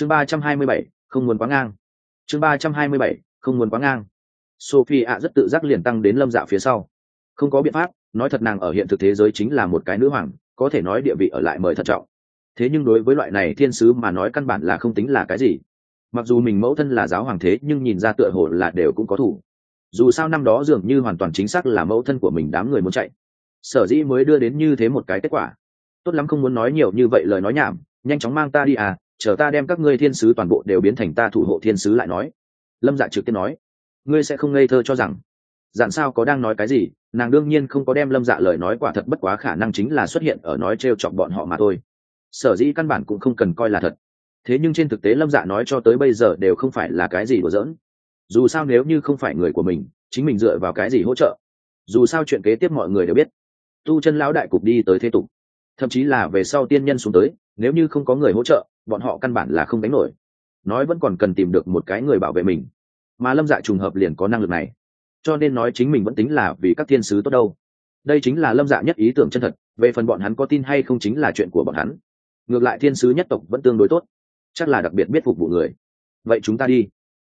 chương ba trăm hai mươi bảy, không muốn quá ngang. Chương ba trăm hai mươi bảy, không muốn quá ngang. Sophie ạ rất tự giác liền tăng đến lâm dạ phía sau. Không có biện pháp, nói thật nàng ở hiện thực thế giới chính là một cái nữ hoàng, có thể nói địa vị ở lại mời thận trọng. Thế nhưng đối với loại này thiên sứ mà nói căn bản là không tính là cái gì. Mặc dù mình mẫu thân là giáo hoàng thế, nhưng nhìn ra tựa hồ là đều cũng có thủ. Dù sao năm đó dường như hoàn toàn chính xác là mẫu thân của mình đám người muốn chạy. Sở dĩ mới đưa đến như thế một cái kết quả. Tốt lắm không muốn nói nhiều như vậy lời nói nhảm, nhanh chóng mang ta đi à chờ ta đem các ngươi thiên sứ toàn bộ đều biến thành ta thủ hộ thiên sứ lại nói. Lâm dạ trực tiếp nói. Ngươi sẽ không ngây thơ cho rằng dạn sao có đang nói cái gì? Nàng đương nhiên không có đem lâm dạ lời nói quả thật bất quá khả năng chính là xuất hiện ở nói t r e o chọc bọn họ mà thôi. Sở dĩ căn bản cũng không cần coi là thật. Thế nhưng trên thực tế lâm dạ nói cho tới bây giờ đều không phải là cái gì đùa giỡn. Dù sao nếu như không phải người của mình, chính mình dựa vào cái gì hỗ trợ? Dù sao chuyện kế tiếp mọi người đều biết. Tu chân lão đại cục đi tới thế tục. Thậm chí là về sau tiên nhân xuống tới, nếu như không có người hỗ trợ bọn họ căn bản là không đánh nổi. Nói vẫn còn cần tìm được một cái người bảo vệ mình. Mà lâm dạ trùng hợp liền có năng lực này. Cho nên nói chính mình vẫn tính là vì các thiên sứ tốt đâu. Đây chính là lâm dạ nhất ý tưởng chân thật, về phần bọn hắn có tin hay không chính là chuyện của bọn hắn. Ngược lại thiên sứ nhất tộc vẫn tương đối tốt, chắc là đặc biệt biết phục vụ người. Vậy chúng ta đi.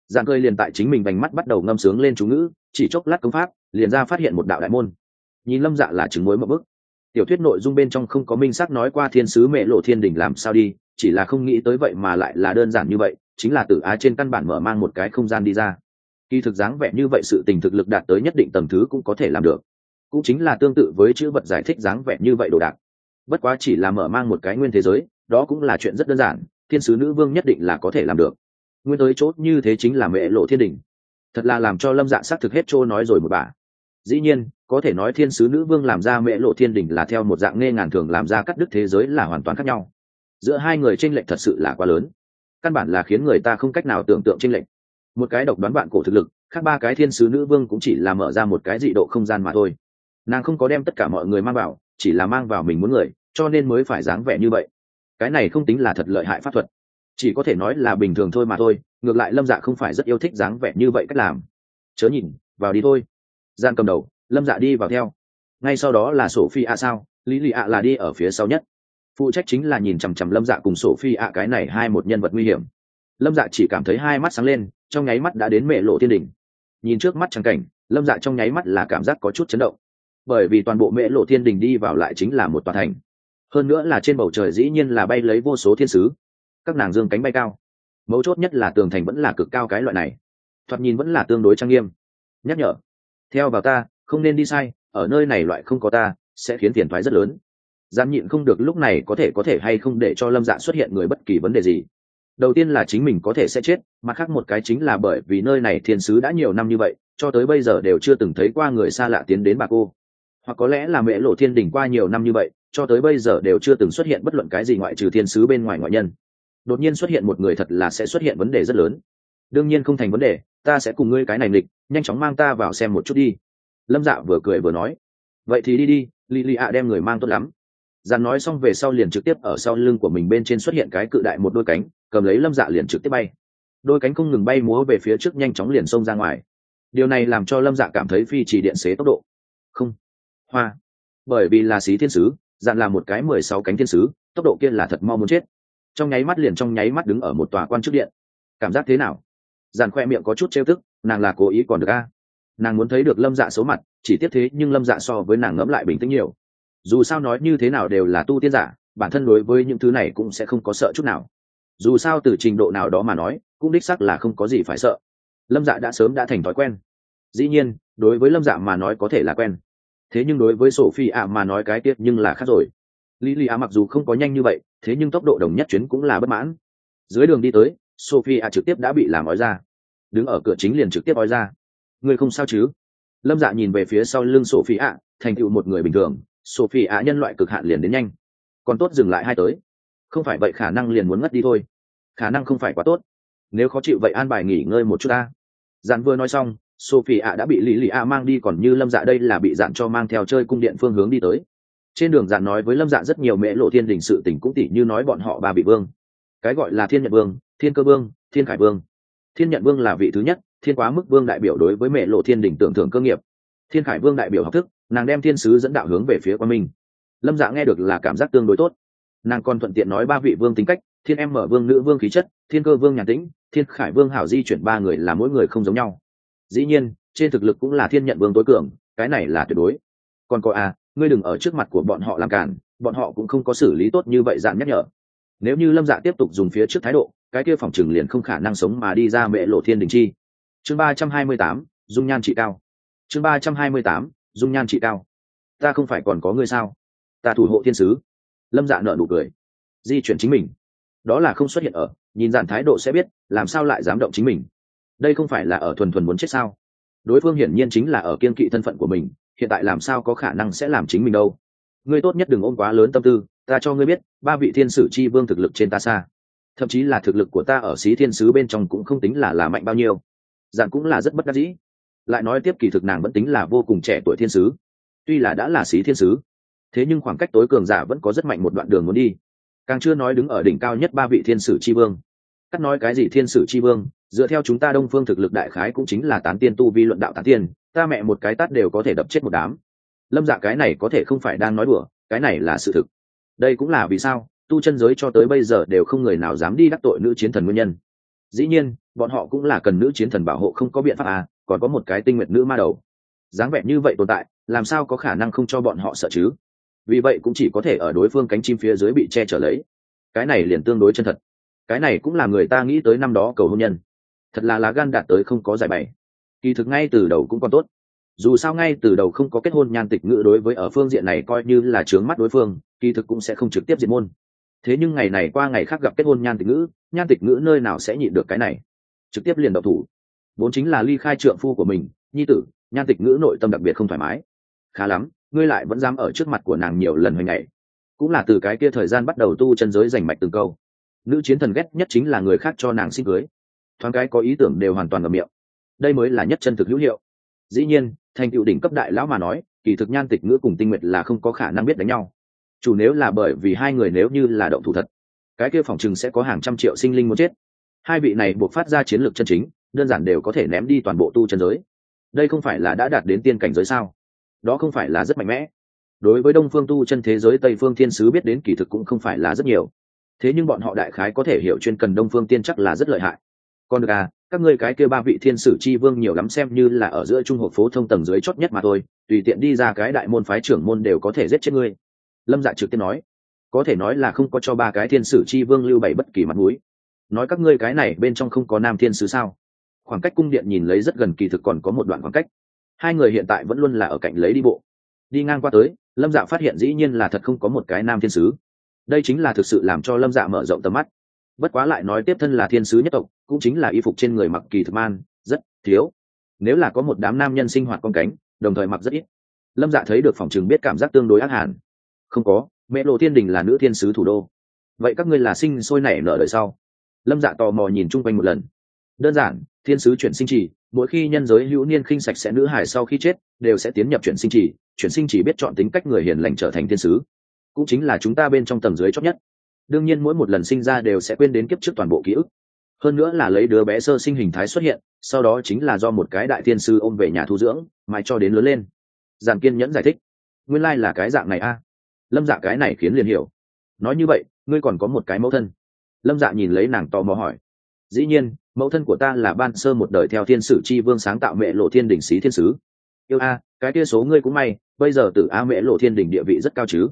Dạng cơi liền tại chính mình vành mắt bắt đầu ngâm sướng lên chú ngữ, chỉ chốc lát công pháp, liền ra phát hiện một đạo đại môn. Nhìn lâm dạ là chứng mối một bức tiểu thuyết nội dung bên trong không có minh xác nói qua thiên sứ mẹ lộ thiên đình làm sao đi chỉ là không nghĩ tới vậy mà lại là đơn giản như vậy, chính là tử á trên căn bản mở mang một cái không gian đi ra. Kỳ thực dáng vẻ như vậy sự tình thực lực đạt tới nhất định tầm thứ cũng có thể làm được. Cũng chính là tương tự với chữ vật giải thích dáng vẻ như vậy đồ đạc. Bất quá chỉ là mở mang một cái nguyên thế giới, đó cũng là chuyện rất đơn giản, thiên sứ nữ vương nhất định là có thể làm được. Nguyên tới chốt như thế chính là mẹ lộ thiên đình. Thật là làm cho lâm dạ xác thực hết trôi nói rồi một bà. Dĩ nhiên, có thể nói thiên sứ nữ vương làm ra mẹ lộ thiên đình là theo một dạng nghe ngàn thường làm ra cắt đứt thế giới là hoàn toàn khác nhau giữa hai người tranh lệch thật sự là quá lớn. Căn bản là khiến người ta không cách nào tưởng tượng tranh lệch. Một cái độc đoán bạn cổ thực lực, khác ba cái thiên sứ nữ vương cũng chỉ là mở ra một cái dị độ không gian mà thôi. Nàng không có đem tất cả mọi người mang vào, chỉ là mang vào mình muốn người, cho nên mới phải dáng vẻ như vậy. Cái này không tính là thật lợi hại pháp thuật. Chỉ có thể nói là bình thường thôi mà thôi, ngược lại lâm dạ không phải rất yêu thích dáng vẻ như vậy cách làm. Chớ nhìn, vào đi thôi. Gian cầm đầu, lâm dạ đi vào theo. Ngay sau đó là sổ phi ạ sao? Lý lì ạ là đi ở phía sau nhất phụ trách chính là nhìn chằm chằm lâm dạ cùng sổ phi ạ, cái này hai một nhân vật nguy hiểm. Lâm dạ chỉ cảm thấy hai mắt sáng lên, trong nháy mắt đã đến mệ lộ thiên đình nhìn trước mắt trắng cảnh, lâm dạ trong nháy mắt là cảm giác có chút chấn động. Bởi vì toàn bộ mệ lộ thiên đình đi vào lại chính là một tòa thành. Hơn nữa là trên bầu trời dĩ nhiên là bay lấy vô số thiên sứ. Các nàng dương cánh bay cao. Mấu chốt nhất là tường thành vẫn là cực cao cái loại này. Thoạt nhìn vẫn là tương đối trang nghiêm. Nhắc nhở. Theo vào ta, không nên đi sai, ở nơi này loại không có ta, sẽ khiến tiền thoái rất lớn dám nhịn không được lúc này có thể có thể hay không để cho lâm dạ xuất hiện người bất kỳ vấn đề gì. Đầu tiên là chính mình có thể sẽ chết, mặt khác một cái chính là bởi vì nơi này thiên sứ đã nhiều năm như vậy, cho tới bây giờ đều chưa từng thấy qua người xa lạ tiến đến bà cô. Hoặc có lẽ là mẹ lộ thiên đình qua nhiều năm như vậy, cho tới bây giờ đều chưa từng xuất hiện bất luận cái gì ngoại trừ thiên sứ bên ngoài ngoại nhân. Đột nhiên xuất hiện một người thật là sẽ xuất hiện vấn đề rất lớn. Đương nhiên không thành vấn đề, ta sẽ cùng ngươi cái này lịch nhanh chóng mang ta vào xem một chút đi. Lâm dạ vừa cười vừa nói. Vậy thì đi đi lì lì ạ đem người mang tốt lắm dàn nói xong về sau liền trực tiếp ở sau lưng của mình bên trên xuất hiện cái cự đại một đôi cánh, cầm lấy lâm dạ liền trực tiếp bay. Đôi cánh không ngừng bay múa về phía trước nhanh chóng liền xông ra ngoài. Điều này làm cho lâm dạ cảm thấy phi chỉ điện xế tốc độ. Không. Hoa. Bởi vì là xí thiên sứ dạn là một cái mười sáu cánh thiên sứ, tốc độ kia là thật mau muốn chết. Trong nháy mắt liền trong nháy mắt đứng ở một tòa quan chức điện. Cảm giác thế nào? Dạ dàn khoe miệng có chút trêu tức, nàng là cố ý còn được a. Nàng muốn thấy được lâm dạ số mặt, chỉ tiếp thế nhưng lâm dạ so với nàng ngẫm lại bình tĩnh nhiều dù sao nói như thế nào đều là tu tiên giả, bản thân đối với những thứ này cũng sẽ không có sợ chút nào. Dù sao từ trình độ nào đó mà nói, cũng đích sắc là không có gì phải sợ. Lâm dạ đã sớm đã thành thói quen. Dĩ nhiên, đối với lâm dạ mà nói có thể là quen. Thế nhưng đối với sổ phi ạ mà nói cái tiết nhưng là khác rồi. Lý lý ạ mặc dù không có nhanh như vậy, thế nhưng tốc độ đồng nhất chuyến cũng là bất mãn. Dưới đường đi tới sophie ạ trực tiếp đã bị làm ói ra đứng ở cửa chính liền trực tiếp ói ra người không sao chứ? Lâm dạ nhìn về phía sau lưng sophie ạ thành tựu một người bình thường sophie ạ nhân loại cực hạn liền đến nhanh. Còn tốt dừng lại hai tới. Không phải vậy khả năng liền muốn ngất đi thôi. Khả năng không phải quá tốt. Nếu khó chịu vậy an bài nghỉ ngơi một chút ta. Dạn vừa nói xong, sophie ạ đã bị lý lì ạ mang đi còn như lâm dạ đây là bị Dạn cho mang theo chơi cung điện phương hướng đi tới. Trên đường Dạn nói với lâm dạ rất nhiều mễ lộ thiên đình sự tình cũng tỉ như nói bọn họ ba bị vương. Cái gọi là thiên nhật vương, thiên cơ vương, thiên khải vương. Thiên nhận vương là vị thứ nhất, thiên quá mức vương đại biểu đối với mẹ lộ thiên đình tưởng thưởng cơ nghiệp. Thiên khải vương đại biểu học thức nàng đem thiên sứ dẫn đạo hướng về phía quan minh. Lâm dạ nghe được là cảm giác tương đối tốt. Nàng còn thuận tiện nói ba vị vương tính cách, thiên em mở vương nữ vương khí chất, thiên cơ vương nhàn tĩnh, thiên khải vương hảo di chuyển ba người là mỗi người không giống nhau. Dĩ nhiên, trên thực lực cũng là thiên nhận vương tối cường, cái này là tuyệt đối. Còn có à ngươi đừng ở trước mặt của bọn họ làm cản, bọn họ cũng không có xử lý tốt như vậy dạn nhắc nhở. Nếu như lâm dạ tiếp tục dùng phía trước thái độ, cái kia phòng trừng liền không khả năng sống mà đi ra mẹ lộ thiên đình chi. Chương ba trăm hai mươi tám, dung nhan trị cao. Chương ba trăm hai mươi tám dung nhan trị cao. Ta không phải còn có ngươi sao? Ta thủ hộ thiên sứ. Lâm dạ nợ nụ cười. Di chuyển chính mình. Đó là không xuất hiện ở, nhìn dạn thái độ sẽ biết, làm sao lại dám động chính mình. Đây không phải là ở thuần thuần muốn chết sao? Đối phương hiển nhiên chính là ở kiên kỵ thân phận của mình, hiện tại làm sao có khả năng sẽ làm chính mình đâu? Ngươi tốt nhất đừng ôm quá lớn tâm tư, ta cho ngươi biết, ba vị thiên sử chi vương thực lực trên ta xa. Thậm chí là thực lực của ta ở xí thiên sứ bên trong cũng không tính là là mạnh bao nhiêu. Dạng cũng là rất bất đắc dĩ lại nói tiếp kỳ thực nàng vẫn tính là vô cùng trẻ tuổi thiên sứ. Tuy là đã là xí thiên sứ, thế nhưng khoảng cách tối cường giả vẫn có rất mạnh một đoạn đường muốn đi. Càng chưa nói đứng ở đỉnh cao nhất ba vị thiên sử chi vương. Cắt nói cái gì thiên sử chi vương, dựa theo chúng ta đông phương thực lực đại khái cũng chính là tán tiên tu vi luận đạo tán tiên, ta mẹ một cái tát đều có thể đập chết một đám. Lâm dạ cái này có thể không phải đang nói đùa, cái này là sự thực. Đây cũng là vì sao, tu chân giới cho tới bây giờ đều không người nào dám đi đắc tội nữ chiến thần nguyên nhân. Dĩ nhiên, bọn họ cũng là cần nữ chiến thần bảo hộ không có biện pháp à còn có một cái tinh nguyện nữ ma đầu. Dáng vẻ như vậy tồn tại, làm sao có khả năng không cho bọn họ sợ chứ? Vì vậy cũng chỉ có thể ở đối phương cánh chim phía dưới bị che chở lấy. Cái này liền tương đối chân thật. Cái này cũng là người ta nghĩ tới năm đó cầu hôn nhân. Thật là lá gan đạt tới không có giải bày. Kỳ thực ngay từ đầu cũng còn tốt. Dù sao ngay từ đầu không có kết hôn nhan tịch ngữ đối với ở phương diện này coi như là trướng mắt đối phương, kỳ thực cũng sẽ không trực tiếp diệt môn. Thế nhưng ngày này qua ngày khác gặp kết hôn nhan tịch ngữ, nhan tịch ngữ nơi nào sẽ nhịn được cái này? Trực tiếp liền độc thủ vốn chính là ly khai trượng phu của mình, nhi tử, nhan tịch ngữ nội tâm đặc biệt không thoải mái. Khá lắm, ngươi lại vẫn dám ở trước mặt của nàng nhiều lần hồi ngày. Cũng là từ cái kia thời gian bắt đầu tu chân giới giành mạch từng câu. Nữ chiến thần ghét nhất chính là người khác cho nàng xin cưới. Thoáng cái có ý tưởng đều hoàn toàn ngầm miệng. Đây mới là nhất chân thực hữu hiệu. Dĩ nhiên, thành tựu đỉnh cấp đại lão mà nói, kỳ thực nhan tịch ngữ cùng tinh nguyệt là không có khả năng biết đánh nhau. Chủ nếu là bởi vì hai người nếu như là động thủ thật, cái kia phòng chừng sẽ có hàng trăm triệu sinh linh muốn chết. Hai vị này buộc phát ra chiến lược chân chính đơn giản đều có thể ném đi toàn bộ tu chân giới. Đây không phải là đã đạt đến tiên cảnh giới sao? Đó không phải là rất mạnh mẽ. Đối với đông phương tu chân thế giới tây phương thiên sứ biết đến kỳ thực cũng không phải là rất nhiều. Thế nhưng bọn họ đại khái có thể hiểu chuyên cần đông phương tiên chắc là rất lợi hại. Còn được à các ngươi cái kia ba vị thiên sử chi vương nhiều lắm xem như là ở giữa trung học phố thông tầng dưới chót nhất mà thôi, tùy tiện đi ra cái đại môn phái trưởng môn đều có thể giết chết ngươi. Lâm dạ trực tiếp nói. Có thể nói là không có cho ba cái thiên sử chi vương lưu bày bất kỳ mặt mũi. Nói các ngươi cái này bên trong không có nam thiên sứ sao? Khoảng cách cung điện nhìn lấy rất gần kỳ thực còn có một đoạn khoảng cách. Hai người hiện tại vẫn luôn là ở cạnh lấy đi bộ. Đi ngang qua tới, lâm dạ phát hiện dĩ nhiên là thật không có một cái nam thiên sứ. Đây chính là thực sự làm cho lâm dạ mở rộng tầm mắt. Bất quá lại nói tiếp thân là thiên sứ nhất tộc, cũng chính là y phục trên người mặc kỳ thực man, rất thiếu. Nếu là có một đám nam nhân sinh hoạt con cánh, đồng thời mặc rất ít. Lâm dạ thấy được phòng chừng biết cảm giác tương đối ác hẳn. Không có, mẹ lộ thiên đình là nữ thiên sứ thủ đô. Vậy các ngươi là sinh sôi nảy nở đời sau. Lâm dạ tò mò nhìn chung quanh một lần đơn giản, thiên sứ chuyển sinh trì, mỗi khi nhân giới hữu niên khinh sạch sẽ nữ hải sau khi chết, đều sẽ tiến nhập chuyển sinh trì, chuyển sinh chỉ biết chọn tính cách người hiền lành trở thành thiên sứ. Cũng chính là chúng ta bên trong tầng dưới chót nhất. Đương nhiên mỗi một lần sinh ra đều sẽ quên đến kiếp trước toàn bộ ký ức. Hơn nữa là lấy đứa bé sơ sinh hình thái xuất hiện, sau đó chính là do một cái đại thiên sư ôm về nhà thu dưỡng, mãi cho đến lớn lên. Giàn kiên nhẫn giải thích. Nguyên lai là cái dạng này a. Lâm dạ cái này khiến liền hiểu. Nói như vậy, ngươi còn có một cái mẫu thân. Lâm dạ nhìn lấy nàng tò mò hỏi. Dĩ nhiên mẫu thân của ta là ban sơ một đời theo thiên sử c h i vương sáng tạo mẹ lộ thiên đỉnh xí thiên sứ. Yêu a, cái kia số ngươi cũng may, bây giờ từ a mẹ lộ thiên đỉnh địa vị rất cao chứ?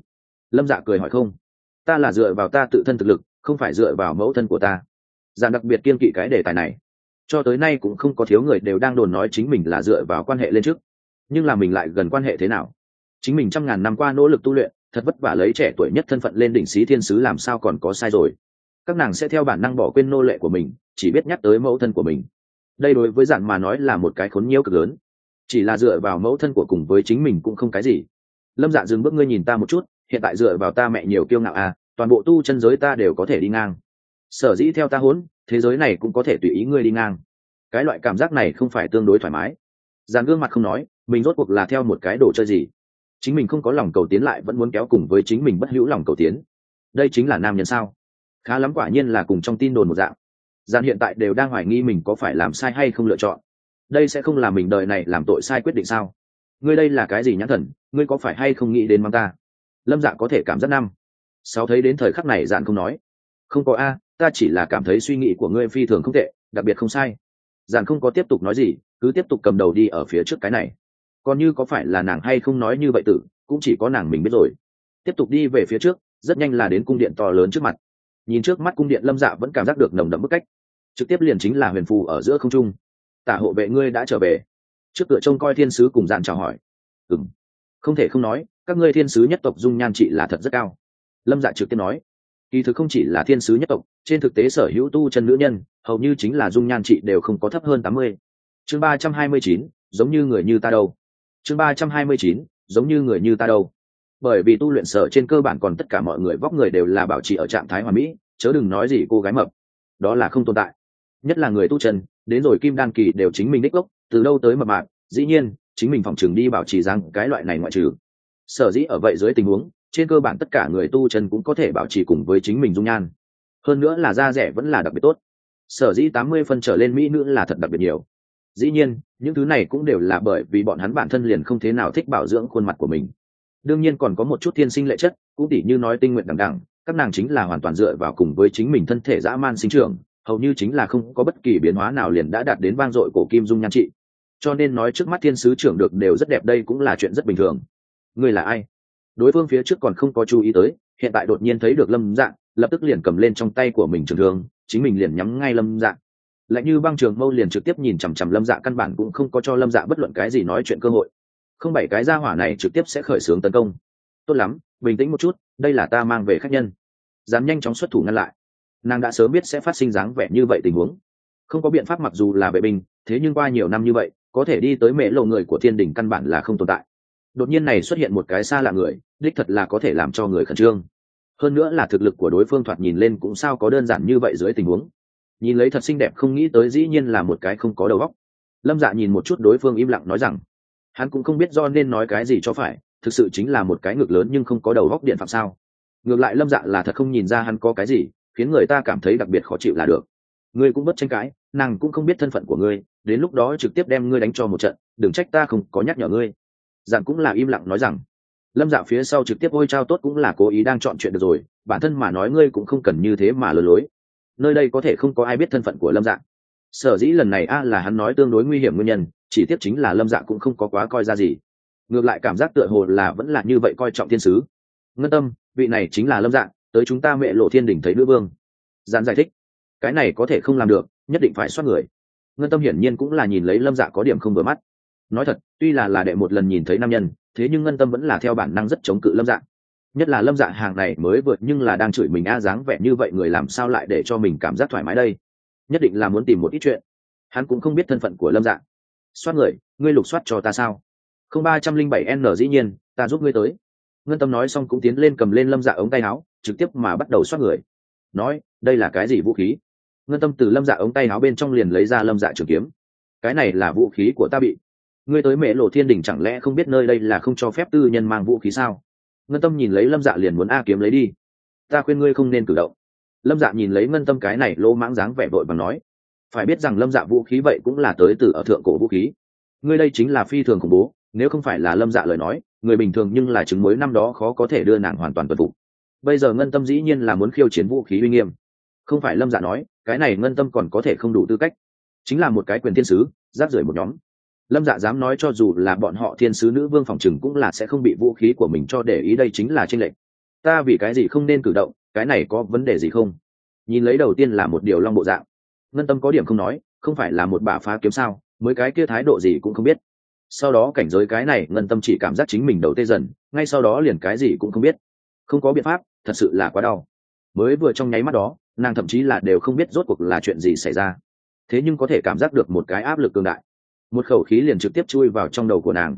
Lâm dạ cười hỏi không. Ta là dựa vào ta tự thân thực lực, không phải dựa vào mẫu thân của ta. Giàn đặc biệt kiên kỵ cái đề tài này. Cho tới nay cũng không có thiếu người đều đang đồn nói chính mình là dựa vào quan hệ lên trước. Nhưng là mình lại gần quan hệ thế nào? Chính mình trăm ngàn năm qua nỗ lực tu luyện, thật vất vả lấy trẻ tuổi nhất thân phận lên đỉnh sĩ thiên sứ làm sao còn có sai rồi? Các nàng sẽ theo bản năng bỏ quên nô lệ của mình, chỉ biết nhắc tới mẫu thân của mình. Đây đối với dặn mà nói là một cái khốn nhiễu cực lớn. Chỉ là dựa vào mẫu thân của cùng với chính mình cũng không cái gì. Lâm dạ dừng bước, ngươi nhìn ta một chút, hiện tại dựa vào ta mẹ nhiều kiêu ngạo à toàn bộ tu chân giới ta đều có thể đi ngang. Sở dĩ theo ta hốn, thế giới này cũng có thể tùy ý ngươi đi ngang. Cái loại cảm giác này không phải tương đối thoải mái. Dàn gương mặt không nói, mình rốt cuộc là theo một cái đồ chơi gì? Chính mình không có lòng cầu tiến lại vẫn muốn kéo cùng với chính mình bất hữu lòng cầu tiến. Đây chính là nam nhân sao? Khá lắm quả nhiên là cùng trong tin đồn một dạng. Dàn hiện tại đều đang hoài nghi mình có phải làm sai hay không lựa chọn. Đây sẽ không làm mình đời này làm tội sai quyết định sao? Ngươi đây là cái gì nhãn thần? Ngươi có phải hay không nghĩ đến mang ta? Lâm dạ có thể cảm giác năm. Sau thấy đến thời khắc này dạn không nói. Không có a, ta chỉ là cảm thấy suy nghĩ của ngươi phi thường không tệ, đặc biệt không sai. Dạn không có tiếp tục nói gì, cứ tiếp tục cầm đầu đi ở phía trước cái này. Còn như có phải là nàng hay không nói như vậy tử, cũng chỉ có nàng mình biết rồi. Tiếp tục đi về phía trước, rất nhanh là đến cung điện to lớn trước mặt nhìn trước mắt cung điện lâm dạ vẫn cảm giác được nồng đậm bức cách. Trực tiếp liền chính là huyền phù ở giữa không trung. Tả hộ vệ ngươi đã trở về. Trước cửa trông coi thiên sứ cùng dàn chào hỏi. Ừng không thể không nói, các ngươi thiên sứ nhất tộc dung nhan trị là thật rất cao. Lâm dạ trực tiếp nói. Kỳ thực không chỉ là thiên sứ nhất tộc, trên thực tế sở hữu tu chân nữ nhân, hầu như chính là dung nhan trị đều không có thấp hơn tám mươi. Chương ba trăm hai mươi chín, giống như người như ta đâu. Chương ba trăm hai mươi chín, giống như người như ta đâu bởi vì tu luyện sở trên cơ bản còn tất cả mọi người vóc người đều là bảo trì ở trạng thái hoàn mỹ, chớ đừng nói gì cô gái mập. Đó là không tồn tại. Nhất là người tu chân, đến rồi kim đan kỳ đều chính mình đích gốc, từ đâu tới mập mạc dĩ nhiên, chính mình phòng trường đi bảo trì rằng cái loại này ngoại trừ. Sở dĩ ở vậy dưới tình huống, trên cơ bản tất cả người tu chân cũng có thể bảo trì cùng với chính mình dung nhan. Hơn nữa là da rẻ vẫn là đặc biệt tốt. Sở dĩ tám mươi phân trở lên mỹ nữ là thật đặc biệt nhiều. Dĩ nhiên, những thứ này cũng đều là bởi vì bọn hắn bản thân liền không thế nào thích bảo dưỡng khuôn mặt của mình đương nhiên còn có một chút thiên sinh lệ chất, cũng tỉ như nói tinh nguyện đằng đẳng các nàng chính là hoàn toàn dựa vào cùng với chính mình thân thể dã man sinh trưởng, hầu như chính là không có bất kỳ biến hóa nào liền đã đạt đến vang dội cổ kim dung nhan trị. Cho nên nói trước mắt thiên sứ trưởng được đều rất đẹp đây cũng là chuyện rất bình thường. Người là ai? Đối phương phía trước còn không có chú ý tới, hiện tại đột nhiên thấy được lâm dạng lập tức liền cầm lên trong tay của mình trường thường chính mình liền nhắm ngay lâm dạng lạnh như băng trường mâu liền trực tiếp nhìn chằm chằm lâm dạ căn bản cũng không có cho lâm dạ bất luận cái gì nói chuyện cơ hội không bảy cái gia hỏa này trực tiếp sẽ khởi xướng tấn công. Tốt lắm, bình tĩnh một chút, đây là ta mang về khách nhân. Dám nhanh chóng xuất thủ ngăn lại. Nàng đã sớm biết sẽ phát sinh dáng vẻ như vậy tình huống. Không có biện pháp mặc dù là vệ binh, thế nhưng qua nhiều năm như vậy, có thể đi tới mễ lộ người của thiên đình căn bản là không tồn tại. Đột nhiên này xuất hiện một cái xa lạ người, đích thật là có thể làm cho người khẩn trương. Hơn nữa là thực lực của đối phương thoạt nhìn lên cũng sao có đơn giản như vậy dưới tình huống. Nhìn lấy thật xinh đẹp không nghĩ tới dĩ nhiên là một cái không có đầu óc. Lâm dạ nhìn một chút đối phương im lặng nói rằng hắn cũng không biết do nên nói cái gì cho phải, thực sự chính là một cái ngực lớn nhưng không có đầu góc điện phạm sao. Ngược lại lâm dạ là thật không nhìn ra hắn có cái gì, khiến người ta cảm thấy đặc biệt khó chịu là được. Ngươi cũng bất tranh cãi, nàng cũng không biết thân phận của ngươi, đến lúc đó trực tiếp đem ngươi đánh cho một trận, đừng trách ta không có nhắc nhở ngươi. Dặn cũng là im lặng nói rằng, lâm dạ phía sau trực tiếp ôi trao tốt cũng là cố ý đang chọn chuyện được rồi, bản thân mà nói ngươi cũng không cần như thế mà lừa lối. Nơi đây có thể không có ai biết thân phận của lâm dạ. Sở dĩ lần này a là hắn nói tương đối nguy hiểm nguyên nhân chỉ tiếc chính là lâm dạ cũng không có quá coi ra gì. Ngược lại cảm giác tựa hồ là vẫn là như vậy coi trọng thiên sứ. Ngân tâm, vị này chính là lâm dạ tới chúng ta mẹ lộ thiên đỉnh thấy nữ vương. Giản giải thích. Cái này có thể không làm được, nhất định phải soát người. Ngân tâm hiển nhiên cũng là nhìn lấy lâm dạ có điểm không vừa mắt. Nói thật, tuy là là đệ một lần nhìn thấy nam nhân, thế nhưng ngân tâm vẫn là theo bản năng rất chống cự lâm dạ. Nhất là lâm dạ hàng này mới vượt nhưng là đang chửi mình a dáng vẻ như vậy người làm sao lại để cho mình cảm giác thoải mái đây? Nhất định là muốn tìm một ít chuyện. Hắn cũng không biết thân phận của lâm dạ soát người, ngươi lục soát cho ta sao? Không, ba trăm linh bảy n dĩ nhiên, ta giúp ngươi tới. Ngân tâm nói xong cũng tiến lên cầm lên lâm dạ ống tay áo, trực tiếp mà bắt đầu soát người. Nói, đây là cái gì vũ khí? Ngân tâm từ lâm dạ ống tay áo bên trong liền lấy ra lâm dạ trường kiếm. Cái này là vũ khí của ta bị. Ngươi tới Mễ lộ thiên đình chẳng lẽ không biết nơi đây là không cho phép tư nhân mang vũ khí sao? Ngân tâm nhìn lấy lâm dạ liền muốn a kiếm lấy đi. Ta khuyên ngươi không nên cử động. Lâm dạ nhìn lấy ngân tâm cái này lỗ mãng dáng vẻ vội và nói phải biết rằng lâm dạ vũ khí vậy cũng là tới từ ở thượng cổ vũ khí. Ngươi đây chính là phi thường khủng bố, nếu không phải là lâm dạ lời nói, người bình thường nhưng là chứng mới năm đó khó có thể đưa nàng hoàn toàn tuân phục bây giờ ngân tâm dĩ nhiên là muốn khiêu chiến vũ khí uy nghiêm. Không phải lâm dạ nói, cái này ngân tâm còn có thể không đủ tư cách. Chính là một cái quyền thiên sứ, giáp rưởi một nhóm. Lâm dạ dám nói cho dù là bọn họ thiên sứ nữ vương phòng chừng cũng là sẽ không bị vũ khí của mình cho để ý đây chính là tranh lệch. Ta vì cái gì không nên cử động, cái này có vấn đề gì không? Nhìn lấy đầu tiên là một điều long bộ dạng ngân tâm có điểm không nói, không phải là một bà phá kiếm sao, mới cái kia thái độ gì cũng không biết. Sau đó cảnh giới cái này, ngân tâm chỉ cảm giác chính mình đầu tê dần, ngay sau đó liền cái gì cũng không biết. Không có biện pháp, thật sự là quá đau. Mới vừa trong nháy mắt đó, nàng thậm chí là đều không biết rốt cuộc là chuyện gì xảy ra. Thế nhưng có thể cảm giác được một cái áp lực cường đại. Một khẩu khí liền trực tiếp chui vào trong đầu của nàng.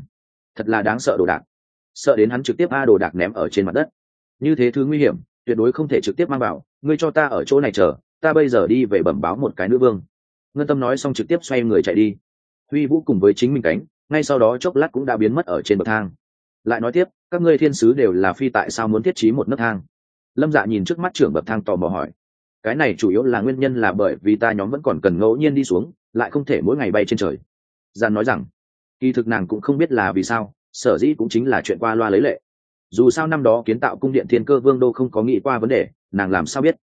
Thật là đáng sợ đồ đạc. Sợ đến hắn trực tiếp a đồ đạc ném ở trên mặt đất. Như thế thứ nguy hiểm, tuyệt đối không thể trực tiếp mang vào, ngươi cho ta ở chỗ này chờ ta bây giờ đi về bẩm báo một cái nữ vương. Ngân tâm nói xong trực tiếp xoay người chạy đi. Huy vũ cùng với chính mình cánh, ngay sau đó chốc lát cũng đã biến mất ở trên bậc thang. Lại nói tiếp, các ngươi thiên sứ đều là phi tại sao muốn thiết trí một nấc thang? Lâm dạ nhìn trước mắt trưởng bậc thang tò mò hỏi. Cái này chủ yếu là nguyên nhân là bởi vì ta nhóm vẫn còn cần ngẫu nhiên đi xuống, lại không thể mỗi ngày bay trên trời. Gian nói rằng, kỳ thực nàng cũng không biết là vì sao, sở dĩ cũng chính là chuyện qua loa lấy lệ. Dù sao năm đó kiến tạo cung điện thiên cơ vương đô không có nghĩ qua vấn đề, nàng làm sao biết?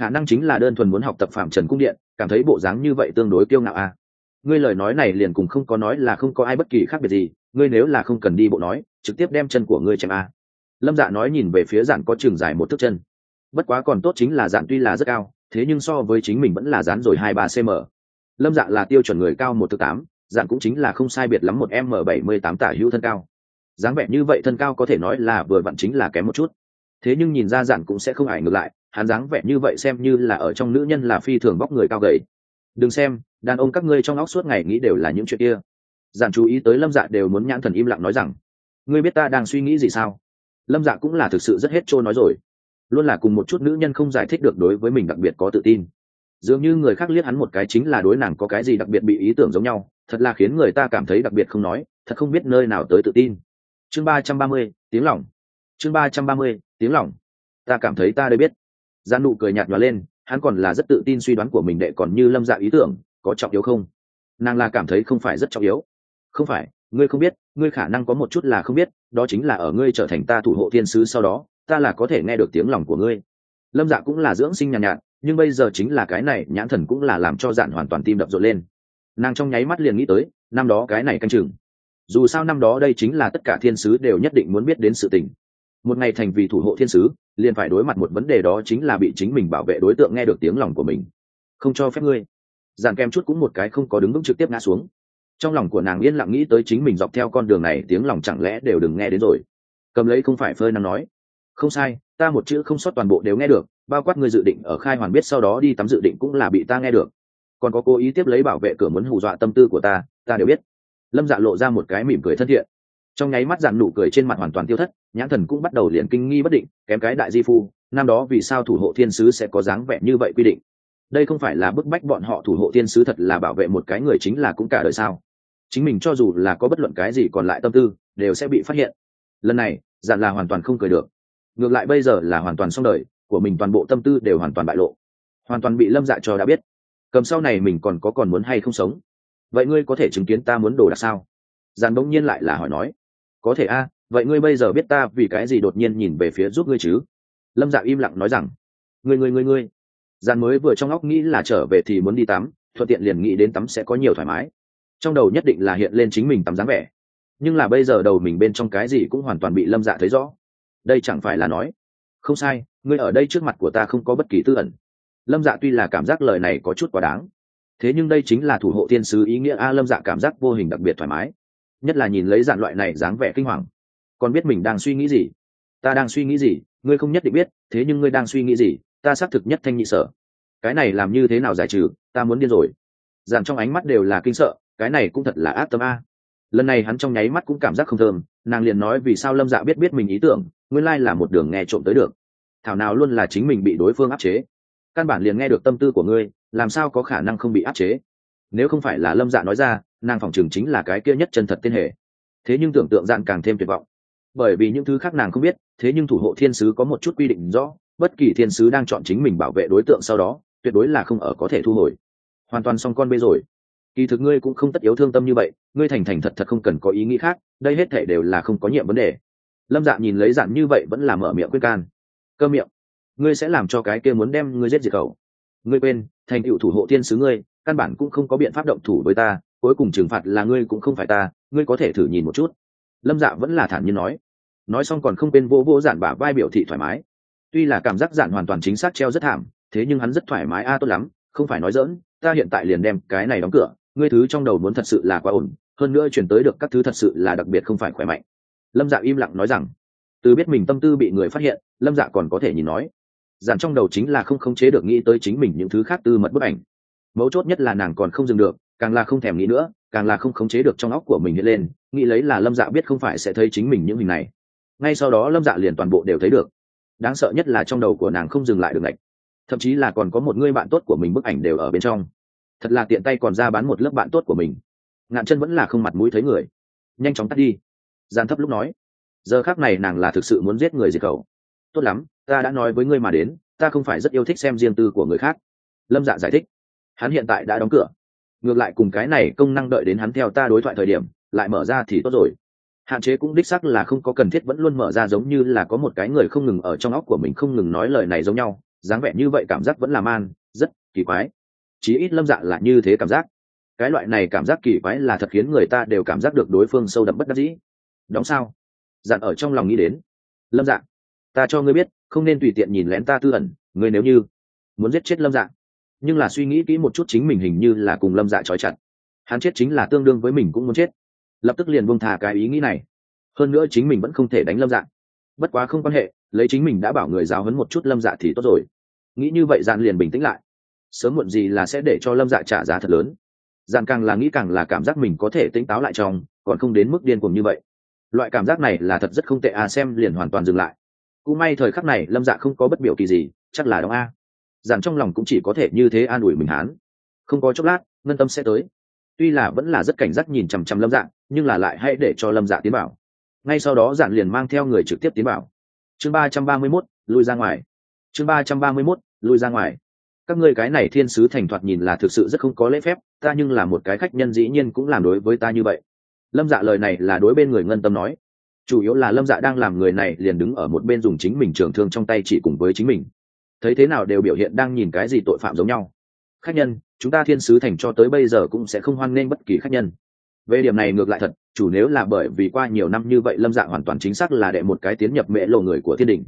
Khả năng chính là đơn thuần muốn học tập phạm trần cung điện, cảm thấy bộ dáng như vậy tương đối kiêu ngạo à. ngươi lời nói này liền cùng không có nói là không có ai bất kỳ khác biệt gì, ngươi nếu là không cần đi bộ nói, trực tiếp đem chân của ngươi chém à. lâm dạ nói nhìn về phía giản có trường dài một thước chân bất quá còn tốt chính là giản tuy là rất cao, thế nhưng so với chính mình vẫn là dán rồi hai ba cm lâm dạ là tiêu chuẩn người cao một thước tám dạng cũng chính là không sai biệt lắm một m bảy mươi tám tả hữu thân cao dáng vẻ như vậy thân cao có thể nói là vừa vặn chính là kém một chút thế nhưng nhìn ra dạng cũng sẽ không ải ngược lại hắn dáng vẻ như vậy xem như là ở trong nữ nhân là phi thường bóc người cao gầy. Đừng xem, đàn ông các ngươi trong óc suốt ngày nghĩ đều là những chuyện kia. Giản chú ý tới lâm dạ đều muốn nhãn thần im lặng nói rằng, ngươi biết ta đang suy nghĩ gì sao? Lâm dạ cũng là thực sự rất hết trôi nói rồi. Luôn là cùng một chút nữ nhân không giải thích được đối với mình đặc biệt có tự tin. Dường như người khác liếc hắn một cái chính là đối nàng có cái gì đặc biệt bị ý tưởng giống nhau, thật là khiến người ta cảm thấy đặc biệt không nói, thật không biết nơi nào tới tự tin. Chương ba trăm ba mươi, tiếng lỏng chương ba trăm ba mươi, tiếng lỏng ta cảm thấy ta đây biết gian nụ cười nhạt nhòa lên hắn còn là rất tự tin suy đoán của mình đệ còn như lâm dạ ý tưởng có trọng yếu không? Nàng là cảm thấy không phải rất trọng yếu. Không phải ngươi không biết ngươi khả năng có một chút là không biết đó chính là ở ngươi trở thành ta thủ hộ thiên sứ sau đó ta là có thể nghe được tiếng lòng của ngươi. Lâm dạ cũng là dưỡng sinh nhàn nhạt, nhạt nhưng bây giờ chính là cái này nhãn thần cũng là làm cho dạn hoàn toàn tim đập rộn lên. Nàng trong nháy mắt liền nghĩ tới năm đó cái này canh chừng. Dù sao năm đó đây chính là tất cả thiên sứ đều nhất định muốn biết đến sự tình một ngày thành vì thủ hộ thiên sứ, liền phải đối mặt một vấn đề đó chính là bị chính mình bảo vệ đối tượng nghe được tiếng lòng của mình. Không cho phép ngươi. Giàn kem chút cũng một cái không có đứng vững trực tiếp ngã xuống. Trong lòng của nàng yên lặng nghĩ tới chính mình dọc theo con đường này, tiếng lòng chẳng lẽ đều đừng nghe đến rồi. Cầm lấy không phải phơi nắng nói. Không sai, ta một chữ không sót toàn bộ đều nghe được, bao quát ngươi dự định ở khai hoàn biết sau đó đi tắm dự định cũng là bị ta nghe được. Còn có cố ý tiếp lấy bảo vệ cửa muốn hù dọa tâm tư của ta ta đều biết. Lâm dạ lộ ra một cái mỉm cười thân thiện. Trong nháy mắt dàn nụ cười trên mặt hoàn toàn tiêu thất nhãn thần cũng bắt đầu liền kinh nghi bất định, kém cái đại di phu, năm đó vì sao thủ hộ thiên sứ sẽ có dáng vẻ như vậy quy định? Đây không phải là bức bách bọn họ thủ hộ thiên sứ thật là bảo vệ một cái người chính là cũng cả đời sao? Chính mình cho dù là có bất luận cái gì còn lại tâm tư, đều sẽ bị phát hiện. Lần này dàn là hoàn toàn không cười được. Ngược lại bây giờ là hoàn toàn xong đời, của mình toàn bộ tâm tư đều hoàn toàn bại lộ. Hoàn toàn bị lâm dạ cho đã biết. Cầm sau này mình còn có còn muốn hay không sống? Vậy ngươi có thể chứng kiến ta muốn đồ đạc sao? Giàn bỗng nhiên lại là hỏi nói. Có thể a vậy ngươi bây giờ biết ta vì cái gì đột nhiên nhìn về phía giúp ngươi chứ? Lâm dạ im lặng nói rằng, ngươi ngươi ngươi ngươi. Gian mới vừa trong óc nghĩ là trở về thì muốn đi tắm, thuận tiện liền nghĩ đến tắm sẽ có nhiều thoải mái. Trong đầu nhất định là hiện lên chính mình tắm dáng vẻ. Nhưng là bây giờ đầu mình bên trong cái gì cũng hoàn toàn bị lâm dạ thấy rõ. Đây chẳng phải là nói, không sai, ngươi ở đây trước mặt của ta không có bất kỳ tư ẩn. Lâm dạ tuy là cảm giác lời này có chút quá đáng. Thế nhưng đây chính là thủ hộ thiên sứ ý nghĩa a, lâm dạ cảm giác vô hình đặc biệt thoải mái. Nhất là nhìn lấy dạng loại này dáng vẻ kinh hoàng còn biết mình đang suy nghĩ gì? Ta đang suy nghĩ gì? Ngươi không nhất định biết, thế nhưng ngươi đang suy nghĩ gì? Ta xác thực nhất thanh nhị sở. Cái này làm như thế nào giải trừ? Ta muốn điên rồi. Dàn trong ánh mắt đều là kinh sợ, cái này cũng thật là ác tâm a. Lần này hắn trong nháy mắt cũng cảm giác không thơm, nàng liền nói vì sao lâm dạ biết biết mình ý tưởng, nguyên lai là một đường nghe trộm tới được. Thảo nào luôn là chính mình bị đối phương áp chế. Căn bản liền nghe được tâm tư của ngươi, làm sao có khả năng không bị áp chế? Nếu không phải là lâm dạ nói ra, nàng phòng trường chính là cái kia nhất chân thật tiên hệ. Thế nhưng tưởng tượng dạn càng thêm tuyệt vọng bởi vì những thứ khác nàng không biết, thế nhưng thủ hộ thiên sứ có một chút quy định rõ, bất kỳ thiên sứ đang chọn chính mình bảo vệ đối tượng sau đó, tuyệt đối là không ở có thể thu hồi. Hoàn toàn xong con bê rồi. Kỳ thực ngươi cũng không tất yếu thương tâm như vậy, ngươi thành thành thật thật không cần có ý nghĩ khác, đây hết thể đều là không có nhiệm vấn đề. Lâm dạ nhìn lấy dạn như vậy vẫn là mở miệng quyết can. Cơ miệng. Ngươi sẽ làm cho cái kia muốn đem ngươi giết diệt khẩu. Ngươi quên, thành tựu thủ hộ thiên sứ ngươi, căn bản cũng không có biện pháp động thủ với ta, cuối cùng trừng phạt là ngươi cũng không phải ta, ngươi có thể thử nhìn một chút lâm dạ vẫn là thản nhiên nói. Nói xong còn không bên vô vô giản bả vai biểu thị thoải mái. Tuy là cảm giác giản hoàn toàn chính xác treo rất thảm, thế nhưng hắn rất thoải mái, a, tốt lắm, không phải nói dỡn ta hiện tại liền đem cái này đóng cửa, ngươi thứ trong đầu muốn thật sự là quá ổn, hơn nữa chuyển tới được các thứ thật sự là đặc biệt không phải khỏe mạnh. Lâm dạ im lặng nói rằng, từ biết mình tâm tư bị người phát hiện, lâm dạ còn có thể nhìn nói. Giản trong đầu chính là không khống chế được nghĩ tới chính mình những thứ khác tư mật bức ảnh. Mấu chốt nhất là nàng còn không dừng được, càng là không thèm nghĩ nữa càng là không khống chế được trong óc của mình hiện lên, nghĩ lấy là lâm dạ biết không phải sẽ thấy chính mình những hình này. Ngay sau đó lâm dạ liền toàn bộ đều thấy được. Đáng sợ nhất là trong đầu của nàng không dừng lại được ngạch. Thậm chí là còn có một người bạn tốt của mình bức ảnh đều ở bên trong. Thật là tiện tay còn ra bán một lớp bạn tốt của mình. Ngạn chân vẫn là không mặt mũi thấy người. Nhanh chóng tắt đi. Gian thấp lúc nói. Giờ khác này nàng là thực sự muốn giết người diệt khẩu. Tốt lắm, ta đã nói với ngươi mà đến, ta không phải rất yêu thích xem riêng tư của người khác. Lâm dạ giải thích. Hắn hiện tại đã đóng cửa ngược lại cùng cái này công năng đợi đến hắn theo ta đối thoại thời điểm, lại mở ra thì tốt rồi. Hạn chế cũng đích sắc là không có cần thiết, vẫn luôn mở ra giống như là có một cái người không ngừng ở trong óc của mình không ngừng nói lời này giống nhau. Dáng vẻ như vậy cảm giác vẫn là man, rất kỳ quái. Chí ít lâm dạ là như thế cảm giác. Cái loại này cảm giác kỳ quái là thật khiến người ta đều cảm giác được đối phương sâu đậm bất đắc dĩ. Đóng sao? Dặn ở trong lòng nghĩ đến. Lâm dạ ta cho ngươi biết, không nên tùy tiện nhìn lén ta tư ẩn, ngươi nếu như muốn giết chết lâm dạ nhưng là suy nghĩ kỹ một chút chính mình hình như là cùng lâm dạ trói chặt. Hắn chết chính là tương đương với mình cũng muốn chết. Lập tức liền buông thả cái ý nghĩ này. Hơn nữa chính mình vẫn không thể đánh lâm dạ. Bất quá không quan hệ, lấy chính mình đã bảo người giáo hấn một chút lâm dạ thì tốt rồi. Nghĩ như vậy dạn liền bình tĩnh lại. Sớm muộn gì là sẽ để cho lâm dạ trả giá thật lớn. Dạn càng là nghĩ càng là cảm giác mình có thể tỉnh táo lại trong, còn không đến mức điên cuồng như vậy. Loại cảm giác này là thật rất không tệ à xem liền hoàn toàn dừng lại. Cũng may thời khắc này lâm dạ không có bất biểu kỳ gì, chắc là đóng a dàn trong lòng cũng chỉ có thể như thế an ủi mình hán. Không có chốc lát, ngân tâm sẽ tới. Tuy là vẫn là rất cảnh giác nhìn chằm chằm lâm dạ nhưng là lại hãy để cho lâm dạ tiến bảo ngay sau đó dạn liền mang theo người trực tiếp tiến bảo chương ba trăm ba mươi mốt, lui ra ngoài. Chương ba trăm ba mươi mốt, lui ra ngoài. Các ngươi cái này thiên sứ thành thoạt nhìn là thực sự rất không có lễ phép, ta nhưng là một cái khách nhân dĩ nhiên cũng làm đối với ta như vậy. Lâm dạ lời này là đối bên người ngân tâm nói. Chủ yếu là lâm dạ đang làm người này liền đứng ở một bên dùng chính mình trường thương trong tay chỉ cùng với chính mình thấy thế nào đều biểu hiện đang nhìn cái gì tội phạm giống nhau. Khách nhân, chúng ta thiên sứ thành cho tới bây giờ cũng sẽ không hoan nghênh bất kỳ khách nhân. Về điểm này ngược lại thật, chủ nếu là bởi vì qua nhiều năm như vậy lâm dạ hoàn toàn chính xác là đệ một cái tiến nhập mễ lộ người của thiên đình,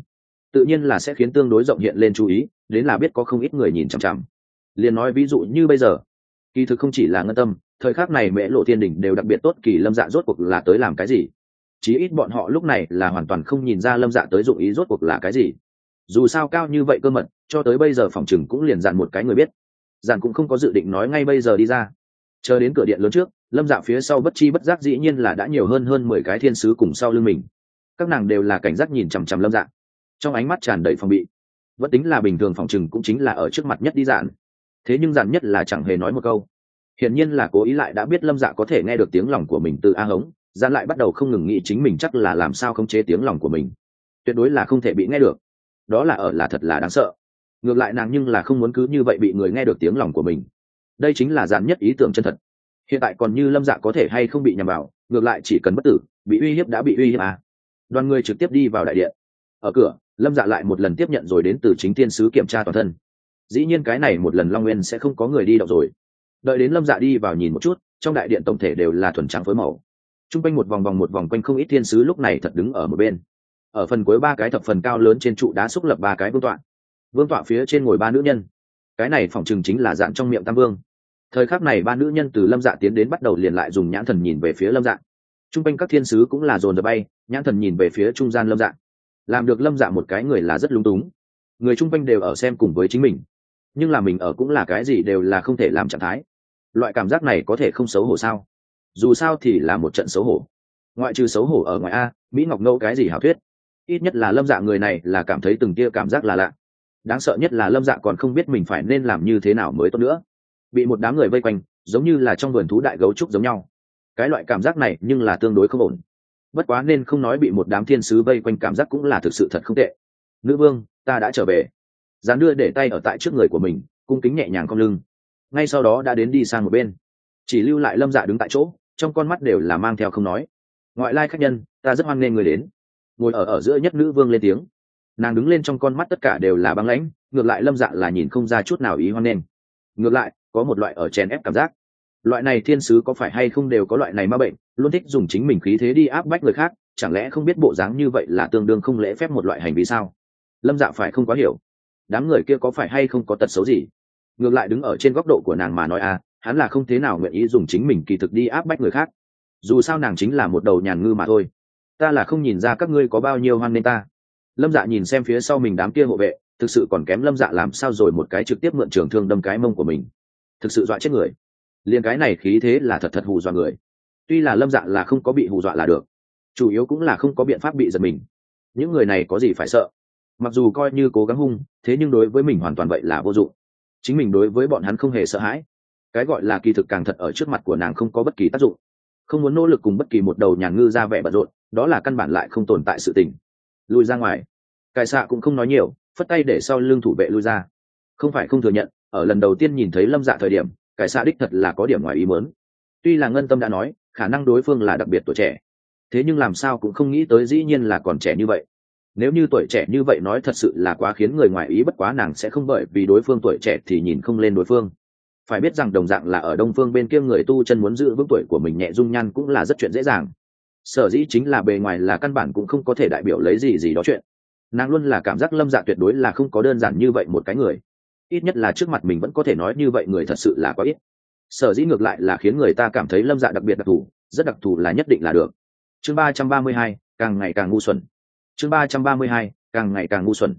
tự nhiên là sẽ khiến tương đối rộng hiện lên chú ý, đến là biết có không ít người nhìn chằm chằm. Liền nói ví dụ như bây giờ, kỳ thực không chỉ là ngân tâm, thời khắc này mễ lộ thiên đình đều đặc biệt tốt kỳ lâm dạ rốt cuộc là tới làm cái gì? Chí ít bọn họ lúc này là hoàn toàn không nhìn ra lâm dạ tới dụng ý rốt cuộc là cái gì dù sao cao như vậy cơ mật, cho tới bây giờ phòng chừng cũng liền dàn một cái người biết. Dàn cũng không có dự định nói ngay bây giờ đi ra. Chờ đến cửa điện lớn trước, lâm dạ phía sau bất chi bất giác dĩ nhiên là đã nhiều hơn hơn mười cái thiên sứ cùng sau lưng mình. Các nàng đều là cảnh giác nhìn chằm chằm lâm dạ. Trong ánh mắt tràn đầy phòng bị. Vẫn tính là bình thường phòng chừng cũng chính là ở trước mặt nhất đi dạn. Thế nhưng dạn nhất là chẳng hề nói một câu. Hiển nhiên là cố ý lại đã biết lâm dạ có thể nghe được tiếng lòng của mình từ a hống, dạn lại bắt đầu không ngừng nghĩ chính mình chắc là làm sao không chế tiếng lòng của mình. Tuyệt đối là không thể bị nghe được đó là ở là thật là đáng sợ. Ngược lại nàng nhưng là không muốn cứ như vậy bị người nghe được tiếng lòng của mình. Đây chính là giản nhất ý tưởng chân thật. Hiện tại còn như lâm dạ có thể hay không bị nhầm vào, ngược lại chỉ cần bất tử, bị uy hiếp đã bị uy hiếp à. đoàn người trực tiếp đi vào đại điện. Ở cửa, lâm dạ lại một lần tiếp nhận rồi đến từ chính tiên sứ kiểm tra toàn thân. Dĩ nhiên cái này một lần long nguyên sẽ không có người đi đậu rồi. Đợi đến lâm dạ đi vào nhìn một chút, trong đại điện tổng thể đều là thuần trắng phối màu. T r u n g quanh một vòng vòng một vòng quanh không ít thiên sứ lúc này thật đứng ở một bên ở phần cuối ba cái thập phần cao lớn trên trụ đá xúc lập ba cái vương tọa. Vương tọa phía trên ngồi ba nữ nhân. Cái này phỏng chừng chính là dạng trong miệng tam vương. Thời khắc này ba nữ nhân từ lâm dạ tiến đến bắt đầu liền lại dùng nhãn thần nhìn về phía lâm dạ. T r u n g quanh các thiên sứ cũng là dồn dập bay, nhãn thần nhìn về phía trung gian lâm dạ. Làm được lâm dạ một cái người là rất lung túng. Người chung quanh đều ở xem cùng với chính mình. Nhưng là mình ở cũng là cái gì đều là không thể làm trạng thái. Loại cảm giác này có thể không xấu hổ sao? Dù sao thì là một trận xấu hổ. Ngoại trừ xấu hổ ở ngoài a, mỹ ngọc ngẫu cái gì hảo thuyết? Ít nhất là lâm dạ người này là cảm thấy từng tia cảm giác là lạ. Đáng sợ nhất là lâm dạ còn không biết mình phải nên làm như thế nào mới tốt nữa. Bị một đám người vây quanh, giống như là trong vườn thú đại gấu trúc giống nhau. Cái loại cảm giác này nhưng là tương đối không ổn. Bất quá nên không nói bị một đám thiên sứ vây quanh cảm giác cũng là thực sự thật không tệ. Nữ vương, ta đã trở về. Dán đưa để tay ở tại trước người của mình, cung kính nhẹ nhàng cong lưng. Ngay sau đó đã đến đi sang một bên. Chỉ lưu lại lâm dạ đứng tại chỗ, trong con mắt đều là mang theo không nói. Ngoại lai khách nhân, ta rất hoan nghênh người đến ngồi ở ở giữa nhất nữ vương lên tiếng. Nàng đứng lên trong con mắt tất cả đều là băng lãnh, ngược lại lâm dạ là nhìn không ra chút nào ý hoan nghênh. Ngược lại, có một loại ở chèn ép cảm giác. Loại này thiên sứ có phải hay không đều có loại này ma bệnh, luôn thích dùng chính mình khí thế đi áp bách người khác, chẳng lẽ không biết bộ dáng như vậy là tương đương không lễ phép một loại hành vi sao? Lâm dạ phải không quá hiểu. Đám người kia có phải hay không có tật xấu gì? Ngược lại đứng ở trên góc độ của nàng mà nói à hắn là không thế nào nguyện ý dùng chính mình kỳ thực đi áp bách người khác. Dù sao nàng chính là một đầu nhàn ngư mà thôi ta là không nhìn ra các ngươi có bao nhiêu hoan nên ta. Lâm dạ nhìn xem phía sau mình đám kia hộ vệ, thực sự còn kém lâm dạ làm sao rồi một cái trực tiếp mượn trường thương đâm cái mông của mình. Thực sự dọa chết người. Liền cái này khí thế là thật thật hù dọa người. Tuy là lâm dạ là không có bị hù dọa là được, chủ yếu cũng là không có biện pháp bị giật mình. Những người này có gì phải sợ? Mặc dù coi như cố gắng hung, thế nhưng đối với mình hoàn toàn vậy là vô dụng. Chính mình đối với bọn hắn không hề sợ hãi. Cái gọi là kỳ thực càng thật ở trước mặt của nàng không có bất kỳ tác dụng không muốn nỗ lực cùng bất kỳ một đầu nhàn ngư ra vẻ bận rộn, đó là căn bản lại không tồn tại sự tình. Lùi ra ngoài. Cải xạ cũng không nói nhiều, phất tay để sau lưng thủ vệ lui ra. Không phải không thừa nhận, ở lần đầu tiên nhìn thấy lâm dạ thời điểm, cải xạ đích thật là có điểm ngoài ý mớn tuy là ngân tâm đã nói, khả năng đối phương là đặc biệt tuổi trẻ, thế nhưng làm sao cũng không nghĩ tới dĩ nhiên là còn trẻ như vậy. Nếu như tuổi trẻ như vậy nói thật sự là quá khiến người ngoài ý bất quá nàng sẽ không bởi vì đối phương tuổi trẻ thì nhìn không lên đối phương phải biết rằng đồng dạng là ở đông phương bên kia người tu chân muốn giữ vững tuổi của mình nhẹ dung nhan cũng là rất chuyện dễ dàng. Sở dĩ chính là bề ngoài là căn bản cũng không có thể đại biểu lấy gì gì đó chuyện. Nàng luôn là cảm giác lâm dạ tuyệt đối là không có đơn giản như vậy một cái người. Ít nhất là trước mặt mình vẫn có thể nói như vậy người thật sự là quá ít. Sở dĩ ngược lại là khiến người ta cảm thấy lâm dạ đặc biệt đặc thù, rất đặc thù là nhất định là được. Chương ba trăm ba mươi hai, càng ngày càng ngu xuẩn. Chương ba trăm ba mươi hai, càng ngày càng ngu xuẩn.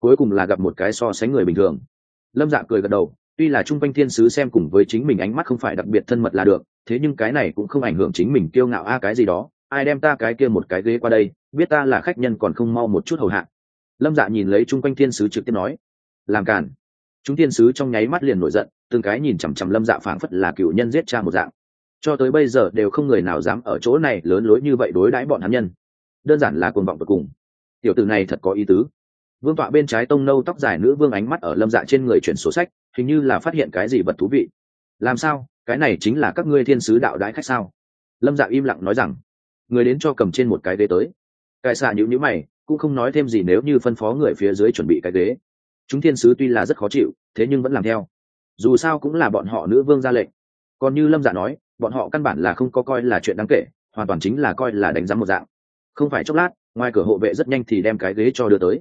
Cuối cùng là gặp một cái so sánh người bình thường. Lâm dạ cười gật đầu tuy là chung quanh thiên sứ xem cùng với chính mình ánh mắt không phải đặc biệt thân mật là được, thế nhưng cái này cũng không ảnh hưởng chính mình kiêu ngạo a, cái gì đó. Ai đem ta cái kia một cái ghế qua đây, biết ta là khách nhân còn không mau một chút hầu hạ. Lâm dạ nhìn lấy chung quanh thiên sứ trực tiếp nói, làm cản chúng thiên sứ trong nháy mắt liền nổi giận, từng cái nhìn chằm chằm lâm dạ phảng phất là cựu nhân giết cha một dạng. Cho tới bây giờ đều không người nào dám ở chỗ này lớn lối như vậy đối đãi bọn hắn nhân. Đơn giản là cuồng vọng tột cùng. Tiểu tử này thật có ý tứ vương tọa bên trái tông nâu tóc dài nữ vương ánh mắt ở lâm dạ trên người chuyển sổ sách, hình như là phát hiện cái gì vật thú vị. Làm sao? Cái này chính là các ngươi thiên sứ đạo đãi khách sao? Lâm dạ im lặng nói rằng, người đến cho cầm trên một cái ghế tới. Cải xạ nhữ nhữ mày, cũng không nói thêm gì nếu như phân phó người phía dưới chuẩn bị cái ghế. Chúng thiên sứ tuy là rất khó chịu, thế nhưng vẫn làm theo. Dù sao cũng là bọn họ nữ vương ra lệnh. Còn như lâm dạ nói, bọn họ căn bản là không có coi là chuyện đáng kể, hoàn toàn chính là coi là đánh giá một dạng. Không phải chốc lát, ngoài cửa hộ vệ rất nhanh thì đem cái ghế cho đưa tới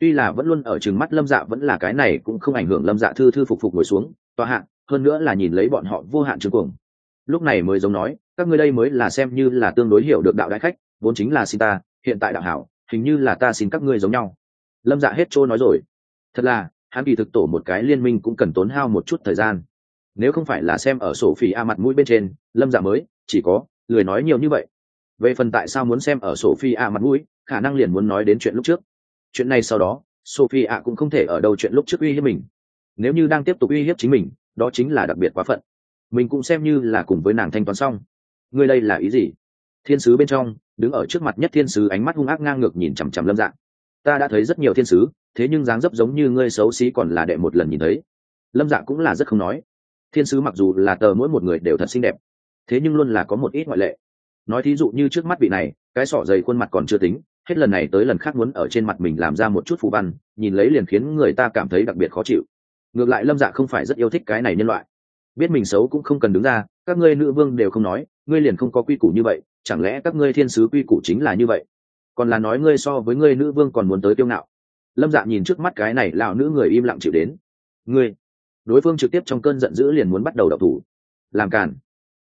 tuy là vẫn luôn ở chừng mắt lâm dạ vẫn là cái này cũng không ảnh hưởng lâm dạ thư thư phục phục ngồi xuống, tòa hạn hơn nữa là nhìn lấy bọn họ vô hạn trừng cuồng. Lúc này mới giống nói, các ngươi đây mới là xem như là tương đối hiểu được đạo đại khách, vốn chính là xin ta, hiện tại đạo hảo, hình như là ta xin các ngươi giống nhau. Lâm dạ hết trôi nói rồi. Thật là, hắn kỳ thực tổ một cái liên minh cũng cần tốn hao một chút thời gian. Nếu không phải là xem ở sổ phỉ a mặt mũi bên trên, lâm dạ mới, chỉ có, lười nói nhiều như vậy. Về phần tại sao muốn xem ở sổ phi a mặt mũi, khả năng liền muốn nói đến chuyện lúc trước chuyện này sau đó, sophie ạ cũng không thể ở đâu chuyện lúc trước uy hiếp mình. Nếu như đang tiếp tục uy hiếp chính mình, đó chính là đặc biệt quá phận. Mình cũng xem như là cùng với nàng thanh toán xong. Ngươi đây là ý gì? Thiên sứ bên trong, đứng ở trước mặt nhất thiên sứ ánh mắt hung ác ngang ngược nhìn chằm chằm lâm dạng ta đã thấy rất nhiều thiên sứ, thế nhưng dáng dấp giống như ngươi xấu xí còn là đệ một lần nhìn thấy. Lâm dạng cũng là rất không nói. Thiên sứ mặc dù là tờ mỗi một người đều thật xinh đẹp, thế nhưng luôn là có một ít ngoại lệ. Nói thí dụ như trước mắt vị này, cái sọ dày khuôn mặt còn chưa tính hết lần này tới lần khác muốn ở trên mặt mình làm ra một chút phù văn, nhìn lấy liền khiến người ta cảm thấy đặc biệt khó chịu. Ngược lại lâm dạ không phải rất yêu thích cái này nhân loại. Biết mình xấu cũng không cần đứng ra, các ngươi nữ vương đều không nói, ngươi liền không có quy củ như vậy, chẳng lẽ các ngươi thiên sứ quy củ chính là như vậy? Còn là nói ngươi so với ngươi nữ vương còn muốn tới tiêu ngạo. Lâm dạ nhìn trước mắt cái này lão nữ người im lặng chịu đến. Ngươi, đối phương trực tiếp trong cơn giận dữ liền muốn bắt đầu đậu thủ. Làm cản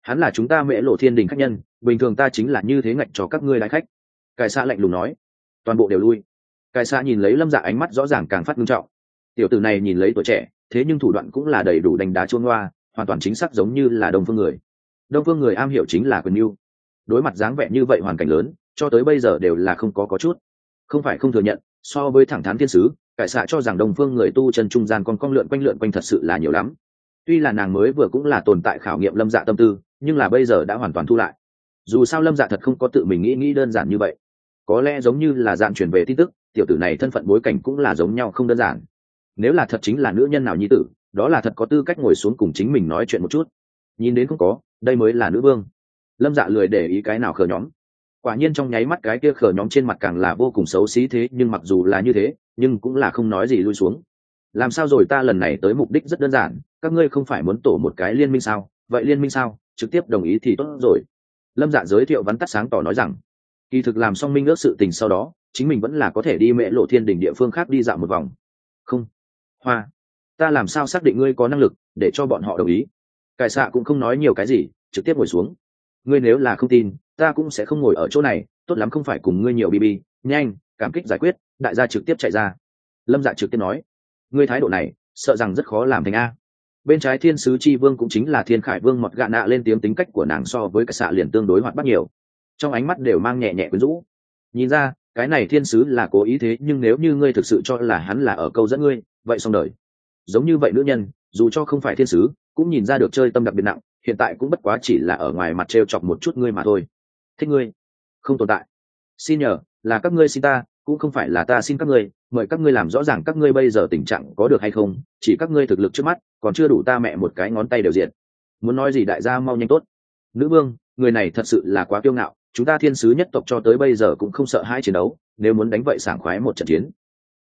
hắn là chúng ta mễ lộ thiên đình khách nhân, bình thường ta chính là như thế ngạch cho các ngươi đại khách cải xạ lạnh lùng nói. Toàn bộ đều lui. Cải xạ nhìn lấy lâm dạ ánh mắt rõ ràng càng phát nghiêm trọng. Tiểu tử này nhìn lấy tuổi trẻ thế nhưng thủ đoạn cũng là đầy đủ đánh đá chuông hoa, hoàn toàn chính xác giống như là đông phương người. Đông phương người am hiểu chính là quyền mưu đối mặt dáng vẻ như vậy hoàn cảnh lớn cho tới bây giờ đều là không có có chút. Không phải không thừa nhận so với thẳng thắn thiên sứ cải xạ cho rằng đông phương người tu chân trung gian còn con lượn quanh lượn quanh thật sự là nhiều lắm. Tuy là nàng mới vừa cũng là tồn tại khảo nghiệm lâm dạ tâm tư nhưng là bây giờ đã hoàn toàn thu lại. Dù sao lâm dạ thật không có tự mình nghĩ nghĩ đơn giản như vậy có lẽ giống như là dạng truyền về tin tức, tiểu tử này thân phận bối cảnh cũng là giống nhau không đơn giản. Nếu là thật chính là nữ nhân nào nhi tử, đó là thật có tư cách ngồi xuống cùng chính mình nói chuyện một chút. Nhìn đến không có, đây mới là nữ vương. Lâm dạ lười để ý cái nào khờ nhóm. Quả nhiên trong nháy mắt cái kia khờ nhóm trên mặt càng là vô cùng xấu xí thế, nhưng mặc dù là như thế, nhưng cũng là không nói gì lui xuống. Làm sao rồi ta lần này tới mục đích rất đơn giản, các ngươi không phải muốn tổ một cái liên minh sao? Vậy liên minh sao? Trực tiếp đồng ý thì tốt rồi. Lâm dạ giới thiệu vắn tắt sáng tỏ nói rằng kỳ thực làm xong minh ước sự tình sau đó, chính mình vẫn là có thể đi mẹ lộ thiên đỉnh địa phương khác đi dạo một vòng. Không. Hoa. Ta làm sao xác định ngươi có năng lực để cho bọn họ đồng ý? Cải xạ cũng không nói nhiều cái gì, trực tiếp ngồi xuống. Ngươi nếu là không tin, ta cũng sẽ không ngồi ở chỗ này, tốt lắm không phải cùng ngươi nhiều bb nhanh, cảm kích giải quyết, đại gia trực tiếp chạy ra. Lâm dạ trực tiếp nói. Ngươi thái độ này, sợ rằng rất khó làm thành a. Bên trái thiên sứ chi vương cũng chính là thiên khải vương mọt gạ nạ lên tiếng tính cách của nàng so với cái xạ liền tương đối hoạt bắt nhiều trong ánh mắt đều mang nhẹ nhẹ quyến rũ. Nhìn ra, cái này thiên sứ là cố ý thế, nhưng nếu như ngươi thực sự cho là hắn là ở câu dẫn ngươi, vậy xong đời. Giống như vậy nữ nhân, dù cho không phải thiên sứ, cũng nhìn ra được chơi tâm đặc biệt nặng, hiện tại cũng bất quá chỉ là ở ngoài mặt t r e o chọc một chút ngươi mà thôi. Thích ngươi? Không tồn tại. Xin nhờ, là các ngươi xin ta, cũng không phải là ta xin các ngươi, mời các ngươi làm rõ ràng các ngươi bây giờ tình trạng có được hay không, chỉ các ngươi thực lực trước mắt, còn chưa đủ ta mẹ một cái ngón tay đều diện. Muốn nói gì đại gia mau nhanh tốt. Nữ vương, người này thật sự là quá kiêu ngạo chúng ta thiên sứ nhất tộc cho tới bây giờ cũng không sợ hai chiến đấu, nếu muốn đánh vậy sảng khoái một trận chiến.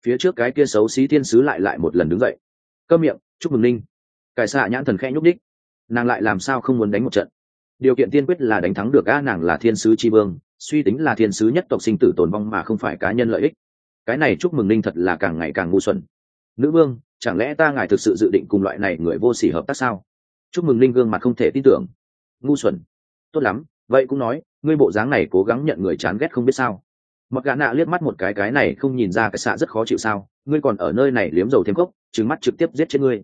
Phía trước cái kia xấu xí thiên sứ lại lại một lần đứng dậy. Cơm miệng, chúc mừng linh. Cải xạ nhãn thần khẽ nhúc đích nàng lại làm sao không muốn đánh một trận? Điều kiện tiên quyết là đánh thắng được a nàng là thiên sứ tri vương, suy tính là thiên sứ nhất tộc sinh tử tồn vong mà không phải cá nhân lợi ích. Cái này chúc mừng linh thật là càng ngày càng ngu xuẩn. Nữ vương, chẳng lẽ ta ngài thực sự dự định cùng loại này người vô sỉ hợp tác sao? Chúc mừng linh gương mặt không thể tin tưởng. Ngu xuẩn. Tốt lắm vậy cũng nói, ngươi bộ dáng này cố gắng nhận người chán ghét không biết sao. Mặc gã nạ liếc mắt một cái cái này không nhìn ra cái xạ rất khó chịu sao. Ngươi còn ở nơi này liếm dầu thêm cốc trứng mắt trực tiếp giết chết ngươi.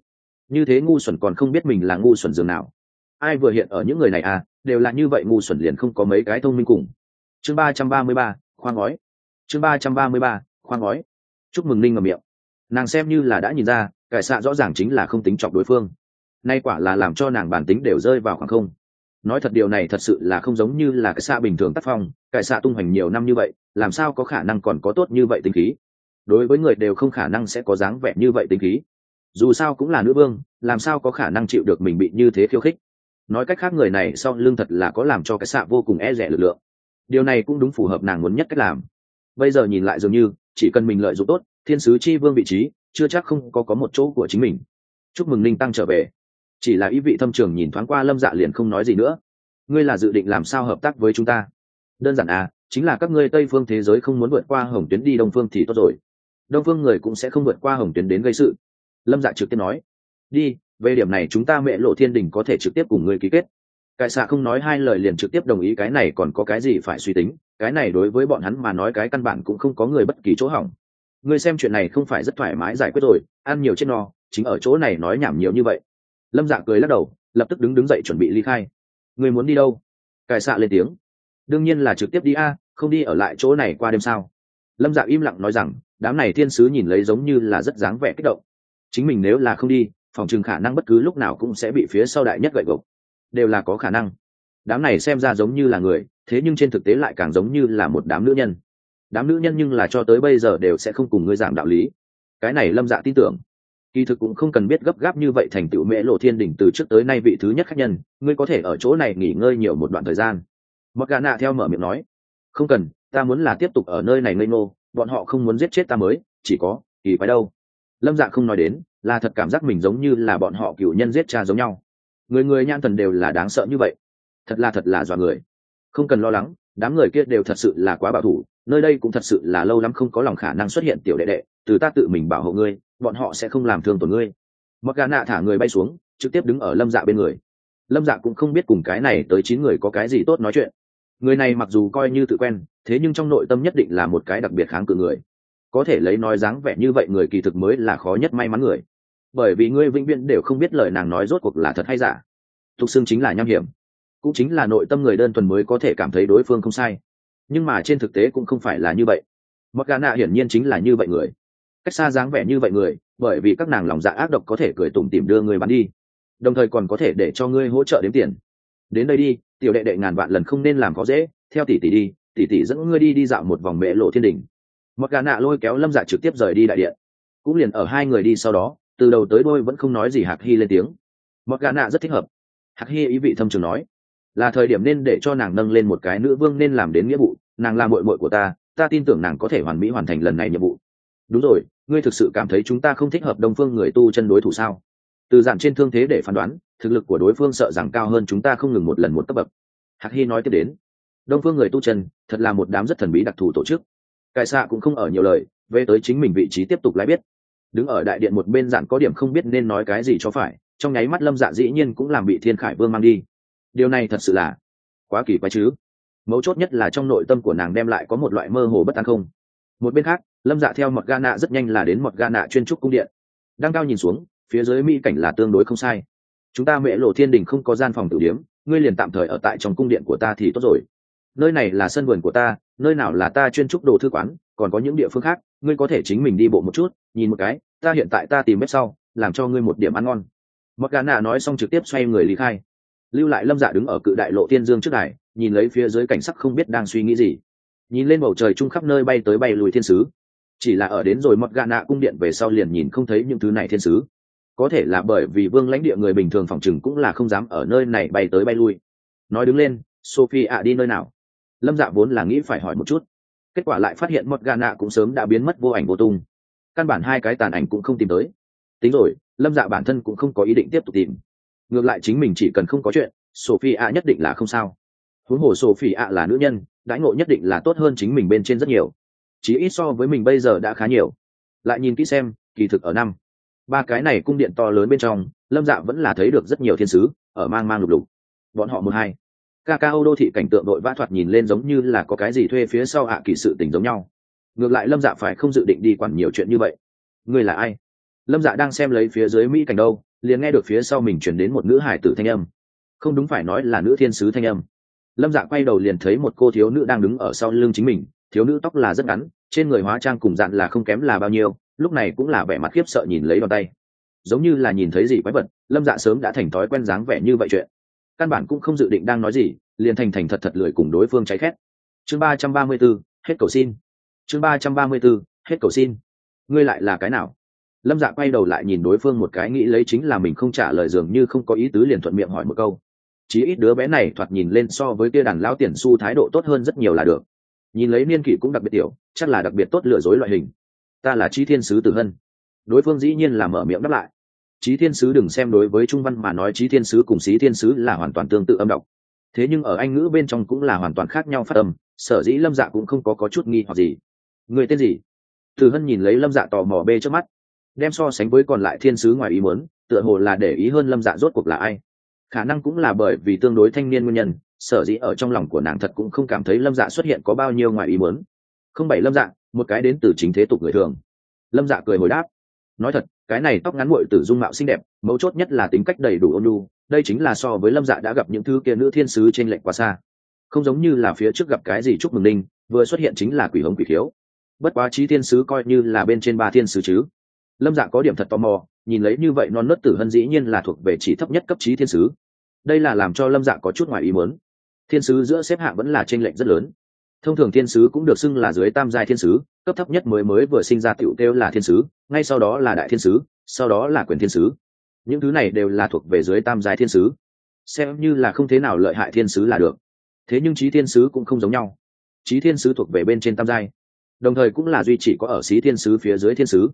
Như thế ngu xuẩn còn không biết mình là ngu xuẩn dường nào. Ai vừa hiện ở những người này à đều là như vậy ngu xuẩn liền không có mấy cái thông minh cùng. Chương ba trăm ba mươi ba, khoan ngói. Chương ba trăm ba mươi ba, khoan ngói. Chúc mừng ninh ngầm miệng. Nàng xem như là đã nhìn ra cải xạ rõ ràng chính là không tính chọc đối phương. Nay quả là làm cho nàng bản tính đều rơi vào khoảng không nói thật điều này thật sự là không giống như là cái xạ bình thường tác phong cải xạ tung hoành nhiều năm như vậy, làm sao có khả năng còn có tốt như vậy tính khí? Đối với người đều không khả năng sẽ có dáng vẻ như vậy tính khí. Dù sao cũng là nữ vương, làm sao có khả năng chịu được mình bị như thế khiêu khích? Nói cách khác người này sau lưng thật là có làm cho cái xạ vô cùng e rẻ lực lượng. Điều này cũng đúng phù hợp nàng muốn nhất cách làm. Bây giờ nhìn lại dường như, chỉ cần mình lợi dụng tốt, thiên sứ chi vương vị trí, chưa chắc không có có một chỗ của chính mình. Chúc mừng ninh tăng trở về chỉ là ý vị thâm trường nhìn thoáng qua lâm dạ liền không nói gì nữa. Ngươi là dự định làm sao hợp tác với chúng ta? Đơn giản à chính là các ngươi tây phương thế giới không muốn vượt qua hồng tuyến đi đông phương thì tốt rồi. Đông phương người cũng sẽ không vượt qua hồng tuyến đến gây sự. Lâm dạ trực tiếp nói. Đi, về điểm này chúng ta mẹ lộ thiên đình có thể trực tiếp cùng ngươi ký kết. Cải xạ không nói hai lời liền trực tiếp đồng ý cái này còn có cái gì phải suy tính. Cái này đối với bọn hắn mà nói cái căn bản cũng không có người bất kỳ chỗ hỏng. Ngươi xem chuyện này không phải rất thoải mái giải quyết rồi. Ăn nhiều chết no, chính ở chỗ này nói nhảm nhiều như vậy lâm dạ cười lắc đầu, lập tức đứng đứng dậy chuẩn bị ly khai. Ngươi muốn đi đâu? Cải xạ lên tiếng. Đương nhiên là trực tiếp đi a, không đi ở lại chỗ này qua đêm sao? Lâm dạ im lặng nói rằng, đám này thiên sứ nhìn lấy giống như là rất dáng vẻ kích động. Chính mình nếu là không đi, phòng chừng khả năng bất cứ lúc nào cũng sẽ bị phía sau đại nhất gậy gộc. Đều là có khả năng. Đám này xem ra giống như là người, thế nhưng trên thực tế lại càng giống như là một đám nữ nhân. Đám nữ nhân nhưng là cho tới bây giờ đều sẽ không cùng ngươi giảng đạo lý. Cái này lâm dạ tin tưởng kỳ thực cũng không cần biết gấp gáp như vậy thành tựu mễ lộ thiên đỉnh từ trước tới nay vị thứ nhất khách nhân, ngươi có thể ở chỗ này nghỉ ngơi nhiều một đoạn thời gian. Mặc gà nạ theo mở miệng nói, không cần, ta muốn là tiếp tục ở nơi này ngây ngô, bọn họ không muốn giết chết ta mới, chỉ có, kỳ quái đâu. Lâm dạ không nói đến, là thật cảm giác mình giống như là bọn họ cựu nhân giết cha giống nhau. Người người nhan thần đều là đáng sợ như vậy. Thật là thật là dọa người. Không cần lo lắng, đám người kia đều thật sự là quá bảo thủ nơi đây cũng thật sự là lâu lắm không có lòng khả năng xuất hiện tiểu đệ đệ, từ ta tự mình bảo hộ ngươi, bọn họ sẽ không làm thương tổn ngươi. Mặc gà nạ thả người bay xuống, trực tiếp đứng ở lâm dạ bên người. Lâm dạ cũng không biết cùng cái này tới chín người có cái gì tốt nói chuyện. Người này mặc dù coi như tự quen, thế nhưng trong nội tâm nhất định là một cái đặc biệt kháng cự người. Có thể lấy nói dáng vẻ như vậy người kỳ thực mới là khó nhất may mắn người. Bởi vì ngươi vĩnh viễn đều không biết lời nàng nói rốt cuộc là thật hay giả. Tục xương chính là nham hiểm. Cũng chính là nội tâm người đơn thuần mới có thể cảm thấy đối phương không sai nhưng mà trên thực tế cũng không phải là như vậy. Mặc gà nạ hiển nhiên chính là như vậy người. Cách xa dáng vẻ như vậy người, bởi vì các nàng lòng dạ ác độc có thể cười tủm tìm đưa người bắn đi. Đồng thời còn có thể để cho ngươi hỗ trợ đếm tiền. Đến đây đi, tiểu đệ đệ ngàn vạn lần không nên làm khó dễ, theo tỷ tỷ đi, tỷ tỷ dẫn ngươi đi đi dạo một vòng mễ lộ thiên đình. Mặc gà nạ lôi kéo lâm dạ trực tiếp rời đi đại điện. Cũng liền ở hai người đi sau đó, từ đầu tới đôi vẫn không nói gì hạc hy lên tiếng. Mặc gà nạ rất thích hợp. Hạc hy ý vị thâm trường nói là thời điểm nên để cho nàng nâng lên một cái nữ vương nên làm đến nghĩa vụ, nàng là mội mội của ta ta tin tưởng nàng có thể hoàn mỹ hoàn thành lần này nhiệm vụ. Đúng rồi, ngươi thực sự cảm thấy chúng ta không thích hợp đồng phương người tu chân đối thủ sao? Từ dạng trên thương thế để phán đoán, thực lực của đối phương sợ rằng cao hơn chúng ta không ngừng một lần một cấp bậc. Hạc hy nói tiếp đến đông phương người tu chân, thật là một đám rất thần bí đặc thù tổ chức. Cải xạ cũng không ở nhiều lời, về tới chính mình vị trí tiếp tục lái biết. Đứng ở đại điện một bên dạn có điểm không biết nên nói cái gì cho phải, trong nháy mắt lâm dạ dĩ nhiên cũng làm bị thiên khải vương mang đi điều này thật sự là quá kỳ quái chứ. Mấu chốt nhất là trong nội tâm của nàng đem lại có một loại mơ hồ bất an không. Một bên khác, lâm dạ theo một ga nạ rất nhanh là đến một ga nạ chuyên trúc cung điện. Đang cao nhìn xuống, phía dưới mỹ cảnh là tương đối không sai. Chúng ta mẹ lộ thiên đình không có gian phòng tử điếm, ngươi liền tạm thời ở tại trong cung điện của ta thì tốt rồi. Nơi này là sân vườn của ta, nơi nào là ta chuyên trúc đồ thư quán, còn có những địa phương khác, ngươi có thể chính mình đi bộ một chút, nhìn một cái, ta hiện tại ta tìm bếp sau, làm cho ngươi một điểm ăn ngon. Mặc gà nạ nói xong trực tiếp xoay người lý khai lưu lại lâm dạ đứng ở cự đại lộ tiên dương trước đài, nhìn lấy phía dưới cảnh sắc không biết đang suy nghĩ gì. Nhìn lên bầu trời chung khắp nơi bay tới bay lùi thiên sứ. Chỉ là ở đến rồi mọt gà nạ cung điện về sau liền nhìn không thấy những thứ này thiên sứ. Có thể là bởi vì vương lãnh địa người bình thường phòng chừng cũng là không dám ở nơi này bay tới bay lui. Nói đứng lên sophie ạ đi nơi nào? Lâm dạ vốn là nghĩ phải hỏi một chút. Kết quả lại phát hiện mọt gà nạ cũng sớm đã biến mất vô ảnh vô tung. Căn bản hai cái tàn ảnh cũng không tìm tới. Tính rồi, lâm dạ bản thân cũng không có ý định tiếp tục tìm ngược lại chính mình chỉ cần không có chuyện sophie ạ nhất định là không sao huống hồ sophie ạ là nữ nhân đãi ngộ nhất định là tốt hơn chính mình bên trên rất nhiều chỉ ít so với mình bây giờ đã khá nhiều lại nhìn kỹ xem kỳ thực ở năm ba cái này cung điện to lớn bên trong lâm dạ vẫn là thấy được rất nhiều thiên sứ ở mang mang lục lục bọn họ một hai ca Cacao đô thị cảnh tượng đội vã thoạt nhìn lên giống như là có cái gì thuê phía sau hạ kỳ sự tình giống nhau. Ngược lại Lâm Dạ phải không dự định đi quản nhiều chuyện như vậy. Người là ai? Lâm Dạ đang xem lấy phía dưới mỹ cảnh đâu, liền nghe được phía sau mình chuyển đến một nữ hải tử thanh âm. Không đúng phải nói là nữ thiên sứ thanh âm. Lâm Dạ quay đầu liền thấy một cô thiếu nữ đang đứng ở sau lưng chính mình, thiếu nữ tóc là rất ngắn, trên người hóa trang cùng dặn là không kém là bao nhiêu, lúc này cũng là vẻ mặt khiếp sợ nhìn lấy đòn tay. Giống như là nhìn thấy gì quái vật, Lâm Dạ sớm đã thành thói quen dáng vẻ như vậy chuyện căn bản cũng không dự định đang nói gì liền thành thành thật thật lười cùng đối phương cháy khét chương ba trăm ba mươi b ố hết cầu xin chương ba trăm ba mươi b ố hết cầu xin ngươi lại là cái nào lâm dạ quay đầu lại nhìn đối phương một cái nghĩ lấy chính là mình không trả lời dường như không có ý tứ liền thuận miệng hỏi một câu chí ít đứa bé này thoạt nhìn lên so với kia đàn lão tiền su thái độ tốt hơn rất nhiều là được nhìn lấy niên kỷ cũng đặc biệt tiểu chắc là đặc biệt tốt lừa dối loại hình ta là chi thiên sứ tử hân đối phương dĩ nhiên là mở miệng đáp lại Chí Thiên sứ đừng xem đối với Trung Văn mà nói Chí Thiên sứ cùng Xí Thiên sứ là hoàn toàn tương tự âm đọc. Thế nhưng ở Anh ngữ bên trong cũng là hoàn toàn khác nhau phát âm, sở dĩ Lâm Dạ cũng không có có chút nghi hoặc gì. Người tên gì? Từ Hân nhìn lấy Lâm Dạ tò mò bê trước mắt, đem so sánh với còn lại thiên sứ ngoài ý muốn, tựa hồ là để ý hơn Lâm Dạ rốt cuộc là ai. Khả năng cũng là bởi vì tương đối thanh niên nguyên nhân, sở dĩ ở trong lòng của nàng thật cũng không cảm thấy Lâm Dạ xuất hiện có bao nhiêu ngoài ý muốn. Không bảy Lâm Dạ, một cái đến từ chính thế tục người thường. Lâm Dạ cười hồi đáp, nói thật cái này tóc ngắn muội tử dung mạo xinh đẹp mấu chốt nhất là tính cách đầy đủ ôn nhu đây chính là so với lâm dạ đã gặp những thứ kia nữ thiên sứ trên lệnh quá xa không giống như là phía trước gặp cái gì chúc mừng ninh vừa xuất hiện chính là quỷ hống quỷ thiếu bất quá trí thiên sứ coi như là bên trên ba thiên sứ chứ lâm dạ có điểm thật tò mò, nhìn lấy như vậy non nớt tử hân dĩ nhiên là thuộc về chỉ thấp nhất cấp trí thiên sứ. Đây là làm cho lâm dạ có chút ngoài ý muốn. Thiên sứ giữa xếp hạng vẫn là t r ê n lệch rất lớn. Thông thường thiên sứ cũng được xưng là dưới tam giai thiên sứ, cấp thấp nhất mới mới vừa sinh ra t i ể u kêu là thiên sứ, ngay sau đó là đại thiên sứ, sau đó là quyền thiên sứ. Những thứ này đều là thuộc về dưới tam giai thiên sứ. Xem như là không thế nào lợi hại thiên sứ là được. Thế nhưng trí thiên sứ cũng không giống nhau. Trí thiên sứ thuộc về bên trên tam giai, đồng thời cũng là duy chỉ có ở xí thiên sứ phía dưới thiên sứ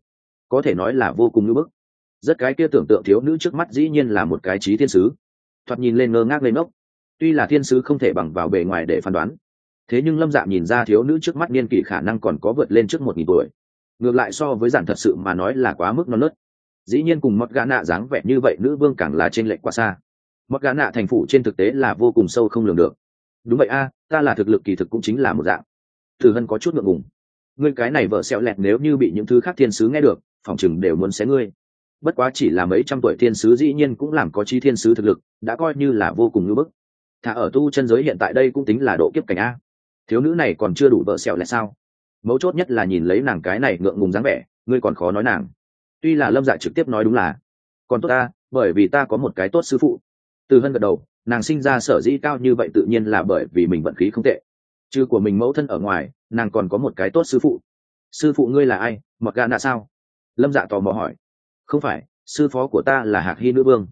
có thể nói là vô cùng ngưỡng bức. Rất cái kia tưởng tượng thiếu nữ trước mắt dĩ nhiên là một cái trí thiên sứ. Thoạt nhìn lên ngơ ngác lên ngốc. Tuy là thiên sứ không thể bằng vào bề ngoài để phán đoán. Thế nhưng lâm dạ nhìn ra thiếu nữ trước mắt niên kỷ khả năng còn có vượt lên trước một nghìn tuổi. Ngược lại so với giản thật sự mà nói là quá mức non nớt. Dĩ nhiên cùng mọt gã nạ dáng vẻ như vậy, nữ vương càng là trên lệch quá xa. Mọt gã nạ thành phủ trên thực tế là vô cùng sâu không lường được. Đúng vậy a, ta là thực lực kỳ thực cũng chính là một dạng. Thử hân có chút ngượng ngùng. Ngươi cái này vợ xẹo lẹt nếu như bị những thứ khác thiên sứ nghe được phòng chừng đều muốn xé ngươi. Bất quá chỉ là mấy trăm tuổi thiên sứ dĩ nhiên cũng làm có chi thiên sứ thực lực, đã coi như là vô cùng ngưỡng bức. Thả ở tu chân giới hiện tại đây cũng tính là độ kiếp cảnh a. Thiếu nữ này còn chưa đủ vợ sẹo lại sao? Mấu chốt nhất là nhìn lấy nàng cái này ngượng ngùng dáng vẻ, ngươi còn khó nói nàng. Tuy là lâm dạ trực tiếp nói đúng là, còn tốt ta, bởi vì ta có một cái tốt sư phụ. Từ hân gật đầu, nàng sinh ra sở dĩ cao như vậy tự nhiên là bởi vì mình vận khí không tệ. Chứ của mình mẫu thân ở ngoài, nàng còn có một cái tốt sư phụ. Sư phụ ngươi là ai? Mặc gà nạ sao? Lâm dạ tò mò hỏi. Không phải, sư phó của ta là hạc hy nữ vương.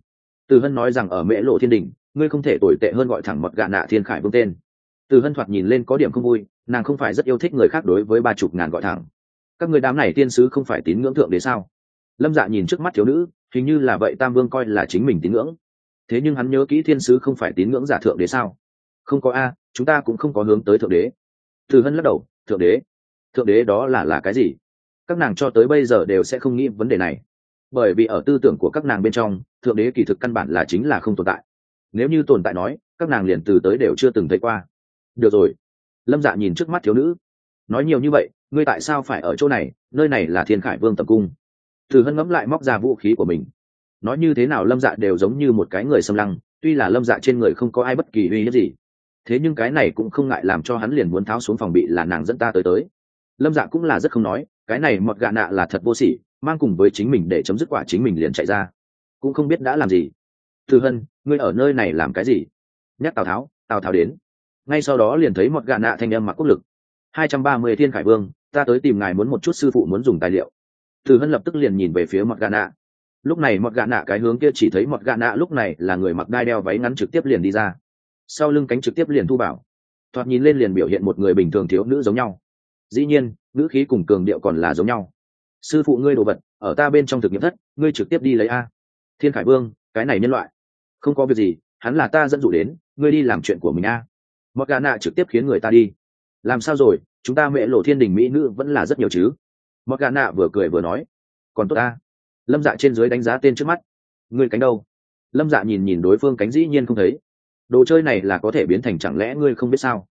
Từ hân nói rằng ở mễ lộ thiên đình, ngươi không thể tồi tệ hơn gọi thẳng mọt gạ nạ thiên khải vương tên. Từ hân thoạt nhìn lên có điểm không vui, nàng không phải rất yêu thích người khác đối với ba chục ngàn gọi thẳng. Các người đám này tiên sứ không phải tín ngưỡng thượng đế sao? Lâm dạ nhìn trước mắt thiếu nữ, hình như là vậy tam vương coi là chính mình tín ngưỡng. Thế nhưng hắn nhớ kỹ thiên sứ không phải tín ngưỡng giả thượng đế sao? Không có a, chúng ta cũng không có hướng tới thượng đế. Từ hân lắc đầu, thượng đế? Thượng đế đó là là cái gì? Các nàng cho tới bây giờ đều sẽ không nghĩ vấn đề này. Bởi vì ở tư tưởng của các nàng bên trong, thượng đế kỳ thực căn bản là chính là không tồn tại. Nếu như tồn tại nói, các nàng liền từ tới đều chưa từng thấy qua. Được rồi. Lâm dạ nhìn trước mắt thiếu nữ. Nói nhiều như vậy, ngươi tại sao phải ở chỗ này? Nơi này là thiên khải vương tập cung. Thử hân ngẫm lại móc ra vũ khí của mình. Nói như thế nào lâm dạ đều giống như một cái người xâm lăng, tuy là lâm dạ trên người không có ai bất kỳ uy hiếp gì. Thế nhưng cái này cũng không ngại làm cho hắn liền muốn tháo xuống phòng bị là nàng dẫn ta tới tới lâm dạ cũng là rất không nói, cái này mọt gạ nạ là thật vô sỉ, mang cùng với chính mình để chấm dứt quả chính mình liền chạy ra. Cũng không biết đã làm gì. Thư hân, ngươi ở nơi này làm cái gì? Nhắc tào tháo tào tháo đến. Ngay sau đó liền thấy mọt gạ nạ thanh âm mặc quốc lực. Hai trăm ba mươi thiên khải vương, ta tới tìm ngài muốn một chút sư phụ muốn dùng tài liệu. Từ hân lập tức liền nhìn về phía mọt gà nạ. Lúc này mọt gà nạ cái hướng kia chỉ thấy mọt gà nạ lúc này là người mặc đai đeo váy ngắn trực tiếp liền đi ra. Sau lưng cánh trực tiếp liền thu bảo. Thoạt nhìn lên liền biểu hiện một người bình thường thiếu nữ giống nhau dĩ nhiên nữ khí cùng cường điệu còn là giống nhau. Sư phụ ngươi đồ vật, ở ta bên trong thực nghiệm thất, ngươi trực tiếp đi lấy a. Thiên khải vương, cái này nhân loại. Không có việc gì, hắn là ta dẫn dụ đến, ngươi đi làm chuyện của mình a. Mặc gà nạ trực tiếp khiến người ta đi. Làm sao rồi, chúng ta mẹ lộ thiên đình mỹ nữ vẫn là rất nhiều chứ? Mặc gà nạ vừa cười vừa nói. Còn tốt ta lâm dạ trên dưới đánh giá tên trước mắt. Ngươi cánh đâu? Lâm dạ nhìn nhìn đối phương cánh dĩ nhiên không thấy. Đồ chơi này là có thể biến thành chẳng lẽ ngươi không biết sao?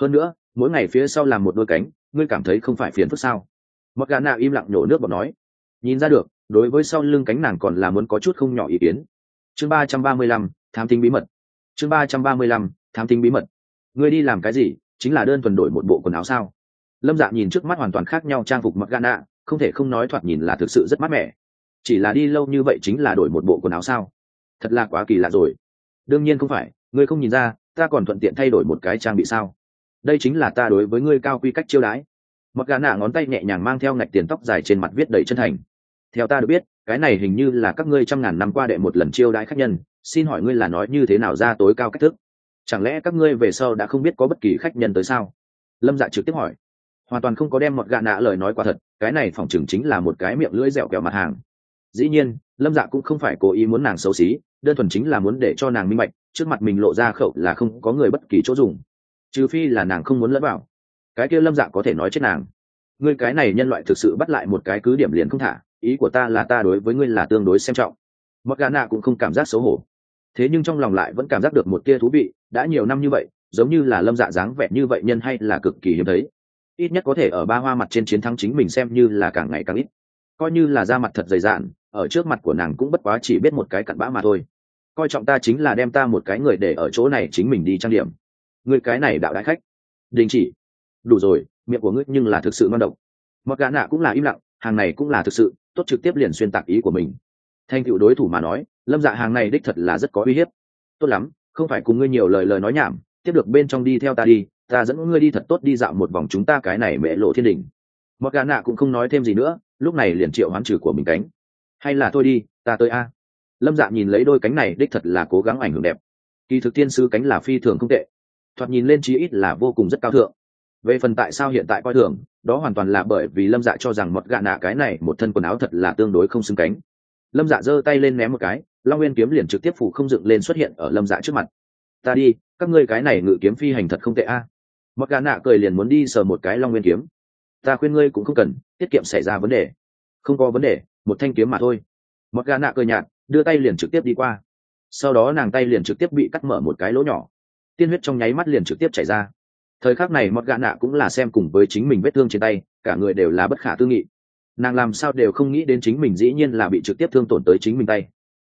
Hơn nữa, mỗi ngày phía sau làm một đôi cánh ngươi cảm thấy không phải phiền phức sao? Mặc gà nạ im lặng nhổ nước bọt nói. Nhìn ra được, đối với sau lưng cánh nàng còn là muốn có chút không nhỏ ý kiến. Chương ba trăm ba mươi lăm tham tính bí mật. Chương ba trăm ba mươi lăm tham tính bí mật. Ngươi đi làm cái gì, chính là đơn thuần đổi một bộ quần áo sao? Lâm dạ nhìn trước mắt hoàn toàn khác nhau trang phục mặc gà nạ, không thể không nói thoạt nhìn là thực sự rất mát mẻ. Chỉ là đi lâu như vậy chính là đổi một bộ quần áo sao? Thật là quá kỳ lạ rồi. Đương nhiên không phải, ngươi không nhìn ra, ta còn thuận tiện thay đổi một cái trang bị sao? Đây chính là ta đối với ngươi cao quy cách chiêu đái mặc gà nạ ngón tay nhẹ nhàng mang theo ngạch tiền tóc dài trên mặt viết đầy chân thành. Theo ta được biết, cái này hình như là các ngươi trăm ngàn năm qua đệ một lần chiêu đãi khách nhân, xin hỏi ngươi là nói như thế nào ra tối cao cách thức? Chẳng lẽ các ngươi về sau đã không biết có bất kỳ khách nhân tới sao? Lâm dạ trực tiếp hỏi. Hoàn toàn không có đem một gạ nạ lời nói quả thật, cái này phỏng chừng chính là một cái miệng lưỡi dẻo kẹo mặt hàng. Dĩ nhiên, lâm dạ cũng không phải cố ý muốn nàng xấu xí, đơn thuần chính là muốn để cho nàng minh bạch, trước mặt mình lộ ra khẩu là không có người bất kỳ chỗ dùng trừ phi là nàng không muốn lẫn vào. Cái kia lâm dạ có thể nói chết nàng. Ngươi cái này nhân loại thực sự bắt lại một cái cứ điểm liền không thả, ý của ta là ta đối với ngươi là tương đối xem trọng. Mặc gà nạ cũng không cảm giác xấu hổ. Thế nhưng trong lòng lại vẫn cảm giác được một tia thú vị, đã nhiều năm như vậy, giống như là lâm dạ dáng vẻ như vậy nhân hay là cực kỳ hiếm thấy. Ít nhất có thể ở ba hoa mặt trên chiến thắng chính mình xem như là càng ngày càng ít. Coi như là da mặt thật dày dạn, ở trước mặt của nàng cũng bất quá chỉ biết một cái cặn bã mà thôi. Coi trọng ta chính là đem ta một cái người để ở chỗ này chính mình đi trang điểm người cái này đạo đại khách. Đình chỉ. Đủ rồi, miệng của ngươi nhưng là thực sự ngon độc. Mặc gã nạ cũng là im lặng, hàng này cũng là thực sự, tốt trực tiếp liền xuyên tạc ý của mình. Thanh cựu đối thủ mà nói, lâm dạ hàng này đích thật là rất có uy hiếp. Tốt lắm, không phải cùng ngươi nhiều lời lời nói nhảm, tiếp được bên trong đi theo ta đi, ta dẫn ngươi đi thật tốt đi dạo một vòng chúng ta cái này mẹ lộ thiên đình. Mặc gã nạ cũng không nói thêm gì nữa, lúc này liền triệu hoán trừ của mình cánh. Hay là thôi đi, ta tới a. Lâm dạ nhìn lấy đôi cánh này đích thật là cố gắng ảnh hưởng đẹp. Kỳ thực tiên sư cánh là phi thường không tệ thoạt nhìn lên chí ít là vô cùng rất cao thượng. Về phần tại sao hiện tại coi thường, đó hoàn toàn là bởi vì lâm dạ cho rằng mọt gạ nạ cái này một thân quần áo thật là tương đối không xứng cánh. Lâm dạ giơ tay lên ném một cái, long nguyên kiếm liền trực tiếp phủ không dựng lên xuất hiện ở lâm dạ trước mặt. Ta đi, các ngươi cái này ngự kiếm phi hành thật không tệ a. À. mọt gạ nạ cười liền muốn đi sờ một cái long nguyên kiếm. Ta khuyên ngươi cũng không cần, tiết kiệm xảy ra vấn đề. Không có vấn đề, một thanh kiếm mà thôi. Mọt gạ nạ cười nhạt, đưa tay liền trực tiếp đi qua. Sau đó nàng tay liền trực tiếp bị cắt mở một cái lỗ nhỏ tiên huyết trong nháy mắt liền trực tiếp chảy ra. Thời khắc này mọt gạ nạ cũng là xem cùng với chính mình vết thương trên tay, cả người đều là bất khả tư nghị. Nàng làm sao đều không nghĩ đến chính mình dĩ nhiên là bị trực tiếp thương tổn tới chính mình tay.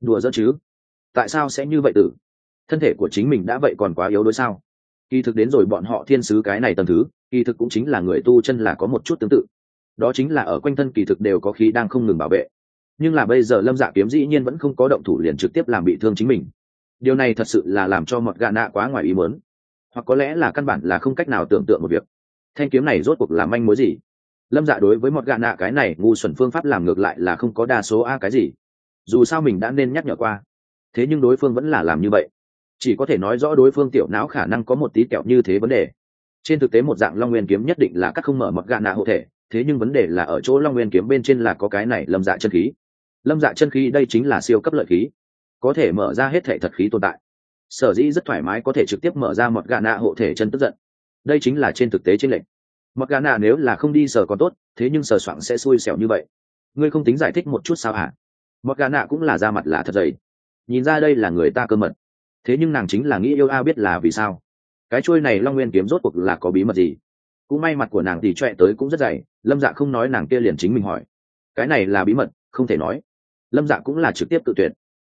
Đùa dỡ chứ? Tại sao sẽ như vậy tử? Thân thể của chính mình đã vậy còn quá yếu đuối sao? Kỳ thực đến rồi bọn họ thiên sứ cái này tầm thứ, kỳ thực cũng chính là người tu chân là có một chút tương tự. Đó chính là ở quanh thân kỳ thực đều có khí đang không ngừng bảo vệ. Nhưng là bây giờ lâm dạ kiếm dĩ nhiên vẫn không có động thủ liền trực tiếp làm bị thương chính mình điều này thật sự là làm cho mọt gà nạ quá ngoài ý mớn hoặc có lẽ là căn bản là không cách nào tưởng tượng một việc. Thanh kiếm này rốt cuộc là manh mối gì? Lâm dạ đối với một gà nạ cái này, ngu xuẩn phương pháp làm ngược lại là không có đa số a cái gì. Dù sao mình đã nên nhắc nhở qua. Thế nhưng đối phương vẫn là làm như vậy. Chỉ có thể nói rõ đối phương tiểu não khả năng có một tí kẹo như thế vấn đề. Trên thực tế một dạng long nguyên kiếm nhất định là các không mở mọt gà nạ hộ thể, thế nhưng vấn đề là ở chỗ long nguyên kiếm bên trên là có cái này lâm dạ chân khí. Lâm dạ chân khí đây chính là siêu cấp lợi khí có thể mở ra hết thể thật khí tồn tại. Sở dĩ rất thoải mái có thể trực tiếp mở ra mọt gà nạ hộ thể chân tức giận. Đây chính là trên thực tế trên lệnh. Mọt gà nạ nếu là không đi sờ còn tốt, thế nhưng sờ soạng sẽ xui xẻo như vậy. Ngươi không tính giải thích một chút sao hả? Mọt gà nạ cũng là da mặt là thật dày. Nhìn ra đây là người ta cơ mật. Thế nhưng nàng chính là nghĩ yêu a biết là vì sao. Cái trôi này long nguyên kiếm rốt cuộc là có bí mật gì? Cũng may mặt của nàng thì trọe tới cũng rất dày, lâm dạ không nói nàng kia liền chính mình hỏi. Cái này là bí mật, không thể nói. Lâm dạ cũng là trực tiếp tự tuyệt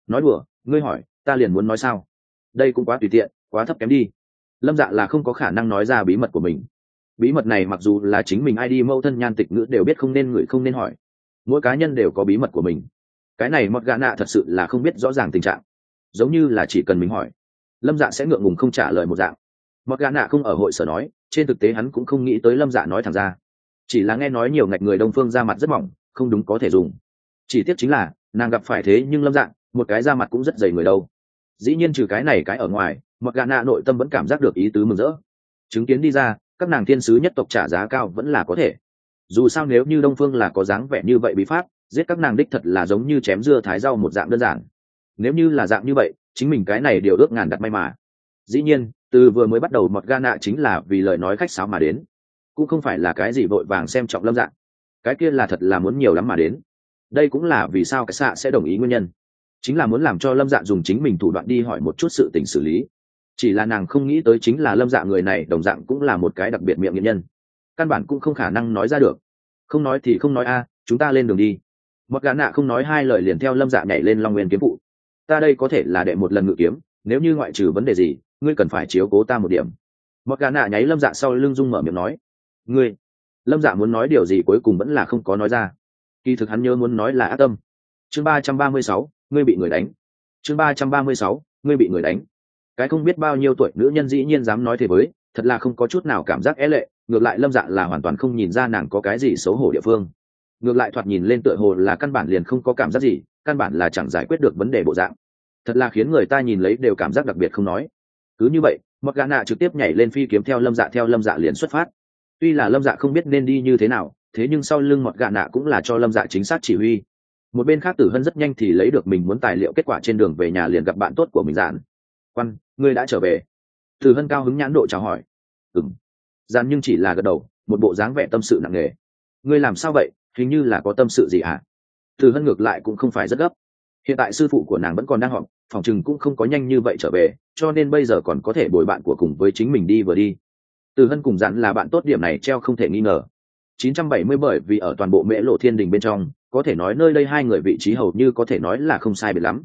nói đùa, ngươi hỏi, ta liền muốn nói sao? Đây cũng quá tùy tiện, quá thấp kém đi. Lâm dạ là không có khả năng nói ra bí mật của mình. Bí mật này mặc dù là chính mình ai đi mâu thân nhan tịch ngữ đều biết không nên người không nên hỏi. Mỗi cá nhân đều có bí mật của mình. Cái này mọt gà nạ thật sự là không biết rõ ràng tình trạng. Giống như là chỉ cần mình hỏi, lâm dạ sẽ ngượng ngùng không trả lời một dạng. Mọt gà nạ không ở hội sở nói, trên thực tế hắn cũng không nghĩ tới lâm dạ nói thẳng ra. Chỉ là nghe nói nhiều ngạch người đông phương ra mặt rất mỏng, không đúng có thể dùng. Chỉ tiếc chính là, nàng gặp phải thế nhưng lâm dạ một cái ra mặt cũng rất dày người đâu. Dĩ nhiên trừ cái này cái ở ngoài, mặc gà nạ nội tâm vẫn cảm giác được ý tứ mừng rỡ. Chứng kiến đi ra, các nàng thiên sứ nhất tộc trả giá cao vẫn là có thể. Dù sao nếu như đông phương là có dáng vẻ như vậy bí pháp, giết các nàng đích thật là giống như chém dưa thái rau một dạng đơn giản. Nếu như là dạng như vậy, chính mình cái này điều ước ngàn đặt may mà. Dĩ nhiên, từ vừa mới bắt đầu mọt ga nạ chính là vì lời nói khách sáo mà đến. Cũng không phải là cái gì vội vàng xem trọng lâm dạng. Cái kia là thật là muốn nhiều lắm mà đến. Đây cũng là vì sao cái xạ sẽ đồng ý nguyên nhân chính là muốn làm cho lâm dạ dùng chính mình thủ đoạn đi hỏi một chút sự tình xử lý. Chỉ là nàng không nghĩ tới chính là lâm dạ người này đồng dạng cũng là một cái đặc biệt miệng nghệ nhân. Căn bản cũng không khả năng nói ra được. Không nói thì không nói a, chúng ta lên đường đi. Mặc gã nạ không nói hai lời liền theo lâm dạ nhảy lên long nguyên kiếm vụ ta đây có thể là đệ một lần ngự kiếm, nếu như ngoại trừ vấn đề gì, ngươi cần phải chiếu cố ta một điểm. Mặc gã nạ nháy lâm dạ sau lưng dung mở miệng nói, ngươi. Lâm dạ muốn nói điều gì cuối cùng vẫn là không có nói ra. Kỳ thực hắn nhớ muốn nói là ác tâm. Chương ba trăm ba mươi sáu ngươi bị người đánh. Chương ba trăm ba mươi sáu, ngươi bị người đánh. Cái không biết bao nhiêu tuổi nữ nhân dĩ nhiên dám nói thế với, thật là không có chút nào cảm giác é lệ, ngược lại lâm dạ là hoàn toàn không nhìn ra nàng có cái gì xấu hổ địa phương. Ngược lại thoạt nhìn lên tựa hồ là căn bản liền không có cảm giác gì, căn bản là chẳng giải quyết được vấn đề bộ dạng. Thật là khiến người ta nhìn lấy đều cảm giác đặc biệt không nói. Cứ như vậy mặc gà nạ trực tiếp nhảy lên phi kiếm theo lâm dạ theo lâm dạ liền xuất phát. Tuy là lâm dạ không biết nên đi như thế nào, thế nhưng sau lưng mọt gà nạ cũng là cho lâm dạ chính xác chỉ huy một bên khác tử hân rất nhanh thì lấy được mình muốn tài liệu kết quả trên đường về nhà liền gặp bạn tốt của mình giản quan, ngươi đã trở về? Tử hân cao hứng nhãn độ chào hỏi. Ừng giản nhưng chỉ là gật đầu, một bộ dáng vẻ tâm sự nặng nề. Ngươi làm sao vậy? Hình như là có tâm sự gì ạ à? tử hân ngược lại cũng không phải rất gấp. Hiện tại sư phụ của nàng vẫn còn đang họp, phòng chừng cũng không có nhanh như vậy trở về, cho nên bây giờ còn có thể bồi bạn của cùng với chính mình đi vừa đi. Từ hân cùng dặn là bạn tốt điểm này treo không thể nghi ngờ. 970 bởi vì ở toàn bộ mễ lộ thiên đình bên trong, có thể nói nơi đây hai người vị trí hầu như có thể nói là không sai biệt lắm.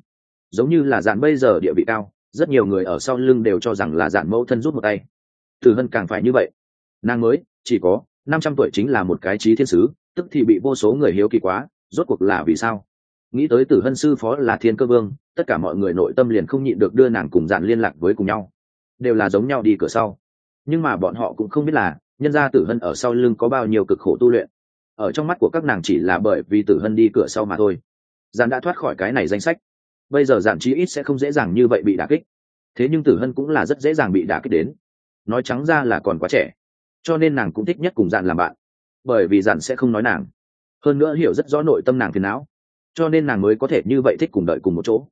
Giống như là dạn bây giờ địa vị cao, rất nhiều người ở sau lưng đều cho rằng là dạn mẫu thân rút một tay. Từ hân càng phải như vậy. Nàng mới, chỉ có 500 tuổi chính là một cái trí thiên sứ, tức thì bị vô số người hiếu kỳ quá, rốt cuộc là vì sao? Nghĩ tới tử hân sư phó là thiên cơ vương, tất cả mọi người nội tâm liền không nhịn được đưa nàng cùng dạn liên lạc với cùng nhau. Đều là giống nhau đi cửa sau. Nhưng mà bọn họ cũng không biết là nhân gia tử hân ở sau lưng có bao nhiêu cực khổ tu luyện? Ở trong mắt của các nàng chỉ là bởi vì tử hân đi cửa sau mà thôi. Giản đã thoát khỏi cái này danh sách. Bây giờ giản chí ít sẽ không dễ dàng như vậy bị đả kích. Thế nhưng tử hân cũng là rất dễ dàng bị đả kích đến. Nói trắng ra là còn quá trẻ. Cho nên nàng cũng thích nhất cùng giản làm bạn. Bởi vì giản sẽ không nói nàng. Hơn nữa hiểu rất rõ nội tâm nàng phiền não. Cho nên nàng mới có thể như vậy thích cùng đợi cùng một chỗ.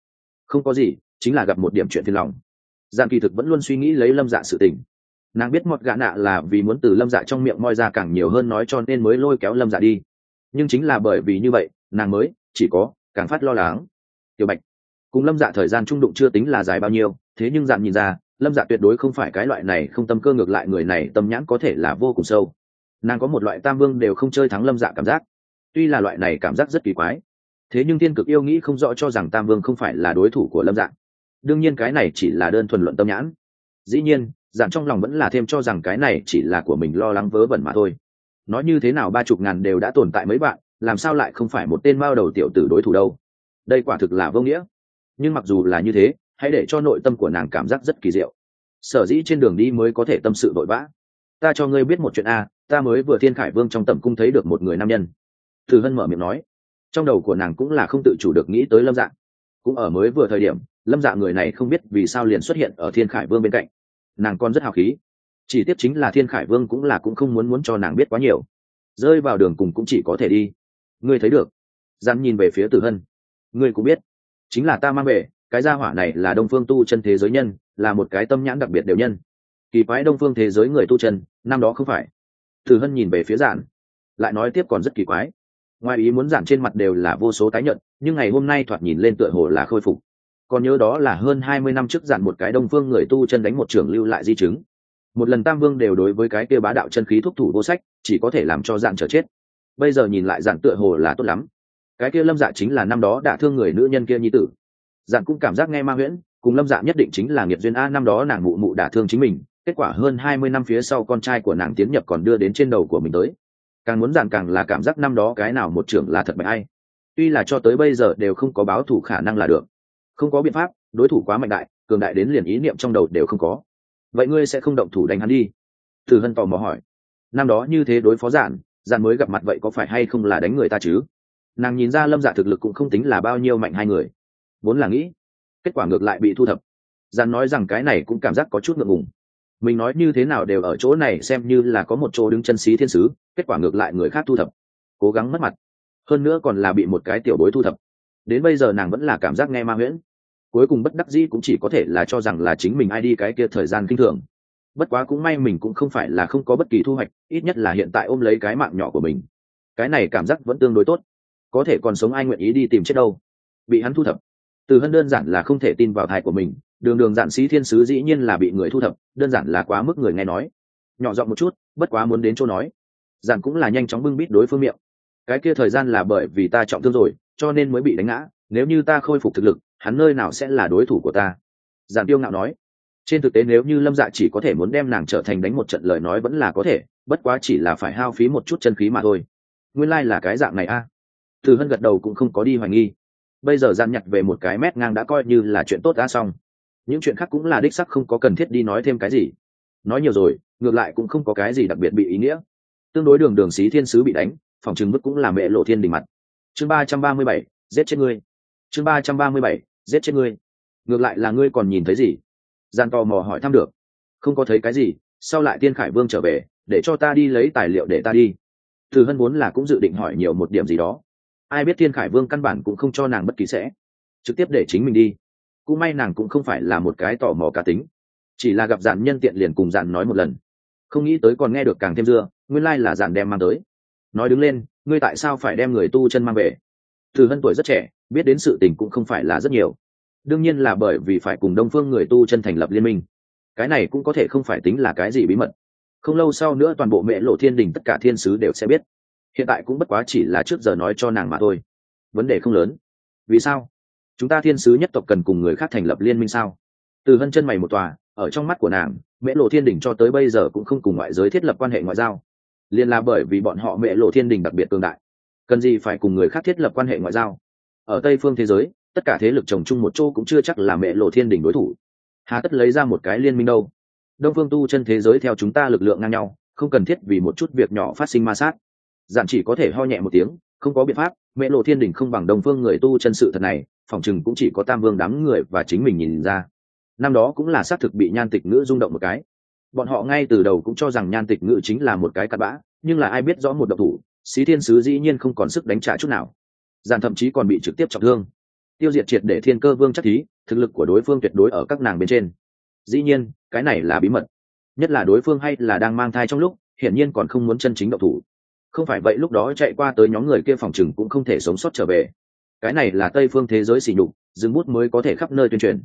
Không có gì, chính là gặp một điểm chuyện phiền lòng. Giản kỳ thực vẫn luôn suy nghĩ lấy lâm dạ sự tình nàng biết mọt gã nạ là vì muốn từ lâm dạ trong miệng moi ra càng nhiều hơn nói cho nên mới lôi kéo lâm dạ đi. Nhưng chính là bởi vì như vậy, nàng mới, chỉ có, càng phát lo lắng. Tiểu bạch, cùng lâm dạ thời gian trung đụng chưa tính là dài bao nhiêu, thế nhưng dạn nhìn ra, lâm dạ tuyệt đối không phải cái loại này không tâm cơ ngược lại người này, tâm nhãn có thể là vô cùng sâu. Nàng có một loại tam vương đều không chơi thắng lâm dạ cảm giác. Tuy là loại này cảm giác rất kỳ quái, thế nhưng thiên cực yêu nghĩ không rõ cho rằng tam vương không phải là đối thủ của lâm dạ. Đương nhiên cái này chỉ là đơn thuần luận tâm nhãn. Dĩ nhiên giản trong lòng vẫn là thêm cho rằng cái này chỉ là của mình lo lắng vớ vẩn mà thôi. Nói như thế nào ba chục ngàn đều đã tồn tại mấy bạn làm sao lại không phải một tên mao đầu tiểu tử đối thủ đâu? Đây quả thực là vô nghĩa. Nhưng mặc dù là như thế, hãy để cho nội tâm của nàng cảm giác rất kỳ diệu. Sở dĩ trên đường đi mới có thể tâm sự vội vã. Ta cho ngươi biết một chuyện a, ta mới vừa thiên khải vương trong tầm cung thấy được một người nam nhân. Từ hân mở miệng nói. Trong đầu của nàng cũng là không tự chủ được nghĩ tới lâm dạng cũng ở mới vừa thời điểm, lâm dạng người này không biết vì sao liền xuất hiện ở thiên khải vương bên cạnh nàng còn rất hào khí. Chỉ tiếp chính là thiên khải vương cũng là cũng không muốn muốn cho nàng biết quá nhiều. Rơi vào đường cùng cũng chỉ có thể đi. Ngươi thấy được. Dặn nhìn về phía tử hân. Ngươi cũng biết. Chính là ta mang về, cái gia hỏa này là đông phương tu chân thế giới nhân, là một cái tâm nhãn đặc biệt đều nhân. Kỳ quái đông phương thế giới người tu chân, năm đó không phải. Tử hân nhìn về phía giản. Lại nói tiếp còn rất kỳ quái. Ngoài ý muốn giản trên mặt đều là vô số tái nhận nhưng ngày hôm nay thoạt nhìn lên tựa hồ là khôi phục còn nhớ đó là hơn hai mươi năm trước giản một cái đông phương người tu chân đánh một trưởng lưu lại di chứng. Một lần tam vương đều đối với cái kia bá đạo chân khí thúc thủ vô sách, chỉ có thể làm cho giản trở chết. Bây giờ nhìn lại giản tựa hồ là tốt lắm. Cái kia lâm dạ chính là năm đó đã thương người nữ nhân kia nhi tử. Giản cũng cảm giác nghe ma huyễn, cùng lâm dạ nhất định chính là nghiệp duyên a, năm đó nàng mụ mụ đả thương chính mình, kết quả hơn hai mươi năm phía sau con trai của nàng tiến nhập còn đưa đến trên đầu của mình tới. Càng muốn giản càng là cảm giác năm đó cái nào một trưởng là thật mạnh ai. Tuy là cho tới bây giờ đều không có báo thủ khả năng là được không có biện pháp, đối thủ quá mạnh đại, cường đại đến liền ý niệm trong đầu đều không có. Vậy ngươi sẽ không động thủ đánh hắn đi? Thử hân tò mò hỏi. Năm đó như thế đối phó giản giản mới gặp mặt vậy có phải hay không là đánh người ta chứ? Nàng nhìn ra lâm dạ thực lực cũng không tính là bao nhiêu mạnh hai người. Vốn là nghĩ, kết quả ngược lại bị thu thập. Giản nói rằng cái này cũng cảm giác có chút ngượng ngùng. Mình nói như thế nào đều ở chỗ này xem như là có một chỗ đứng chân xí thiên sứ, kết quả ngược lại người khác thu thập. Cố gắng mất mặt. Hơn nữa còn là bị một cái tiểu bối thu thập. Đến bây giờ nàng vẫn là cảm giác nghe ma nguyễn cuối cùng bất đắc dĩ cũng chỉ có thể là cho rằng là chính mình ai đi cái kia thời gian kinh thường. Bất quá cũng may mình cũng không phải là không có bất kỳ thu hoạch, ít nhất là hiện tại ôm lấy cái mạng nhỏ của mình. Cái này cảm giác vẫn tương đối tốt. Có thể còn sống ai nguyện ý đi tìm chết đâu. Bị hắn thu thập. Từ hân đơn giản là không thể tin vào thai của mình, đường đường dạn sĩ thiên sứ dĩ nhiên là bị người thu thập, đơn giản là quá mức người nghe nói. Nhỏ giọng một chút, bất quá muốn đến chỗ nói. Giản cũng là nhanh chóng bưng bít đối phương miệng. Cái kia thời gian là bởi vì ta trọng thương rồi, cho nên mới bị đánh ngã, nếu như ta khôi phục thực lực hắn nơi nào sẽ là đối thủ của ta? Giản tiêu ngạo nói. Trên thực tế nếu như lâm dạ chỉ có thể muốn đem nàng trở thành đánh một trận lời nói vẫn là có thể, bất quá chỉ là phải hao phí một chút chân khí mà thôi. Nguyên lai、like、là cái dạng này a. À. từ hân gật đầu cũng không có đi hoài nghi. Bây giờ gian nhặt về một cái mét ngang đã coi như là chuyện tốt đã xong. Những chuyện khác cũng là đích sắc không có cần thiết đi nói thêm cái gì. Nói nhiều rồi, ngược lại cũng không có cái gì đặc biệt bị ý nghĩa. Tương đối đường đường xí thiên sứ bị đánh, phòng chừng bức cũng là mẹ lộ thiên đình mặt. Chương ba trăm ba mươi bảy, giết chết ngươi. Chương ba trăm ba mươi bảy giết chết ngươi. Ngược lại là ngươi còn nhìn thấy gì? Gian tò mò hỏi thăm được. Không có thấy cái gì, sau lại tiên khải vương trở về, để cho ta đi lấy tài liệu để ta đi. Từ hân muốn là cũng dự định hỏi nhiều một điểm gì đó. Ai biết tiên khải vương căn bản cũng không cho nàng bất kỳ sẽ. Trực tiếp để chính mình đi. Cũng may nàng cũng không phải là một cái tò mò cá tính. Chỉ là gặp dạn nhân tiện liền cùng dạn nói một lần. Không nghĩ tới còn nghe được càng thêm dưa, nguyên lai là dạn đem mang tới. Nói đứng lên, ngươi tại sao phải đem người tu chân mang về? Từ hân tuổi rất trẻ biết đến sự tình cũng không phải là rất nhiều. Đương nhiên là bởi vì phải cùng đông phương người tu chân thành lập liên minh. Cái này cũng có thể không phải tính là cái gì bí mật. Không lâu sau nữa toàn bộ mẹ lộ thiên đình tất cả thiên sứ đều sẽ biết. Hiện tại cũng bất quá chỉ là trước giờ nói cho nàng mà thôi. Vấn đề không lớn. Vì sao? Chúng ta thiên sứ nhất tộc cần cùng người khác thành lập liên minh sao? Từ hân chân mày một tòa, ở trong mắt của nàng, mẹ lộ thiên đình cho tới bây giờ cũng không cùng ngoại giới thiết lập quan hệ ngoại giao. Liên là bởi vì bọn họ mẹ lộ thiên đình đặc biệt tương đại. Cần gì phải cùng người khác thiết lập quan hệ ngoại giao? Ở tây phương thế giới, tất cả thế lực trồng chung một chỗ cũng chưa chắc là mẹ lộ thiên đình đối thủ. Hà tất lấy ra một cái liên minh đâu? Đông phương tu chân thế giới theo chúng ta lực lượng ngang nhau, không cần thiết vì một chút việc nhỏ phát sinh ma sát. Giản chỉ có thể ho nhẹ một tiếng, không có biện pháp, mẹ lộ thiên đình không bằng đông phương người tu chân sự thật này, phòng chừng cũng chỉ có tam vương đám người và chính mình nhìn ra. Năm đó cũng là xác thực bị nhan tịch ngữ rung động một cái. Bọn họ ngay từ đầu cũng cho rằng nhan tịch ngữ chính là một cái cặp bã, nhưng là ai biết rõ một độc thủ, xí thiên sứ dĩ nhiên không còn sức đánh trả chút nào giàn thậm chí còn bị trực tiếp trọng thương. Tiêu diệt triệt để thiên cơ vương chắc thí, thực lực của đối phương tuyệt đối ở các nàng bên trên. Dĩ nhiên, cái này là bí mật. Nhất là đối phương hay là đang mang thai trong lúc, hiển nhiên còn không muốn chân chính độc thủ. Không phải vậy lúc đó chạy qua tới nhóm người kia phòng chừng cũng không thể sống sót trở về. Cái này là tây phương thế giới xỉ nhục dừng bút mới có thể khắp nơi tuyên truyền.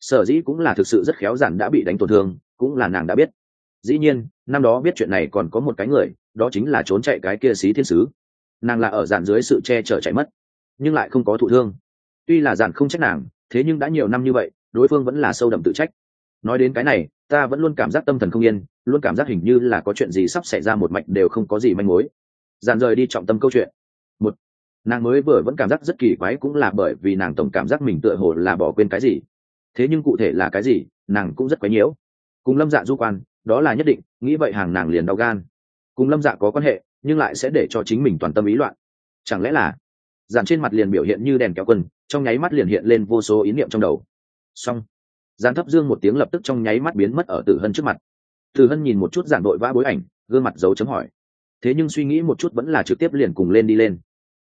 Sở dĩ cũng là thực sự rất khéo giản đã bị đánh tổn thương, cũng là nàng đã biết. Dĩ nhiên, năm đó biết chuyện này còn có một cái người, đó chính là trốn chạy cái kia xí thiên sứ nàng là ở dàn dưới sự che chở chạy mất, nhưng lại không có thụ thương. Tuy là dàn không trách nàng, thế nhưng đã nhiều năm như vậy, đối phương vẫn là sâu đậm tự trách. Nói đến cái này, ta vẫn luôn cảm giác tâm thần không yên, luôn cảm giác hình như là có chuyện gì sắp xảy ra một mạch đều không có gì manh mối. Dàn rời đi trọng tâm câu chuyện. Một, nàng mới vừa vẫn cảm giác rất kỳ quái cũng là bởi vì nàng tổng cảm giác mình tựa hồ là bỏ quên cái gì. Thế nhưng cụ thể là cái gì, nàng cũng rất quái nhiễu. Cùng lâm dạ du quan, đó là nhất định, nghĩ vậy hàng nàng liền đau gan. Cùng lâm dạ có quan hệ nhưng lại sẽ để cho chính mình toàn tâm ý loạn. Chẳng lẽ là, dàn trên mặt liền biểu hiện như đèn kéo quân trong nháy mắt liền hiện lên vô số ý niệm trong đầu. Xong, dàn thấp dương một tiếng lập tức trong nháy mắt biến mất ở tử hân trước mặt. Tử hân nhìn một chút giản đội vã bối ảnh, gương mặt dấu chấm hỏi. Thế nhưng suy nghĩ một chút vẫn là trực tiếp liền cùng lên đi lên.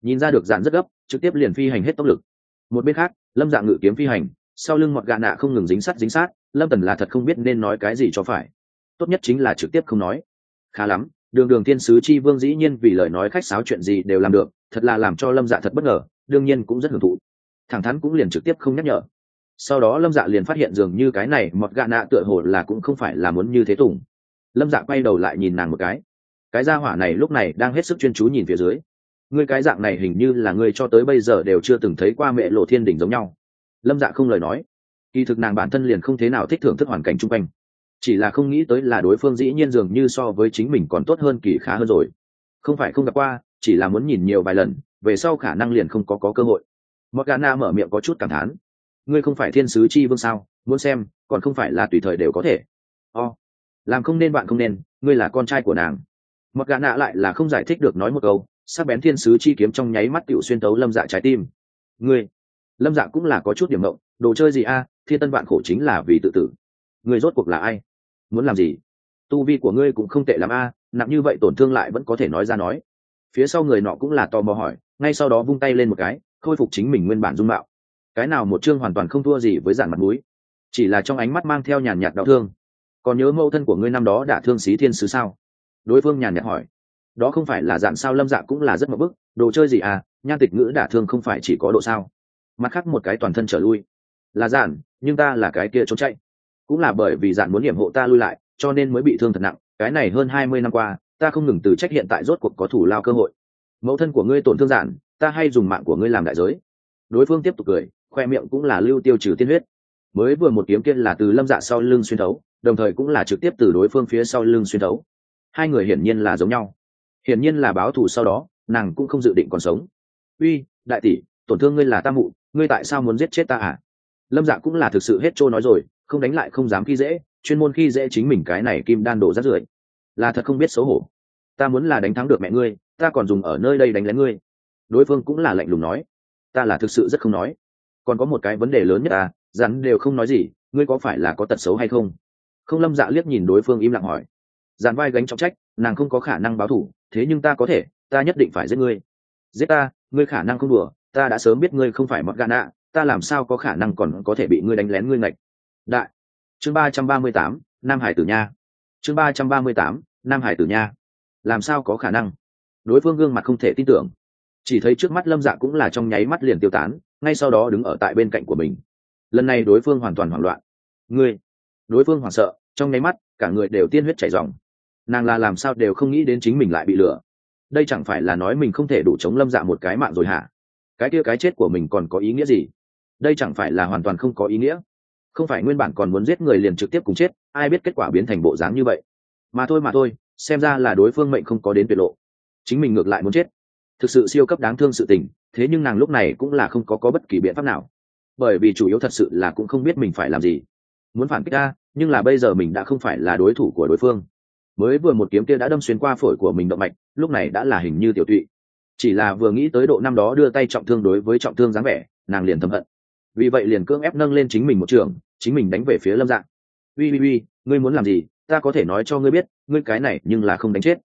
Nhìn ra được dàn rất gấp, trực tiếp liền phi hành hết tốc lực. Một bên khác, lâm dạng ngự kiếm phi hành, sau lưng một gà nạ không ngừng dính sát dính sát, lâm tần là thật không biết nên nói cái gì cho phải. Tốt nhất chính là trực tiếp không nói. Khá lắm đường đường thiên sứ chi vương dĩ nhiên vì lời nói khách sáo chuyện gì đều làm được, thật là làm cho lâm dạ thật bất ngờ, đương nhiên cũng rất hưởng thụ. Thẳng thắn cũng liền trực tiếp không nhắc nhở. Sau đó lâm dạ liền phát hiện dường như cái này mọt gạ nạ tựa hồ là cũng không phải là muốn như thế tùng. Lâm dạ quay đầu lại nhìn nàng một cái. Cái gia hỏa này lúc này đang hết sức chuyên chú nhìn phía dưới. Ngươi cái dạng này hình như là ngươi cho tới bây giờ đều chưa từng thấy qua mẹ lộ thiên đỉnh giống nhau. Lâm dạ không lời nói. Kỳ thực nàng bản thân liền không thế nào thích thưởng thức hoàn cảnh chung quanh chỉ là không nghĩ tới là đối phương dĩ nhiên dường như so với chính mình còn tốt hơn kỳ khá hơn rồi. Không phải không gặp qua chỉ là muốn nhìn nhiều vài lần về sau khả năng liền không có, có cơ hội. Morgana mở miệng có chút cảm thán. Ngươi không phải thiên sứ chi vương sao? Muốn xem còn không phải là tùy thời đều có thể. O、oh. làm không nên bạn không nên ngươi là con trai của nàng. Morgana lại là không giải thích được nói một câu sắc bén thiên sứ chi kiếm trong nháy mắt tựu xuyên tấu lâm dạ trái tim. Ngươi lâm dạ cũng là có chút điểm mộng đồ chơi gì a? Thiên tân bạn khổ chính là vì tự tử. Ngươi rốt cuộc là ai? Muốn làm gì? Tu vi của ngươi cũng không tệ l a nặng như vậy tổn thương lại vẫn có thể nói ra nói. Phía sau người nọ cũng là tò mò hỏi ngay sau đó vung tay lên một cái khôi phục chính mình nguyên bản dung mạo. Cái nào một chương hoàn toàn không thua gì với giản mặt mũi. Chỉ là trong ánh mắt mang theo nhàn nhạt đau thương. Còn nhớ mẫu thân của ngươi năm đó đã thương xí thiên sứ sao? Đối phương nhàn nhạt hỏi. Đó không phải là dạng sao lâm dạ cũng là rất mập bức đồ chơi gì à nhan tịch ngữ đả thương không phải chỉ có độ sao. Mặt khác một cái toàn thân trở lui. Là giản, nhưng ta là cái kia trốn chạy cũng là bởi vì dạn muốn hiểm hộ ta lui lại, cho nên mới bị thương thật nặng, cái này hơn hai mươi năm qua, ta không ngừng từ trách hiện tại rốt cuộc có thủ lao cơ hội. Mẫu thân của ngươi tổn thương dạn, ta hay dùng mạng của ngươi làm đại giới. Đối phương tiếp tục cười, khoe miệng cũng là lưu tiêu trừ tiên huyết. Mới vừa một kiếm kia là từ lâm dạ sau lưng xuyên thấu, đồng thời cũng là trực tiếp từ đối phương phía sau lưng xuyên thấu. Hai người hiển nhiên là giống nhau. Hiển nhiên là báo thù sau đó, nàng cũng không dự định còn sống. Uy, đại tỷ, tổn thương ngươi là ta mụ, ngươi tại sao muốn giết chết ta à? Lâm dạ cũng là thực sự hết trôi nói rồi không đánh lại không dám khi dễ, chuyên môn khi dễ chính mình cái này kim đan đổ rát rưởi. Là thật không biết xấu hổ. Ta muốn là đánh thắng được mẹ ngươi, ta còn dùng ở nơi đây đánh lén ngươi. Đối phương cũng là lạnh lùng nói. Ta là thực sự rất không nói. Còn có một cái vấn đề lớn nhất à rắn đều không nói gì, ngươi có phải là có tật xấu hay không? Không lâm dạ liếc nhìn đối phương im lặng hỏi. Dàn vai gánh trọng trách, nàng không có khả năng báo thủ, thế nhưng ta có thể, ta nhất định phải giết ngươi. Giết ta, ngươi khả năng không đùa, ta đã sớm biết ngươi không phải mọt gà nạ, ta làm sao có khả năng còn có thể bị ngươi đánh lén ngươi ngạch? Đại. Chương ba trăm ba mươi tám, nam hải tử nha. Chương ba trăm ba mươi tám, nam hải tử nha. Làm sao có khả năng? Đối phương gương mặt không thể tin tưởng. Chỉ thấy trước mắt lâm dạ cũng là trong nháy mắt liền tiêu tán, ngay sau đó đứng ở tại bên cạnh của mình. Lần này đối phương hoàn toàn hoảng loạn. Ngươi. Đối phương hoảng sợ, trong nháy mắt, cả người đều tiên huyết chảy dòng. Nàng là làm sao đều không nghĩ đến chính mình lại bị lừa. Đây chẳng phải là nói mình không thể đủ chống lâm dạ một cái mạng rồi hả? Cái kia cái chết của mình còn có ý nghĩa gì? Đây chẳng phải là hoàn toàn không có ý nghĩa không phải nguyên bản còn muốn giết người liền trực tiếp cùng chết, ai biết kết quả biến thành bộ dáng như vậy. Mà thôi mà thôi, xem ra là đối phương mệnh không có đến tuyệt lộ. Chính mình ngược lại muốn chết. Thực sự siêu cấp đáng thương sự tình, thế nhưng nàng lúc này cũng là không có có bất kỳ biện pháp nào. Bởi vì chủ yếu thật sự là cũng không biết mình phải làm gì. Muốn phản kích ta, nhưng là bây giờ mình đã không phải là đối thủ của đối phương. Mới vừa một kiếm kia đã đâm xuyên qua phổi của mình động mạch, lúc này đã là hình như tiểu tụy. Chỉ là vừa nghĩ tới độ năm đó đưa tay trọng thương đối với trọng thương dáng vẻ, nàng liền thầm hận. Vì vậy liền cưỡng ép nâng lên chính mình một trường chính mình đánh về phía lâm dạng. Ui ui ui ngươi muốn làm gì? Ta có thể nói cho ngươi biết, ngươi cái này nhưng là không đánh chết.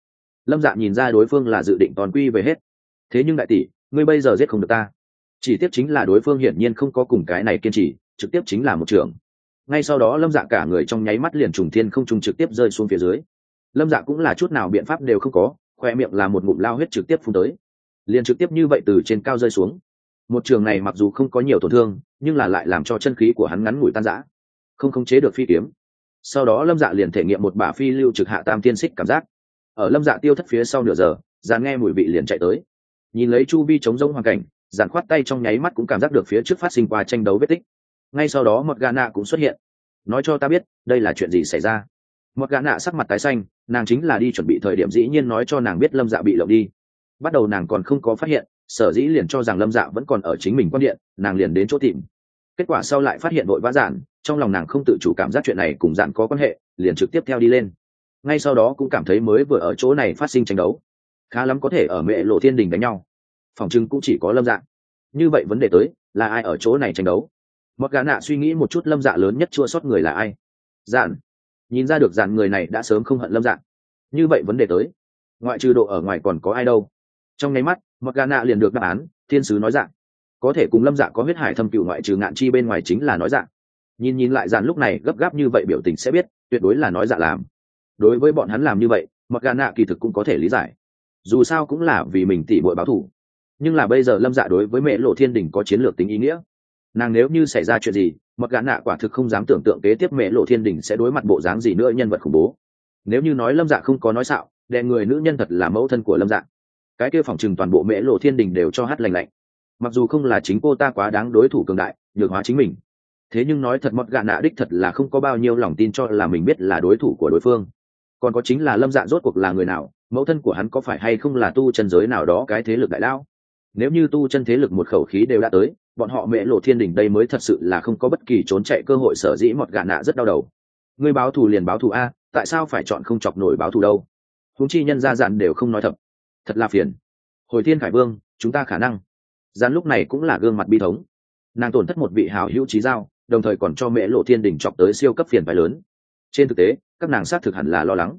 Lâm dạng nhìn ra đối phương là dự định toàn quy về hết. Thế nhưng đại tỷ, ngươi bây giờ giết không được ta. Chỉ tiếp chính là đối phương hiển nhiên không có cùng cái này kiên trì, trực tiếp chính là một trường ngay sau đó lâm dạ cả người trong nháy mắt liền trùng thiên không trùng trực tiếp rơi xuống phía dưới. Lâm dạ cũng là chút nào biện pháp đều không có, khoe miệng là một ngụm lao huyết trực tiếp phun tới. Liền trực tiếp như vậy từ trên cao rơi xuống một trường này mặc dù không có nhiều tổn thương, nhưng là lại làm cho chân khí của hắn ngắn ngủi tan rã, không khống chế được phi kiếm. Sau đó lâm dạ liền thể nghiệm một bả phi lưu trực hạ tam tiên xích cảm giác. Ở lâm dạ tiêu thất phía sau nửa giờ dàn nghe mùi vị liền chạy tới. Nhìn lấy chu vi chống rông hoàn cảnh dàn khoát tay trong nháy mắt cũng cảm giác được phía trước phát sinh qua tranh đấu vết tích. Ngay sau đó mật gà nạ cũng xuất hiện. Nói cho ta biết, đây là chuyện gì xảy ra? Mật gà nạ sắc mặt tái xanh, nàng chính là đi chuẩn bị thời điểm dĩ nhiên nói cho nàng biết lâm dạ bị lộng đi. Bắt đầu nàng còn không có phát hiện sở dĩ liền cho rằng lâm dạ vẫn còn ở chính mình quan điện, nàng liền đến chỗ tìm. Kết quả sau lại phát hiện vội vã giản trong lòng nàng không tự chủ cảm giác chuyện này cùng dạn có quan hệ, liền trực tiếp theo đi lên. Ngay sau đó cũng cảm thấy mới vừa ở chỗ này phát sinh tranh đấu. Khá lắm có thể ở mẹ lộ thiên đình đánh nhau. Phòng trưng cũng chỉ có lâm dạ. Như vậy vấn đề tới, là ai ở chỗ này tranh đấu? Một gã nạ suy nghĩ một chút lâm dạ lớn nhất chua sót người là ai? Dạn. Nhìn ra được giản người này đã sớm không hận lâm dạng như vậy vấn đề tới. Ngoại trừ độ ở ngoài còn có ai đâu. Trong nháy mắt mặc gà nạ liền được đáp án, thiên sứ nói dạng. Có thể cùng lâm Dạ có huyết hải thâm cựu ngoại trừ ngạn chi bên ngoài chính là nói dạng. Nhìn nhìn lại dàn lúc này, gấp gáp như vậy biểu tình sẽ biết, tuyệt đối là nói dạ làm. Đối với bọn hắn làm như vậy, mặc gà nạ kỳ thực cũng có thể lý giải. Dù sao cũng là vì mình tỉ bội báo thù. nhưng là bây giờ lâm dạ đối với mẹ lộ thiên đình có chiến lược tính ý nghĩa. Nàng nếu như xảy ra chuyện gì, mặc gã nạ quả thực không dám tưởng tượng kế tiếp mẹ lộ thiên đình sẽ đối mặt bộ dáng gì nữa nhân vật khủng bố. Nếu như nói lâm dạ không có nói xạo, đè người nữ nhân thật là mẫu thân của lâm dạ cái kia phòng chừng toàn bộ mễ lộ thiên đình đều cho hát lành lạnh. Mặc dù không là chính cô ta quá đáng đối thủ cường đại, nhược hóa chính mình, thế nhưng nói thật mọt gạ nạ đích thật là không có bao nhiêu lòng tin cho là mình biết là đối thủ của đối phương. Còn có chính là lâm dạ rốt cuộc là người nào, mẫu thân của hắn có phải hay không là tu chân giới nào đó cái thế lực đại lao? Nếu như tu chân thế lực một khẩu khí đều đã tới, bọn họ mẹ lộ thiên đình đây mới thật sự là không có bất kỳ trốn chạy cơ hội sở dĩ mọt gạ nạ rất đau đầu. Người báo thù liền báo thù a, tại sao phải chọn không chọc nổi báo thù đâu? Húng chi nhân gia dặn đều không nói thật thật là phiền. Hồi thiên khải vương, chúng ta khả năng. Gian lúc này cũng là gương mặt bi thống. Nàng tổn thất một vị hào hữu trí giao, đồng thời còn cho mẹ lộ thiên đình chọc tới siêu cấp phiền phải lớn. Trên thực tế, các nàng xác thực hẳn là lo lắng.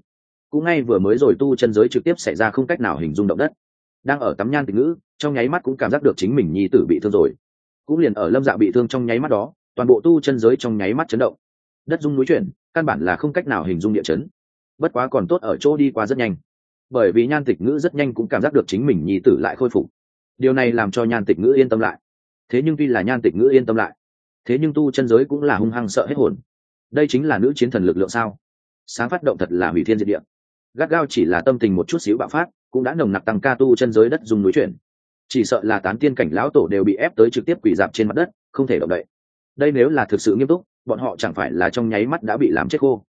Cũng ngay vừa mới rồi tu chân giới trực tiếp xảy ra không cách nào hình dung động đất. Đang ở tắm nhan tình ngữ, trong nháy mắt cũng cảm giác được chính mình nhi tử bị thương rồi. Cũng liền ở lâm dạ bị thương trong nháy mắt đó, toàn bộ tu chân giới trong nháy mắt chấn động. Đất dung núi chuyển, căn bản là không cách nào hình dung địa chấn. Bất quá còn tốt ở chỗ đi qua rất nhanh bởi vì nhan tịch ngữ rất nhanh cũng cảm giác được chính mình nhi tử lại khôi phục. Điều này làm cho nhan tịch ngữ yên tâm lại. Thế nhưng tuy là nhan tịch ngữ yên tâm lại, thế nhưng tu chân giới cũng là hung hăng sợ hết hồn. Đây chính là nữ chiến thần lực lượng sao? Sáng phát động thật là hủy thiên diệt địa. Gắt gao chỉ là tâm tình một chút xíu bạo phát, cũng đã nồng nặc tăng ca tu chân giới đất dùng núi chuyển. Chỉ sợ là tán tiên cảnh lão tổ đều bị ép tới trực tiếp quỷ dạp trên mặt đất, không thể động đậy. Đây nếu là thực sự nghiêm túc, bọn họ chẳng phải là trong nháy mắt đã bị làm chết khô.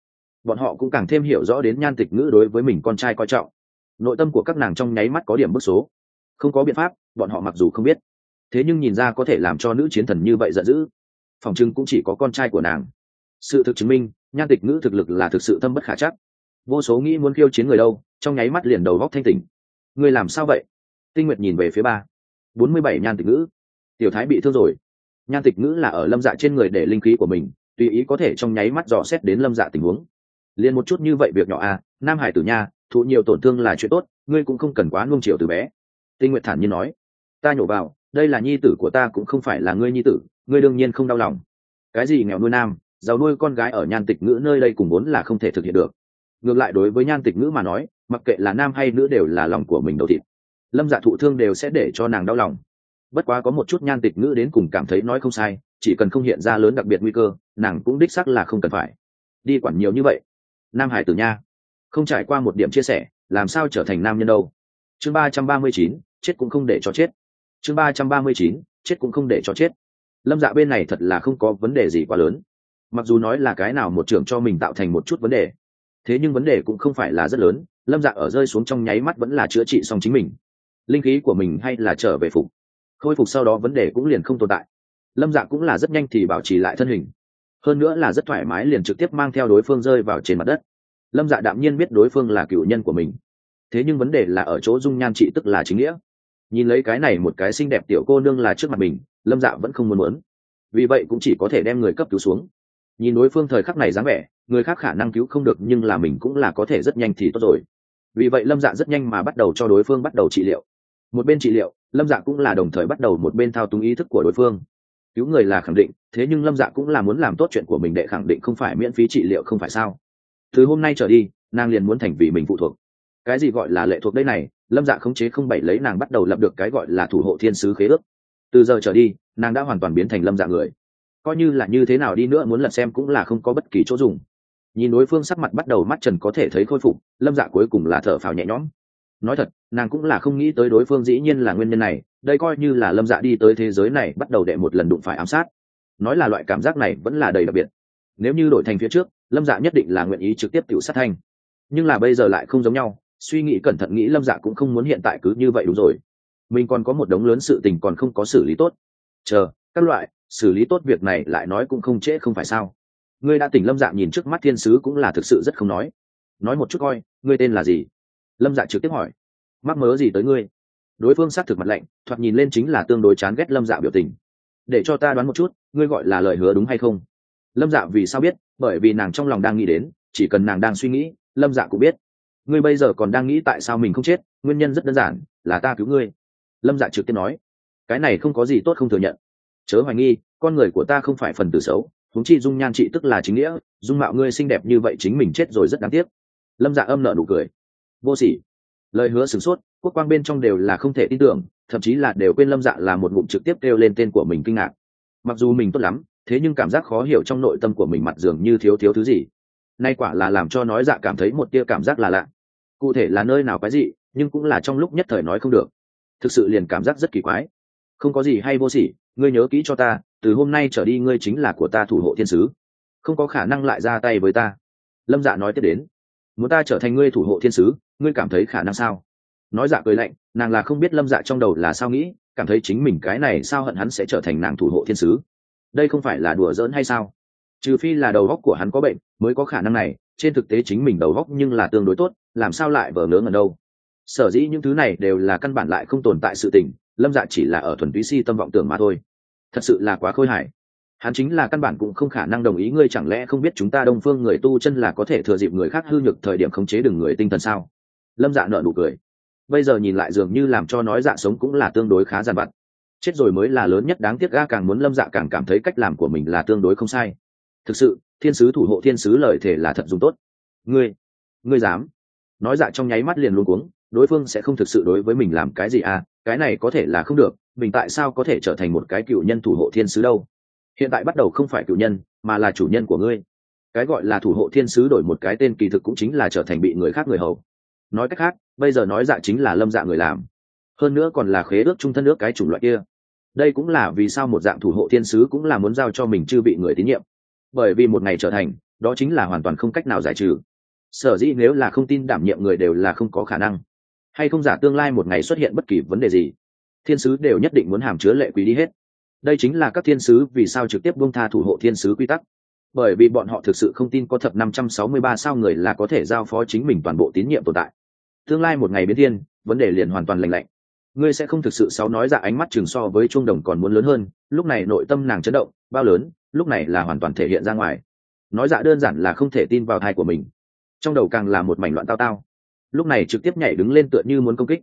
Bọn họ cũng càng thêm hiểu rõ đến nhan tịch ngữ đối với mình con trai coi trọng nội tâm của các nàng trong nháy mắt có điểm bức số. Không có biện pháp, bọn họ mặc dù không biết, thế nhưng nhìn ra có thể làm cho nữ chiến thần như vậy giận dữ. Phòng trưng cũng chỉ có con trai của nàng. Sự thực chứng minh, nhan tịch ngữ thực lực là thực sự thâm bất khả chắc. Vô số nghĩ muốn khiêu chiến người đâu, trong nháy mắt liền đầu góc thanh tỉnh. Người làm sao vậy? Tinh nguyệt nhìn về phía ba. Bốn mươi bảy nhan tịch ngữ. Tiểu thái bị thương rồi. Nhan tịch ngữ là ở lâm dạ trên người để linh khí của mình, tùy ý có thể trong nháy mắt dò xét đến lâm dạ tình huống. Liền một chút như vậy việc nhỏ à nam hải tử nha thụ nhiều tổn thương là chuyện tốt, ngươi cũng không cần quá nuông chiều từ bé. Tinh nguyệt thản nhiên nói. Ta nhổ vào, đây là nhi tử của ta cũng không phải là ngươi nhi tử, ngươi đương nhiên không đau lòng. Cái gì nghèo nuôi nam, giàu nuôi con gái ở nhan tịch ngữ nơi đây cùng vốn là không thể thực hiện được. Ngược lại đối với nhan tịch ngữ mà nói, mặc kệ là nam hay nữ đều là lòng của mình đầu thịt. Lâm dạ thụ thương đều sẽ để cho nàng đau lòng. Bất quá có một chút nhan tịch ngữ đến cùng cảm thấy nói không sai, chỉ cần không hiện ra lớn đặc biệt nguy cơ, nàng cũng đích sắc là không cần phải. Đi quản nhiều như vậy. Nam hải tử nha không trải qua một điểm chia sẻ, làm sao trở thành nam nhân đâu? Chương ba trăm ba mươi chín, chết cũng không để cho chết. Chương ba trăm ba mươi chín, chết cũng không để cho chết. Lâm dạ bên này thật là không có vấn đề gì quá lớn. Mặc dù nói là cái nào một trưởng cho mình tạo thành một chút vấn đề, thế nhưng vấn đề cũng không phải là rất lớn, lâm dạ ở rơi xuống trong nháy mắt vẫn là chữa trị xong chính mình. Linh khí của mình hay là trở về phục. Khôi phục sau đó vấn đề cũng liền không tồn tại. Lâm dạ cũng là rất nhanh thì bảo trì lại thân hình. Hơn nữa là rất thoải mái liền trực tiếp mang theo đối phương rơi vào trên mặt đất lâm dạ đạm nhiên biết đối phương là cựu nhân của mình. Thế nhưng vấn đề là ở chỗ dung nhan trị tức là chính nghĩa. Nhìn lấy cái này một cái xinh đẹp tiểu cô nương là trước mặt mình, lâm dạ vẫn không muốn muốn. Vì vậy cũng chỉ có thể đem người cấp cứu xuống. Nhìn đối phương thời khắc này dáng vẻ, người khác khả năng cứu không được nhưng là mình cũng là có thể rất nhanh thì tốt rồi. Vì vậy lâm dạ rất nhanh mà bắt đầu cho đối phương bắt đầu trị liệu. Một bên trị liệu, lâm dạ cũng là đồng thời bắt đầu một bên thao túng ý thức của đối phương. Cứu người là khẳng định, thế nhưng lâm dạ cũng là muốn làm tốt chuyện của mình để khẳng định không phải miễn phí trị liệu không phải sao? Từ hôm nay trở đi, nàng liền muốn thành vì mình phụ thuộc. Cái gì gọi là lệ thuộc đây này, lâm dạ khống chế không bảy lấy nàng bắt đầu lập được cái gọi là thủ hộ thiên sứ khế ước. Từ giờ trở đi, nàng đã hoàn toàn biến thành lâm dạ người. Coi như là như thế nào đi nữa muốn lật xem cũng là không có bất kỳ chỗ dùng. Nhìn đối phương sắc mặt bắt đầu mắt trần có thể thấy khôi phục, lâm dạ cuối cùng là thở phào nhẹ nhõm. Nói thật, nàng cũng là không nghĩ tới đối phương dĩ nhiên là nguyên nhân này, đây coi như là lâm dạ đi tới thế giới này bắt đầu đệ một lần đụng phải ám sát. Nói là loại cảm giác này vẫn là đầy đặc biệt nếu như đổi thành phía trước, lâm dạ nhất định là nguyện ý trực tiếp tự sát thanh. Nhưng là bây giờ lại không giống nhau, suy nghĩ cẩn thận nghĩ lâm dạ cũng không muốn hiện tại cứ như vậy đúng rồi. Mình còn có một đống lớn sự tình còn không có xử lý tốt. Chờ, các loại, xử lý tốt việc này lại nói cũng không trễ không phải sao. Ngươi đã tỉnh lâm dạ nhìn trước mắt thiên sứ cũng là thực sự rất không nói. Nói một chút coi, ngươi tên là gì? Lâm dạ trực tiếp hỏi. Mắc mớ gì tới ngươi? Đối phương xác thực mặt lạnh, thoạt nhìn lên chính là tương đối chán ghét lâm dạ biểu tình. Để cho ta đoán một chút, ngươi gọi là lời hứa đúng hay không? Lâm dạ vì sao biết? Bởi vì nàng trong lòng đang nghĩ đến, chỉ cần nàng đang suy nghĩ, lâm dạ cũng biết. Ngươi bây giờ còn đang nghĩ tại sao mình không chết, nguyên nhân rất đơn giản, là ta cứu ngươi. Lâm dạ trực tiếp nói. Cái này không có gì tốt không thừa nhận. Chớ hoài nghi, con người của ta không phải phần tử xấu thúng chi dung nhan trị tức là chính nghĩa, dung mạo ngươi xinh đẹp như vậy chính mình chết rồi rất đáng tiếc. Lâm dạ âm nợ nụ cười. Vô sỉ. Lời hứa sửng sốt, quốc quang bên trong đều là không thể tin tưởng, thậm chí là đều quên lâm dạ là một ngụm trực tiếp kêu lên tên của mình kinh ngạc. Mặc dù mình tốt lắm thế nhưng cảm giác khó hiểu trong nội tâm của mình mặt dường như thiếu thiếu thứ gì. Nay quả là làm cho nói dạ cảm thấy một tia cảm giác là lạ. Cụ thể là nơi nào cái gì nhưng cũng là trong lúc nhất thời nói không được. Thực sự liền cảm giác rất kỳ quái. Không có gì hay vô sỉ, ngươi nhớ kỹ cho ta, từ hôm nay trở đi ngươi chính là của ta thủ hộ thiên sứ. Không có khả năng lại ra tay với ta. Lâm dạ nói tiếp đến. Muốn ta trở thành ngươi thủ hộ thiên sứ, ngươi cảm thấy khả năng sao? Nói dạ cười lạnh, nàng là không biết lâm dạ trong đầu là sao nghĩ, cảm thấy chính mình cái này sao hận hắn sẽ trở thành nàng thủ hộ thiên sứ đây không phải là đùa giỡn hay sao? Trừ phi là đầu góc của hắn có bệnh mới có khả năng này, trên thực tế chính mình đầu góc nhưng là tương đối tốt, làm sao lại vờ ngớ ngẩn đâu? Sở dĩ những thứ này đều là căn bản lại không tồn tại sự tình, lâm dạ chỉ là ở thuần túy si tâm vọng tưởng mà thôi. Thật sự là quá khôi hài. Hắn chính là căn bản cũng không khả năng đồng ý ngươi chẳng lẽ không biết chúng ta đông phương người tu chân là có thể thừa dịp người khác hư nhược thời điểm khống chế đừng người tinh thần sao? Lâm dạ nợ nụ cười. Bây giờ nhìn lại dường như làm cho nói dạ sống cũng là tương đối khá giàn vặt chết rồi mới là lớn nhất đáng tiếc, ga càng muốn lâm dạ càng cảm thấy cách làm của mình là tương đối không sai. Thực sự, thiên sứ thủ hộ thiên sứ lời thể là thật dùng tốt. Ngươi ngươi dám? Nói dạ trong nháy mắt liền luôn cuống, đối phương sẽ không thực sự đối với mình làm cái gì à? Cái này có thể là không được, mình tại sao có thể trở thành một cái cựu nhân thủ hộ thiên sứ đâu? Hiện tại bắt đầu không phải cựu nhân, mà là chủ nhân của ngươi. Cái gọi là thủ hộ thiên sứ đổi một cái tên kỳ thực cũng chính là trở thành bị người khác người hầu. Nói cách khác, bây giờ nói dạ chính là lâm dạ người làm. Hơn nữa còn là khế ước trung thân ước cái chủng loại kia đây cũng là vì sao một dạng thủ hộ thiên sứ cũng là muốn giao cho mình chưa bị người tín nhiệm. Bởi vì một ngày trở thành, đó chính là hoàn toàn không cách nào giải trừ. Sở dĩ nếu là không tin đảm nhiệm người đều là không có khả năng. Hay không giả tương lai một ngày xuất hiện bất kỳ vấn đề gì, thiên sứ đều nhất định muốn hàm chứa lệ quý đi hết. Đây chính là các thiên sứ vì sao trực tiếp buông tha thủ hộ thiên sứ quy tắc. Bởi vì bọn họ thực sự không tin có thập năm trăm sáu mươi ba sao người là có thể giao phó chính mình toàn bộ tín nhiệm tồn tại. Tương lai một ngày biến thiên, vấn đề liền hoàn toàn lành lạnh ngươi sẽ không thực sự sáu nói dạ ánh mắt chừng so với trung đồng còn muốn lớn hơn, lúc này nội tâm nàng chấn động, bao lớn, lúc này là hoàn toàn thể hiện ra ngoài. Nói dạ đơn giản là không thể tin vào thai của mình. Trong đầu càng là một mảnh loạn tao tao. Lúc này trực tiếp nhảy đứng lên tựa như muốn công kích.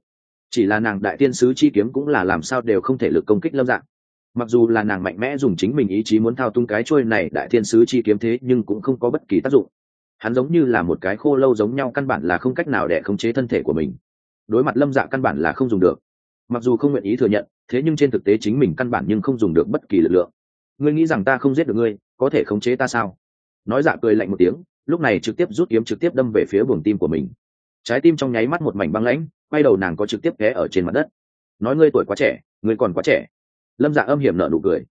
Chỉ là nàng đại tiên sứ chi kiếm cũng là làm sao đều không thể lực công kích lâm dạng. Mặc dù là nàng mạnh mẽ dùng chính mình ý chí muốn thao tung cái trôi này đại thiên sứ chi kiếm thế nhưng cũng không có bất kỳ tác dụng. Hắn giống như là một cái khô lâu giống nhau căn bản là không cách nào để khống chế thân thể của mình. Đối mặt lâm dạ căn bản là không dùng được mặc dù không nguyện ý thừa nhận, thế nhưng trên thực tế chính mình căn bản nhưng không dùng được bất kỳ lực lượng. Ngươi nghĩ rằng ta không giết được ngươi, có thể khống chế ta sao? Nói dạ cười lạnh một tiếng, lúc này trực tiếp rút kiếm trực tiếp đâm về phía buồng tim của mình. Trái tim trong nháy mắt một mảnh băng lãnh, quay đầu nàng có trực tiếp ghé ở trên mặt đất. Nói ngươi tuổi quá trẻ, ngươi còn quá trẻ. Lâm dạ âm hiểm nở nụ cười.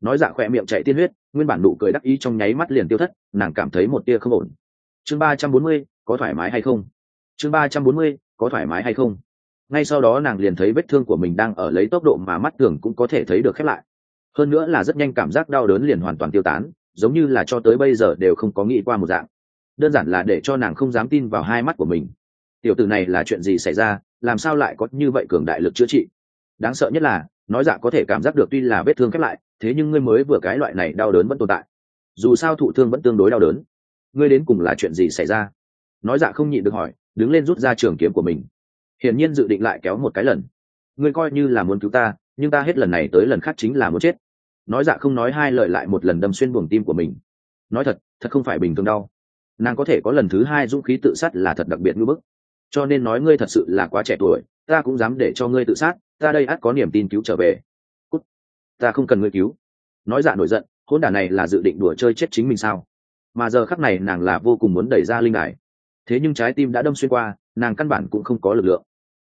Nói dạ khỏe miệng chạy tiên huyết, nguyên bản nụ cười đắc ý trong nháy mắt liền tiêu thất, nàng cảm thấy một tia không ổn. Chương ba trăm bốn mươi, có thoải mái hay không? Chương ba trăm bốn mươi, có thoải mái hay không? Ngay sau đó nàng liền thấy vết thương của mình đang ở lấy tốc độ mà mắt thường cũng có thể thấy được khép lại. Hơn nữa là rất nhanh cảm giác đau đớn liền hoàn toàn tiêu tán, giống như là cho tới bây giờ đều không có nghĩ qua một dạng. Đơn giản là để cho nàng không dám tin vào hai mắt của mình. Tiểu tử này là chuyện gì xảy ra, làm sao lại có như vậy cường đại lực chữa trị? Đáng sợ nhất là, nói dạ có thể cảm giác được tuy là vết thương khép lại, thế nhưng ngươi mới vừa cái loại này đau đớn vẫn tồn tại. Dù sao thụ thương vẫn tương đối đau đớn. Ngươi đến cùng là chuyện gì xảy ra? Nói dạ không nhịn được hỏi, đứng lên rút ra trường kiếm của mình hiển nhiên dự định lại kéo một cái lần. Ngươi coi như là muốn cứu ta, nhưng ta hết lần này tới lần khác chính là muốn chết. Nói dạ không nói hai lời lại một lần đâm xuyên buồng tim của mình. Nói thật thật không phải bình thường đau. Nàng có thể có lần thứ hai dũng khí tự sát là thật đặc biệt ngưỡng bức. Cho nên nói ngươi thật sự là quá trẻ tuổi, ta cũng dám để cho ngươi tự sát, ta đây ắt có niềm tin cứu trở về. Cút. ta không cần ngươi cứu. Nói dạ nổi giận hôn đả này là dự định đùa chơi chết chính mình sao? Mà giờ khắc này nàng là vô cùng muốn đẩy ra linh đài. Thế nhưng trái tim đã đâm xuyên qua nàng căn bản cũng không có lực lượng.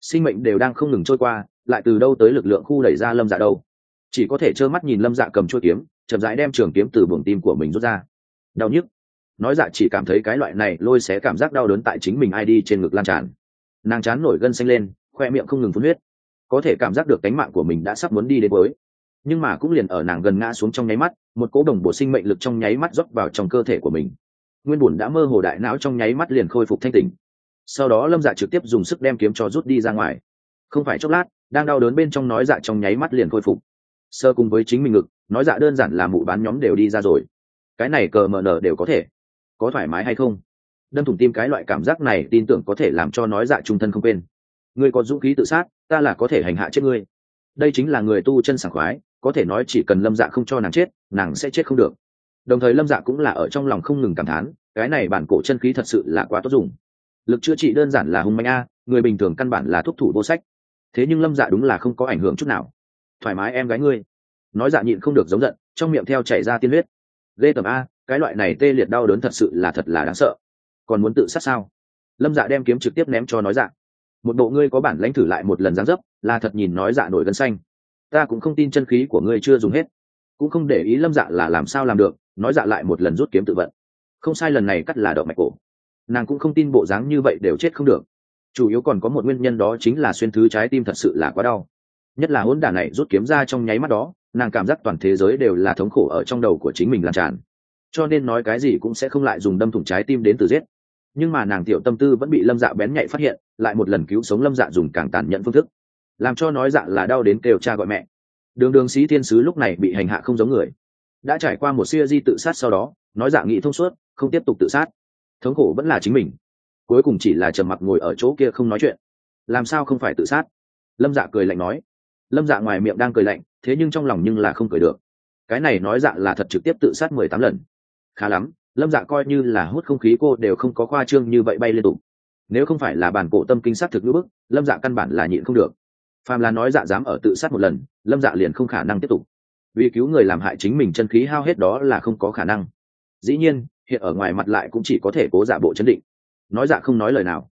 Sinh mệnh đều đang không ngừng trôi qua, lại từ đâu tới lực lượng khu đẩy ra lâm dạ đâu? Chỉ có thể trơ mắt nhìn lâm dạ cầm chuôi kiếm, chậm rãi đem trường kiếm từ buồng tim của mình rút ra. Đau nhức. Nói dạ chỉ cảm thấy cái loại này lôi xé cảm giác đau đớn tại chính mình ai đi trên ngực lan tràn. Nàng chán nổi gân xanh lên, khoe miệng không ngừng phun huyết. Có thể cảm giác được cánh mạng của mình đã sắp muốn đi đến với nhưng mà cũng liền ở nàng gần ngã xuống trong nháy mắt, một cỗ đồng bộ sinh mệnh lực trong nháy mắt dốc vào trong cơ thể của mình. Nguyên bùn đã mơ hồ đại não trong nháy mắt liền khôi phục thanh tỉnh sau đó lâm dạ trực tiếp dùng sức đem kiếm cho rút đi ra ngoài không phải chốc lát đang đau đớn bên trong nói dạ trong nháy mắt liền khôi phục sơ cùng với chính mình ngực nói dạ đơn giản là mụ bán nhóm đều đi ra rồi cái này cờ mờ nở đều có thể có thoải mái hay không đâm thủng tim cái loại cảm giác này tin tưởng có thể làm cho nói dạ trung thân không quên ngươi có dũng khí tự sát ta là có thể hành hạ chết ngươi đây chính là người tu chân sảng khoái có thể nói chỉ cần lâm dạ không cho nàng chết nàng sẽ chết không được đồng thời lâm dạ cũng là ở trong lòng không ngừng cảm thán cái này bản cổ chân khí thật sự là quá tốt dùng lực chữa trị đơn giản là hung manh a, người bình thường căn bản là thúc thủ vô sách. Thế nhưng lâm dạ đúng là không có ảnh hưởng chút nào. Thoải mái em gái ngươi. Nói dạ nhịn không được giống giận, trong miệng theo chảy ra tiên huyết. Ghê tầm a, cái loại này tê liệt đau đớn thật sự là thật là đáng sợ. Còn muốn tự sát sao? Lâm dạ đem kiếm trực tiếp ném cho nói dạ. Một bộ ngươi có bản lãnh thử lại một lần giáng dấp, là thật nhìn nói dạ nổi gân xanh. Ta cũng không tin chân khí của ngươi chưa dùng hết. Cũng không để ý lâm dạ là làm sao làm được, nói dạ lại một lần rút kiếm tự vận. Không sai lần này cắt là động mạch cổ nàng cũng không tin bộ dáng như vậy đều chết không được. Chủ yếu còn có một nguyên nhân đó chính là xuyên thứ trái tim thật sự là quá đau. Nhất là hỗn đả này rút kiếm ra trong nháy mắt đó, nàng cảm giác toàn thế giới đều là thống khổ ở trong đầu của chính mình lan tràn. Cho nên nói cái gì cũng sẽ không lại dùng đâm thủng trái tim đến từ giết. Nhưng mà nàng tiểu tâm tư vẫn bị lâm dạ bén nhạy phát hiện, lại một lần cứu sống lâm dạ dùng càng tàn nhẫn phương thức. Làm cho nói dạ là đau đến kêu cha gọi mẹ. Đường đường sĩ thiên sứ lúc này bị hành hạ không giống người. Đã trải qua một siêu di tự sát sau đó, nói dạ nghĩ thông suốt, không tiếp tục tự sát thống khổ vẫn là chính mình. Cuối cùng chỉ là trầm mặc ngồi ở chỗ kia không nói chuyện. Làm sao không phải tự sát? Lâm dạ cười lạnh nói. Lâm dạ ngoài miệng đang cười lạnh, thế nhưng trong lòng nhưng là không cười được. Cái này nói dạ là thật trực tiếp tự sát mười tám lần. Khá lắm, lâm dạ coi như là hút không khí cô đều không có khoa trương như vậy bay liên tục. Nếu không phải là bản cổ tâm kinh sát thực ngữ bức, lâm dạ căn bản là nhịn không được. Phàm là nói dạ dám ở tự sát một lần, lâm dạ liền không khả năng tiếp tục. Vì cứu người làm hại chính mình chân khí hao hết đó là không có khả năng. Dĩ nhiên hiện ở ngoài mặt lại cũng chỉ có thể cố giả bộ chấn định. Nói dạ không nói lời nào.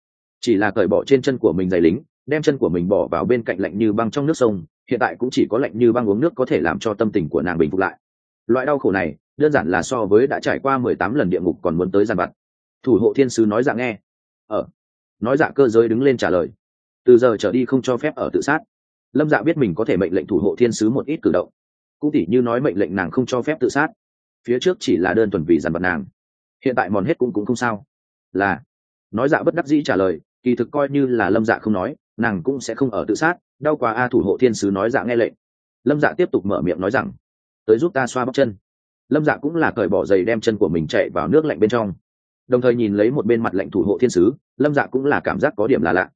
Chỉ là cởi bỏ trên chân của mình giày lính, đem chân của mình bỏ vào bên cạnh lạnh như băng trong nước sông, hiện tại cũng chỉ có lạnh như băng uống nước có thể làm cho tâm tình của nàng bình phục lại. Loại đau khổ này, đơn giản là so với đã trải qua mười tám lần địa ngục còn muốn tới giàn vặt. Thủ hộ thiên sứ nói dạ nghe. Ở ờ. nói dạ cơ giới đứng lên trả lời. Từ giờ trở đi không cho phép ở tự sát. Lâm dạ biết mình có thể mệnh lệnh thủ hộ thiên sứ một ít cử động. Cũng tỉ như nói mệnh lệnh nàng không cho phép tự sát. Phía trước chỉ là đơn thuần vì dằn vặt nàng hiện tại mòn hết cũng cũng không sao. Là, nói dạ bất đắc dĩ trả lời, kỳ thực coi như là lâm dạ không nói, nàng cũng sẽ không ở tự sát, đau quá a thủ hộ thiên sứ nói dạ nghe lệnh. Lâm dạ tiếp tục mở miệng nói rằng, tới giúp ta xoa bóc chân. Lâm dạ cũng là cởi bỏ giày đem chân của mình chạy vào nước lạnh bên trong. Đồng thời nhìn lấy một bên mặt lệnh thủ hộ thiên sứ, lâm dạ cũng là cảm giác có điểm là lạ.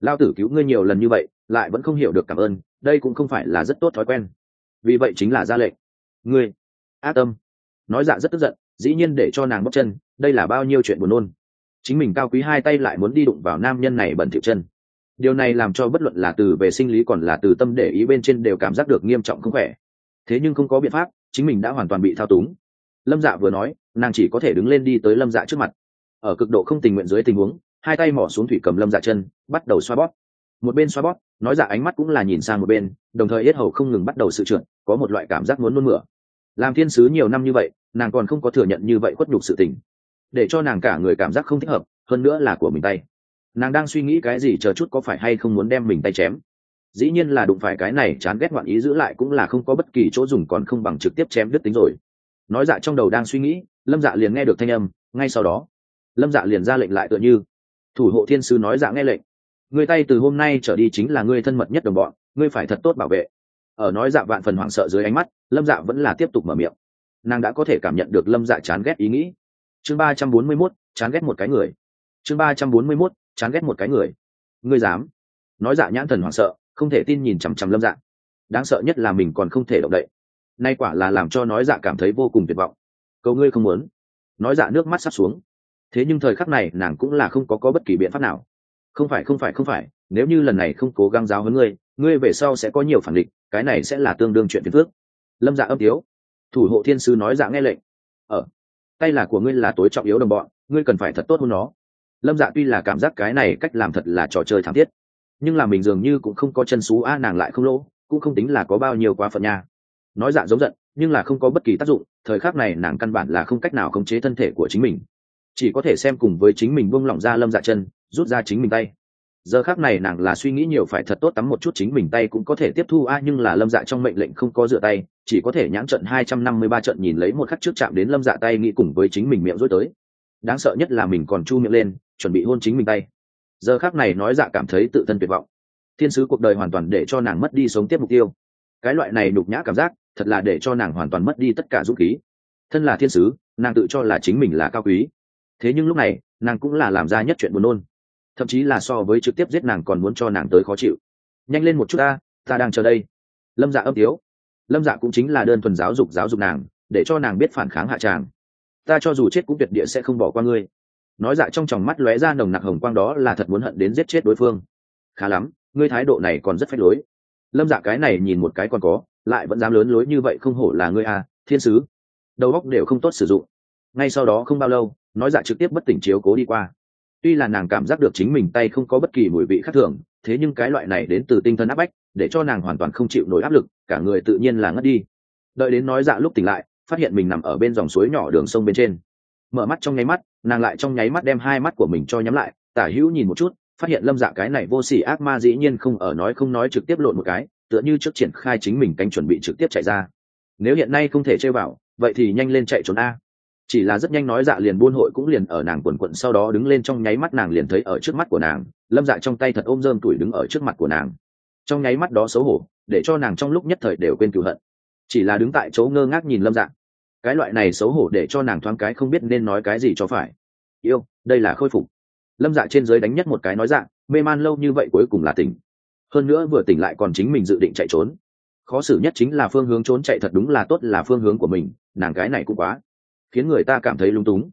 Lao tử cứu ngươi nhiều lần như vậy, lại vẫn không hiểu được cảm ơn, đây cũng không phải là rất tốt thói quen. Vì vậy chính là ra lệnh. Ngươi á tâm. Nói dạ rất tức giận dĩ nhiên để cho nàng bóc chân, đây là bao nhiêu chuyện buồn nôn. Chính mình cao quý hai tay lại muốn đi đụng vào nam nhân này bẩn thỉu chân. Điều này làm cho bất luận là từ về sinh lý còn là từ tâm để ý bên trên đều cảm giác được nghiêm trọng không khỏe. Thế nhưng không có biện pháp, chính mình đã hoàn toàn bị thao túng. Lâm dạ vừa nói, nàng chỉ có thể đứng lên đi tới lâm dạ trước mặt. Ở cực độ không tình nguyện dưới tình huống, hai tay mỏ xuống thủy cầm lâm dạ chân, bắt đầu xoa bóp. Một bên xoa bóp, nói dạ ánh mắt cũng là nhìn sang một bên, đồng thời yết hầu không ngừng bắt đầu sự trượt, có một loại cảm giác muốn nôn mửa làm thiên sứ nhiều năm như vậy, nàng còn không có thừa nhận như vậy khuất nhục sự tình. Để cho nàng cả người cảm giác không thích hợp, hơn nữa là của mình tay. Nàng đang suy nghĩ cái gì chờ chút có phải hay không muốn đem mình tay chém. Dĩ nhiên là đụng phải cái này, chán ghét ngoạn ý giữ lại cũng là không có bất kỳ chỗ dùng còn không bằng trực tiếp chém đứt tính rồi. Nói dạ trong đầu đang suy nghĩ, lâm dạ liền nghe được thanh âm, ngay sau đó, lâm dạ liền ra lệnh lại tựa như, thủ hộ thiên Sứ nói dạ nghe lệnh. Người tay từ hôm nay trở đi chính là người thân mật nhất đồng bọn, ngươi phải thật tốt bảo vệ ở nói dạ vạn phần hoảng sợ dưới ánh mắt, lâm dạ vẫn là tiếp tục mở miệng. Nàng đã có thể cảm nhận được lâm dạ chán ghét ý nghĩ. Chương ba trăm bốn mươi mốt, chán ghét một cái người. Chương ba trăm bốn mươi mốt, chán ghét một cái người. Ngươi dám? Nói dạ nhãn thần hoảng sợ, không thể tin nhìn chằm chằm lâm dạ. Đáng sợ nhất là mình còn không thể động đậy. Nay quả là làm cho nói dạ cảm thấy vô cùng tuyệt vọng. Cầu ngươi không muốn. Nói dạ nước mắt sắp xuống. Thế nhưng thời khắc này nàng cũng là không có có bất kỳ biện pháp nào. Không phải không phải không phải, nếu như lần này không cố gắng giáo hơn ngươi ngươi về sau sẽ có nhiều phản địch, cái này sẽ là tương đương chuyện phiền phước lâm dạ âm tiếu. Thủ hộ thiên sư nói dạ nghe lệnh. Ở tay là của ngươi là tối trọng yếu đồng bọn, ngươi cần phải thật tốt hơn nó. Lâm dạ tuy là cảm giác cái này cách làm thật là trò chơi thảm thiết, nhưng là mình dường như cũng không có chân xú a nàng lại không lỗ, cũng không tính là có bao nhiêu quá phận nha. Nói dạ giống giận, nhưng là không có bất kỳ tác dụng, thời khắc này nàng căn bản là không cách nào khống chế thân thể của chính mình. Chỉ có thể xem cùng với chính mình buông lỏng ra lâm dạ chân, rút ra chính mình tay giờ khác này nàng là suy nghĩ nhiều phải thật tốt tắm một chút chính mình tay cũng có thể tiếp thu. A, nhưng là lâm dạ trong mệnh lệnh không có rửa tay, chỉ có thể nhãn trận hai trăm năm mươi ba trận nhìn lấy một khắc trước chạm đến lâm dạ tay nghĩ cùng với chính mình miệng rối tới. Đáng sợ nhất là mình còn chu miệng lên, chuẩn bị hôn chính mình tay. Giờ khác này nói dạ cảm thấy tự thân tuyệt vọng. Thiên sứ cuộc đời hoàn toàn để cho nàng mất đi sống tiếp mục tiêu. Cái loại này nhục nhã cảm giác, thật là để cho nàng hoàn toàn mất đi tất cả dũng khí. Thân là thiên sứ, nàng tự cho là chính mình là cao quý. Thế nhưng lúc này, nàng cũng là làm ra nhất chuyện buồn nôn thậm chí là so với trực tiếp giết nàng còn muốn cho nàng tới khó chịu. Nhanh lên một chút ta ta đang chờ đây. Lâm dạ âm tiếu. Lâm dạ cũng chính là đơn thuần giáo dục giáo dục nàng, để cho nàng biết phản kháng hạ tràng. Ta cho dù chết cũng tuyệt địa sẽ không bỏ qua ngươi. Nói dạ trong tròng mắt lóe ra nồng nặc hồng quang đó là thật muốn hận đến giết chết đối phương. Khá lắm, ngươi thái độ này còn rất phách lối. Lâm dạ cái này nhìn một cái còn có, lại vẫn dám lớn lối như vậy không hổ là ngươi à thiên sứ. Đầu óc đều không tốt sử dụng. Ngay sau đó không bao lâu, nói dạ trực tiếp bất tỉnh chiếu cố đi qua tuy là nàng cảm giác được chính mình tay không có bất kỳ mùi vị khác thường, thế nhưng cái loại này đến từ tinh thần áp bách, để cho nàng hoàn toàn không chịu nổi áp lực, cả người tự nhiên là ngất đi. Đợi đến nói dạ lúc tỉnh lại, phát hiện mình nằm ở bên dòng suối nhỏ đường sông bên trên. Mở mắt trong nháy mắt, nàng lại trong nháy mắt đem hai mắt của mình cho nhắm lại, tả hữu nhìn một chút, phát hiện lâm dạ cái này vô s ỉ ác ma dĩ nhiên không ở nói không nói trực tiếp lộn một cái, tựa như trước triển khai chính mình canh chuẩn bị trực tiếp chạy ra. Nếu hiện nay không thể chơi vào, vậy thì nhanh lên chạy trốn a chỉ là rất nhanh nói dạ liền buôn hội cũng liền ở nàng quần quận sau đó đứng lên trong nháy mắt nàng liền thấy ở trước mắt của nàng, lâm dạ trong tay thật ôm rơm tuổi đứng ở trước mặt của nàng. Trong nháy mắt đó xấu hổ, để cho nàng trong lúc nhất thời đều quên cựu hận. Chỉ là đứng tại chỗ ngơ ngác nhìn lâm dạ. Cái loại này xấu hổ để cho nàng thoáng cái không biết nên nói cái gì cho phải. Yêu, đây là khôi phục. Lâm dạ trên giới đánh nhất một cái nói dạ mê man lâu như vậy cuối cùng là tỉnh. Hơn nữa vừa tỉnh lại còn chính mình dự định chạy trốn. Khó xử nhất chính là phương hướng trốn chạy thật đúng là tốt là phương hướng của mình, nàng cái này cũng quá khiến người ta cảm thấy lung túng.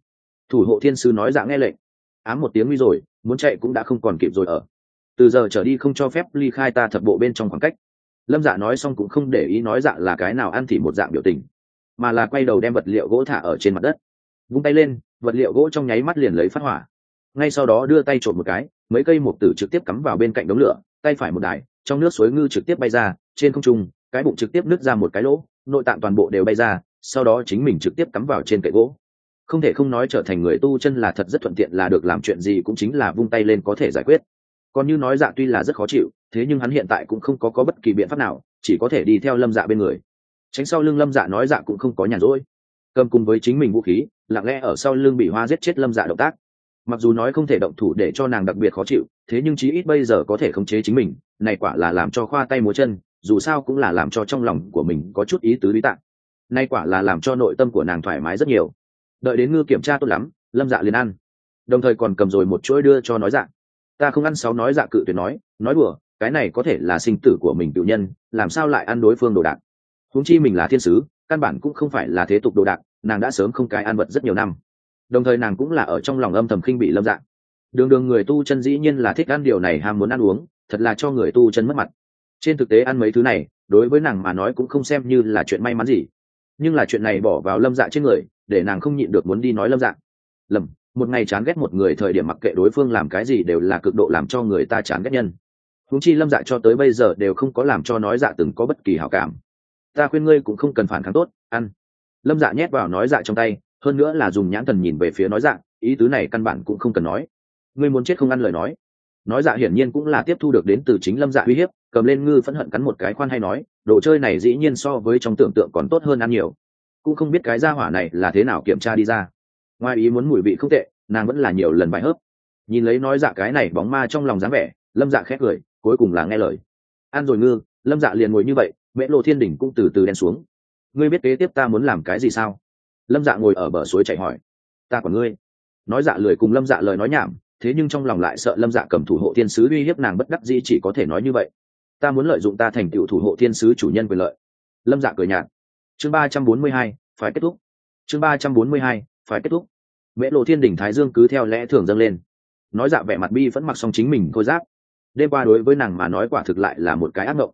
Thủ hộ thiên sư nói dạ nghe lệnh. Ám một tiếng nguy rồi, muốn chạy cũng đã không còn kịp rồi ở. Từ giờ trở đi không cho phép ly khai ta thập bộ bên trong khoảng cách. Lâm dạ nói xong cũng không để ý nói dạ là cái nào ăn thì một dạng biểu tình. Mà là quay đầu đem vật liệu gỗ thả ở trên mặt đất. Vung tay lên, vật liệu gỗ trong nháy mắt liền lấy phát hỏa. Ngay sau đó đưa tay trộm một cái, mấy cây mục tử trực tiếp cắm vào bên cạnh đống lửa, tay phải một đài, trong nước suối ngư trực tiếp bay ra, trên không trung, cái bụng trực tiếp nứt ra một cái lỗ, nội tạng toàn bộ đều bay ra sau đó chính mình trực tiếp cắm vào trên cậy gỗ. Không thể không nói trở thành người tu chân là thật rất thuận tiện, là được làm chuyện gì cũng chính là vung tay lên có thể giải quyết. Còn như nói dạ tuy là rất khó chịu, thế nhưng hắn hiện tại cũng không có có bất kỳ biện pháp nào, chỉ có thể đi theo lâm dạ bên người. Tránh sau lưng lâm dạ nói dạ cũng không có nhàn rỗi. Cầm cùng với chính mình vũ khí, lặng lẽ ở sau lưng bị hoa giết chết lâm dạ động tác. Mặc dù nói không thể động thủ để cho nàng đặc biệt khó chịu, thế nhưng chí ít bây giờ có thể khống chế chính mình, này quả là làm cho khoa tay múa chân, dù sao cũng là làm cho trong lòng của mình có chút ý tứ lý tạng nay quả là làm cho nội tâm của nàng thoải mái rất nhiều. Đợi đến ngư kiểm tra tốt lắm lâm dạ liền ăn. Đồng thời còn cầm rồi một chuỗi đưa cho nói dạ. Ta không ăn sáu nói dạ cự tuyệt nói nói đùa cái này có thể là sinh tử của mình tự nhân làm sao lại ăn đối phương đồ đạc? Huống chi mình là thiên sứ căn bản cũng không phải là thế tục đồ đạc nàng đã sớm không cái ăn vật rất nhiều năm. Đồng thời nàng cũng là ở trong lòng âm thầm khinh bị lâm dạ, đường đường người tu chân dĩ nhiên là thích ăn điều này ham muốn ăn uống thật là cho người tu chân mất mặt. Trên thực tế ăn mấy thứ này đối với nàng mà nói cũng không xem như là chuyện may mắn gì nhưng là chuyện này bỏ vào lâm dạ trên người, để nàng không nhịn được muốn đi nói lâm dạ. Lầm, một ngày chán ghét một người thời điểm mặc kệ đối phương làm cái gì đều là cực độ làm cho người ta chán ghét nhân. Húng chi lâm dạ cho tới bây giờ đều không có làm cho nói dạ từng có bất kỳ hảo cảm. Ta khuyên ngươi cũng không cần phản kháng tốt, ăn. Lâm dạ nhét vào nói dạ trong tay, hơn nữa là dùng nhãn thần nhìn về phía nói dạ ý tứ này căn bản cũng không cần nói. Ngươi muốn chết không ăn lời nói. Nói dạ hiển nhiên cũng là tiếp thu được đến từ chính lâm dạ uy hiếp, cầm lên ngư phẫn hận cắn một cái khoan hay nói đồ chơi này dĩ nhiên so với trong tưởng tượng còn tốt hơn ăn nhiều. Cũng không biết cái gia hỏa này là thế nào kiểm tra đi ra. Ngoài ý muốn mùi vị không tệ, nàng vẫn là nhiều lần bài hớp. Nhìn lấy nói dạ cái này bóng ma trong lòng dáng vẻ, lâm dạ khét cười, cuối cùng là nghe lời. Ăn rồi ngư, lâm dạ liền ngồi như vậy mễ lộ thiên đỉnh cũng từ từ đen xuống. Ngươi biết kế tiếp ta muốn làm cái gì sao? Lâm dạ ngồi ở bờ suối chạy hỏi. Ta còn ngươi. Nói dạ lười cùng lâm dạ lời nói nhảm, thế nhưng trong lòng lại sợ lâm dạ cầm thủ hộ thiên sứ uy hiếp nàng bất đắc dĩ chỉ có thể nói như vậy ta muốn lợi dụng ta thành tựu thủ hộ thiên sứ chủ nhân quyền lợi. Lâm dạ cười nhạt. Chương ba trăm bốn mươi hai, phải kết thúc. Chương ba trăm bốn mươi hai, phải kết thúc. Mễ lộ thiên đỉnh thái dương cứ theo lẽ thường dâng lên. Nói dạ vẻ mặt bi vẫn mặc xong chính mình khôi giáp. Đêm qua đối với nàng mà nói quả thực lại là một cái ác mộng.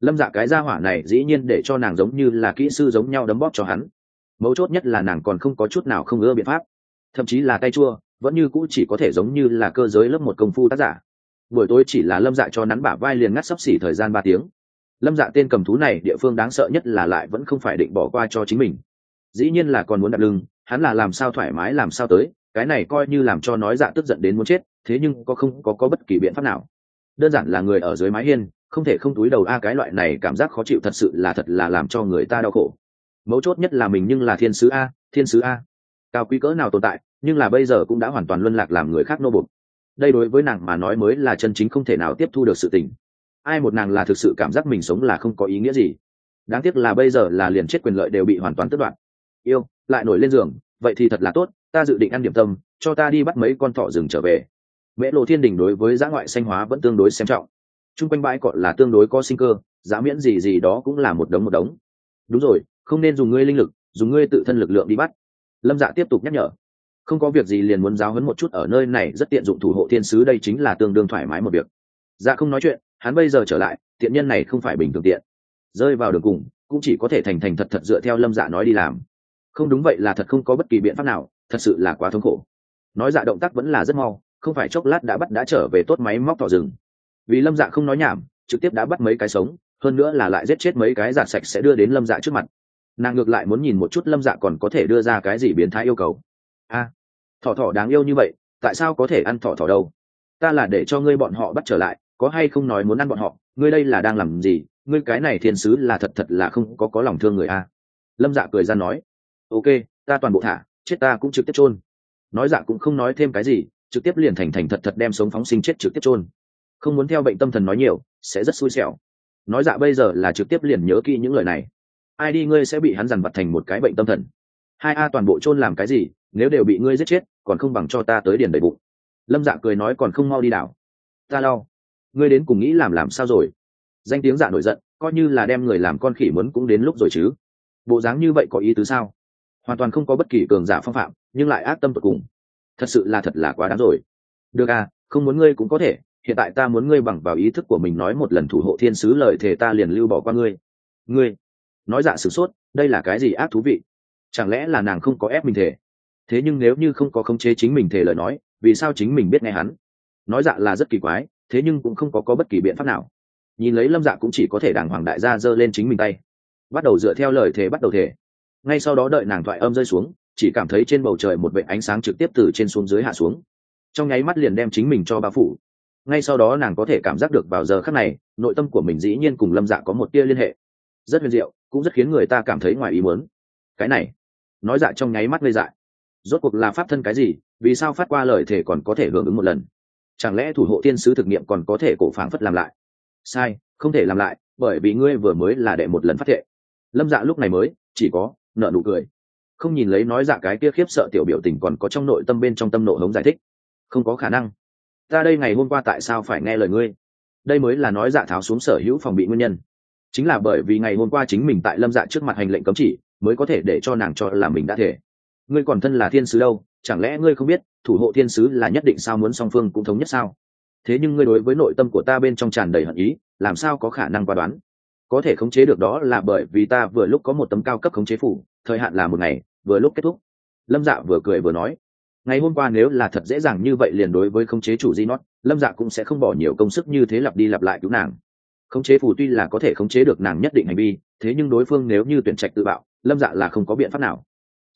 Lâm dạ cái gia hỏa này dĩ nhiên để cho nàng giống như là kỹ sư giống nhau đấm bóp cho hắn. Mấu chốt nhất là nàng còn không có chút nào không ưa biện pháp. Thậm chí là tay chua, vẫn như cũ chỉ có thể giống như là cơ giới lớp một công phu tác giả buổi tối chỉ là lâm dạ cho nắn bả vai liền ngắt sắp xỉ thời gian ba tiếng. Lâm dạ tên cầm thú này, địa phương đáng sợ nhất là lại vẫn không phải định bỏ qua cho chính mình. Dĩ nhiên là còn muốn đặt lưng, hắn là làm sao thoải mái làm sao tới, cái này coi như làm cho nói dạ tức giận đến muốn chết, thế nhưng có không có có bất kỳ biện pháp nào. Đơn giản là người ở dưới mái hiên, không thể không túi đầu a, cái loại này cảm giác khó chịu thật sự là thật là làm cho người ta đau khổ. Mấu chốt nhất là mình nhưng là thiên sứ a, thiên sứ a. Cao quý cỡ nào tồn tại, nhưng là bây giờ cũng đã hoàn toàn luân lạc làm người khác nô bục đây đối với nàng mà nói mới là chân chính không thể nào tiếp thu được sự tình. Ai một nàng là thực sự cảm giác mình sống là không có ý nghĩa gì. Đáng tiếc là bây giờ là liền chết quyền lợi đều bị hoàn toàn tước đoạt. Yêu, lại nổi lên giường, vậy thì thật là tốt, ta dự định ăn điểm tâm, cho ta đi bắt mấy con thọ rừng trở về. Mễ lộ thiên đình đối với giã ngoại xanh hóa vẫn tương đối xem trọng. T r u n g quanh bãi cọ là tương đối có sinh cơ giá miễn gì gì đó cũng là một đống một đống. Đúng rồi, không nên dùng ngươi linh lực, dùng ngươi tự thân lực lượng đi bắt. Lâm dạ tiếp tục nhắc nhở không có việc gì liền muốn giáo hấn một chút ở nơi này rất tiện dụng thủ hộ thiên sứ đây chính là tương đương thoải mái một việc. Dạ không nói chuyện hắn bây giờ trở lại tiện nhân này không phải bình thường tiện. Rơi vào đường cùng cũng chỉ có thể thành thành thật thật dựa theo lâm dạ nói đi làm. Không đúng vậy là thật không có bất kỳ biện pháp nào thật sự là quá thống khổ. Nói dạ động tác vẫn là rất mau không phải chốc lát đã bắt đã trở về tốt máy móc thỏ rừng. Vì lâm dạ không nói nhảm trực tiếp đã bắt mấy cái sống hơn nữa là lại giết chết mấy cái giả sạch sẽ đưa đến lâm dạ trước mặt. Nàng ngược lại muốn nhìn một chút lâm dạ còn có thể đưa ra cái gì biến thái yêu cầu. A à, thỏ thỏ đáng yêu như vậy, tại sao có thể ăn thỏ thỏ đâu? Ta là để cho ngươi bọn họ bắt trở lại, có hay không nói muốn ăn bọn họ, ngươi đây là đang làm gì? Ngươi cái này thiên sứ là thật thật là không có có lòng thương người a. Lâm dạ cười ra nói, ok, ta toàn bộ thả, chết ta cũng trực tiếp chôn. Nói dạ cũng không nói thêm cái gì, trực tiếp liền thành thành thật thật đem sống phóng sinh chết trực tiếp chôn. Không muốn theo bệnh tâm thần nói nhiều, sẽ rất xui xẻo. Nói dạ bây giờ là trực tiếp liền nhớ kỹ những lời này. Ai đi ngươi sẽ bị hắn dằn vặt thành một cái bệnh tâm thần. Hai a toàn bộ chôn làm cái gì, nếu đều bị ngươi giết chết còn không bằng cho ta tới điền đầy bụng. Lâm dạ cười nói còn không mau đi đảo. Ta đau ngươi đến cùng nghĩ làm làm sao rồi? Danh tiếng dạ nổi giận, coi như là đem người làm con khỉ muốn cũng đến lúc rồi chứ. Bộ dáng như vậy có ý tứ sao? Hoàn toàn không có bất kỳ cường giả phong phạm, nhưng lại ác tâm tột cùng. Thật sự là thật là quá đáng rồi. Được à không muốn ngươi cũng có thể. Hiện tại ta muốn ngươi bằng vào ý thức của mình nói một lần thủ hộ thiên sứ lời thề ta liền lưu bỏ qua ngươi. Ngươi. Nói dạ sửng sốt, đây là cái gì ác thú vị? Chẳng lẽ là nàng không có ép mình thể thế nhưng nếu như không có khống chế chính mình thể lời nói, vì sao chính mình biết nghe hắn? Nói dạ là rất kỳ quái, thế nhưng cũng không có có bất kỳ biện pháp nào. Nhìn lấy lâm dạ cũng chỉ có thể đàng hoàng đại gia giơ lên chính mình tay. Bắt đầu dựa theo lời thế bắt đầu thể ngay sau đó đợi nàng thoại âm rơi xuống, chỉ cảm thấy trên bầu trời một vệ ánh sáng trực tiếp từ trên xuống dưới hạ xuống. Trong nháy mắt liền đem chính mình cho bao phủ. Ngay sau đó nàng có thể cảm giác được vào giờ khắc này, nội tâm của mình dĩ nhiên cùng lâm dạ có một tia liên hệ. Rất huyền diệu, cũng rất khiến người ta cảm thấy ngoài ý muốn. Cái này, nói dạ trong nháy mắt ngây dại rốt cuộc là pháp thân cái gì, vì sao phát qua lời thể còn có thể hưởng ứng một lần? Chẳng lẽ thủ hộ tiên sứ thực nghiệm còn có thể cổ phảng phất làm lại? Sai, không thể làm lại, bởi vì ngươi vừa mới là đệ một lần phát thệ. Lâm dạ lúc này mới, chỉ có nợ nụ cười. Không nhìn lấy nói dạ cái kia khiếp sợ tiểu biểu tình còn có trong nội tâm bên trong tâm nộ hống giải thích. Không có khả năng. Ta đây ngày hôm qua tại sao phải nghe lời ngươi? Đây mới là nói dạ tháo xuống sở hữu phòng bị nguyên nhân. Chính là bởi vì ngày hôm qua chính mình tại lâm dạ trước mặt hành lệnh cấm chỉ, mới có thể để cho nàng cho là mình đã thể ngươi còn thân là thiên sứ đâu, chẳng lẽ ngươi không biết, thủ hộ thiên sứ là nhất định sao muốn song phương cũng thống nhất sao? Thế nhưng ngươi đối với nội tâm của ta bên trong tràn đầy hận ý, làm sao có khả năng qua đoán? Có thể khống chế được đó là bởi vì ta vừa lúc có một tấm cao cấp khống chế phủ, thời hạn là một ngày, vừa lúc kết thúc. Lâm dạ vừa cười vừa nói, ngày hôm qua nếu là thật dễ dàng như vậy liền đối với khống chế chủ di nót lâm dạ cũng sẽ không bỏ nhiều công sức như thế lặp đi lặp lại cứu nàng. Khống chế phủ tuy là có thể khống chế được nàng nhất định hành vi, thế nhưng đối phương nếu như tuyển trạch tự bạo, lâm dạ là không có biện pháp nào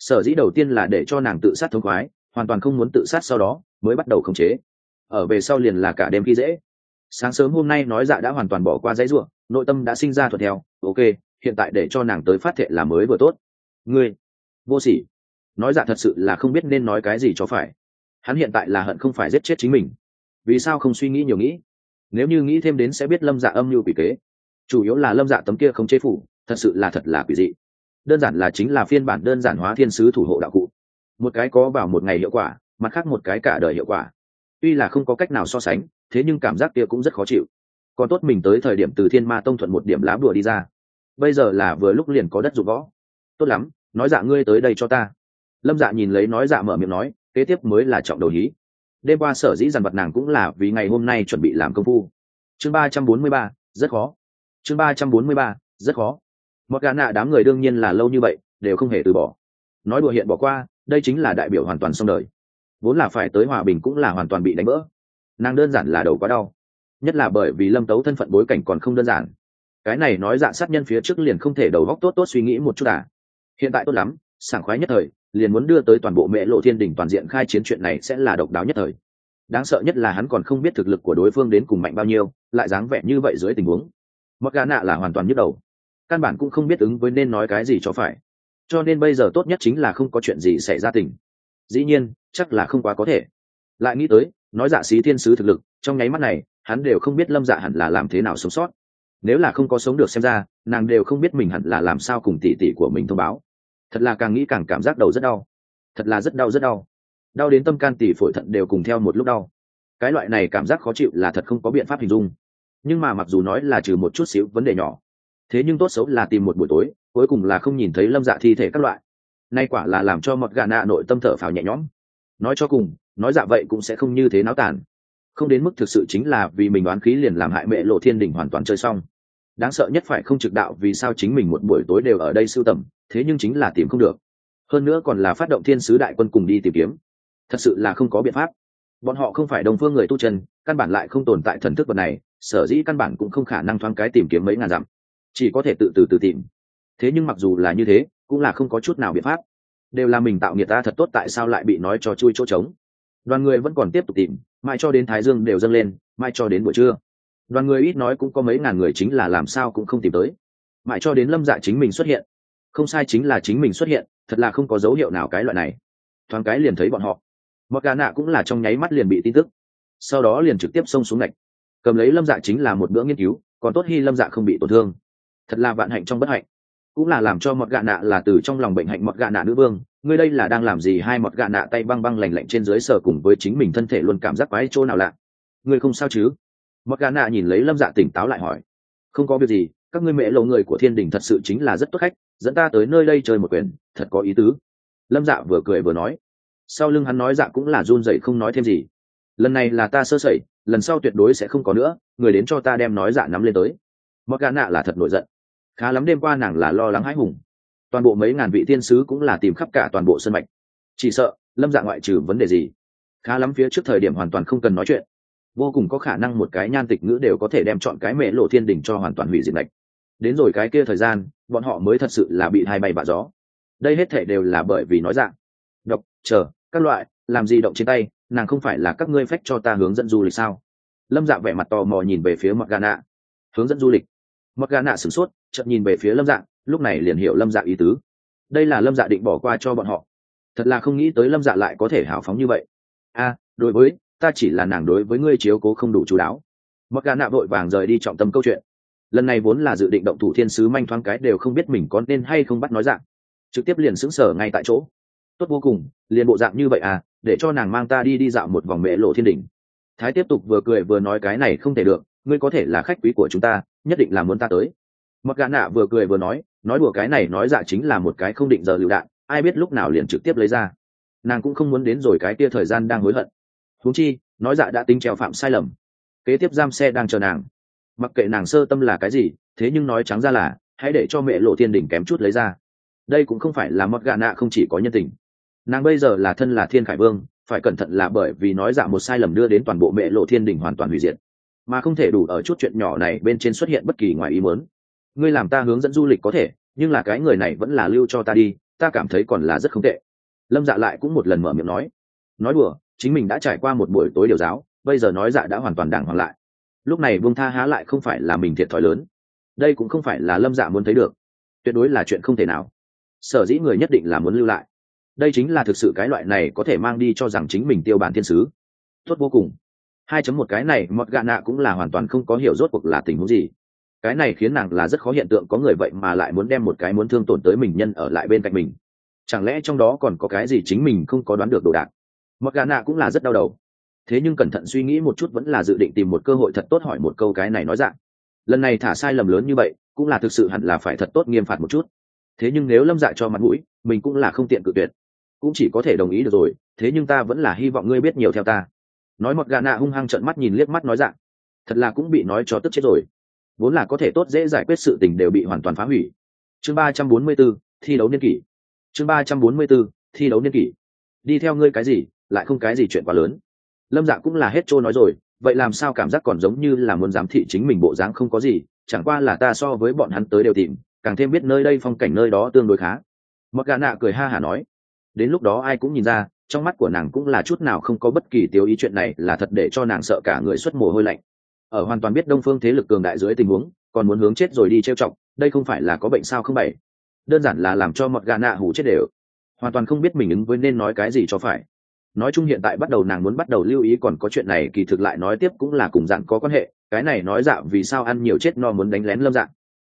sở dĩ đầu tiên là để cho nàng tự sát thống khoái, hoàn toàn không muốn tự sát sau đó, mới bắt đầu khống chế. Ở về sau liền là cả đêm khi dễ. Sáng sớm hôm nay nói dạ đã hoàn toàn bỏ qua dãy ruộng, nội tâm đã sinh ra thuận theo, ok, hiện tại để cho nàng tới phát thệ là mới vừa tốt. Ngươi, vô sỉ. Nói dạ thật sự là không biết nên nói cái gì cho phải. Hắn hiện tại là hận không phải giết chết chính mình. Vì sao không suy nghĩ nhiều nghĩ? Nếu như nghĩ thêm đến sẽ biết lâm dạ âm mưu quỷ kế. Chủ yếu là lâm dạ tấm kia không chế phủ, thật sự là thật là quỷ dị đơn giản là chính là phiên bản đơn giản hóa thiên sứ thủ hộ đạo cụ. Một cái có vào một ngày hiệu quả, mặt khác một cái cả đời hiệu quả. Tuy là không có cách nào so sánh, thế nhưng cảm giác kia cũng rất khó chịu. Còn tốt mình tới thời điểm từ thiên ma tông thuận một điểm lá bùa đi ra. Bây giờ là vừa lúc liền có đất rụng võ. Tốt lắm, nói dạ ngươi tới đây cho ta. Lâm dạ nhìn lấy nói dạ mở miệng nói, kế tiếp mới là trọng đầu hí. Đêm qua sở dĩ dằn vật nàng cũng là vì ngày hôm nay chuẩn bị làm công phu. Chương ba trăm bốn mươi ba, rất khó. Chương ba trăm bốn mươi ba, rất khó một gà nạ đám người đương nhiên là lâu như vậy, đều không hề từ bỏ. Nói đùa hiện bỏ qua, đây chính là đại biểu hoàn toàn xong đời. Vốn là phải tới hòa bình cũng là hoàn toàn bị đánh vỡ nàng đơn giản là đầu quá đau. Nhất là bởi vì lâm tấu thân phận bối cảnh còn không đơn giản. Cái này nói dạ sát nhân phía trước liền không thể đầu góc tốt tốt suy nghĩ một chút à. Hiện tại tốt lắm, sảng khoái nhất thời, liền muốn đưa tới toàn bộ mẹ lộ thiên đình toàn diện khai chiến chuyện này sẽ là độc đáo nhất thời. Đáng sợ nhất là hắn còn không biết thực lực của đối phương đến cùng mạnh bao nhiêu, lại dáng vẻ như vậy dưới tình huống. Mặc gà nạ là hoàn toàn nhức đầu căn bản cũng không biết ứng với nên nói cái gì cho phải. Cho nên bây giờ tốt nhất chính là không có chuyện gì xảy ra tình. Dĩ nhiên, chắc là không quá có thể. Lại nghĩ tới, nói dạ xí thiên sứ thực lực, trong nháy mắt này, hắn đều không biết lâm dạ hẳn là làm thế nào sống sót. Nếu là không có sống được xem ra, nàng đều không biết mình hẳn là làm sao cùng tỷ tỷ của mình thông báo. Thật là càng nghĩ càng cảm giác đầu rất đau. Thật là rất đau rất đau. Đau đến tâm can tỷ phổi thận đều cùng theo một lúc đau. Cái loại này cảm giác khó chịu là thật không có biện pháp hình dung. Nhưng mà mặc dù nói là trừ một chút xíu vấn đề nhỏ thế nhưng tốt xấu là tìm một buổi tối, cuối cùng là không nhìn thấy lâm dạ thi thể các loại. Nay quả là làm cho mọt gà nạ nội tâm thở phào nhẹ nhõm. Nói cho cùng, nói dạ vậy cũng sẽ không như thế náo tàn. Không đến mức thực sự chính là vì mình đoán khí liền làm hại mẹ lộ thiên đình hoàn toàn chơi xong. Đáng sợ nhất phải không trực đạo vì sao chính mình một buổi tối đều ở đây sưu tầm, thế nhưng chính là tìm không được. Hơn nữa còn là phát động thiên sứ đại quân cùng đi tìm kiếm. Thật sự là không có biện pháp. Bọn họ không phải đồng phương người tu chân, căn bản lại không tồn tại thần thức vật này, sở dĩ căn bản cũng không khả năng thoáng cái tìm kiếm mấy ngàn dặm chỉ có thể tự từ từ tìm. Thế nhưng mặc dù là như thế, cũng là không có chút nào biện pháp. Đều là mình tạo nghiệt ta thật tốt tại sao lại bị nói cho chui chỗ trống. Đoàn người vẫn còn tiếp tục tìm mai cho đến thái dương đều dâng lên mai cho đến buổi trưa. Đoàn người ít nói cũng có mấy ngàn người chính là làm sao cũng không tìm tới. Mãi cho đến lâm dạ chính mình xuất hiện. Không sai chính là chính mình xuất hiện, thật là không có dấu hiệu nào cái loại này. Thoáng cái liền thấy bọn họ. Mặc gà nạ cũng là trong nháy mắt liền bị tin tức. Sau đó liền trực tiếp xông xuống lạch cầm lấy lâm dạ chính là một bữa nghiên cứu, còn tốt hy lâm dạ không bị tổn thương thật là vạn hạnh trong bất hạnh. Cũng là làm cho mọt gạ nạ là từ trong lòng bệnh hạnh mọt gạ nạ nữ vương, ngươi đây là đang làm gì? Hai mọt gạ nạ tay băng băng lành lạnh trên dưới sờ cùng với chính mình thân thể luôn cảm giác quái chỗ nào lạ. Ngươi không sao chứ? Mọt gạ nạ nhìn lấy lâm dạ tỉnh táo lại hỏi. Không có việc gì, các ngươi mẹ lộ người của thiên đình thật sự chính là rất tốt khách, dẫn ta tới nơi đây chơi một quyền thật có ý tứ. Lâm dạ vừa cười vừa nói. Sau lưng hắn nói dạ cũng là run dậy không nói thêm gì. Lần này là ta sơ sẩy, lần sau tuyệt đối sẽ không có nữa, người đến cho ta đem nói dạ nắm lên tới. Mọt gạ nạ là thật nổi giận khá lắm đêm qua nàng là lo lắng hãi hùng. Toàn bộ mấy ngàn vị tiên sứ cũng là tìm khắp cả toàn bộ sân mạch. Chỉ sợ, lâm dạ ngoại trừ vấn đề gì? Khá lắm phía trước thời điểm hoàn toàn không cần nói chuyện. Vô cùng có khả năng một cái nhan tịch ngữ đều có thể đem chọn cái mẹ lộ thiên đình cho hoàn toàn hủy diệt lệch đến rồi cái kia thời gian, bọn họ mới thật sự là bị hai bay bạ gió. Đây hết thể đều là bởi vì nói dạng đọc chờ, các loại, làm gì động trên tay, nàng không phải là các ngươi phách cho ta hướng dẫn du lịch sao? Lâm dạ vẻ mặt tò mò nhìn về phía mặc gà nạ. Hướng dẫn du lịch. Mặc gà nạ sửng sốt chợt nhìn về phía lâm dạ lúc này liền hiểu lâm dạ ý tứ. Đây là lâm dạ định bỏ qua cho bọn họ. Thật là không nghĩ tới lâm dạ lại có thể hào phóng như vậy. A đối với, ta chỉ là nàng đối với ngươi chiếu cố không đủ chú đáo. Mặc gà nạ vội vàng rời đi trọng tâm câu chuyện. Lần này vốn là dự định động thủ thiên sứ manh thoáng cái đều không biết mình có nên hay không bắt nói dạng. Trực tiếp liền xứng sở ngay tại chỗ. Tốt vô cùng, liền bộ dạng như vậy à để cho nàng mang ta đi đi dạo một vòng mẹ lộ thiên đỉnh. Thái tiếp tục vừa cười vừa nói cái này không thể được, ngươi có thể là khách quý của chúng ta, nhất định là muốn ta tới mặc gã nạ vừa cười vừa nói nói đùa cái này nói dạ chính là một cái không định giờ lựu đạn, ai biết lúc nào liền trực tiếp lấy ra. Nàng cũng không muốn đến rồi cái kia thời gian đang hối hận. Huống chi, nói dạ đã tính treo phạm sai lầm. Kế tiếp giam xe đang chờ nàng. Mặc kệ nàng sơ tâm là cái gì, thế nhưng nói trắng ra là, hãy để cho mẹ lộ thiên đỉnh kém chút lấy ra. Đây cũng không phải là mọt gà nạ không chỉ có nhân tình. Nàng bây giờ là thân là thiên khải vương, phải cẩn thận là bởi vì nói dạ một sai lầm đưa đến toàn bộ mẹ lộ thiên đỉnh hoàn toàn hủy diệt. Mà không thể đủ ở chút chuyện nhỏ này bên trên xuất hiện bất kỳ ngoài ý muốn ngươi làm ta hướng dẫn du lịch có thể, nhưng là cái người này vẫn là lưu cho ta đi, ta cảm thấy còn là rất không tệ. Lâm dạ lại cũng một lần mở miệng nói. Nói đùa, chính mình đã trải qua một buổi tối điều giáo, bây giờ nói dạ đã hoàn toàn đàng hoàng lại. Lúc này buông tha há lại không phải là mình thiệt thòi lớn. Đây cũng không phải là lâm dạ muốn thấy được. Tuyệt đối là chuyện không thể nào. Sở dĩ người nhất định là muốn lưu lại. Đây chính là thực sự cái loại này có thể mang đi cho rằng chính mình tiêu bản thiên sứ. Tốt vô cùng. Hai chấm một cái này, mọt gạ nạ cũng là hoàn toàn không có hiểu rốt cuộc là tình huống gì cái này khiến nàng là rất khó hiện tượng có người vậy mà lại muốn đem một cái muốn thương tổn tới mình nhân ở lại bên cạnh mình. Chẳng lẽ trong đó còn có cái gì chính mình không có đoán được đồ đạc? Mặc gà nạ cũng là rất đau đầu. Thế nhưng cẩn thận suy nghĩ một chút vẫn là dự định tìm một cơ hội thật tốt hỏi một câu cái này nói dạng. Lần này thả sai lầm lớn như vậy, cũng là thực sự hẳn là phải thật tốt nghiêm phạt một chút. Thế nhưng nếu lâm dạ cho mặt mũi, mình cũng là không tiện cự tuyệt. Cũng chỉ có thể đồng ý được rồi, thế nhưng ta vẫn là hy vọng ngươi biết nhiều theo ta. Nói mọt gà nạ hung hăng trợn mắt nhìn liếc mắt nói dạng. Thật là cũng bị nói cho tức chết rồi vốn là có thể tốt dễ giải quyết sự tình đều bị hoàn toàn phá hủy. Chương ba trăm bốn mươi 344, thi đấu niên kỷ. Chương ba trăm bốn mươi 344, thi đấu niên kỷ. Đi theo ngươi cái gì lại không cái gì chuyện quá lớn. Lâm dạ cũng là hết trôi nói rồi vậy làm sao cảm giác còn giống như là muốn giám thị chính mình bộ dáng không có gì chẳng qua là ta so với bọn hắn tới đều tìm càng thêm biết nơi đây phong cảnh nơi đó tương đối khá. Mặc gà nạ cười ha hả nói. Đến lúc đó ai cũng nhìn ra trong mắt của nàng cũng là chút nào không có bất kỳ tiêu ý chuyện này là thật để cho nàng sợ cả người xuất mồ hôi lạnh ở hoàn toàn biết đông phương thế lực cường đại dưới tình huống, còn muốn hướng chết rồi đi trêu chọc, đây không phải là có bệnh sao không bảy đơn giản là làm cho mọt gà nạ hủ chết đều. Hoàn toàn không biết mình ứng với nên nói cái gì cho phải. Nói chung hiện tại bắt đầu nàng muốn bắt đầu lưu ý còn có chuyện này kỳ thực lại nói tiếp cũng là cùng dạng có quan hệ, cái này nói dạ vì sao ăn nhiều chết no muốn đánh lén lâm dạng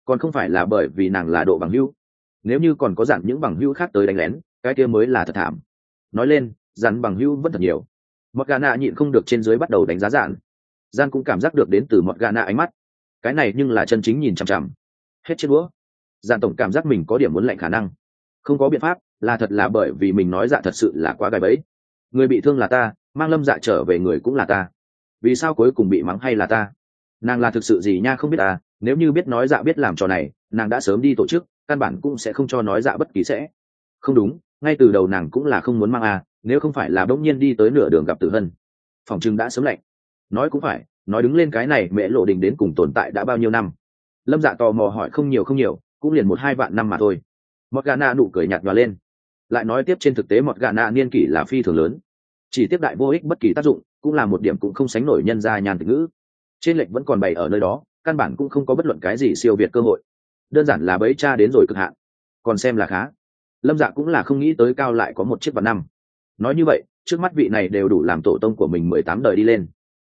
còn không phải là bởi vì nàng là độ bằng hữu. Nếu như còn có dạng những bằng hữu khác tới đánh lén, cái kia mới là thật thảm. Nói lên dặn bằng hữu vẫn thật nhiều. Mọt gà nạ nhịn không được trên dưới bắt đầu đánh giá dạn gian cũng cảm giác được đến từ mọt gà nạ ánh mắt. Cái này nhưng là chân chính nhìn chằm chằm. Hết chết đũa. Gian tổng cảm giác mình có điểm muốn lạnh khả năng. Không có biện pháp, là thật là bởi vì mình nói dạ thật sự là quá gai bẫy. Người bị thương là ta, mang lâm dạ trở về người cũng là ta. Vì sao cuối cùng bị mắng hay là ta? Nàng là thực sự gì nha không biết à nếu như biết nói dạ biết làm trò này, nàng đã sớm đi tổ chức, căn bản cũng sẽ không cho nói dạ bất kỳ sẽ. Không đúng, ngay từ đầu nàng cũng là không muốn mang à nếu không phải là bỗng nhiên đi tới nửa đường gặp tử hân. Phòng chừng đã sớm lạnh nói cũng phải, nói đứng lên cái này mẹ lộ đình đến cùng tồn tại đã bao nhiêu năm. Lâm dạ tò mò hỏi không nhiều không nhiều, cũng liền một hai vạn năm mà thôi. Mọt gà nạ nụ cười nhạt nhòa lên. Lại nói tiếp trên thực tế mọt gà nạ niên kỷ là phi thường lớn. Chỉ tiếp đại vô ích bất kỳ tác dụng, cũng là một điểm cũng không sánh nổi nhân ra nhàn từ ngữ. Trên lệnh vẫn còn bày ở nơi đó, căn bản cũng không có bất luận cái gì siêu việt cơ hội. Đơn giản là bấy cha đến rồi cực hạn. Còn xem là khá. Lâm dạ cũng là không nghĩ tới cao lại có một chiếc vạn năm. Nói như vậy, trước mắt vị này đều đủ làm tổ tông của mình mười tám đời đi lên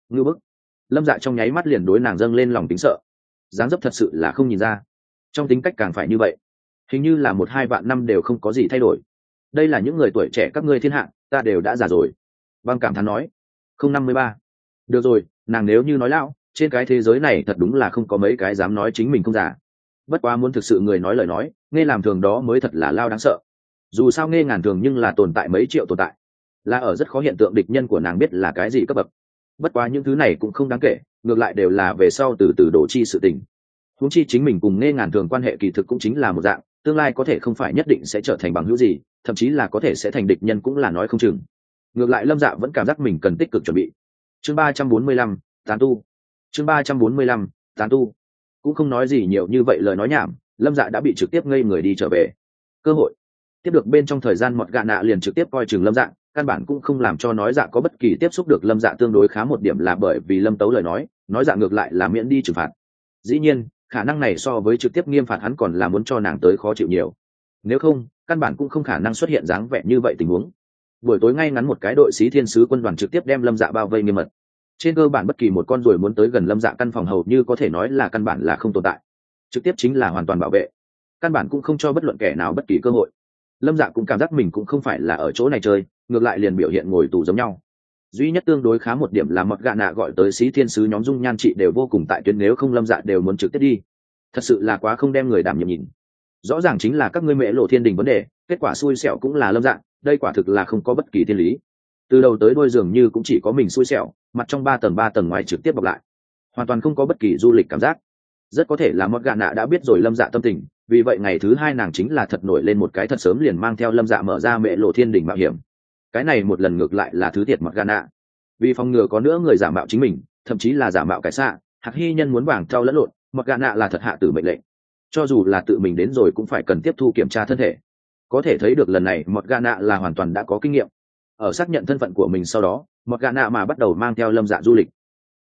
ngư bức. Lâm dạ trong nháy mắt liền đối nàng dâng lên lòng tính sợ. Dáng dấp thật sự là không nhìn ra. Trong tính cách càng phải như vậy, hình như là một hai vạn năm đều không có gì thay đổi. Đây là những người tuổi trẻ các ngươi thiên hạ, ta đều đã già rồi. Băng cảm thán nói. Không năm mươi ba. Được rồi, nàng nếu như nói lão, trên cái thế giới này thật đúng là không có mấy cái dám nói chính mình không già. Bất quá muốn thực sự người nói lời nói, nghe làm thường đó mới thật là lao đáng sợ. Dù sao nghe ngàn thường nhưng là tồn tại mấy triệu tồn tại. Là ở rất khó hiện tượng địch nhân của nàng biết là cái gì cấp bậc bất quá những thứ này cũng không đáng kể, ngược lại đều là về sau từ từ đổ chi sự tình. Huống chi chính mình cùng nghe ngàn thường quan hệ kỳ thực cũng chính là một dạng, tương lai có thể không phải nhất định sẽ trở thành bằng hữu gì, thậm chí là có thể sẽ thành địch nhân cũng là nói không chừng. Ngược lại lâm dạ vẫn cảm giác mình cần tích cực chuẩn bị. Chương ba trăm bốn mươi lăm, tán tu. Chương ba trăm bốn mươi lăm, tán tu. Cũng không nói gì nhiều như vậy lời nói nhảm, lâm dạ đã bị trực tiếp ngây người đi trở về. Cơ hội. Tiếp được bên trong thời gian mọt gạ nạ liền trực tiếp coi chừng lâm dạng căn bản cũng không làm cho nói dạ có bất kỳ tiếp xúc được lâm dạ tương đối khá một điểm là bởi vì lâm tấu lời nói nói dạ ngược lại là miễn đi trừng phạt. Dĩ nhiên, khả năng này so với trực tiếp nghiêm phạt hắn còn là muốn cho nàng tới khó chịu nhiều. Nếu không, căn bản cũng không khả năng xuất hiện dáng vẻ như vậy tình huống. Buổi tối ngay ngắn một cái đội sĩ thiên sứ quân đoàn trực tiếp đem lâm dạ bao vây nghiêm mật. Trên cơ bản bất kỳ một con ruồi muốn tới gần lâm dạ căn phòng hầu như có thể nói là căn bản là không tồn tại. Trực tiếp chính là hoàn toàn bảo vệ. Căn bản cũng không cho bất luận kẻ nào bất kỳ cơ hội. Lâm dạ cũng cảm giác mình cũng không phải là ở chỗ này chơi ngược lại liền biểu hiện ngồi tù giống nhau. Duy nhất tương đối khá một điểm là mọt gạ nạ gọi tới sĩ thiên sứ nhóm dung nhan chị đều vô cùng tại tuyến nếu không lâm dạ đều muốn trực tiếp đi. Thật sự là quá không đem người đảm nhiệm nhìn. Rõ ràng chính là các ngươi mẹ lộ thiên đình vấn đề, kết quả xui xẻo cũng là lâm dạ đây quả thực là không có bất kỳ thiên lý. Từ đầu tới đôi dường như cũng chỉ có mình xui xẻo, mặt trong ba tầng ba tầng ngoài trực tiếp bọc lại. Hoàn toàn không có bất kỳ du lịch cảm giác. Rất có thể là mọt gạ nạ đã biết rồi lâm dạ tâm tình, vì vậy ngày thứ hai nàng chính là thật nổi lên một cái thật sớm liền mang theo lâm dạ mở ra mẹ lộ thiên đình mạo hiểm cái này một lần ngược lại là thứ thiệt mặt gạ nạ vì phòng ngừa có nữa người giả mạo chính mình, thậm chí là giả mạo cái xạ, hạc hy nhân muốn vàng trao lẫn lộn mọt gạ nạ là thật hạ tử mệnh lệnh. Cho dù là tự mình đến rồi cũng phải cần tiếp thu kiểm tra thân thể. Có thể thấy được lần này mọt gạ nạ là hoàn toàn đã có kinh nghiệm. Ở xác nhận thân phận của mình sau đó mọt gạ nạ mà bắt đầu mang theo lâm dạ du lịch.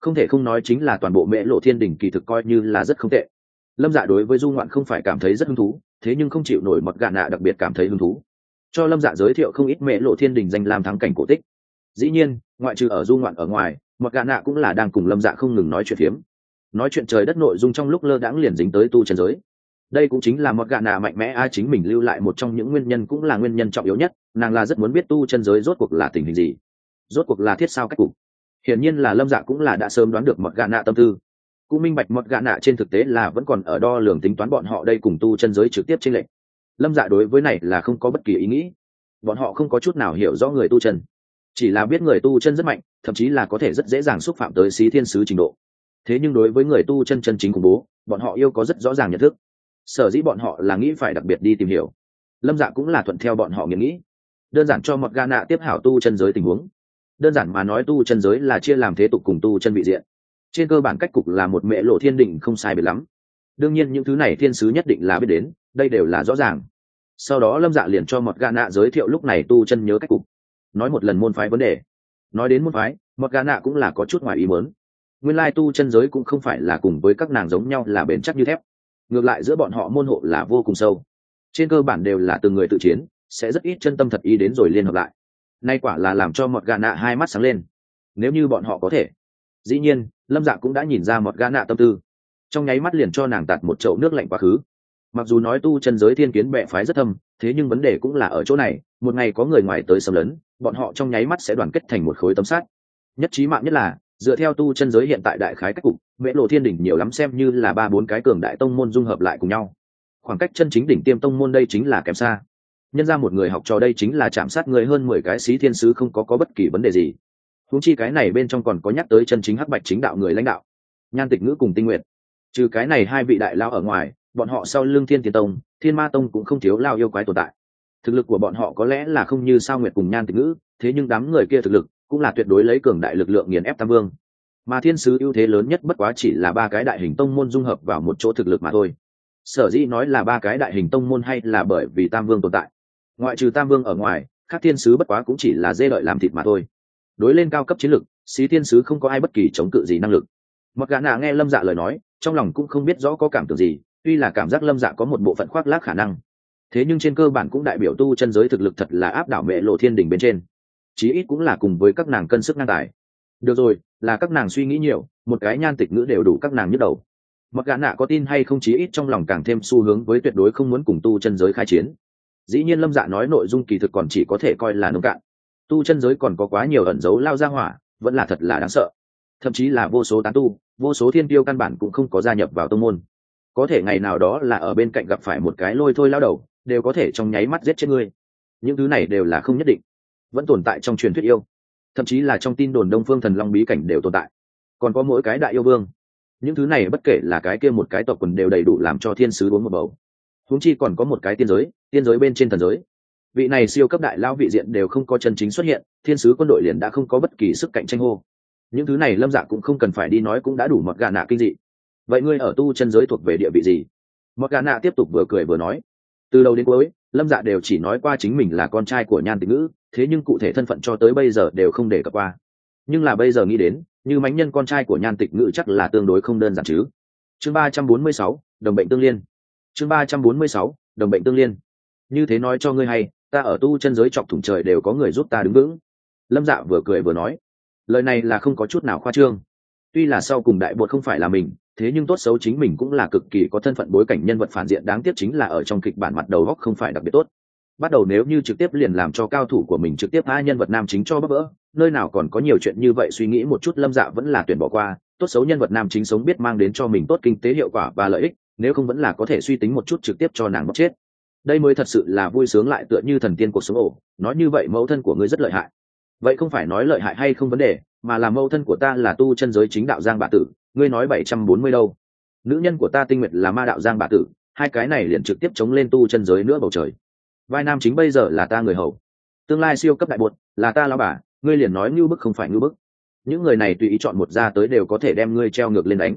Không thể không nói chính là toàn bộ mễ lộ thiên đình kỳ thực coi như là rất không tệ. Lâm dạ đối với du ngoạn không phải cảm thấy rất hứng thú, thế nhưng không chịu nổi mọt gạ nạ đặc biệt cảm thấy hứng thú cho lâm dạ giới thiệu không ít mễ lộ thiên đình danh làm thắng cảnh cổ tích. Dĩ nhiên, ngoại trừ ở du ngoạn ở ngoài mặc gà nạ cũng là đang cùng lâm dạ không ngừng nói chuyện phiếm. Nói chuyện trời đất nội dung trong lúc lơ đãng liền dính tới tu chân giới. Đây cũng chính là một gạ nạ mạnh mẽ ai chính mình lưu lại một trong những nguyên nhân cũng là nguyên nhân trọng yếu nhất, nàng là rất muốn biết tu chân giới rốt cuộc là tình hình gì, rốt cuộc là thiết sao cách cục. Hiển nhiên là lâm dạ cũng là đã sớm đoán được một gạ nạ tâm tư. Cũng minh bạch một gạ nạ trên thực tế là vẫn còn ở đo lường tính toán bọn họ đây cùng tu chân giới trực tiếp trên lệnh lâm dạ đối với này là không có bất kỳ ý nghĩ. Bọn họ không có chút nào hiểu rõ người tu chân. Chỉ là biết người tu chân rất mạnh, thậm chí là có thể rất dễ dàng xúc phạm tới xí thiên sứ trình độ. Thế nhưng đối với người tu chân chân chính khủng bố, bọn họ yêu có rất rõ ràng nhận thức. Sở dĩ bọn họ là nghĩ phải đặc biệt đi tìm hiểu. Lâm dạ cũng là thuận theo bọn họ nghiền nghĩ. Đơn giản cho mọt ga nạ tiếp hảo tu chân giới tình huống. Đơn giản mà nói tu chân giới là chia làm thế tục cùng tu chân vị diện. Trên cơ bản cách cục là một mẹ lộ thiên định không sai biệt lắm. Đương nhiên những thứ này thiên sứ nhất định là biết đến đây đều là rõ ràng. Sau đó lâm dạ liền cho mọt ga nạ giới thiệu lúc này tu chân nhớ cách cục. Nói một lần môn phái vấn đề. Nói đến môn phái mọt ga nạ cũng là có chút ngoài ý mớn nguyên lai tu chân giới cũng không phải là cùng với các nàng giống nhau là bền chắc như thép. Ngược lại giữa bọn họ môn hộ là vô cùng sâu. Trên cơ bản đều là từng người tự chiến, sẽ rất ít chân tâm thật ý đến rồi liên hợp lại. Nay quả là làm cho mọt gà nạ hai mắt sáng lên. Nếu như bọn họ có thể. Dĩ nhiên, lâm dạ cũng đã nhìn ra mọt gà nạ tâm tư. Trong nháy mắt liền cho nàng tạt một chậu nước lạnh quá khứ mặc dù nói tu chân giới thiên kiến bệ phái rất thâm, thế nhưng vấn đề cũng là ở chỗ này, một ngày có người ngoài tới xâm lấn, bọn họ trong nháy mắt sẽ đoàn kết thành một khối tấm sát nhất trí mạng nhất là, dựa theo tu chân giới hiện tại đại khái cách cục, vệ lộ thiên đỉnh nhiều lắm xem như là ba bốn cái cường đại tông môn dung hợp lại cùng nhau. Khoảng cách chân chính đỉnh tiêm tông môn đây chính là kém xa. Nhân ra một người học trò đây chính là chạm sát người hơn mười cái sĩ thiên sứ không có có bất kỳ vấn đề gì. Húng chi cái này bên trong còn có nhắc tới chân chính hắc bạch chính đạo người lãnh đạo. Nhan tịch ngữ cùng tinh nguyện trừ cái này hai vị đại lao ở ngoài bọn họ sau lưng thiên tiền tông, thiên ma tông cũng không thiếu lao yêu quái tồn tại. Thực lực của bọn họ có lẽ là không như sao nguyệt cùng nhan tịch ngữ, thế nhưng đám người kia thực lực cũng là tuyệt đối lấy cường đại lực lượng nghiền ép tam vương. Mà thiên sứ ưu thế lớn nhất bất quá chỉ là ba cái đại hình tông môn dung hợp vào một chỗ thực lực mà thôi. Sở dĩ nói là ba cái đại hình tông môn hay là bởi vì tam vương tồn tại. Ngoại trừ tam vương ở ngoài các thiên sứ bất quá cũng chỉ là dê đợi làm thịt mà thôi. Đối lên cao cấp chiến lực, xí thiên sứ không có ai bất kỳ chống cự gì năng lực. Mặc gã nạ nghe lâm dạ lời nói, trong lòng cũng không biết rõ có cảm tưởng gì tuy là cảm giác lâm dạ có một bộ phận khoác lác khả năng, thế nhưng trên cơ bản cũng đại biểu tu chân giới thực lực thật là áp đảo mẹ lộ thiên đình bên trên. Chí ít cũng là cùng với các nàng cân sức ngang tài. Được rồi, là các nàng suy nghĩ nhiều, một cái nhan tịch ngữ đều đủ các nàng nhức đầu. Mặc gã nạ có tin hay không chí ít trong lòng càng thêm xu hướng với tuyệt đối không muốn cùng tu chân giới khai chiến. Dĩ nhiên lâm dạ nói nội dung kỳ thực còn chỉ có thể coi là nông cạn. Tu chân giới còn có quá nhiều ẩn dấu lao ra hỏa, vẫn là thật là đáng sợ. Thậm chí là vô số tán tu, vô số thiên tiêu căn bản cũng không có gia nhập vào tông môn có thể ngày nào đó là ở bên cạnh gặp phải một cái lôi thôi lao đầu, đều có thể trong nháy mắt giết chết ngươi. Những thứ này đều là không nhất định, vẫn tồn tại trong truyền thuyết yêu. Thậm chí là trong tin đồn đông phương thần long bí cảnh đều tồn tại. Còn có mỗi cái đại yêu vương. Những thứ này bất kể là cái kia một cái tộc quần đều đầy đủ làm cho thiên sứ uống một bầu. Huống chi còn có một cái tiên giới tiên giới bên trên thần giới. Vị này siêu cấp đại lao vị diện đều không có chân chính xuất hiện, thiên sứ quân đội liền đã không có bất kỳ sức cạnh tranh hô. Những thứ này lâm dạ cũng không cần phải đi nói cũng đã đủ mọt gà nạ kinh dị vậy ngươi ở tu chân giới thuộc về địa vị gì? Mặc gà nạ tiếp tục vừa cười vừa nói. Từ đầu đến cuối, lâm dạ đều chỉ nói qua chính mình là con trai của nhan tịch ngữ, thế nhưng cụ thể thân phận cho tới bây giờ đều không để cập qua. Nhưng là bây giờ nghĩ đến, như mánh nhân con trai của nhan tịch ngữ chắc là tương đối không đơn giản chứ. Chương ba trăm bốn mươi sáu, đồng bệnh tương liên. Chương ba trăm bốn mươi sáu, đồng bệnh tương liên. Như thế nói cho ngươi hay, ta ở tu chân giới chọc thủng trời đều có người giúp ta đứng vững. Lâm dạ vừa cười vừa nói. Lời này là không có chút nào khoa trương tuy là sau cùng đại bột không phải là mình, thế nhưng tốt xấu chính mình cũng là cực kỳ có thân phận bối cảnh nhân vật phản diện đáng tiếc chính là ở trong kịch bản mặt đầu góc không phải đặc biệt tốt. Bắt đầu nếu như trực tiếp liền làm cho cao thủ của mình trực tiếp hai nhân vật nam chính cho bắp vỡ, nơi nào còn có nhiều chuyện như vậy suy nghĩ một chút lâm dạ vẫn là tuyển bỏ qua, tốt xấu nhân vật nam chính sống biết mang đến cho mình tốt kinh tế hiệu quả và lợi ích, nếu không vẫn là có thể suy tính một chút trực tiếp cho nàng bóc chết. Đây mới thật sự là vui sướng lại tựa như thần tiên cuộc sống ổ, nói như vậy mẫu thân của ngươi rất lợi hại. Vậy không phải nói lợi hại hay không vấn đề mà là mẫu thân của ta là tu chân giới chính đạo giang bà tử, ngươi nói bảy trăm bốn mươi đâu? Nữ nhân của ta tinh nguyệt là ma đạo giang bà tử, hai cái này liền trực tiếp chống lên tu chân giới nữa bầu trời. Vai nam chính bây giờ là ta người hầu. Tương lai siêu cấp đại bột, là ta lao bà, ngươi liền nói ngưu bức không phải ngưu bức. Những người này tùy ý chọn một ra tới đều có thể đem ngươi treo ngược lên đánh.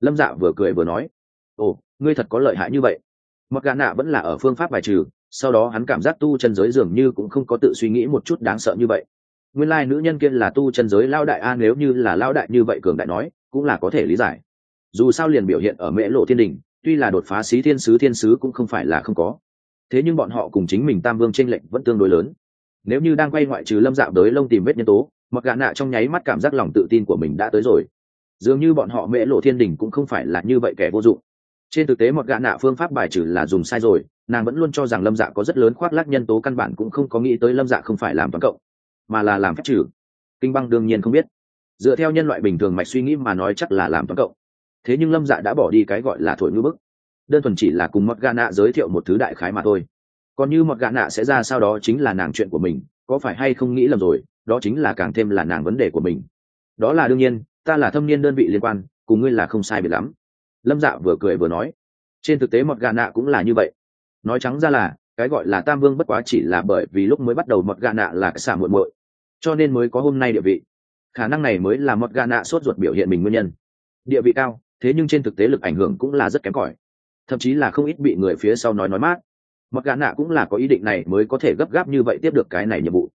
Lâm dạ vừa cười vừa nói, ồ, ngươi thật có lợi hại như vậy. Mặc gà nạ vẫn là ở phương pháp bài trừ, sau đó hắn cảm giác tu chân giới dường như cũng không có tự suy nghĩ một chút đáng sợ như vậy nguyên lai nữ nhân kia là tu chân giới lao đại a, nếu như là lao đại như vậy cường đại nói, cũng là có thể lý giải. Dù sao liền biểu hiện ở mễ lộ thiên đình, tuy là đột phá xí thiên sứ thiên sứ cũng không phải là không có. Thế nhưng bọn họ cùng chính mình tam vương tranh lệnh vẫn tương đối lớn. Nếu như đang quay ngoại trừ lâm dạo đới lông tìm vết nhân tố, mặc gạ nạ trong nháy mắt cảm giác lòng tự tin của mình đã tới rồi. Dường như bọn họ mễ lộ thiên đình cũng không phải là như vậy kẻ vô dụng. Trên thực tế một gã nạ phương pháp bài trừ là dùng sai rồi, nàng vẫn luôn cho rằng lâm dạ có rất lớn khoác lác nhân tố căn bản cũng không có nghĩ tới lâm dạ không phải làm toán cộng mà là làm phép trừ. Kinh băng đương nhiên không biết. Dựa theo nhân loại bình thường mạch suy nghĩ mà nói chắc là làm toán cộng. Thế nhưng lâm dạ đã bỏ đi cái gọi là thổi ngữ bức. Đơn thuần chỉ là cùng mọt gà nạ giới thiệu một thứ đại khái mà thôi. Còn như mọt gà nạ sẽ ra sau đó chính là nàng chuyện của mình, có phải hay không nghĩ lầm rồi, đó chính là càng thêm là nàng vấn đề của mình. Đó là đương nhiên, ta là thâm niên đơn vị liên quan, cùng ngươi là không sai biệt lắm. Lâm dạ vừa cười vừa nói. Trên thực tế mọt gà nạ cũng là như vậy. Nói trắng ra là, cái gọi là tam vương bất quá chỉ là bởi vì lúc mới bắt đầu mọt gà nạ là cái xả muộn muội cho nên mới có hôm nay địa vị. Khả năng này mới là mọt gà nạ sốt ruột biểu hiện mình nguyên nhân. Địa vị cao, thế nhưng trên thực tế lực ảnh hưởng cũng là rất kém cỏi. Thậm chí là không ít bị người phía sau nói nói mát. Mọt gà nạ cũng là có ý định này mới có thể gấp gáp như vậy tiếp được cái này nhiệm vụ.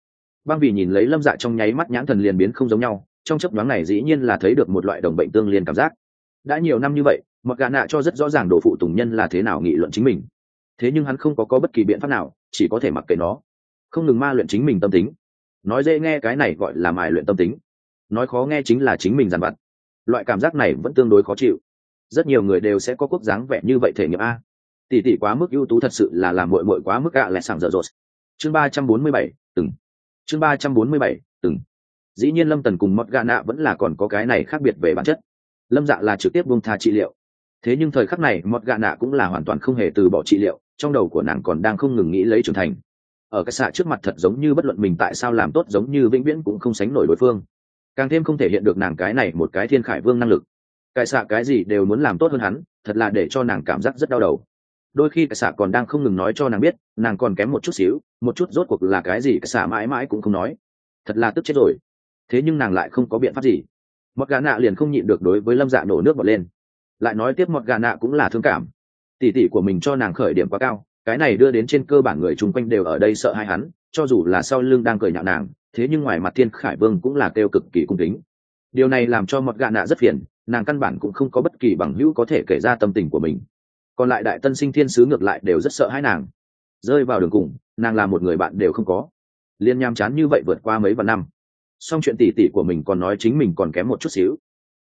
Băng vì nhìn lấy lâm dạ trong nháy mắt nhãn thần liền biến không giống nhau, trong chấp đoán này dĩ nhiên là thấy được một loại đồng bệnh tương liên cảm giác. Đã nhiều năm như vậy mọt gà nạ cho rất rõ ràng đồ phụ tùng nhân là thế nào nghị luận chính mình. Thế nhưng hắn không có có bất kỳ biện pháp nào, chỉ có thể mặc kệ nó. Không ngừng ma luyện chính mình tâm tính nói dễ nghe cái này gọi là mài luyện tâm tính. Nói khó nghe chính là chính mình dằn vặt. Loại cảm giác này vẫn tương đối khó chịu. Rất nhiều người đều sẽ có quốc dáng vẻ như vậy thể nghiệm a. Tỷ tỷ quá mức ưu tú thật sự là làm mội mội quá mức ạ lại sảng dở dột. Chương ba trăm bốn mươi bảy, từng. Chương ba trăm bốn mươi bảy, từng. Dĩ nhiên lâm tần cùng mọt gà nạ vẫn là còn có cái này khác biệt về bản chất. Lâm dạ là trực tiếp buông tha trị liệu. Thế nhưng thời khắc này mọt gà nạ cũng là hoàn toàn không hề từ bỏ trị liệu, trong đầu của nàng còn đang không ngừng nghĩ lấy trưởng thành ở cái xạ trước mặt thật giống như bất luận mình tại sao làm tốt giống như vĩnh viễn cũng không sánh nổi đối phương. Càng thêm không thể hiện được nàng cái này một cái thiên khải vương năng lực. Cái xạ cái gì đều muốn làm tốt hơn hắn, thật là để cho nàng cảm giác rất đau đầu. Đôi khi cái xạ còn đang không ngừng nói cho nàng biết, nàng còn kém một chút xíu, một chút rốt cuộc là cái gì cái xạ mãi mãi cũng không nói. Thật là tức chết rồi. Thế nhưng nàng lại không có biện pháp gì. Mọt gà nạ liền không nhịn được đối với lâm dạ nổ nước bọt lên. Lại nói tiếp mọt gà nạ cũng là thương cảm. Tỉ tỉ của mình cho nàng khởi điểm quá cao cái này đưa đến trên cơ bản người chung quanh đều ở đây sợ hai hắn, cho dù là sau lưng đang cười nhạo nàng, thế nhưng ngoài mặt thiên khải vương cũng là kêu cực kỳ cung kính. Điều này làm cho mọt gạ nạ rất phiền, nàng căn bản cũng không có bất kỳ bằng hữu có thể kể ra tâm tình của mình. Còn lại đại tân sinh thiên sứ ngược lại đều rất sợ hãi nàng. Rơi vào đường cùng, nàng là một người bạn đều không có. Liên nham chán như vậy vượt qua mấy vạn năm. Song chuyện tỉ tỉ của mình còn nói chính mình còn kém một chút xíu.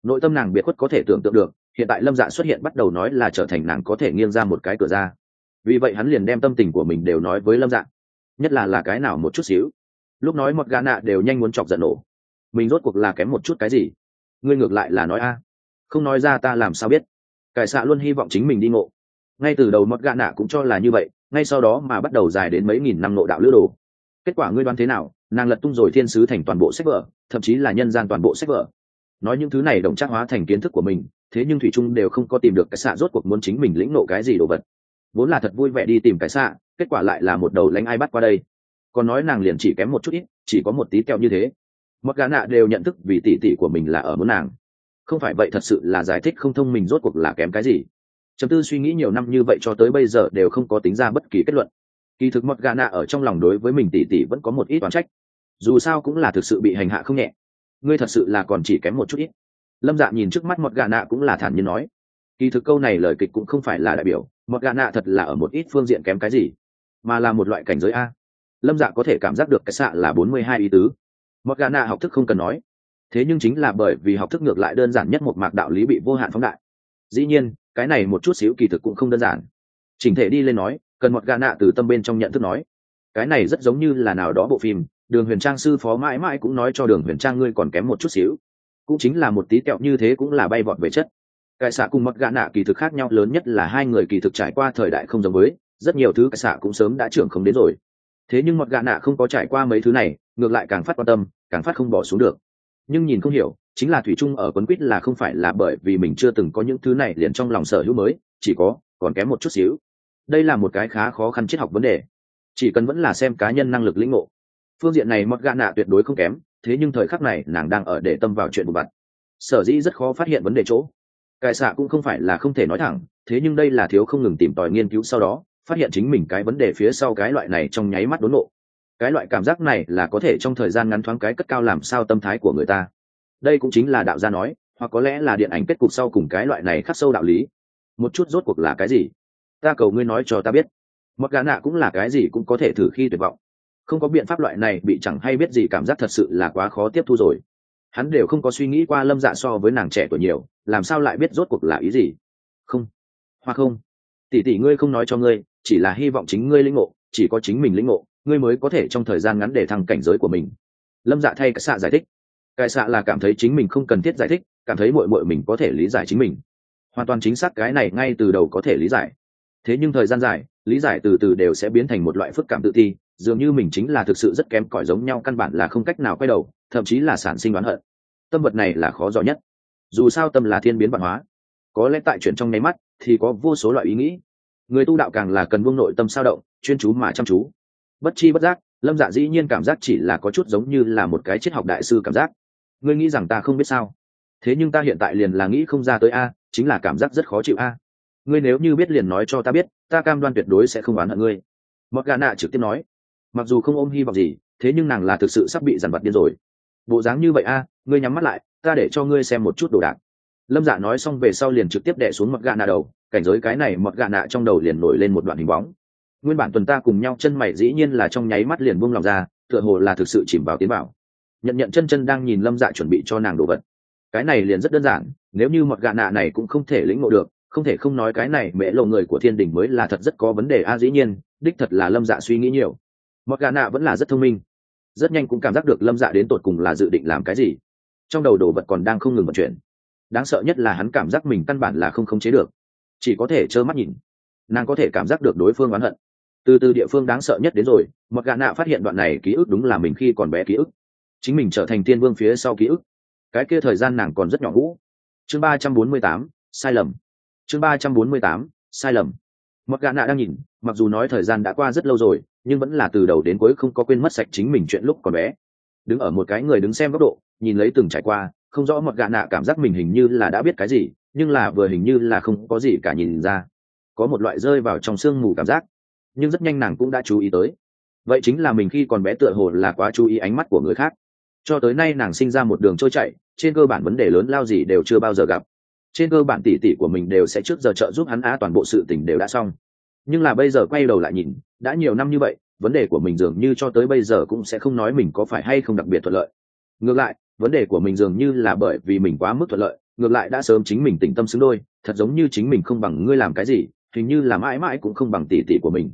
Nội tâm nàng biệt khuất có thể tưởng tượng được, hiện tại lâm dạ xuất hiện bắt đầu nói là trở thành nàng có thể nghiêng ra một cái cửa ra vì vậy hắn liền đem tâm tình của mình đều nói với lâm dạng, nhất là là cái nào một chút xíu. Lúc nói một gà nạ đều nhanh muốn chọc giận nổ. Mình rốt cuộc là kém một chút cái gì? Ngươi ngược lại là nói a. Không nói ra ta làm sao biết. Cải xạ luôn hy vọng chính mình đi ngộ. Ngay từ đầu mọt gạ nạ cũng cho là như vậy ngay sau đó mà bắt đầu dài đến mấy nghìn năm nộ đạo lữ đồ. Kết quả ngươi đoán thế nào? Nàng lật tung rồi thiên sứ thành toàn bộ sách vở thậm chí là nhân gian toàn bộ sách vở. Nói những thứ này đồng chắc hóa thành kiến thức của mình thế nhưng thủy trung đều không có tìm được cái xạ rốt cuộc muốn chính mình lĩnh nộ cái gì đồ vật vốn là thật vui vẻ đi tìm cái xạ, kết quả lại là một đầu lánh ai bắt qua đây. Còn nói nàng liền chỉ kém một chút ít, chỉ có một tí kẹo như thế. Mặc gà nạ đều nhận thức vì tỷ tỷ của mình là ở muốn nàng. Không phải vậy thật sự là giải thích không thông mình rốt cuộc là kém cái gì. Chấm tư suy nghĩ nhiều năm như vậy cho tới bây giờ đều không có tính ra bất kỳ kết luận. Kỳ thực mặc gà nạ ở trong lòng đối với mình tỷ tỷ vẫn có một ít oán trách. Dù sao cũng là thực sự bị hành hạ không nhẹ. Ngươi thật sự là còn chỉ kém một chút ít. Lâm dạ nhìn trước mắt mọt gà nạ cũng là thản nhiên nói kỳ thực câu này lời kịch cũng không phải là đại biểu mọt gà nạ thật là ở một ít phương diện kém cái gì, mà là một loại cảnh giới a. Lâm dạ có thể cảm giác được cái xạ là bốn mươi hai ý tứ. Mọt gà nạ học thức không cần nói. Thế nhưng chính là bởi vì học thức ngược lại đơn giản nhất một mạc đạo lý bị vô hạn phóng đại. Dĩ nhiên, cái này một chút xíu kỳ thực cũng không đơn giản. Chỉnh thể đi lên nói, cần một gà nạ từ tâm bên trong nhận thức nói. Cái này rất giống như là nào đó bộ phim, đường huyền trang sư phó mãi mãi cũng nói cho đường huyền trang ngươi còn kém một chút xíu. Cũng chính là một tí kẹo như thế cũng là bay vọt về chất cải xạ cùng mặc gạ nạ kỳ thực khác nhau lớn nhất là hai người kỳ thực trải qua thời đại không giống với, rất nhiều thứ cải xạ cũng sớm đã trưởng không đến rồi. Thế nhưng mặc gạ nạ không có trải qua mấy thứ này, ngược lại càng phát quan tâm, càng phát không bỏ xuống được. Nhưng nhìn không hiểu, chính là thủy chung ở quấn quýt là không phải là bởi vì mình chưa từng có những thứ này liền trong lòng sở hữu mới, chỉ có, còn kém một chút xíu. Đây là một cái khá khó khăn triết học vấn đề. Chỉ cần vẫn là xem cá nhân năng lực lĩnh ngộ. Phương diện này mặc gạ nạ tuyệt đối không kém, thế nhưng thời khắc này nàng đang ở để tâm vào chuyện một vặt sở dĩ rất khó phát hiện vấn đề chỗ cải xạ cũng không phải là không thể nói thẳng, thế nhưng đây là thiếu không ngừng tìm tòi nghiên cứu sau đó, phát hiện chính mình cái vấn đề phía sau cái loại này trong nháy mắt đốn nộ cái loại cảm giác này là có thể trong thời gian ngắn thoáng cái cất cao làm sao tâm thái của người ta. Đây cũng chính là đạo gia nói, hoặc có lẽ là điện ảnh kết cục sau cùng cái loại này khắc sâu đạo lý. Một chút rốt cuộc là cái gì? Ta cầu ngươi nói cho ta biết. Mặc gà nạ cũng là cái gì cũng có thể thử khi tuyệt vọng. Không có biện pháp loại này bị chẳng hay biết gì cảm giác thật sự là quá khó tiếp thu rồi hắn đều không có suy nghĩ qua lâm dạ so với nàng trẻ tuổi nhiều, làm sao lại biết rốt cuộc là ý gì? Không. Hoa không. Tỷ tỷ ngươi không nói cho ngươi, chỉ là hy vọng chính ngươi lĩnh ngộ, chỉ có chính mình lĩnh ngộ, ngươi mới có thể trong thời gian ngắn để thăng cảnh giới của mình. Lâm dạ thay cái xạ giải thích. Cái xạ là cảm thấy chính mình không cần thiết giải thích, cảm thấy mội mội mình có thể lý giải chính mình. Hoàn toàn chính xác cái này ngay từ đầu có thể lý giải. Thế nhưng thời gian dài, lý giải từ từ đều sẽ biến thành một loại phức cảm tự ti dường như mình chính là thực sự rất kém cỏi giống nhau, căn bản là không cách nào quay đầu, thậm chí là sản sinh đoán hận. Tâm vật này là khó giỏi nhất. Dù sao tâm là thiên biến văn hóa. Có lẽ tại chuyện trong nháy mắt thì có vô số loại ý nghĩ. Người tu đạo càng là cần vương nội tâm sao động, chuyên chú mà chăm chú. Bất chi bất giác, lâm dạ dĩ nhiên cảm giác chỉ là có chút giống như là một cái triết học đại sư cảm giác. Ngươi nghĩ rằng ta không biết sao? Thế nhưng ta hiện tại liền là nghĩ không ra tới a, chính là cảm giác rất khó chịu a. Ngươi nếu như biết liền nói cho ta biết, ta cam đoan tuyệt đối sẽ không oán hận ngươi. Mặc gà nạ trực tiếp nói mặc dù không ôm hy vọng gì, thế nhưng nàng là thực sự sắp bị dằn vặt điên rồi. Bộ dáng như vậy a, ngươi nhắm mắt lại, ta để cho ngươi xem một chút đồ đạc. Lâm dạ nói xong về sau liền trực tiếp đẻ xuống mặt gà nạ đầu, cảnh giới cái này mặt gà nạ trong đầu liền nổi lên một đoạn hình bóng. Nguyên bản tuần ta cùng nhau chân mày dĩ nhiên là trong nháy mắt liền buông lòng ra, tựa hồ là thực sự chìm vào tiến vào. Nhận nhận chân chân đang nhìn lâm dạ chuẩn bị cho nàng đồ vật. Cái này liền rất đơn giản, nếu như mặt gà nạ này cũng không thể lĩnh ngộ được, không thể không nói cái này mẹ lộ người của thiên đình mới là thật rất có vấn đề a, dĩ nhiên, đích thật là lâm dạ suy nghĩ nhiều mọt gà nạ vẫn là rất thông minh. Rất nhanh cũng cảm giác được lâm dạ đến tột cùng là dự định làm cái gì. Trong đầu đồ vật còn đang không ngừng vận chuyển. Đáng sợ nhất là hắn cảm giác mình căn bản là không khống chế được. Chỉ có thể trơ mắt nhìn. Nàng có thể cảm giác được đối phương oán hận. Từ từ địa phương đáng sợ nhất đến rồi mặc gà nạ phát hiện đoạn này ký ức đúng là mình khi còn bé ký ức. Chính mình trở thành tiên vương phía sau ký ức. Cái kia thời gian nàng còn rất nhỏ ngũ chương ba trăm bốn mươi tám, sai lầm. Chương ba trăm bốn mươi tám, sai lầm. Mặc gà nạ đang nhìn, mặc dù nói thời gian đã qua rất lâu rồi nhưng vẫn là từ đầu đến cuối không có quên mất sạch chính mình chuyện lúc còn bé. Đứng ở một cái người đứng xem góc độ, nhìn lấy từng trải qua, không rõ mọt gạ nạ cảm giác mình hình như là đã biết cái gì, nhưng là vừa hình như là không có gì cả nhìn ra. Có một loại rơi vào trong sương mù cảm giác. Nhưng rất nhanh nàng cũng đã chú ý tới. Vậy chính là mình khi còn bé tựa hồ là quá chú ý ánh mắt của người khác. Cho tới nay nàng sinh ra một đường trôi chạy trên cơ bản vấn đề lớn lao gì đều chưa bao giờ gặp. Trên cơ bản tỉ tỉ của mình đều sẽ trước giờ trợ giúp hắn á toàn bộ sự tình đều đã xong nhưng là bây giờ quay đầu lại nhìn, đã nhiều năm như vậy, vấn đề của mình dường như cho tới bây giờ cũng sẽ không nói mình có phải hay không đặc biệt thuận lợi. Ngược lại, vấn đề của mình dường như là bởi vì mình quá mức thuận lợi, ngược lại đã sớm chính mình tỉnh tâm xứng đôi, thật giống như chính mình không bằng ngươi làm cái gì hình như là mãi mãi cũng không bằng tỷ tỷ của mình.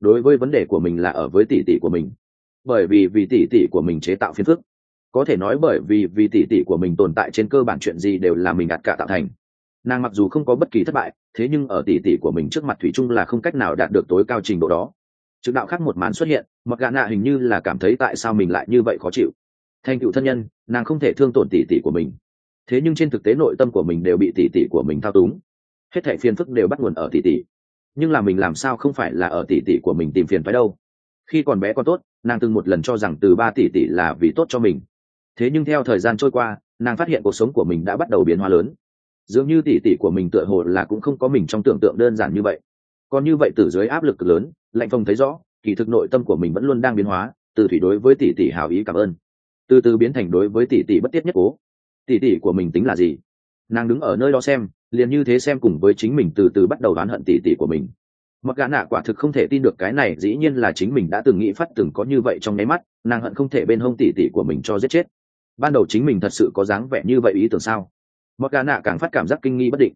Đối với vấn đề của mình là ở với tỷ tỷ của mình. Bởi vì vì tỷ tỷ của mình chế tạo phiền phức. Có thể nói bởi vì vì tỷ tỷ của mình tồn tại trên cơ bản chuyện gì đều là mình đặt cả tạo thành nàng mặc dù không có bất kỳ thất bại, thế nhưng ở tỷ tỷ của mình trước mặt thủy chung là không cách nào đạt được tối cao trình độ đó. Trực đạo khác một màn xuất hiện, mặc gạ nạ hình như là cảm thấy tại sao mình lại như vậy khó chịu. Thành cựu thân nhân, nàng không thể thương tổn tỷ tỷ của mình. Thế nhưng trên thực tế nội tâm của mình đều bị tỷ tỷ của mình thao túng. Hết thảy phiền phức đều bắt nguồn ở tỷ tỷ nhưng là mình làm sao không phải là ở tỷ tỷ của mình tìm phiền phải đâu. Khi còn bé còn tốt, nàng từng một lần cho rằng từ ba tỷ tỷ là vì tốt cho mình. Thế nhưng theo thời gian trôi qua, nàng phát hiện cuộc sống của mình đã bắt đầu biến hóa lớn dường như tỷ tỷ của mình tựa hồ là cũng không có mình trong tưởng tượng đơn giản như vậy. Còn như vậy từ dưới áp lực lớn, lạnh phong thấy rõ, kỳ thực nội tâm của mình vẫn luôn đang biến hóa, từ thủy đối với tỷ tỷ hào ý cảm ơn. Từ từ biến thành đối với tỷ tỷ bất tiết nhất cố. Tỷ tỷ của mình tính là gì? Nàng đứng ở nơi đó xem, liền như thế xem cùng với chính mình từ từ bắt đầu đoán hận tỷ tỷ của mình. Mặc gã nạ quả thực không thể tin được cái này, dĩ nhiên là chính mình đã từng nghĩ phát từng có như vậy trong nháy mắt, nàng hận không thể bên hông tỷ tỷ của mình cho giết chết. Ban đầu chính mình thật sự có dáng vẻ như vậy ý tưởng sao? Mặc gã nạ càng phát cảm giác kinh nghi bất định.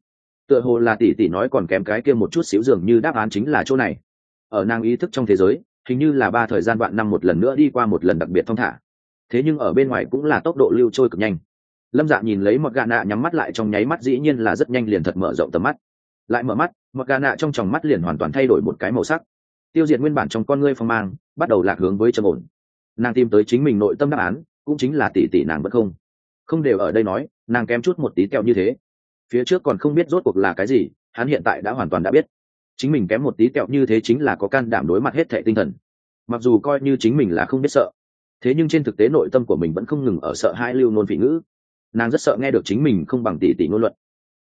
Tựa hồ là tỷ tỷ nói còn kém cái kia một chút xíu dường như đáp án chính là chỗ này. Ở nàng ý thức trong thế giới, hình như là ba thời gian vạn năm một lần nữa đi qua một lần đặc biệt thong thả. Thế nhưng ở bên ngoài cũng là tốc độ lưu trôi cực nhanh. Lâm dạ nhìn lấy một gà nạ nhắm mắt lại trong nháy mắt dĩ nhiên là rất nhanh liền thật mở rộng tầm mắt. Lại mở mắt một gà nạ trong tròng mắt liền hoàn toàn thay đổi một cái màu sắc. Tiêu diệt nguyên bản trong con ngươi phong mang, bắt đầu lạc hướng với trầm ổn. Nàng tìm tới chính mình nội tâm đáp án, cũng chính là tỷ tỷ nàng bất không không đều ở đây nói, nàng kém chút một tí tẹo như thế. Phía trước còn không biết rốt cuộc là cái gì, hắn hiện tại đã hoàn toàn đã biết. Chính mình kém một tí tẹo như thế chính là có can đảm đối mặt hết thệ tinh thần. Mặc dù coi như chính mình là không biết sợ, thế nhưng trên thực tế nội tâm của mình vẫn không ngừng ở sợ hai lưu nôn vị ngữ. Nàng rất sợ nghe được chính mình không bằng tỷ tỷ ngôn luận.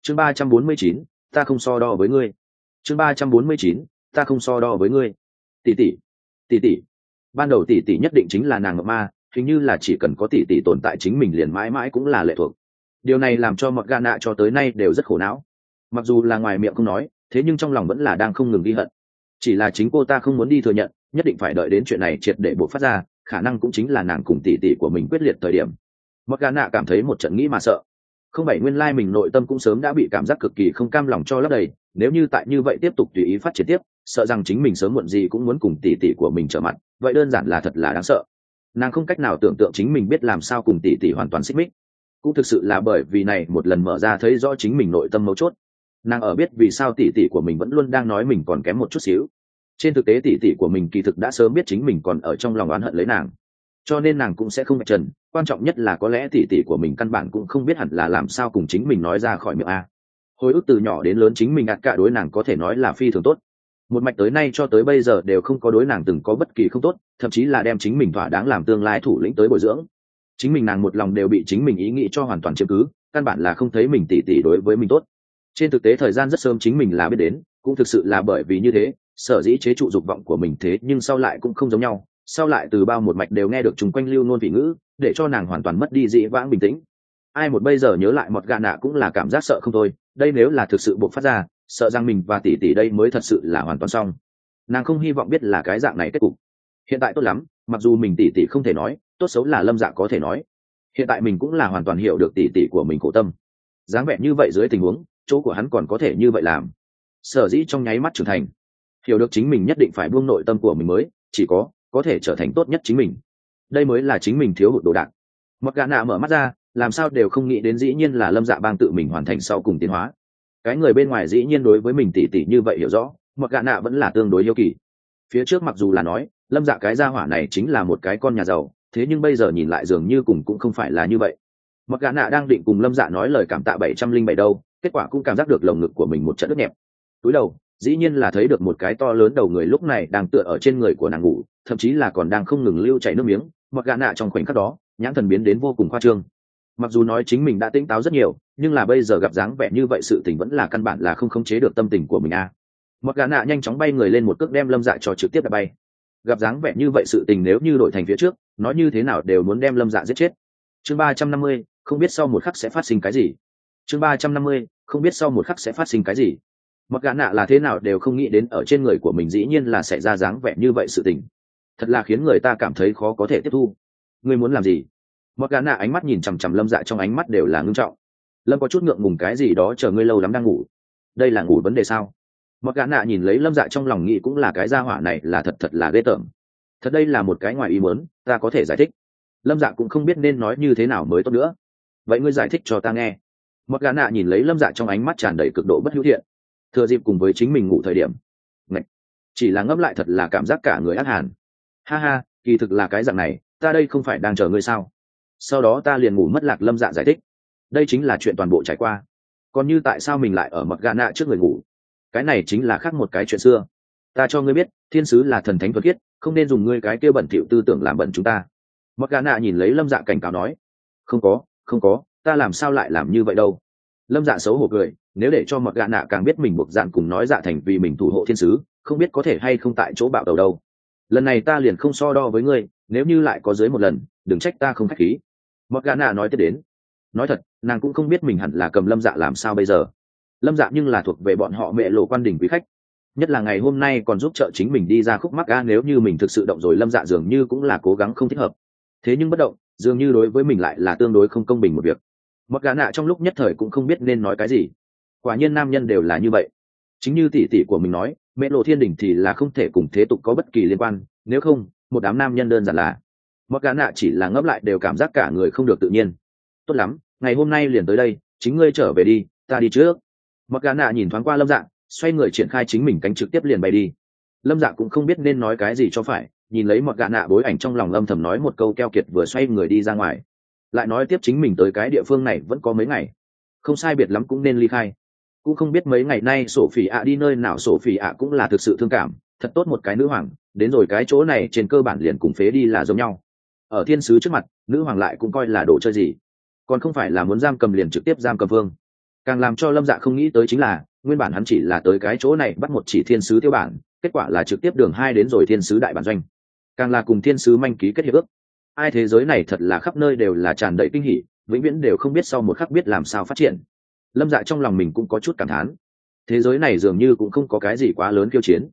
Chương ba trăm bốn mươi chín, ta không so đo với ngươi. Chương ba trăm bốn mươi chín, ta không so đo với ngươi. Tỷ tỷ tỷ tỷ. Ban đầu tỷ tỷ nhất định chính là nàng ngậm ma hình như là chỉ cần có tỷ tỷ tồn tại chính mình liền mãi mãi cũng là lệ thuộc. Điều này làm cho mọt gà nạ cho tới nay đều rất khổ não. Mặc dù là ngoài miệng không nói, thế nhưng trong lòng vẫn là đang không ngừng ghi hận. Chỉ là chính cô ta không muốn đi thừa nhận, nhất định phải đợi đến chuyện này triệt để buộc phát ra, khả năng cũng chính là nàng cùng tỷ tỷ của mình quyết liệt thời điểm. Mọt gà nạ cảm thấy một trận nghĩ mà sợ. Không phải nguyên lai mình nội tâm cũng sớm đã bị cảm giác cực kỳ không cam lòng cho lấp đầy, nếu như tại như vậy tiếp tục tùy ý phát triển tiếp, sợ rằng chính mình sớm muộn gì cũng muốn cùng tỷ tỷ của mình trở mặt, vậy đơn giản là thật là đáng sợ nàng không cách nào tưởng tượng chính mình biết làm sao cùng tỷ tỷ hoàn toàn xích mích. Cũng thực sự là bởi vì này một lần mở ra thấy rõ chính mình nội tâm mấu chốt. Nàng ở biết vì sao tỷ tỷ của mình vẫn luôn đang nói mình còn kém một chút xíu. Trên thực tế tỷ tỷ của mình kỳ thực đã sớm biết chính mình còn ở trong lòng oán hận lấy nàng. Cho nên nàng cũng sẽ không vạch trần, quan trọng nhất là có lẽ tỷ tỷ của mình căn bản cũng không biết hẳn là làm sao cùng chính mình nói ra khỏi miệng a. Hồi ức từ nhỏ đến lớn chính mình ạt cả đối nàng có thể nói là phi thường tốt một mạch tới nay cho tới bây giờ đều không có đối nàng từng có bất kỳ không tốt, thậm chí là đem chính mình thỏa đáng làm tương lai thủ lĩnh tới bồi dưỡng. Chính mình nàng một lòng đều bị chính mình ý nghĩ cho hoàn toàn chiếm cứ, căn bản là không thấy mình tỉ tỉ đối với mình tốt. Trên thực tế thời gian rất sớm chính mình là biết đến, cũng thực sự là bởi vì như thế, sở dĩ chế trụ dục vọng của mình thế nhưng sau lại cũng không giống nhau. Sau lại từ bao một mạch đều nghe được chung quanh lưu nôn vị ngữ, để cho nàng hoàn toàn mất đi dĩ vãng bình tĩnh. Ai một bây giờ nhớ lại một gà nạ cũng là cảm giác sợ không thôi, đây nếu là thực sự buộc phát ra sợ rằng mình và tỷ tỷ đây mới thật sự là hoàn toàn xong. Nàng không hy vọng biết là cái dạng này kết cục. Hiện tại tốt lắm, mặc dù mình tỷ tỷ không thể nói, tốt xấu là lâm dạ có thể nói. Hiện tại mình cũng là hoàn toàn hiểu được tỷ tỷ của mình khổ tâm. Dáng vẻ như vậy dưới tình huống, chỗ của hắn còn có thể như vậy làm. Sở dĩ trong nháy mắt trưởng thành. Hiểu được chính mình nhất định phải buông nội tâm của mình mới, chỉ có có thể trở thành tốt nhất chính mình. Đây mới là chính mình thiếu hụt đồ đạc. Mặc gã nạ mở mắt ra, làm sao đều không nghĩ đến dĩ nhiên là lâm dạ bang tự mình hoàn thành sau cùng tiến hóa cái người bên ngoài dĩ nhiên đối với mình tỉ tỉ như vậy hiểu rõ, mặc gạ nạ vẫn là tương đối yêu kỳ. Phía trước mặc dù là nói, lâm dạ cái gia hỏa này chính là một cái con nhà giàu, thế nhưng bây giờ nhìn lại dường như cùng cũng không phải là như vậy. Mặc gạ nạ đang định cùng lâm dạ nói lời cảm tạ bảy trăm linh bảy đâu, kết quả cũng cảm giác được lồng ngực của mình một trận đất nhẹp. Túi đầu, dĩ nhiên là thấy được một cái to lớn đầu người lúc này đang tựa ở trên người của nàng ngủ, thậm chí là còn đang không ngừng lưu chảy nước miếng, mặc gạ nạ trong khoảnh khắc đó, nhãn thần biến đến vô cùng khoa trương mặc dù nói chính mình đã tỉnh táo rất nhiều, nhưng là bây giờ gặp dáng vẻ như vậy sự tình vẫn là căn bản là không khống chế được tâm tình của mình a à. mặc gà nạ nhanh chóng bay người lên một cước đem lâm dạ cho trực tiếp đã bay. Gặp dáng vẻ như vậy sự tình nếu như đổi thành phía trước, nói như thế nào đều muốn đem lâm dạ giết chết. Chương ba trăm năm mươi, không biết sau một khắc sẽ phát sinh cái gì. Chương ba trăm năm mươi, không biết sau một khắc sẽ phát sinh cái gì. Mặc gã nạ là thế nào đều không nghĩ đến ở trên người của mình dĩ nhiên là sẽ ra dáng vẻ như vậy sự tình. Thật là khiến người ta cảm thấy khó có thể tiếp thu. Ngươi muốn làm gì? Mạc gã nạ ánh mắt nhìn chằm chằm lâm dạ trong ánh mắt đều là ngưng trọng. Lâm có chút ngượng ngùng cái gì đó chờ ngươi lâu lắm đang ngủ. Đây là ngủ vấn đề sao? Mạc gã nạ nhìn lấy lâm dạ trong lòng nghĩ cũng là cái gia hỏa này là thật thật là ghê tởm. Thật đây là một cái ngoài ý muốn, ta có thể giải thích. Lâm dạ cũng không biết nên nói như thế nào mới tốt nữa. Vậy ngươi giải thích cho ta nghe. Mạc gã nạ nhìn lấy lâm dạ trong ánh mắt tràn đầy cực độ bất hữu thiện. Thừa dịp cùng với chính mình ngủ thời điểm. Ngậy! chỉ là ngẫm lại thật là cảm giác cả người ác hàn. Ha ha, kỳ thực là cái dạng này, ta đây không phải đang chờ ngươi sao? Sau đó ta liền ngủ mất lạc lâm dạ giải thích. Đây chính là chuyện toàn bộ trải qua. Còn như tại sao mình lại ở mật gà nạ trước người ngủ? Cái này chính là khác một cái chuyện xưa. Ta cho ngươi biết, thiên sứ là thần thánh thuật khiết, không nên dùng ngươi cái kêu bẩn thỉu tư tưởng làm bẩn chúng ta. Mật gà nạ nhìn lấy lâm dạ cảnh cáo nói, không có không có, ta làm sao lại làm như vậy đâu? Lâm dạ xấu hổ cười, nếu để cho mật gà nạ càng biết mình buộc dạn cùng nói dạ thành vì mình thủ hộ thiên sứ, không biết có thể hay không tại chỗ bạo đầu đâu. Lần này ta liền không so đo với ngươi, nếu như lại có dưới một lần đừng trách ta không khách khí. Mọt gà nạ nói tiếp đến. Nói thật, nàng cũng không biết mình hẳn là cầm lâm dạ làm sao bây giờ. Lâm dạ nhưng là thuộc về bọn họ mẹ lộ quan đình quý khách. Nhất là ngày hôm nay còn giúp trợ chính mình đi ra khúc mắc ga nếu như mình thực sự động rồi, lâm dạ dường như cũng là cố gắng không thích hợp. Thế nhưng bất động, dường như đối với mình lại là tương đối không công bình một việc. Mọt gà nạ trong lúc nhất thời cũng không biết nên nói cái gì. Quả nhiên nam nhân đều là như vậy. Chính như tỷ tỷ của mình nói, mẹ lộ thiên đình thì là không thể cùng thế tục có bất kỳ liên quan. Nếu không, một đám nam nhân đơn giản là mọt gà nạ chỉ là ngẫm lại đều cảm giác cả người không được tự nhiên. Tốt lắm ngày hôm nay liền tới đây chính ngươi trở về đi ta đi trước. Mọt gà nạ nhìn thoáng qua lâm Dạng, xoay người triển khai chính mình cánh trực tiếp liền bay đi. Lâm dạ cũng không biết nên nói cái gì cho phải nhìn lấy mọt Gã nạ bối ảnh trong lòng lâm thầm nói một câu keo kiệt vừa xoay người đi ra ngoài. Lại nói tiếp chính mình tới cái địa phương này vẫn có mấy ngày. Không sai biệt lắm cũng nên ly khai. Cũng không biết mấy ngày nay sổ phỉ ạ đi nơi nào sổ phỉ ạ cũng là thực sự thương cảm. Thật tốt một cái nữ hoàng đến rồi cái chỗ này trên cơ bản liền cùng phế đi là giống nhau ở thiên sứ trước mặt, nữ hoàng lại cũng coi là đồ chơi gì. Còn không phải là muốn giam cầm liền trực tiếp giam cầm vương. Càng làm cho lâm dạ không nghĩ tới chính là, nguyên bản hắn chỉ là tới cái chỗ này bắt một chỉ thiên sứ tiêu bản, kết quả là trực tiếp đường hai đến rồi thiên sứ đại bản doanh. Càng là cùng thiên sứ manh ký kết hiệp ước. Ai thế giới này thật là khắp nơi đều là tràn đầy kinh hỉ, vĩnh viễn đều không biết sau một khắc biết làm sao phát triển. Lâm dạ trong lòng mình cũng có chút cảm thán. Thế giới này dường như cũng không có cái gì quá lớn khiêu chiến.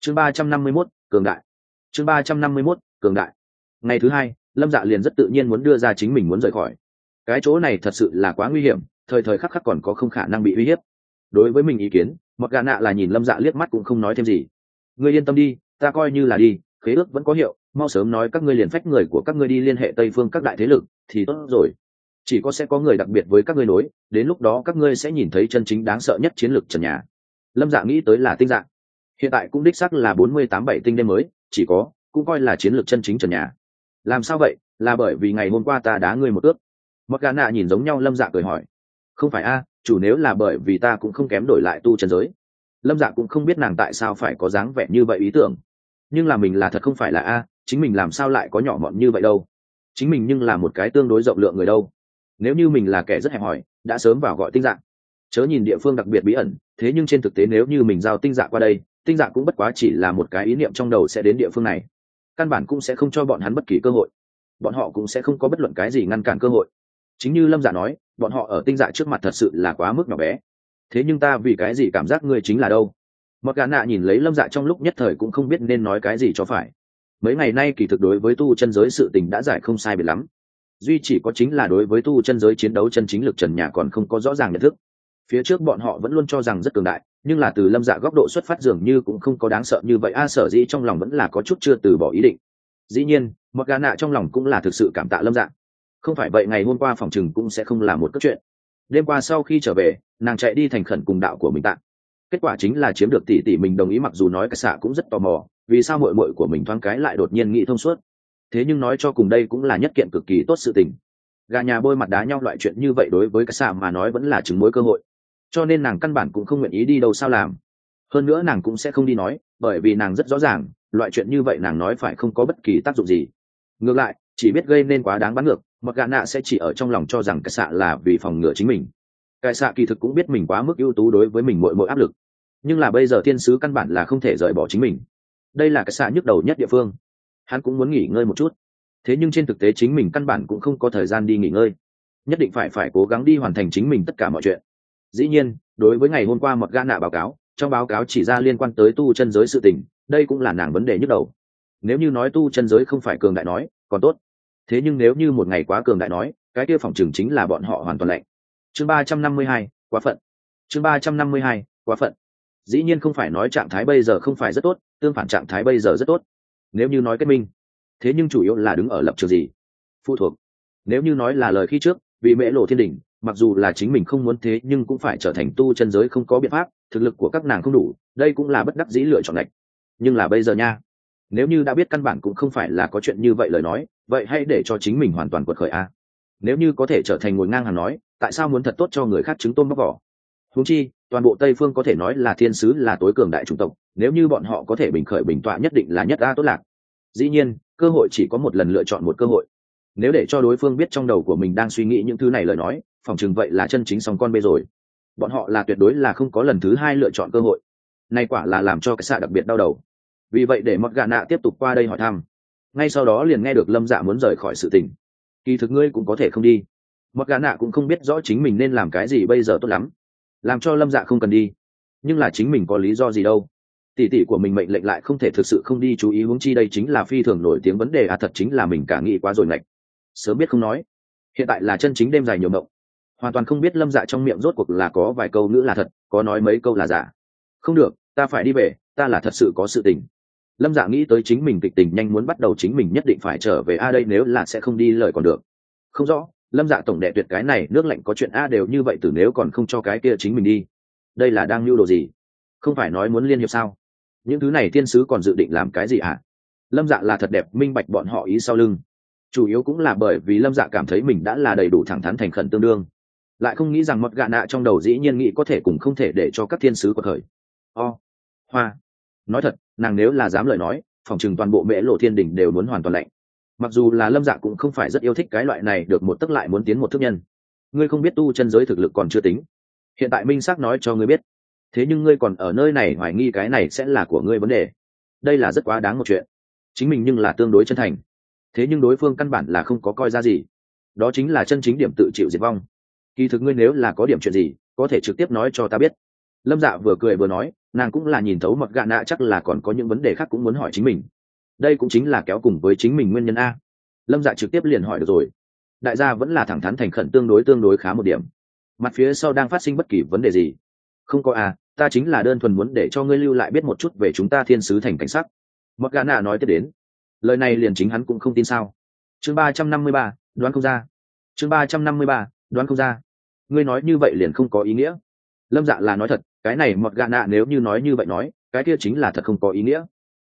Chương ba trăm năm mươi mốt, cường đại. Chương ba trăm năm mươi mốt, cường đại ngày thứ hai, lâm dạ liền rất tự nhiên muốn đưa ra chính mình muốn rời khỏi. Cái chỗ này thật sự là quá nguy hiểm, thời thời khắc khắc còn có không khả năng bị uy hiếp. Đối với mình ý kiến mặc gà nạ là nhìn lâm dạ liếc mắt cũng không nói thêm gì. Ngươi yên tâm đi, ta coi như là đi, khế ước vẫn có hiệu, mau sớm nói các ngươi liền phách người của các ngươi đi liên hệ tây phương các đại thế lực, thì tốt rồi. Chỉ có sẽ có người đặc biệt với các ngươi nối, đến lúc đó các ngươi sẽ nhìn thấy chân chính đáng sợ nhất chiến lược trần nhà. Lâm dạ nghĩ tới là tinh dạng. Hiện tại cũng đích sắc là bốn mươi tám bảy tinh đêm mới, chỉ có, cũng coi là chiến lược chân chính trần nhà làm sao vậy? Là bởi vì ngày hôm qua ta đá ngươi một ước. Mặc gà nạ nhìn giống nhau, lâm dạ cười hỏi. Không phải a, chủ nếu là bởi vì ta cũng không kém đổi lại tu chân giới. Lâm dạ cũng không biết nàng tại sao phải có dáng vẻ như vậy ý tưởng. Nhưng là mình là thật không phải là a, chính mình làm sao lại có nhỏ mọn như vậy đâu? Chính mình nhưng là một cái tương đối rộng lượng người đâu. Nếu như mình là kẻ rất hẹp hòi, đã sớm vào gọi tinh dạng chớ nhìn địa phương đặc biệt bí ẩn, thế nhưng trên thực tế nếu như mình giao tinh dạng qua đây, tinh dạng cũng bất quá chỉ là một cái ý niệm trong đầu sẽ đến địa phương này căn bản cũng sẽ không cho bọn hắn bất kỳ cơ hội. Bọn họ cũng sẽ không có bất luận cái gì ngăn cản cơ hội. Chính như lâm giả nói, bọn họ ở tinh dạ trước mặt thật sự là quá mức nhỏ bé. Thế nhưng ta vì cái gì cảm giác ngươi chính là đâu? Mặc gà nạ nhìn lấy lâm dạ trong lúc nhất thời cũng không biết nên nói cái gì cho phải. Mấy ngày nay kỳ thực đối với tu chân giới sự tình đã giải không sai biệt lắm. Duy chỉ có chính là đối với tu chân giới chiến đấu chân chính lực trần nhà còn không có rõ ràng nhận thức phía trước bọn họ vẫn luôn cho rằng rất cường đại, nhưng là từ lâm dạ góc độ xuất phát dường như cũng không có đáng sợ như vậy. A sở dĩ trong lòng vẫn là có chút chưa từ bỏ ý định. Dĩ nhiên mặc gà nạ trong lòng cũng là thực sự cảm tạ lâm dạ. Không phải vậy ngày hôm qua phòng chừng cũng sẽ không là một cất chuyện. Đêm qua sau khi trở về, nàng chạy đi thành khẩn cùng đạo của mình tạng kết quả chính là chiếm được tỷ tỷ mình đồng ý mặc dù nói cái xạ cũng rất tò mò, vì sao mội mội của mình thoáng cái lại đột nhiên nghĩ thông suốt. Thế nhưng nói cho cùng đây cũng là nhất kiện cực kỳ tốt sự tình. Gà nhà bôi mặt đá nhau loại chuyện như vậy đối với cái xạ mà nói vẫn là chứng mối cơ hội cho nên nàng căn bản cũng không nguyện ý đi đâu sao làm. Hơn nữa nàng cũng sẽ không đi nói, bởi vì nàng rất rõ ràng, loại chuyện như vậy nàng nói phải không có bất kỳ tác dụng gì. Ngược lại, chỉ biết gây nên quá đáng bắn ngược, mặc gà nạ sẽ chỉ ở trong lòng cho rằng cái xạ là vì phòng ngừa chính mình. Cái xạ kỳ thực cũng biết mình quá mức ưu tú đối với mình mỗi mỗi áp lực. Nhưng là bây giờ thiên sứ căn bản là không thể rời bỏ chính mình. Đây là cái xạ nhức đầu nhất địa phương. Hắn cũng muốn nghỉ ngơi một chút. Thế nhưng trên thực tế chính mình căn bản cũng không có thời gian đi nghỉ ngơi. Nhất định phải phải cố gắng đi hoàn thành chính mình tất cả mọi chuyện dĩ nhiên, đối với ngày hôm qua mật gã nạ báo cáo, trong báo cáo chỉ ra liên quan tới tu chân giới sự tình, đây cũng là nàng vấn đề nhức đầu. Nếu như nói tu chân giới không phải cường đại nói, còn tốt. Thế nhưng nếu như một ngày quá cường đại nói, cái kia phòng trường chính là bọn họ hoàn toàn lạnh. Chương ba trăm năm mươi hai, quá phận. Chương ba trăm năm mươi hai, quá phận. Dĩ nhiên không phải nói trạng thái bây giờ không phải rất tốt, tương phản trạng thái bây giờ rất tốt. Nếu như nói kết minh, thế nhưng chủ yếu là đứng ở lập trường gì? Phụ thuộc. Nếu như nói là lời khi trước, vì mễ lộ thiên đình mặc dù là chính mình không muốn thế, nhưng cũng phải trở thành tu chân giới không có biện pháp, thực lực của các nàng không đủ, đây cũng là bất đắc dĩ lựa chọn lệch nhưng là bây giờ nha, nếu như đã biết căn bản cũng không phải là có chuyện như vậy lời nói, vậy hãy để cho chính mình hoàn toàn quật khởi a. Nếu như có thể trở thành ngồi ngang hàng nói, tại sao muốn thật tốt cho người khác chứng tôn bóc vỏ? Húng chi, toàn bộ tây phương có thể nói là thiên sứ, là tối cường đại chủng tộc, nếu như bọn họ có thể bình khởi bình tọa nhất định là nhất a tốt lạc. Dĩ nhiên, cơ hội chỉ có một lần lựa chọn một cơ hội. Nếu để cho đối phương biết trong đầu của mình đang suy nghĩ những thứ này lời nói phòng chừng vậy là chân chính sòng con bê rồi. Bọn họ là tuyệt đối là không có lần thứ hai lựa chọn cơ hội. Nay quả là làm cho cái xạ đặc biệt đau đầu. Vì vậy để mọt gà nạ tiếp tục qua đây hỏi thăm. Ngay sau đó liền nghe được lâm dạ muốn rời khỏi sự tình. Kỳ thực ngươi cũng có thể không đi. Mọt gà nạ cũng không biết rõ chính mình nên làm cái gì bây giờ tốt lắm. Làm cho lâm dạ không cần đi. Nhưng là chính mình có lý do gì đâu. Tỷ tỷ của mình mệnh lệnh lại không thể thực sự không đi chú ý huống chi đây chính là phi thường nổi tiếng vấn đề à thật chính là mình cả nghĩ quá rồi ngạch. Sớm biết không nói. Hiện tại là chân chính đêm dài nhiều mộng hoàn toàn không biết lâm dạ trong miệng rốt cuộc là có vài câu nữa là thật, có nói mấy câu là giả. Không được, ta phải đi về, ta là thật sự có sự tình. Lâm dạ nghĩ tới chính mình kịch tình nhanh muốn bắt đầu chính mình nhất định phải trở về, a, đây nếu là sẽ không đi lời còn được. Không rõ, lâm dạ tổng đệ tuyệt cái này, nước lạnh có chuyện a đều như vậy từ nếu còn không cho cái kia chính mình đi. Đây là đang lưu đồ gì? Không phải nói muốn liên hiệp sao? Những thứ này thiên sứ còn dự định làm cái gì ạ à? lâm dạ là thật đẹp, minh bạch bọn họ ý sau lưng. Chủ yếu cũng là bởi vì lâm dạ cảm thấy mình đã là đầy đủ thẳng thắn thành khẩn tương đương lại không nghĩ rằng mật gạ nạ trong đầu dĩ nhiên nghĩ có thể cùng không thể để cho các thiên sứ của thời. O, hoa. Nói thật, nàng nếu là dám lời nói, phòng chừng toàn bộ mễ lộ thiên đình đều muốn hoàn toàn lạnh. Mặc dù là lâm dạ cũng không phải rất yêu thích cái loại này được một tức lại muốn tiến một thức nhân. Ngươi không biết tu chân giới thực lực còn chưa tính. Hiện tại minh xác nói cho ngươi biết. Thế nhưng ngươi còn ở nơi này hoài nghi cái này sẽ là của ngươi vấn đề. Đây là rất quá đáng một chuyện. Chính mình nhưng là tương đối chân thành. Thế nhưng đối phương căn bản là không có coi ra gì. Đó chính là chân chính điểm tự chịu diệt vong kỳ thực ngươi nếu là có điểm chuyện gì, có thể trực tiếp nói cho ta biết. Lâm dạ vừa cười vừa nói, nàng cũng là nhìn thấu mật gạ nạ chắc là còn có những vấn đề khác cũng muốn hỏi chính mình. Đây cũng chính là kéo cùng với chính mình nguyên nhân a. Lâm dạ trực tiếp liền hỏi được rồi. Đại gia vẫn là thẳng thắn thành khẩn tương đối tương đối khá một điểm. Mặt phía sau đang phát sinh bất kỳ vấn đề gì? Không có a, ta chính là đơn thuần muốn để cho ngươi lưu lại biết một chút về chúng ta thiên sứ thành cảnh sắc. Mật gạ nạ nói tiếp đến. Lời này liền chính hắn cũng không tin sao. Chương ba trăm năm mươi ba, đoán không ra. Chương ba trăm năm mươi ba, đoán không ra ngươi nói như vậy liền không có ý nghĩa. Lâm dạ là nói thật, cái này mọt gà nạ nếu như nói như vậy nói, cái kia chính là thật không có ý nghĩa.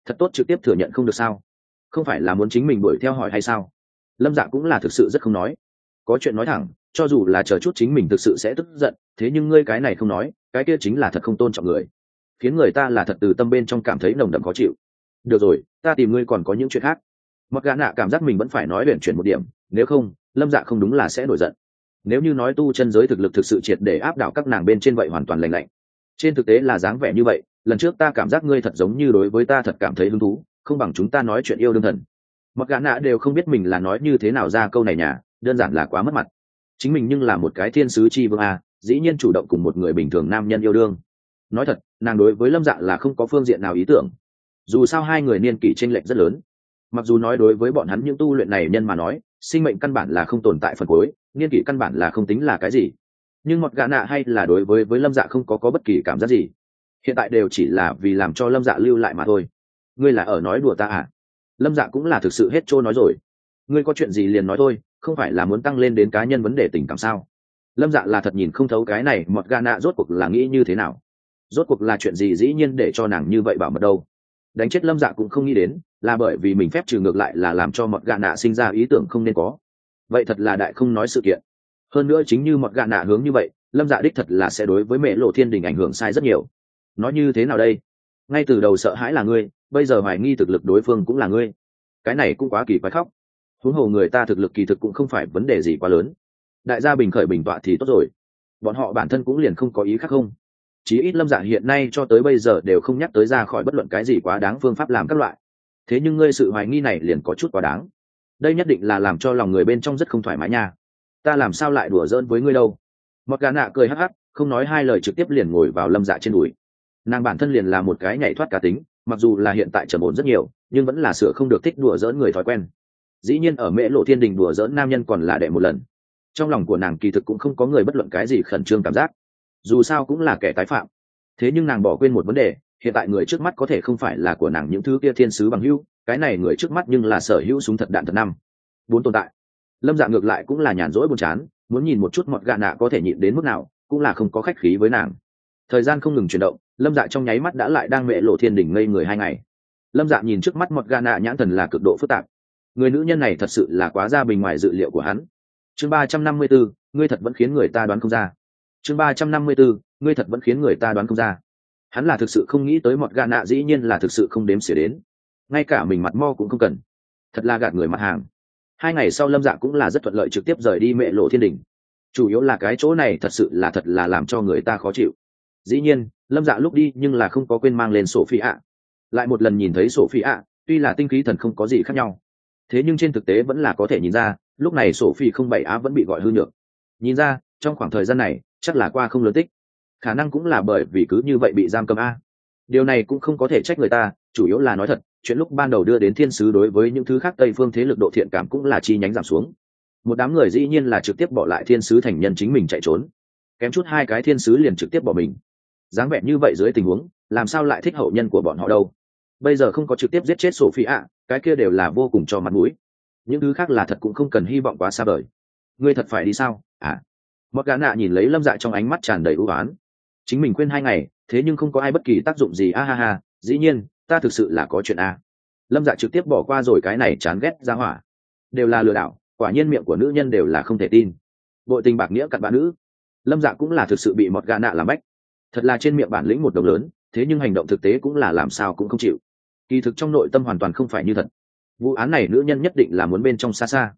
Thật tốt trực tiếp thừa nhận không được sao? Không phải là muốn chính mình đuổi theo hỏi hay sao? Lâm dạ cũng là thực sự rất không nói. Có chuyện nói thẳng, cho dù là chờ chút chính mình thực sự sẽ tức giận, thế nhưng ngươi cái này không nói, cái kia chính là thật không tôn trọng người. Khiến người ta là thật từ tâm bên trong cảm thấy nồng đậm khó chịu. Được rồi, ta tìm ngươi còn có những chuyện khác. Mặc gã nạ cảm giác mình vẫn phải nói luyện chuyển một điểm, nếu không, lâm dạ không đúng là sẽ nổi giận nếu như nói tu chân giới thực lực thực sự triệt để áp đảo các nàng bên trên vậy hoàn toàn lành lạnh. Trên thực tế là dáng vẻ như vậy, lần trước ta cảm giác ngươi thật giống như đối với ta thật cảm thấy hứng thú, không bằng chúng ta nói chuyện yêu đương thần. Mặc gã nạ đều không biết mình là nói như thế nào ra câu này nhà, đơn giản là quá mất mặt. Chính mình nhưng là một cái thiên sứ chi vương a, dĩ nhiên chủ động cùng một người bình thường nam nhân yêu đương. Nói thật, nàng đối với lâm dạ là không có phương diện nào ý tưởng. Dù sao hai người niên kỷ tranh lệch rất lớn. Mặc dù nói đối với bọn hắn những tu luyện này nhân mà nói sinh mệnh căn bản là không tồn tại phần cuối, niên kỷ căn bản là không tính là cái gì. Nhưng một gã nạ hay là đối với với lâm dạ không có có bất kỳ cảm giác gì. Hiện tại đều chỉ là vì làm cho lâm dạ lưu lại mà thôi. Ngươi là ở nói đùa ta à? Lâm dạ cũng là thực sự hết trôi nói rồi. Ngươi có chuyện gì liền nói thôi, không phải là muốn tăng lên đến cá nhân vấn đề tình cảm sao? Lâm dạ là thật nhìn không thấu cái này, mọt gà nạ rốt cuộc là nghĩ như thế nào? Rốt cuộc là chuyện gì dĩ nhiên để cho nàng như vậy bảo mật đâu? Đánh chết lâm dạ cũng không nghĩ đến, là bởi vì mình phép trừ ngược lại là làm cho mọt gà nạ sinh ra ý tưởng không nên có. Vậy thật là đại không nói sự kiện. Hơn nữa chính như mọt gà nạ hướng như vậy, lâm dạ đích thật là sẽ đối với mẹ lộ thiên đình ảnh hưởng sai rất nhiều. Nói như thế nào đây? Ngay từ đầu sợ hãi là ngươi, bây giờ hoài nghi thực lực đối phương cũng là ngươi. Cái này cũng quá kỳ quái khóc. Huống hồ người ta thực lực kỳ thực cũng không phải vấn đề gì quá lớn. Đại gia bình khởi bình tọa thì tốt rồi. Bọn họ bản thân cũng liền không có ý khác không chí ít lâm dạ hiện nay cho tới bây giờ đều không nhắc tới ra khỏi bất luận cái gì quá đáng phương pháp làm các loại. Thế nhưng ngươi sự hoài nghi này liền có chút quá đáng. Đây nhất định là làm cho lòng người bên trong rất không thoải mái nha. Ta làm sao lại đùa giỡn với ngươi đâu? Mặc gà nạ cười hắc hắc, không nói hai lời trực tiếp liền ngồi vào lâm dạ trên đùi. Nàng bản thân liền là một cái nhảy thoát cá tính, mặc dù là hiện tại trầm ổn rất nhiều, nhưng vẫn là sửa không được thích đùa giỡn người thói quen. Dĩ nhiên ở mễ lộ thiên đình đùa giỡn nam nhân còn là đệ một lần. Trong lòng của nàng kỳ thực cũng không có người bất luận cái gì khẩn trương cảm giác dù sao cũng là kẻ tái phạm. Thế nhưng nàng bỏ quên một vấn đề, hiện tại người trước mắt có thể không phải là của nàng những thứ kia thiên sứ bằng hữu, cái này người trước mắt nhưng là sở hữu súng thật đạn thật năm. Bốn tồn tại. Lâm dạ ngược lại cũng là nhàn rỗi buồn chán, muốn nhìn một chút mọt gạ nạ có thể nhịn đến mức nào, cũng là không có khách khí với nàng. Thời gian không ngừng chuyển động, lâm dạ trong nháy mắt đã lại đang mệ lộ thiên đỉnh ngây người hai ngày. Lâm dạ nhìn trước mắt mọt gạ nạ nhãn thần là cực độ phức tạp. Người nữ nhân này thật sự là quá ra bình ngoài dự liệu của hắn. Chương ba trăm năm mươi bốn, ngươi thật vẫn khiến người ta đoán không ra chương ba trăm năm mươi bốn, ngươi thật vẫn khiến người ta đoán không ra. Hắn là thực sự không nghĩ tới mọt gạ nạ dĩ nhiên là thực sự không đếm xỉa đến. Ngay cả mình mặt mo cũng không cần. Thật là gạt người mặt hàng. Hai ngày sau lâm dạ cũng là rất thuận lợi trực tiếp rời đi mẹ lộ thiên đình. Chủ yếu là cái chỗ này thật sự là thật là làm cho người ta khó chịu. Dĩ nhiên, lâm dạ lúc đi nhưng là không có quên mang lên sổ phi ạ lại một lần nhìn thấy sổ phi ạ tuy là tinh khí thần không có gì khác nhau. Thế nhưng trên thực tế vẫn là có thể nhìn ra, lúc này sổ phi không bảy á vẫn bị gọi hư nhược. Nhìn ra, trong khoảng thời gian này chắc là qua không lớn tích. Khả năng cũng là bởi vì cứ như vậy bị giam cầm a. Điều này cũng không có thể trách người ta, chủ yếu là nói thật, chuyện lúc ban đầu đưa đến thiên sứ đối với những thứ khác tây phương thế lực độ thiện cảm cũng là chi nhánh giảm xuống. Một đám người dĩ nhiên là trực tiếp bỏ lại thiên sứ thành nhân chính mình chạy trốn. Kém chút hai cái thiên sứ liền trực tiếp bỏ mình. Dáng vẻ như vậy dưới tình huống, làm sao lại thích hậu nhân của bọn họ đâu? Bây giờ không có trực tiếp giết chết sổ phi ạ cái kia đều là vô cùng cho mặt mũi. Những thứ khác là thật cũng không cần hy vọng quá xa vời. Ngươi thật phải đi sao? À mặc gã nạ nhìn lấy lâm dạ trong ánh mắt tràn đầy ưu oán. Chính mình quên hai ngày, thế nhưng không có ai bất kỳ tác dụng gì, a ha ha, dĩ nhiên, ta thực sự là có chuyện a. Lâm dạ trực tiếp bỏ qua rồi cái này chán ghét ra hỏa. Đều là lừa đảo, quả nhiên miệng của nữ nhân đều là không thể tin. Bội tình bạc nghĩa cặn bạn nữ. Lâm dạ cũng là thực sự bị mọt gà nạ làm bách. Thật là trên miệng bản lĩnh một đồng lớn, thế nhưng hành động thực tế cũng là làm sao cũng không chịu. Kỳ thực trong nội tâm hoàn toàn không phải như thật. Vụ án này nữ nhân nhất định là muốn bên trong xa xa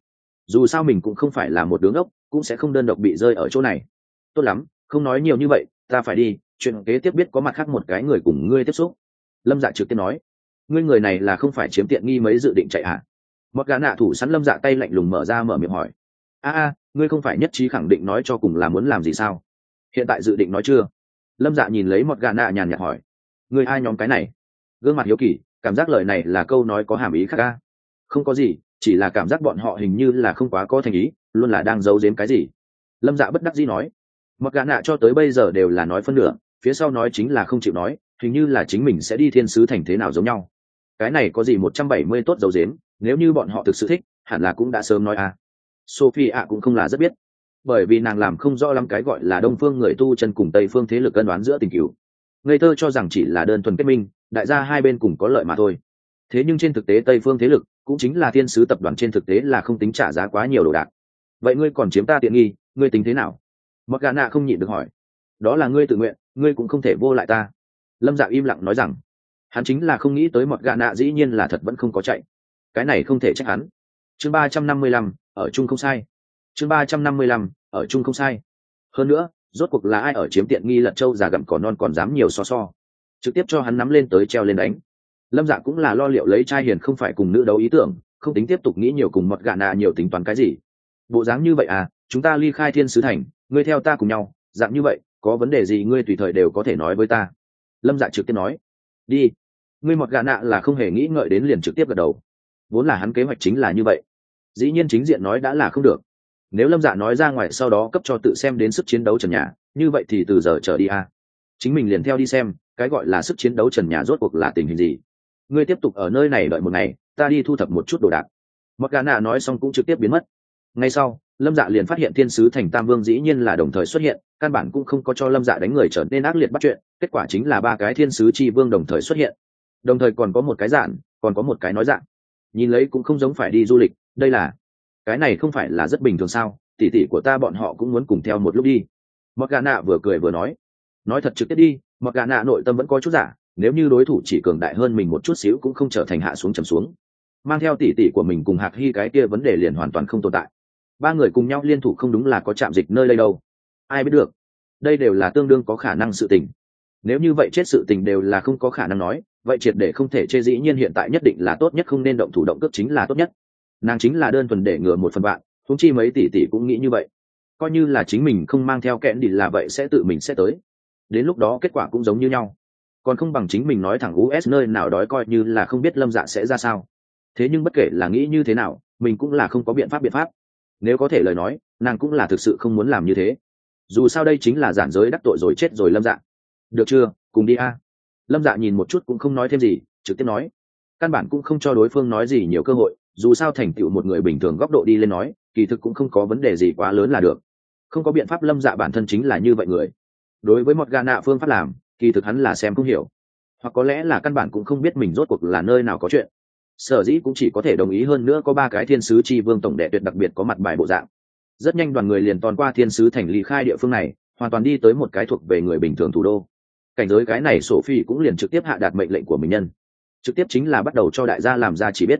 dù sao mình cũng không phải là một đứa ngốc cũng sẽ không đơn độc bị rơi ở chỗ này. Tốt lắm, không nói nhiều như vậy, ta phải đi, chuyện kế tiếp biết có mặt khác một cái người cùng ngươi tiếp xúc. Lâm dạ trực tiếp nói. Ngươi người này là không phải chiếm tiện nghi mấy dự định chạy hả? Một gã nạ thủ sẵn lâm dạ tay lạnh lùng mở ra mở miệng hỏi. A a, ngươi không phải nhất trí khẳng định nói cho cùng là muốn làm gì sao? Hiện tại dự định nói chưa? Lâm dạ nhìn lấy một gã nạ nhàn nhạt hỏi. Ngươi ai nhóm cái này? Gương mặt hiếu kỳ, cảm giác lời này là câu nói có hàm ý khác ca không có gì chỉ là cảm giác bọn họ hình như là không quá có thành ý, luôn là đang giấu giếm cái gì. Lâm dạ bất đắc dĩ nói, mặc gã nạ cho tới bây giờ đều là nói phân nửa, phía sau nói chính là không chịu nói, hình như là chính mình sẽ đi thiên sứ thành thế nào giống nhau. Cái này có gì một trăm bảy mươi tốt dấu dếm nếu như bọn họ thực sự thích, hẳn là cũng đã sớm nói à. Sophie ạ cũng không là rất biết, bởi vì nàng làm không rõ lắm cái gọi là đông phương người tu chân cùng tây phương thế lực cân đoán giữa tình cựu ngây thơ cho rằng chỉ là đơn thuần kết minh, đại gia hai bên cùng có lợi mà thôi. Thế nhưng trên thực tế tây phương thế lực cũng chính là thiên sứ tập đoàn trên thực tế là không tính trả giá quá nhiều đồ đạc. Vậy ngươi còn chiếm ta tiện nghi, ngươi tính thế nào? Mặc gà nạ không nhịn được hỏi. Đó là ngươi tự nguyện, ngươi cũng không thể vô lại ta. Lâm dạ im lặng nói rằng, hắn chính là không nghĩ tới mọt gà nạ dĩ nhiên là thật vẫn không có chạy. Cái này không thể trách hắn. Chương ba trăm năm mươi lăm, ở chung không sai. Chương ba trăm năm mươi lăm, ở chung không sai. Hơn nữa, rốt cuộc là ai ở chiếm tiện nghi lật trâu già gặm cỏ non còn dám nhiều so so. Trực tiếp cho hắn nắm lên tới treo lên đánh lâm dạ cũng là lo liệu lấy trai hiền không phải cùng nữ đấu ý tưởng, không tính tiếp tục nghĩ nhiều cùng mọt gà nạ nhiều tính toán cái gì. Bộ dáng như vậy à chúng ta ly khai thiên sứ thành, ngươi theo ta cùng nhau, dạng như vậy, có vấn đề gì ngươi tùy thời đều có thể nói với ta. Lâm dạ trực tiếp nói. Đi. Ngươi mọt gà nạ là không hề nghĩ ngợi đến liền trực tiếp gật đầu. Vốn là hắn kế hoạch chính là như vậy. Dĩ nhiên chính diện nói đã là không được. Nếu lâm dạ nói ra ngoài sau đó cấp cho tự xem đến sức chiến đấu trần nhà, như vậy thì từ giờ trở đi a chính mình liền theo đi xem, cái gọi là sức chiến đấu trần nhà rốt cuộc là tình hình gì ngươi tiếp tục ở nơi này đợi một ngày, ta đi thu thập một chút đồ đạc. Mặc gà nạ nói xong cũng trực tiếp biến mất. Ngay sau, lâm dạ liền phát hiện thiên sứ thành tam vương dĩ nhiên là đồng thời xuất hiện, căn bản cũng không có cho lâm dạ đánh người trở nên ác liệt bắt chuyện, kết quả chính là ba cái thiên sứ tri vương đồng thời xuất hiện. Đồng thời còn có một cái giản còn có một cái nói dạng. Nhìn lấy cũng không giống phải đi du lịch, đây là, cái này không phải là rất bình thường sao tỉ tỉ của ta bọn họ cũng muốn cùng theo một lúc đi. Mặc gà nạ vừa cười vừa nói nói thật trực tiếp đi, mặc gà nạ nội tâm vẫn có chút giả nếu như đối thủ chỉ cường đại hơn mình một chút xíu cũng không trở thành hạ xuống trầm xuống. Mang theo tỉ tỉ của mình cùng hạc hy cái kia vấn đề liền hoàn toàn không tồn tại. Ba người cùng nhau liên thủ không đúng là có chạm dịch nơi đây đâu. Ai biết được. Đây đều là tương đương có khả năng sự tình. Nếu như vậy chết sự tình đều là không có khả năng nói, vậy triệt để không thể chê dĩ nhiên hiện tại nhất định là tốt nhất không nên động thủ động cước chính là tốt nhất. Nàng chính là đơn thuần để ngừa một phần bạn thúng chi mấy tỷ tỷ cũng nghĩ như vậy. Coi như là chính mình không mang theo kẽn đi là vậy sẽ tự mình sẽ tới. Đến lúc đó kết quả cũng giống như nhau còn không bằng chính mình nói thẳng us nơi nào đói coi như là không biết lâm dạ sẽ ra sao. Thế nhưng bất kể là nghĩ như thế nào, mình cũng là không có biện pháp biện pháp. Nếu có thể lời nói, nàng cũng là thực sự không muốn làm như thế. Dù sao đây chính là giản giới đắc tội rồi chết rồi lâm dạ. Được chưa? Cùng đi a. Lâm dạ nhìn một chút cũng không nói thêm gì, trực tiếp nói. Căn bản cũng không cho đối phương nói gì nhiều cơ hội, dù sao thành tựu một người bình thường góc độ đi lên nói, kỳ thực cũng không có vấn đề gì quá lớn là được. Không có biện pháp lâm dạ bản thân chính là như vậy người. Đối với một gà nạ phương pháp làm kỳ thực hắn là xem không hiểu. Hoặc có lẽ là căn bản cũng không biết mình rốt cuộc là nơi nào có chuyện. Sở dĩ cũng chỉ có thể đồng ý hơn nữa có ba cái thiên sứ tri vương tổng đệ tuyệt đặc biệt có mặt bài bộ dạng. Rất nhanh đoàn người liền toàn qua thiên sứ thành lý khai địa phương này, hoàn toàn đi tới một cái thuộc về người bình thường thủ đô. Cảnh giới cái này sổ phi cũng liền trực tiếp hạ đạt mệnh lệnh của mình nhân. Trực tiếp chính là bắt đầu cho đại gia làm ra chỉ biết.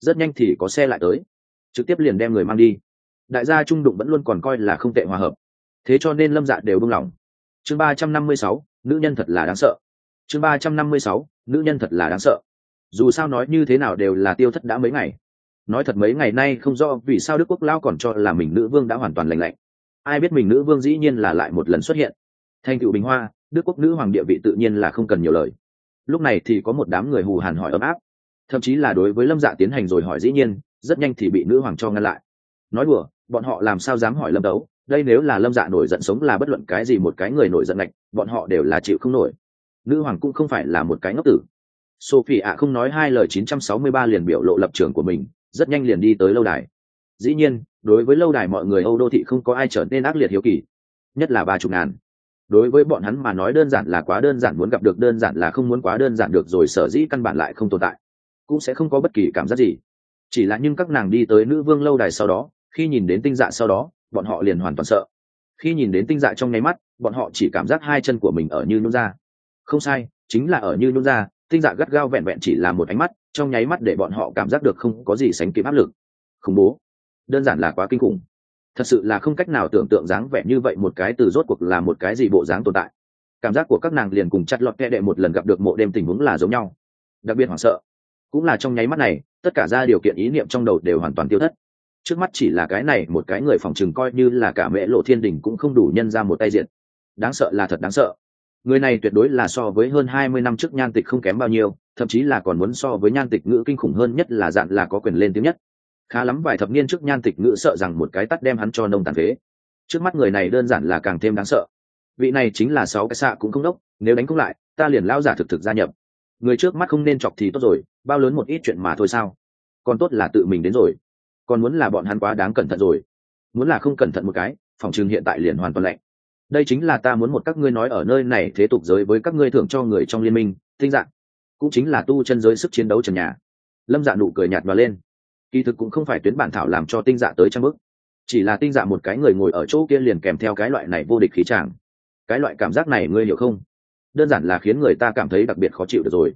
Rất nhanh thì có xe lại tới. Trực tiếp liền đem người mang đi. Đại gia trung đụng vẫn luôn còn coi là không tệ hòa hợp. Thế cho nên lâm dạ đều buông lỏng chương ba trăm năm mươi sáu nữ nhân thật là đáng sợ. Chương ba trăm năm mươi sáu, nữ nhân thật là đáng sợ. Dù sao nói như thế nào đều là tiêu thất đã mấy ngày. Nói thật mấy ngày nay không rõ vì sao đức quốc lao còn cho là mình nữ vương đã hoàn toàn lành lạnh. Ai biết mình nữ vương dĩ nhiên là lại một lần xuất hiện. Thành cựu bình hoa, đức quốc nữ hoàng địa vị tự nhiên là không cần nhiều lời. Lúc này thì có một đám người hù hàn hỏi ấm áp. Thậm chí là đối với lâm dạ tiến hành rồi hỏi dĩ nhiên, rất nhanh thì bị nữ hoàng cho ngăn lại. Nói đùa, bọn họ làm sao dám hỏi lâm đấu? Đây nếu là lâm dạ nổi giận sống là bất luận cái gì một cái người nổi giận lạnh bọn họ đều là chịu không nổi. Nữ hoàng cũng không phải là một cái ngốc tử. Sophie ạ không nói hai lời 963 liền biểu lộ lập trường của mình, rất nhanh liền đi tới lâu đài. Dĩ nhiên, đối với lâu đài mọi người âu đô thị không có ai trở nên ác liệt hiếu kỳ, nhất là ba chục ngàn. Đối với bọn hắn mà nói đơn giản là quá đơn giản, muốn gặp được đơn giản là không muốn quá đơn giản được rồi, sở dĩ căn bản lại không tồn tại. Cũng sẽ không có bất kỳ cảm giác gì. Chỉ là nhưng các nàng đi tới nữ vương lâu đài sau đó, khi nhìn đến tinh dạ sau đó bọn họ liền hoàn toàn sợ. Khi nhìn đến tinh dạ trong nháy mắt, bọn họ chỉ cảm giác hai chân của mình ở như nhún ra. Không sai, chính là ở như nhún ra, tinh dạ gắt gao vẹn vẹn chỉ là một ánh mắt, trong nháy mắt để bọn họ cảm giác được không có gì sánh kịp áp lực. Khủng bố. Đơn giản là quá kinh khủng. Thật sự là không cách nào tưởng tượng dáng vẻ như vậy một cái từ rốt cuộc là một cái gì bộ dáng tồn tại. Cảm giác của các nàng liền cùng chặt lọt kẹ đệ một lần gặp được mộ đêm tình huống là giống nhau. Đặc biệt hoảng sợ. Cũng là trong nháy mắt này, tất cả ra điều kiện ý niệm trong đầu đều hoàn toàn tiêu thất trước mắt chỉ là cái này, một cái người phòng chừng coi như là cả mẹ lộ thiên đình cũng không đủ nhân ra một tay diện đáng sợ là thật đáng sợ. Người này tuyệt đối là so với hơn hai mươi năm trước nhan tịch không kém bao nhiêu, thậm chí là còn muốn so với nhan tịch ngữ kinh khủng hơn nhất là dạn là có quyền lên tiếng nhất. Khá lắm vài thập niên trước nhan tịch ngữ sợ rằng một cái tắt đem hắn cho nông tàn phế. Trước mắt người này đơn giản là càng thêm đáng sợ. Vị này chính là sáu cái xạ cũng không đốc, nếu đánh không lại, ta liền lao giả thực thực gia nhập. Người trước mắt không nên chọc thì tốt rồi, bao lớn một ít chuyện mà thôi sao? Còn tốt là tự mình đến rồi còn muốn là bọn hắn quá đáng cẩn thận rồi. Muốn là không cẩn thận một cái, phòng trường hiện tại liền hoàn toàn lạnh. Đây chính là ta muốn một các ngươi nói ở nơi này thế tục giới với các ngươi thưởng cho người trong liên minh, tinh dạng. Cũng chính là tu chân giới sức chiến đấu trần nhà. Lâm dạ nụ cười nhạt và lên. Kỳ thực cũng không phải tuyến bản thảo làm cho tinh dạ tới trang bức chỉ là tinh dạ một cái người ngồi ở chỗ kia liền kèm theo cái loại này vô địch khí tràng cái loại cảm giác này ngươi hiểu không? Đơn giản là khiến người ta cảm thấy đặc biệt khó chịu được rồi.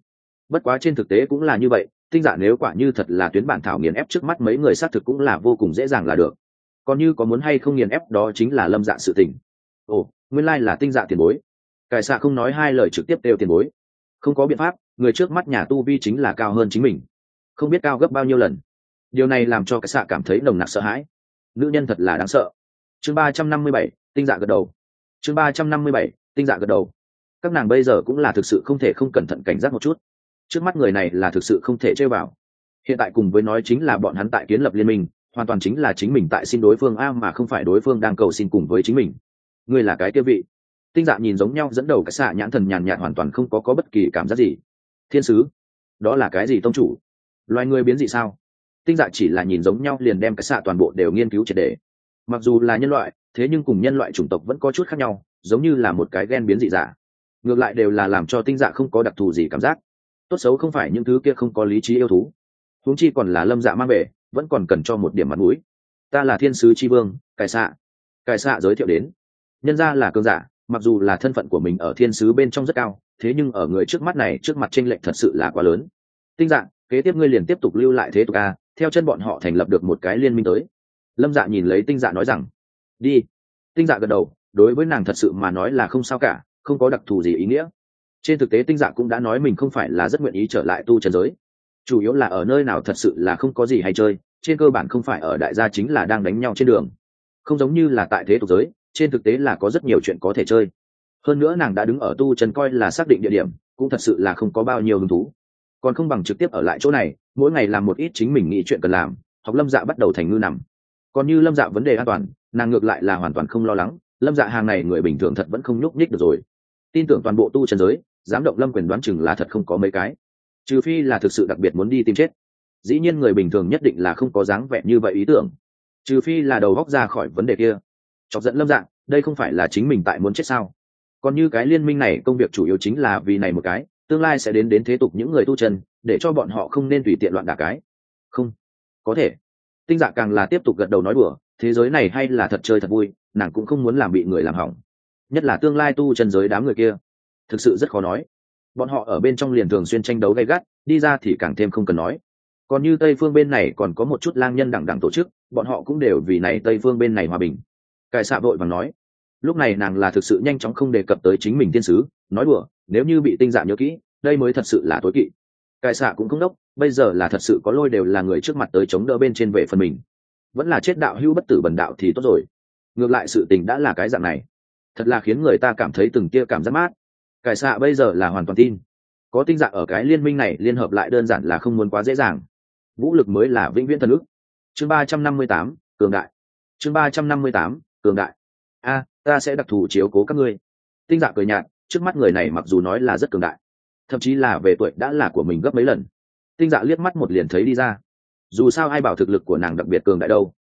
Bất quá trên thực tế cũng là như vậy tinh dạ nếu quả như thật là tuyến bản thảo nghiền ép trước mắt mấy người xác thực cũng là vô cùng dễ dàng là được. Còn như có muốn hay không nghiền ép đó chính là lâm dạ sự tình. Ồ, nguyên lai là tinh dạ tiền bối. Cải xạ không nói hai lời trực tiếp đều tiền bối. Không có biện pháp, người trước mắt nhà tu vi chính là cao hơn chính mình. Không biết cao gấp bao nhiêu lần. Điều này làm cho cái xạ cảm thấy nồng nặc sợ hãi. Nữ nhân thật là đáng sợ. Chương ba trăm năm mươi bảy, tinh dạ gật đầu. Chương ba trăm năm mươi bảy, tinh dạ gật đầu. Các nàng bây giờ cũng là thực sự không thể không cẩn thận cảnh giác một chút trước mắt người này là thực sự không thể chơi vào. Hiện tại cùng với nói chính là bọn hắn tại kiến lập liên minh, hoàn toàn chính là chính mình tại xin đối phương a mà không phải đối phương đang cầu xin cùng với chính mình. Ngươi là cái kia vị. Tinh dạng nhìn giống nhau dẫn đầu cái xạ nhãn thần nhàn nhạt hoàn toàn không có có bất kỳ cảm giác gì. Thiên sứ, đó là cái gì tông chủ? Loài người biến dị sao? Tinh dạ chỉ là nhìn giống nhau liền đem cái xạ toàn bộ đều nghiên cứu triệt đề mặc dù là nhân loại, thế nhưng cùng nhân loại chủng tộc vẫn có chút khác nhau, giống như là một cái gen biến dị giả. Ngược lại đều là làm cho tinh dạ không có đặc thù gì cảm giác tốt xấu không phải những thứ kia không có lý trí yêu thú. Huống chi còn là lâm dạ mang về, vẫn còn cần cho một điểm mặt mũi. Ta là thiên sứ tri vương, cải xạ. Cải xạ giới thiệu đến. Nhân ra là cơn giả, mặc dù là thân phận của mình ở thiên sứ bên trong rất cao, thế nhưng ở người trước mắt này, trước mặt tranh lệch thật sự là quá lớn. Tinh dạng kế tiếp ngươi liền tiếp tục lưu lại thế tục a, theo chân bọn họ thành lập được một cái liên minh tới. Lâm dạ nhìn lấy tinh dạ nói rằng, đi. Tinh dạ gật đầu, đối với nàng thật sự mà nói là không sao cả, không có đặc thù gì ý nghĩa trên thực tế tinh dạ cũng đã nói mình không phải là rất nguyện ý trở lại tu trần giới. Chủ yếu là ở nơi nào thật sự là không có gì hay chơi, trên cơ bản không phải ở đại gia chính là đang đánh nhau trên đường. Không giống như là tại thế tục giới, trên thực tế là có rất nhiều chuyện có thể chơi. Hơn nữa nàng đã đứng ở tu trần coi là xác định địa điểm, cũng thật sự là không có bao nhiêu hứng thú. Còn không bằng trực tiếp ở lại chỗ này, mỗi ngày làm một ít chính mình nghĩ chuyện cần làm, học lâm dạ bắt đầu thành ngư nằm. Còn như lâm dạ vấn đề an toàn, nàng ngược lại là hoàn toàn không lo lắng, lâm dạ hàng này người bình thường thật vẫn không nhúc nhích được rồi. Tin tưởng toàn bộ tu trần giới dám động lâm quyền đoán chừng là thật không có mấy cái. Trừ phi là thực sự đặc biệt muốn đi tìm chết. Dĩ nhiên người bình thường nhất định là không có dáng vẻ như vậy ý tưởng. Trừ phi là đầu góc ra khỏi vấn đề kia. Chọc dẫn lâm dạng, đây không phải là chính mình tại muốn chết sao? Còn như cái liên minh này, công việc chủ yếu chính là vì này một cái, tương lai sẽ đến đến thế tục những người tu chân, để cho bọn họ không nên tùy tiện loạn đả cái. Không. Có thể. Tinh dạ càng là tiếp tục gật đầu nói đùa, thế giới này hay là thật chơi thật vui, nàng cũng không muốn làm bị người làm hỏng. Nhất là tương lai tu chân giới đám người kia thực sự rất khó nói. Bọn họ ở bên trong liền thường xuyên tranh đấu gay gắt, đi ra thì càng thêm không cần nói. Còn như tây phương bên này còn có một chút lang nhân đẳng đẳng tổ chức, bọn họ cũng đều vì này tây phương bên này hòa bình. Cải xạ vội và nói, lúc này nàng là thực sự nhanh chóng không đề cập tới chính mình thiên sứ, nói đùa, nếu như bị tinh dạ nhớ kỹ, đây mới thật sự là tối kỵ. Cải xạ cũng không đốc, bây giờ là thật sự có lôi đều là người trước mặt tới chống đỡ bên trên về phần mình. Vẫn là chết đạo hữu bất tử bần đạo thì tốt rồi. Ngược lại sự tình đã là cái dạng này. Thật là khiến người ta cảm thấy từng tia cảm giác mát cải xạ bây giờ là hoàn toàn tin. Có tinh dạng ở cái liên minh này liên hợp lại đơn giản là không muốn quá dễ dàng. Vũ lực mới là vĩnh viễn thần ức. Chương ba trăm năm mươi tám, cường đại. Chương ba trăm năm mươi tám, cường đại. A, ta sẽ đặc thù chiếu cố các ngươi. Tinh dạng cười nhạt, trước mắt người này mặc dù nói là rất cường đại, thậm chí là về tuổi đã là của mình gấp mấy lần. Tinh dạ liếc mắt một liền thấy đi ra. Dù sao ai bảo thực lực của nàng đặc biệt cường đại đâu.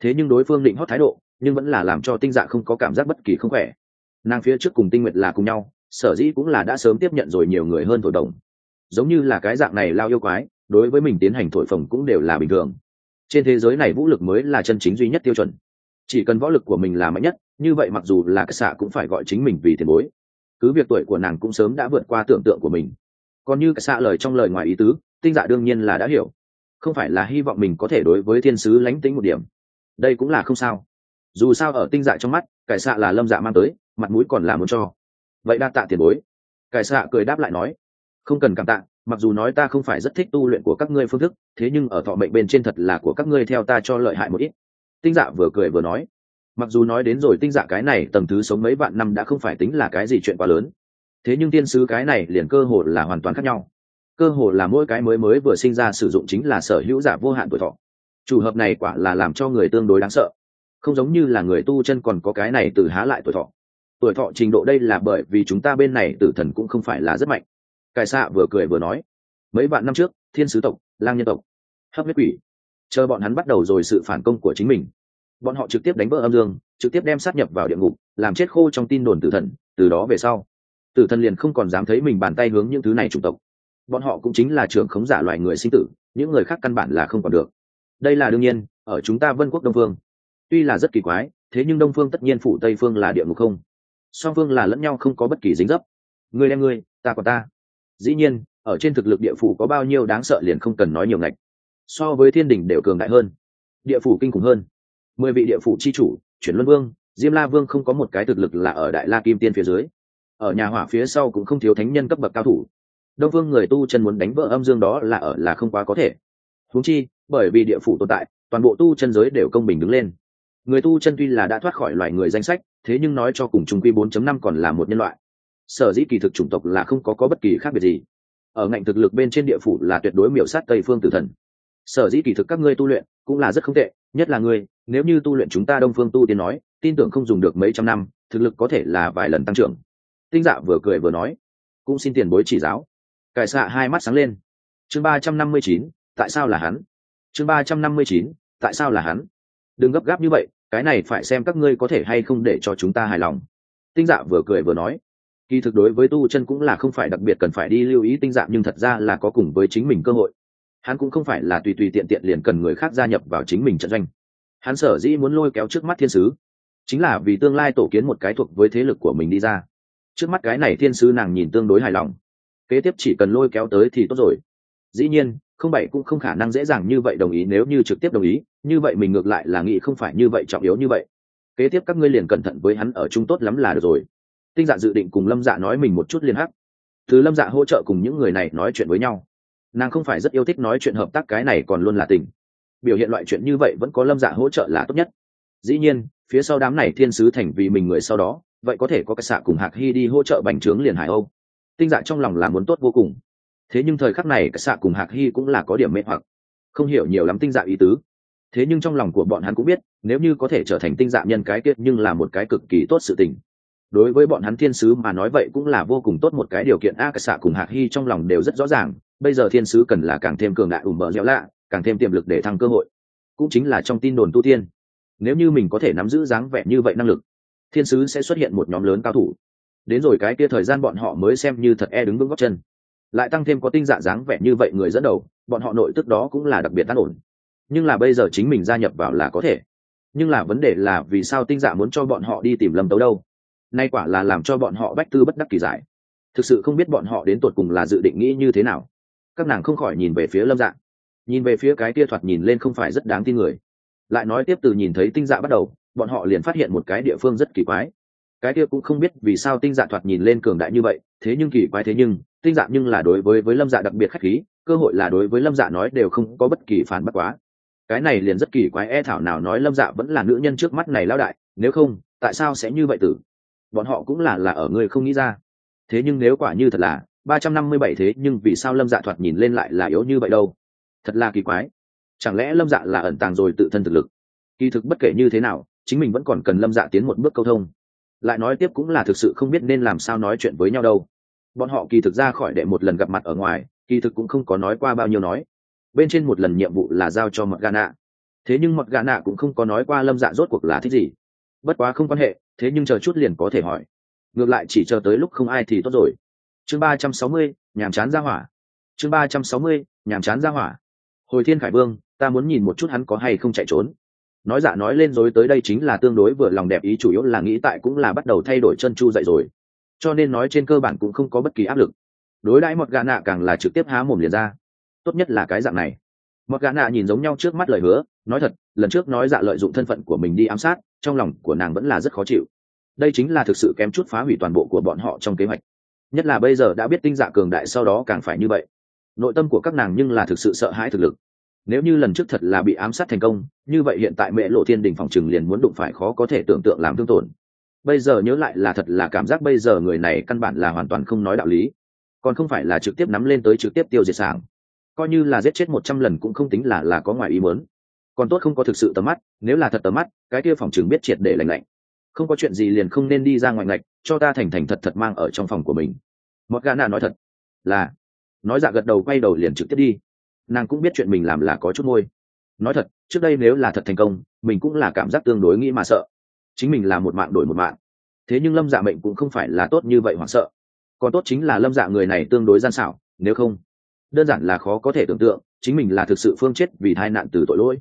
Thế nhưng đối phương định hót thái độ, nhưng vẫn là làm cho tinh dạ không có cảm giác bất kỳ không khỏe. Nàng phía trước cùng tinh nguyệt là cùng nhau sở dĩ cũng là đã sớm tiếp nhận rồi nhiều người hơn thổi đồng giống như là cái dạng này lao yêu quái, đối với mình tiến hành thổi phồng cũng đều là bình thường. Trên thế giới này vũ lực mới là chân chính duy nhất tiêu chuẩn. Chỉ cần võ lực của mình là mạnh nhất, như vậy mặc dù là cái xạ cũng phải gọi chính mình vì tiền bối. Cứ việc tuổi của nàng cũng sớm đã vượt qua tưởng tượng của mình. Còn như cái xạ lời trong lời ngoài ý tứ, tinh dạ đương nhiên là đã hiểu. Không phải là hy vọng mình có thể đối với thiên sứ lánh tính một điểm. Đây cũng là không sao. Dù sao ở tinh dạ trong mắt cải xạ là lâm dạ mang tới, mặt mũi còn là muốn cho vậy đa tạ tiền bối. Cải xạ cười đáp lại nói, không cần cảm tạ, mặc dù nói ta không phải rất thích tu luyện của các ngươi phương thức, thế nhưng ở thọ mệnh bên trên thật là của các ngươi theo ta cho lợi hại một ít. Tinh dạ vừa cười vừa nói, mặc dù nói đến rồi tinh dạ cái này tầng thứ sống mấy vạn năm đã không phải tính là cái gì chuyện quá lớn. Thế nhưng tiên sứ cái này liền cơ hồ là hoàn toàn khác nhau. Cơ hồ là mỗi cái mới mới vừa sinh ra sử dụng chính là sở hữu giả vô hạn tuổi thọ. Chủ hợp này quả là làm cho người tương đối đáng sợ. Không giống như là người tu chân còn có cái này từ há lại tuổi thọ tuổi thọ trình độ đây là bởi vì chúng ta bên này tử thần cũng không phải là rất mạnh. Cải xạ vừa cười vừa nói, mấy vạn năm trước, thiên sứ tộc, lang nhân tộc, hấp huyết quỷ, chờ bọn hắn bắt đầu rồi sự phản công của chính mình. Bọn họ trực tiếp đánh vỡ âm dương, trực tiếp đem sát nhập vào địa ngục, làm chết khô trong tin đồn tử thần, từ đó về sau, tử thần liền không còn dám thấy mình bàn tay hướng những thứ này chủng tộc. Bọn họ cũng chính là trưởng khống giả loài người sinh tử, những người khác căn bản là không còn được. Đây là đương nhiên, ở chúng ta vân quốc đông phương. Tuy là rất kỳ quái, thế nhưng đông phương tất nhiên phủ tây phương là địa ngục không song phương là lẫn nhau không có bất kỳ dính dấp. Người đem ngươi, ta còn ta. Dĩ nhiên, ở trên thực lực địa phủ có bao nhiêu đáng sợ liền không cần nói nhiều ngạch. So với thiên đình đều cường đại hơn. Địa phủ kinh khủng hơn. Mười vị địa phủ c h i chủ, chuyển luân vương, diêm la vương không có một cái thực lực là ở đại la kim tiên phía dưới. Ở nhà hỏa phía sau cũng không thiếu thánh nhân cấp bậc cao thủ. Đông vương người tu chân muốn đánh vỡ âm dương đó là ở là không quá có thể. Húng chi, bởi vì địa phủ tồn tại, toàn bộ tu chân giới đều công bình đứng lên. Người tu chân tuy là đã thoát khỏi loài người danh sách thế nhưng nói cho cùng trung quy 4.5 còn là một nhân loại. Sở dĩ kỳ thực chủng tộc là không có có bất kỳ khác biệt gì. Ở ngạnh thực lực bên trên địa phủ là tuyệt đối miểu sát tây phương tử thần. Sở dĩ kỳ thực các ngươi tu luyện cũng là rất không tệ, nhất là ngươi, nếu như tu luyện chúng ta đông phương tu tiên nói, tin tưởng không dùng được mấy trăm năm, thực lực có thể là vài lần tăng trưởng. Tinh dạ vừa cười vừa nói, cũng xin tiền bối chỉ giáo. Cải xạ hai mắt sáng lên. Chương ba trăm năm mươi chín, tại sao là hắn? Chương ba trăm năm mươi chín, tại sao là hắn? Đừng gấp gáp như vậy, cái này phải xem các ngươi có thể hay không để cho chúng ta hài lòng. Tinh dạ vừa cười vừa nói. Kỳ thực đối với tu chân cũng là không phải đặc biệt cần phải đi lưu ý tinh dạng nhưng thật ra là có cùng với chính mình cơ hội. Hắn cũng không phải là tùy tùy tiện tiện liền cần người khác gia nhập vào chính mình trận doanh. Hắn sở dĩ muốn lôi kéo trước mắt thiên sứ, chính là vì tương lai tổ kiến một cái thuộc với thế lực của mình đi ra. Trước mắt cái này thiên sứ nàng nhìn tương đối hài lòng. Kế tiếp chỉ cần lôi kéo tới thì tốt rồi. Dĩ nhiên không bảy cũng không khả năng dễ dàng như vậy đồng ý nếu như trực tiếp đồng ý, như vậy mình ngược lại là nghĩ không phải như vậy trọng yếu như vậy. Kế tiếp các ngươi liền cẩn thận với hắn ở chung tốt lắm là được rồi. Tinh dạ dự định cùng lâm dạ nói mình một chút liên hắc. Thứ lâm dạ hỗ trợ cùng những người này nói chuyện với nhau. Nàng không phải rất yêu thích nói chuyện hợp tác cái này còn luôn là tình. Biểu hiện loại chuyện như vậy vẫn có lâm dạ hỗ trợ là tốt nhất. Dĩ nhiên, phía sau đám này thiên sứ thành vì mình người sau đó, vậy có thể có cái xạ cùng hạc hy đi hỗ trợ bành trướng liền hải âu. Tinh dạ trong lòng là muốn tốt vô cùng thế nhưng thời khắc này cả xạ cùng hạc hy cũng là có điểm mê hoặc. Không hiểu nhiều lắm tinh dạ ý tứ. Thế nhưng trong lòng của bọn hắn cũng biết, nếu như có thể trở thành tinh dạ nhân cái kết nhưng là một cái cực kỳ tốt sự tình. Đối với bọn hắn thiên sứ mà nói vậy cũng là vô cùng tốt một cái điều kiện, a, cả xạ cùng hạc hy trong lòng đều rất rõ ràng, bây giờ thiên sứ cần là càng thêm cường đại ủng bờ dẻo lạ, càng thêm tiềm lực để thăng cơ hội. Cũng chính là trong tin đồn tu tiên. Nếu như mình có thể nắm giữ dáng vẻ như vậy năng lực, thiên sứ sẽ xuất hiện một nhóm lớn cao thủ. Đến rồi cái kia thời gian bọn họ mới xem như thật e đứng vững góc chân lại tăng thêm có tinh dạ dáng vẻ như vậy người dẫn đầu, bọn họ nội tức đó cũng là đặc biệt tan ổn. Nhưng là bây giờ chính mình gia nhập vào là có thể. Nhưng là vấn đề là vì sao tinh dạ muốn cho bọn họ đi tìm lâm tấu đâu? Nay quả là làm cho bọn họ bách tư bất đắc kỳ giải. Thực sự không biết bọn họ đến tột cùng là dự định nghĩ như thế nào. Các nàng không khỏi nhìn về phía lâm dạ. Nhìn về phía cái kia thoạt nhìn lên không phải rất đáng tin người. Lại nói tiếp từ nhìn thấy tinh dạ bắt đầu, bọn họ liền phát hiện một cái địa phương rất kỳ quái. Cái kia cũng không biết vì sao tinh dạ thoạt nhìn lên cường đại như vậy, thế nhưng kỳ quái thế nhưng tinh dạ nhưng là đối với với lâm dạ đặc biệt khách khí, cơ hội là đối với lâm dạ nói đều không có bất kỳ phản bất quá. Cái này liền rất kỳ quái e thảo nào nói lâm dạ vẫn là nữ nhân trước mắt này lao đại, nếu không, tại sao sẽ như vậy tử? Bọn họ cũng là là ở người không nghĩ ra. Thế nhưng nếu quả như thật là, ba trăm năm mươi bảy thế nhưng vì sao lâm dạ thoạt nhìn lên lại là yếu như vậy đâu? Thật là kỳ quái. Chẳng lẽ lâm dạ là ẩn tàng rồi tự thân thực lực? Kỳ thực bất kể như thế nào, chính mình vẫn còn cần lâm dạ tiến một bước câu thông. Lại nói tiếp cũng là thực sự không biết nên làm sao nói chuyện với nhau đâu bọn họ kỳ thực ra khỏi đệ một lần gặp mặt ở ngoài, kỳ thực cũng không có nói qua bao nhiêu nói. Bên trên một lần nhiệm vụ là giao cho mật gà nạ thế nhưng mật gà nạ cũng không có nói qua lâm dạ rốt cuộc là thích gì. Bất quá không quan hệ, thế nhưng chờ chút liền có thể hỏi. Ngược lại chỉ chờ tới lúc không ai thì tốt rồi. Chương ba trăm sáu mươi, nhàm chán ra hỏa. Chương ba trăm sáu mươi, nhàm chán ra hỏa. Hồi thiên khải vương, ta muốn nhìn một chút hắn có hay không chạy trốn. Nói giả nói lên dối tới đây chính là tương đối vừa lòng đẹp ý chủ yếu là nghĩ tại cũng là bắt đầu thay đổi chân chu dậy rồi cho nên nói trên cơ bản cũng không có bất kỳ áp lực. Đối đãi một gà nạ càng là trực tiếp há mồm liền ra. Tốt nhất là cái dạng này. Một gà nạ nhìn giống nhau trước mắt lời hứa, nói thật, lần trước nói dạ lợi dụng thân phận của mình đi ám sát, trong lòng của nàng vẫn là rất khó chịu. Đây chính là thực sự kém chút phá hủy toàn bộ của bọn họ trong kế hoạch. Nhất là bây giờ đã biết tinh dạ cường đại sau đó càng phải như vậy. Nội tâm của các nàng nhưng là thực sự sợ hãi thực lực. Nếu như lần trước thật là bị ám sát thành công, như vậy hiện tại mẹ lộ thiên đình phòng trừng liền muốn đụng phải khó có thể tưởng tượng làm thương tổn bây giờ nhớ lại là thật là cảm giác bây giờ người này căn bản là hoàn toàn không nói đạo lý. Còn không phải là trực tiếp nắm lên tới trực tiếp tiêu diệt sảng. Coi như là giết chết một trăm lần cũng không tính là là có ngoài ý muốn. Còn tốt không có thực sự tầm mắt, nếu là thật tầm mắt, cái kia phòng chừng biết triệt để lành lạnh. Không có chuyện gì liền không nên đi ra ngoài ngạch, cho ta thành thành thật thật mang ở trong phòng của mình. Mọt gà nà nói thật, là, nói dạ gật đầu quay đầu liền trực tiếp đi. Nàng cũng biết chuyện mình làm là có chút môi. Nói thật, trước đây nếu là thật thành công, mình cũng là cảm giác tương đối nghĩ mà sợ chính mình là một mạng đổi một mạng. Thế nhưng lâm dạ mệnh cũng không phải là tốt như vậy hoảng sợ. Còn tốt chính là lâm dạ người này tương đối gian xảo, nếu không, đơn giản là khó có thể tưởng tượng, chính mình là thực sự phương chết vì tai nạn từ tội lỗi.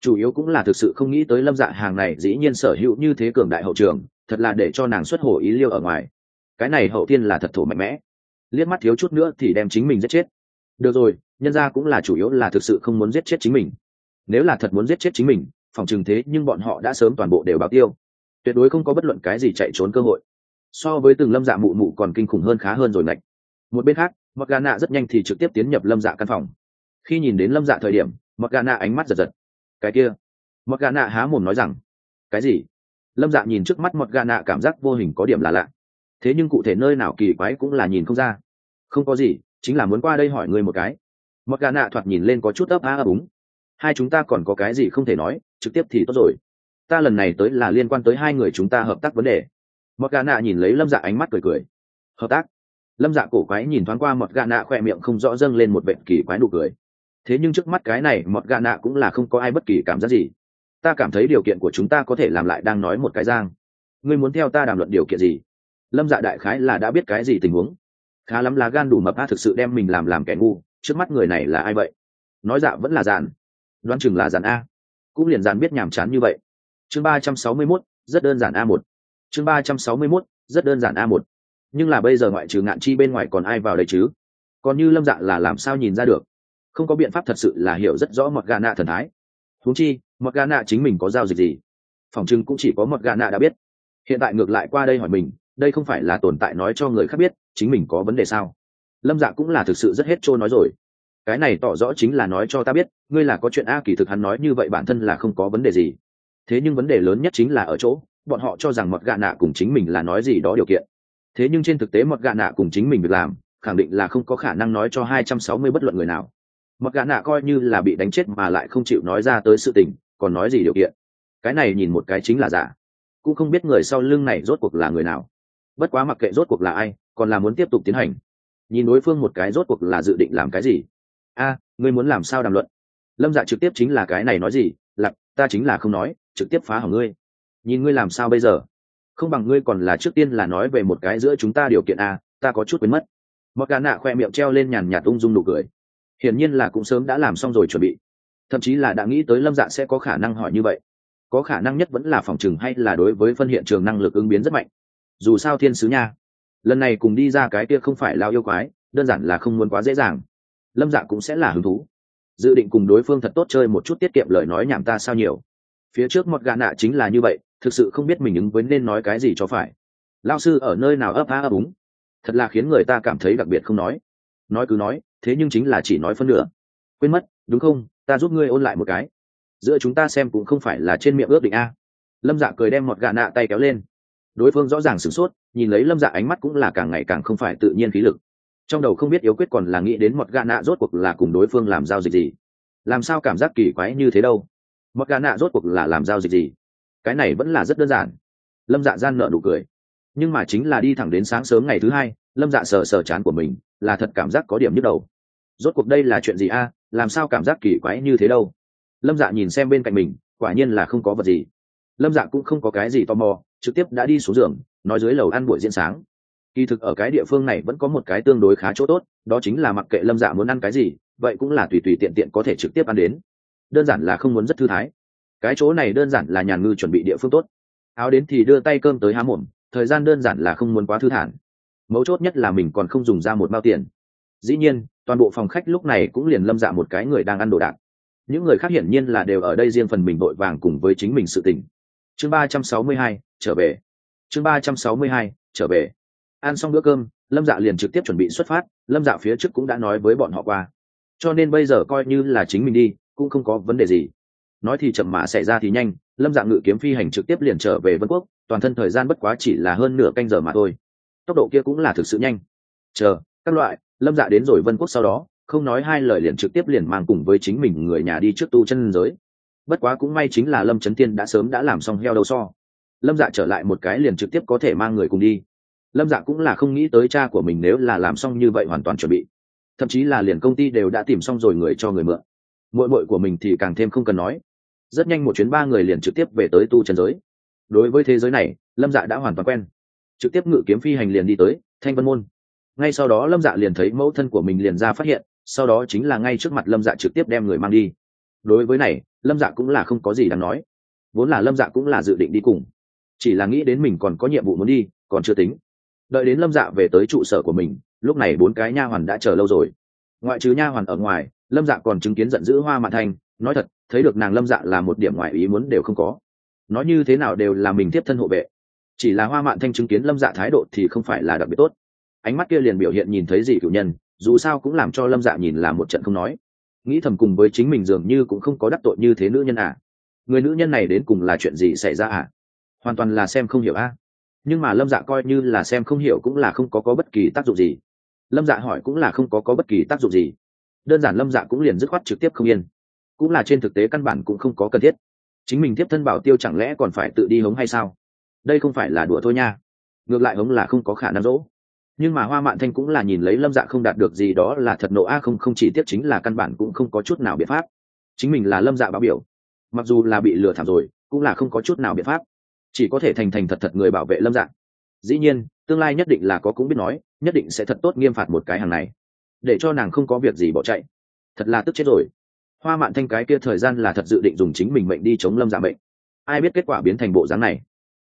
Chủ yếu cũng là thực sự không nghĩ tới lâm dạ hàng này dĩ nhiên sở hữu như thế cường đại hậu trường, thật là để cho nàng xuất hồ ý liêu ở ngoài. Cái này hậu tiên là thật thổ mạnh mẽ. Liếc mắt thiếu chút nữa thì đem chính mình giết chết. Được rồi, nhân ra cũng là chủ yếu là thực sự không muốn giết chết chính mình. Nếu là thật muốn giết chết chính mình, phòng chừng thế nhưng bọn họ đã sớm toàn bộ đều báo tiêu tuyệt đối không có bất luận cái gì chạy trốn cơ hội. So với từng lâm dạ mụ mụ còn kinh khủng hơn khá hơn rồi ngạch. Một bên khác mặc gà nạ rất nhanh thì trực tiếp tiến nhập lâm dạ căn phòng. Khi nhìn đến lâm dạ thời điểm mặc gà nạ ánh mắt giật giật. Cái kia. Mặc gà nạ há mồm nói rằng, cái gì? Lâm dạ nhìn trước mắt mặc gà nạ cảm giác vô hình có điểm là lạ. Thế nhưng cụ thể nơi nào kỳ quái cũng là nhìn không ra. Không có gì, chính là muốn qua đây hỏi ngươi một cái. Mặc gà nạ thoạt nhìn lên có chút ấp á ấp úng. Hai chúng ta còn có cái gì không thể nói, trực tiếp thì tốt rồi ta lần này tới là liên quan tới hai người chúng ta hợp tác vấn đề. Mọt gà nạ nhìn lấy lâm dạ ánh mắt cười cười. Hợp tác? Lâm dạ cổ quái nhìn thoáng qua mọt gà nạ khoe miệng không rõ dâng lên một vệ kỳ quái nụ cười. Thế nhưng trước mắt cái này, mọt gà nạ cũng là không có ai bất kỳ cảm giác gì. Ta cảm thấy điều kiện của chúng ta có thể làm lại đang nói một cái giang. Ngươi muốn theo ta đàm luận điều kiện gì? Lâm dạ đại khái là đã biết cái gì tình huống. Khá lắm là gan đủ mập a thực sự đem mình làm làm kẻ ngu, trước mắt người này là ai vậy? Nói dạ vẫn là dàn. Đoán chừng là dàn a. Cũng liền dàn biết nhàm chán như vậy chương ba trăm sáu mươi mốt, rất đơn giản a một. Chương ba trăm sáu mươi mốt, rất đơn giản a một. Nhưng là bây giờ ngoại trừ ngạn chi bên ngoài còn ai vào đây chứ? Còn như lâm dạ là làm sao nhìn ra được? Không có biện pháp thật sự là hiểu rất rõ mọt gà nạ thần thái. Huống chi mọt gà nạ chính mình có giao dịch gì? Phòng chừng cũng chỉ có mọt gà nạ đã biết. Hiện tại ngược lại qua đây hỏi mình, đây không phải là tồn tại nói cho người khác biết, chính mình có vấn đề sao? Lâm dạ cũng là thực sự rất hết trôi nói rồi. Cái này tỏ rõ chính là nói cho ta biết, ngươi là có chuyện a kỳ thực hắn nói như vậy bản thân là không có vấn đề gì thế nhưng vấn đề lớn nhất chính là ở chỗ, bọn họ cho rằng mọt gạ nạ cùng chính mình là nói gì đó điều kiện. Thế nhưng trên thực tế mọt gạ nạ cùng chính mình việc làm, khẳng định là không có khả năng nói cho hai trăm sáu mươi bất luận người nào. Mọt gạ nạ coi như là bị đánh chết mà lại không chịu nói ra tới sự tình, còn nói gì điều kiện? Cái này nhìn một cái chính là giả. Cũng không biết người sau lưng này rốt cuộc là người nào. Bất quá mặc kệ rốt cuộc là ai, còn là muốn tiếp tục tiến hành. Nhìn đối phương một cái rốt cuộc là dự định làm cái gì? A, ngươi muốn làm sao đàm luận? Lâm dạ trực tiếp chính là cái này nói gì? Ta chính là không nói, trực tiếp phá hỏng ngươi. Nhìn ngươi làm sao bây giờ? Không bằng ngươi còn là trước tiên là nói về một cái giữa chúng ta điều kiện a, ta có chút quên mất. Mặc gà nạ khoe miệng treo lên nhàn nhạt ung dung nụ cười. Hiển nhiên là cũng sớm đã làm xong rồi chuẩn bị. Thậm chí là đã nghĩ tới lâm dạ sẽ có khả năng hỏi như vậy. Có khả năng nhất vẫn là phòng chừng hay là đối với phân hiện trường năng lực ứng biến rất mạnh. Dù sao thiên sứ nha. Lần này cùng đi ra cái kia không phải lao yêu quái, đơn giản là không muốn quá dễ dàng. Lâm dạ cũng sẽ là hứng thú dự định cùng đối phương thật tốt chơi một chút tiết kiệm lời nói nhảm ta sao nhiều. Phía trước một gà nạ chính là như vậy, thực sự không biết mình ứng với nên nói cái gì cho phải. Lao sư ở nơi nào ấp á ấp úng? Thật là khiến người ta cảm thấy đặc biệt không nói. Nói cứ nói, thế nhưng chính là chỉ nói phân nửa. Quên mất, đúng không? Ta giúp ngươi ôn lại một cái. Giữa chúng ta xem cũng không phải là trên miệng ước định a. Lâm dạ cười đem một gà nạ tay kéo lên. Đối phương rõ ràng sửng sốt, nhìn lấy lâm dạ ánh mắt cũng là càng ngày càng không phải tự nhiên khí lực trong đầu không biết yếu quyết còn là nghĩ đến mọt gà nạ rốt cuộc là cùng đối phương làm giao dịch gì. Làm sao cảm giác kỳ quái như thế đâu? Mọt gà nạ rốt cuộc là làm giao dịch gì? Cái này vẫn là rất đơn giản. Lâm dạ gian nợ nụ cười. Nhưng mà chính là đi thẳng đến sáng sớm ngày thứ hai, lâm dạ sờ sờ chán của mình, là thật cảm giác có điểm nhức đầu. Rốt cuộc đây là chuyện gì a? Làm sao cảm giác kỳ quái như thế đâu? Lâm dạ nhìn xem bên cạnh mình, quả nhiên là không có vật gì. Lâm dạ cũng không có cái gì tò mò, trực tiếp đã đi xuống giường, nói dưới lầu ăn buổi diễn sáng kỳ thực ở cái địa phương này vẫn có một cái tương đối khá chỗ tốt, đó chính là mặc kệ lâm dạ muốn ăn cái gì, vậy cũng là tùy tùy tiện tiện có thể trực tiếp ăn đến. Đơn giản là không muốn rất thư thái. Cái chỗ này đơn giản là nhàn ngư chuẩn bị địa phương tốt. Áo đến thì đưa tay cơm tới há mồm, thời gian đơn giản là không muốn quá thư thản. Mấu chốt nhất là mình còn không dùng ra một bao tiền. Dĩ nhiên, toàn bộ phòng khách lúc này cũng liền lâm dạ một cái người đang ăn đồ đạc. Những người khác hiển nhiên là đều ở đây riêng phần mình vội vàng cùng với chính mình sự tình. Chương ba trăm sáu mươi hai, trở về. Chương ba trăm sáu mươi hai, trở về ăn xong bữa cơm, lâm dạ liền trực tiếp chuẩn bị xuất phát, lâm dạ phía trước cũng đã nói với bọn họ qua. Cho nên bây giờ coi như là chính mình đi, cũng không có vấn đề gì. Nói thì chậm mã xảy ra thì nhanh, lâm dạ ngự kiếm phi hành trực tiếp liền trở về vân quốc, toàn thân thời gian bất quá chỉ là hơn nửa canh giờ mà thôi. Tốc độ kia cũng là thực sự nhanh. Chờ, các loại, lâm dạ đến rồi vân quốc sau đó, không nói hai lời liền trực tiếp liền mang cùng với chính mình người nhà đi trước tu chân giới. Bất quá cũng may chính là lâm trấn tiên đã sớm đã làm xong heo đầu so. Lâm dạ trở lại một cái liền trực tiếp có thể mang người cùng đi lâm dạ cũng là không nghĩ tới cha của mình nếu là làm xong như vậy hoàn toàn chuẩn bị. Thậm chí là liền công ty đều đã tìm xong rồi người cho người mượn. Mội mội của mình thì càng thêm không cần nói. Rất nhanh một chuyến ba người liền trực tiếp về tới tu Trần giới. Đối với thế giới này, lâm dạ đã hoàn toàn quen. Trực tiếp ngự kiếm phi hành liền đi tới thanh vân môn. Ngay sau đó lâm dạ liền thấy mẫu thân của mình liền ra phát hiện, sau đó chính là ngay trước mặt lâm dạ trực tiếp đem người mang đi. Đối với này, lâm dạ cũng là không có gì đáng nói. Vốn là lâm dạ cũng là dự định đi cùng. Chỉ là nghĩ đến mình còn có nhiệm vụ muốn đi, còn chưa tính đợi đến lâm dạ về tới trụ sở của mình, lúc này bốn cái nha hoàn đã chờ lâu rồi. Ngoại trừ nha hoàn ở ngoài, lâm dạ còn chứng kiến giận dữ hoa mạn thanh, nói thật, thấy được nàng lâm dạ là một điểm ngoại ý muốn đều không có. Nói như thế nào đều là mình tiếp thân hộ vệ. Chỉ là hoa mạn thanh chứng kiến lâm dạ thái độ thì không phải là đặc biệt tốt. Ánh mắt kia liền biểu hiện nhìn thấy gì cử nhân, dù sao cũng làm cho lâm dạ nhìn là một trận không nói. Nghĩ thầm cùng với chính mình dường như cũng không có đắc tội như thế nữ nhân à. người nữ nhân này đến cùng là chuyện gì xảy ra à? Hoàn toàn là xem không hiểu a. à? Nhưng mà lâm dạ coi như là xem không hiểu cũng là không có có bất kỳ tác dụng gì. Lâm dạ hỏi cũng là không có có bất kỳ tác dụng gì. Đơn giản lâm dạ cũng liền dứt khoát trực tiếp không yên. Cũng là trên thực tế căn bản cũng không có cần thiết. Chính mình tiếp thân bảo tiêu chẳng lẽ còn phải tự đi hống hay sao? Đây không phải là đùa thôi nha. Ngược lại hống là không có khả năng dỗ. Nhưng mà hoa mạn thanh cũng là nhìn lấy lâm dạ không đạt được gì đó là thật nộ a, không không chỉ tiếp chính là căn bản cũng không có chút nào biện pháp. Chính mình là lâm dạ báo biểu. Mặc dù là bị lừa thảm rồi, cũng là không có chút nào biện pháp chỉ có thể thành thành thật thật người bảo vệ lâm dạng. Dĩ nhiên, tương lai nhất định là có cũng biết nói, nhất định sẽ thật tốt nghiêm phạt một cái hàng này. Để cho nàng không có việc gì bỏ chạy. Thật là tức chết rồi. Hoa mạn thanh cái kia thời gian là thật dự định dùng chính mình mệnh đi chống lâm dạ mệnh. Ai biết kết quả biến thành bộ dáng này?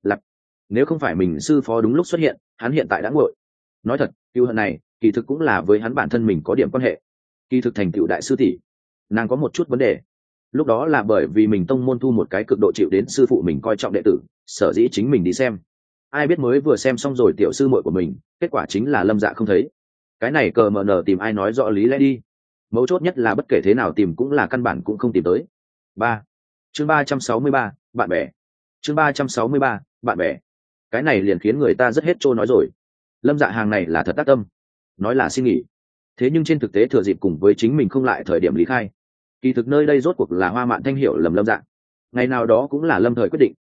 Lặp nếu không phải mình sư phó đúng lúc xuất hiện, hắn hiện tại đã nguội. Nói thật, cựu hận này, kỳ thực cũng là với hắn bản thân mình có điểm quan hệ. Kỳ thực thành cựu đại sư tỷ, nàng có một chút vấn đề lúc đó là bởi vì mình tông môn thu một cái cực độ chịu đến sư phụ mình coi trọng đệ tử, sở dĩ chính mình đi xem. Ai biết mới vừa xem xong rồi tiểu sư muội của mình, kết quả chính là lâm dạ không thấy. Cái này cờ mờ nờ tìm ai nói rõ lý lẽ đi. Mấu chốt nhất là bất kể thế nào tìm cũng là căn bản cũng không tìm tới. Ba. Chương ba trăm sáu mươi ba, bạn bè. Chương ba trăm sáu mươi ba, bạn bè. Cái này liền khiến người ta rất hết trôi nói rồi. Lâm dạ hàng này là thật tác tâm. Nói là xin nghỉ. Thế nhưng trên thực tế thừa dịp cùng với chính mình không lại thời điểm lý khai kỳ thực nơi đây rốt cuộc là hoa mạn thanh hiểu lầm lâm dạ. Ngày nào đó cũng là lâm thời quyết định.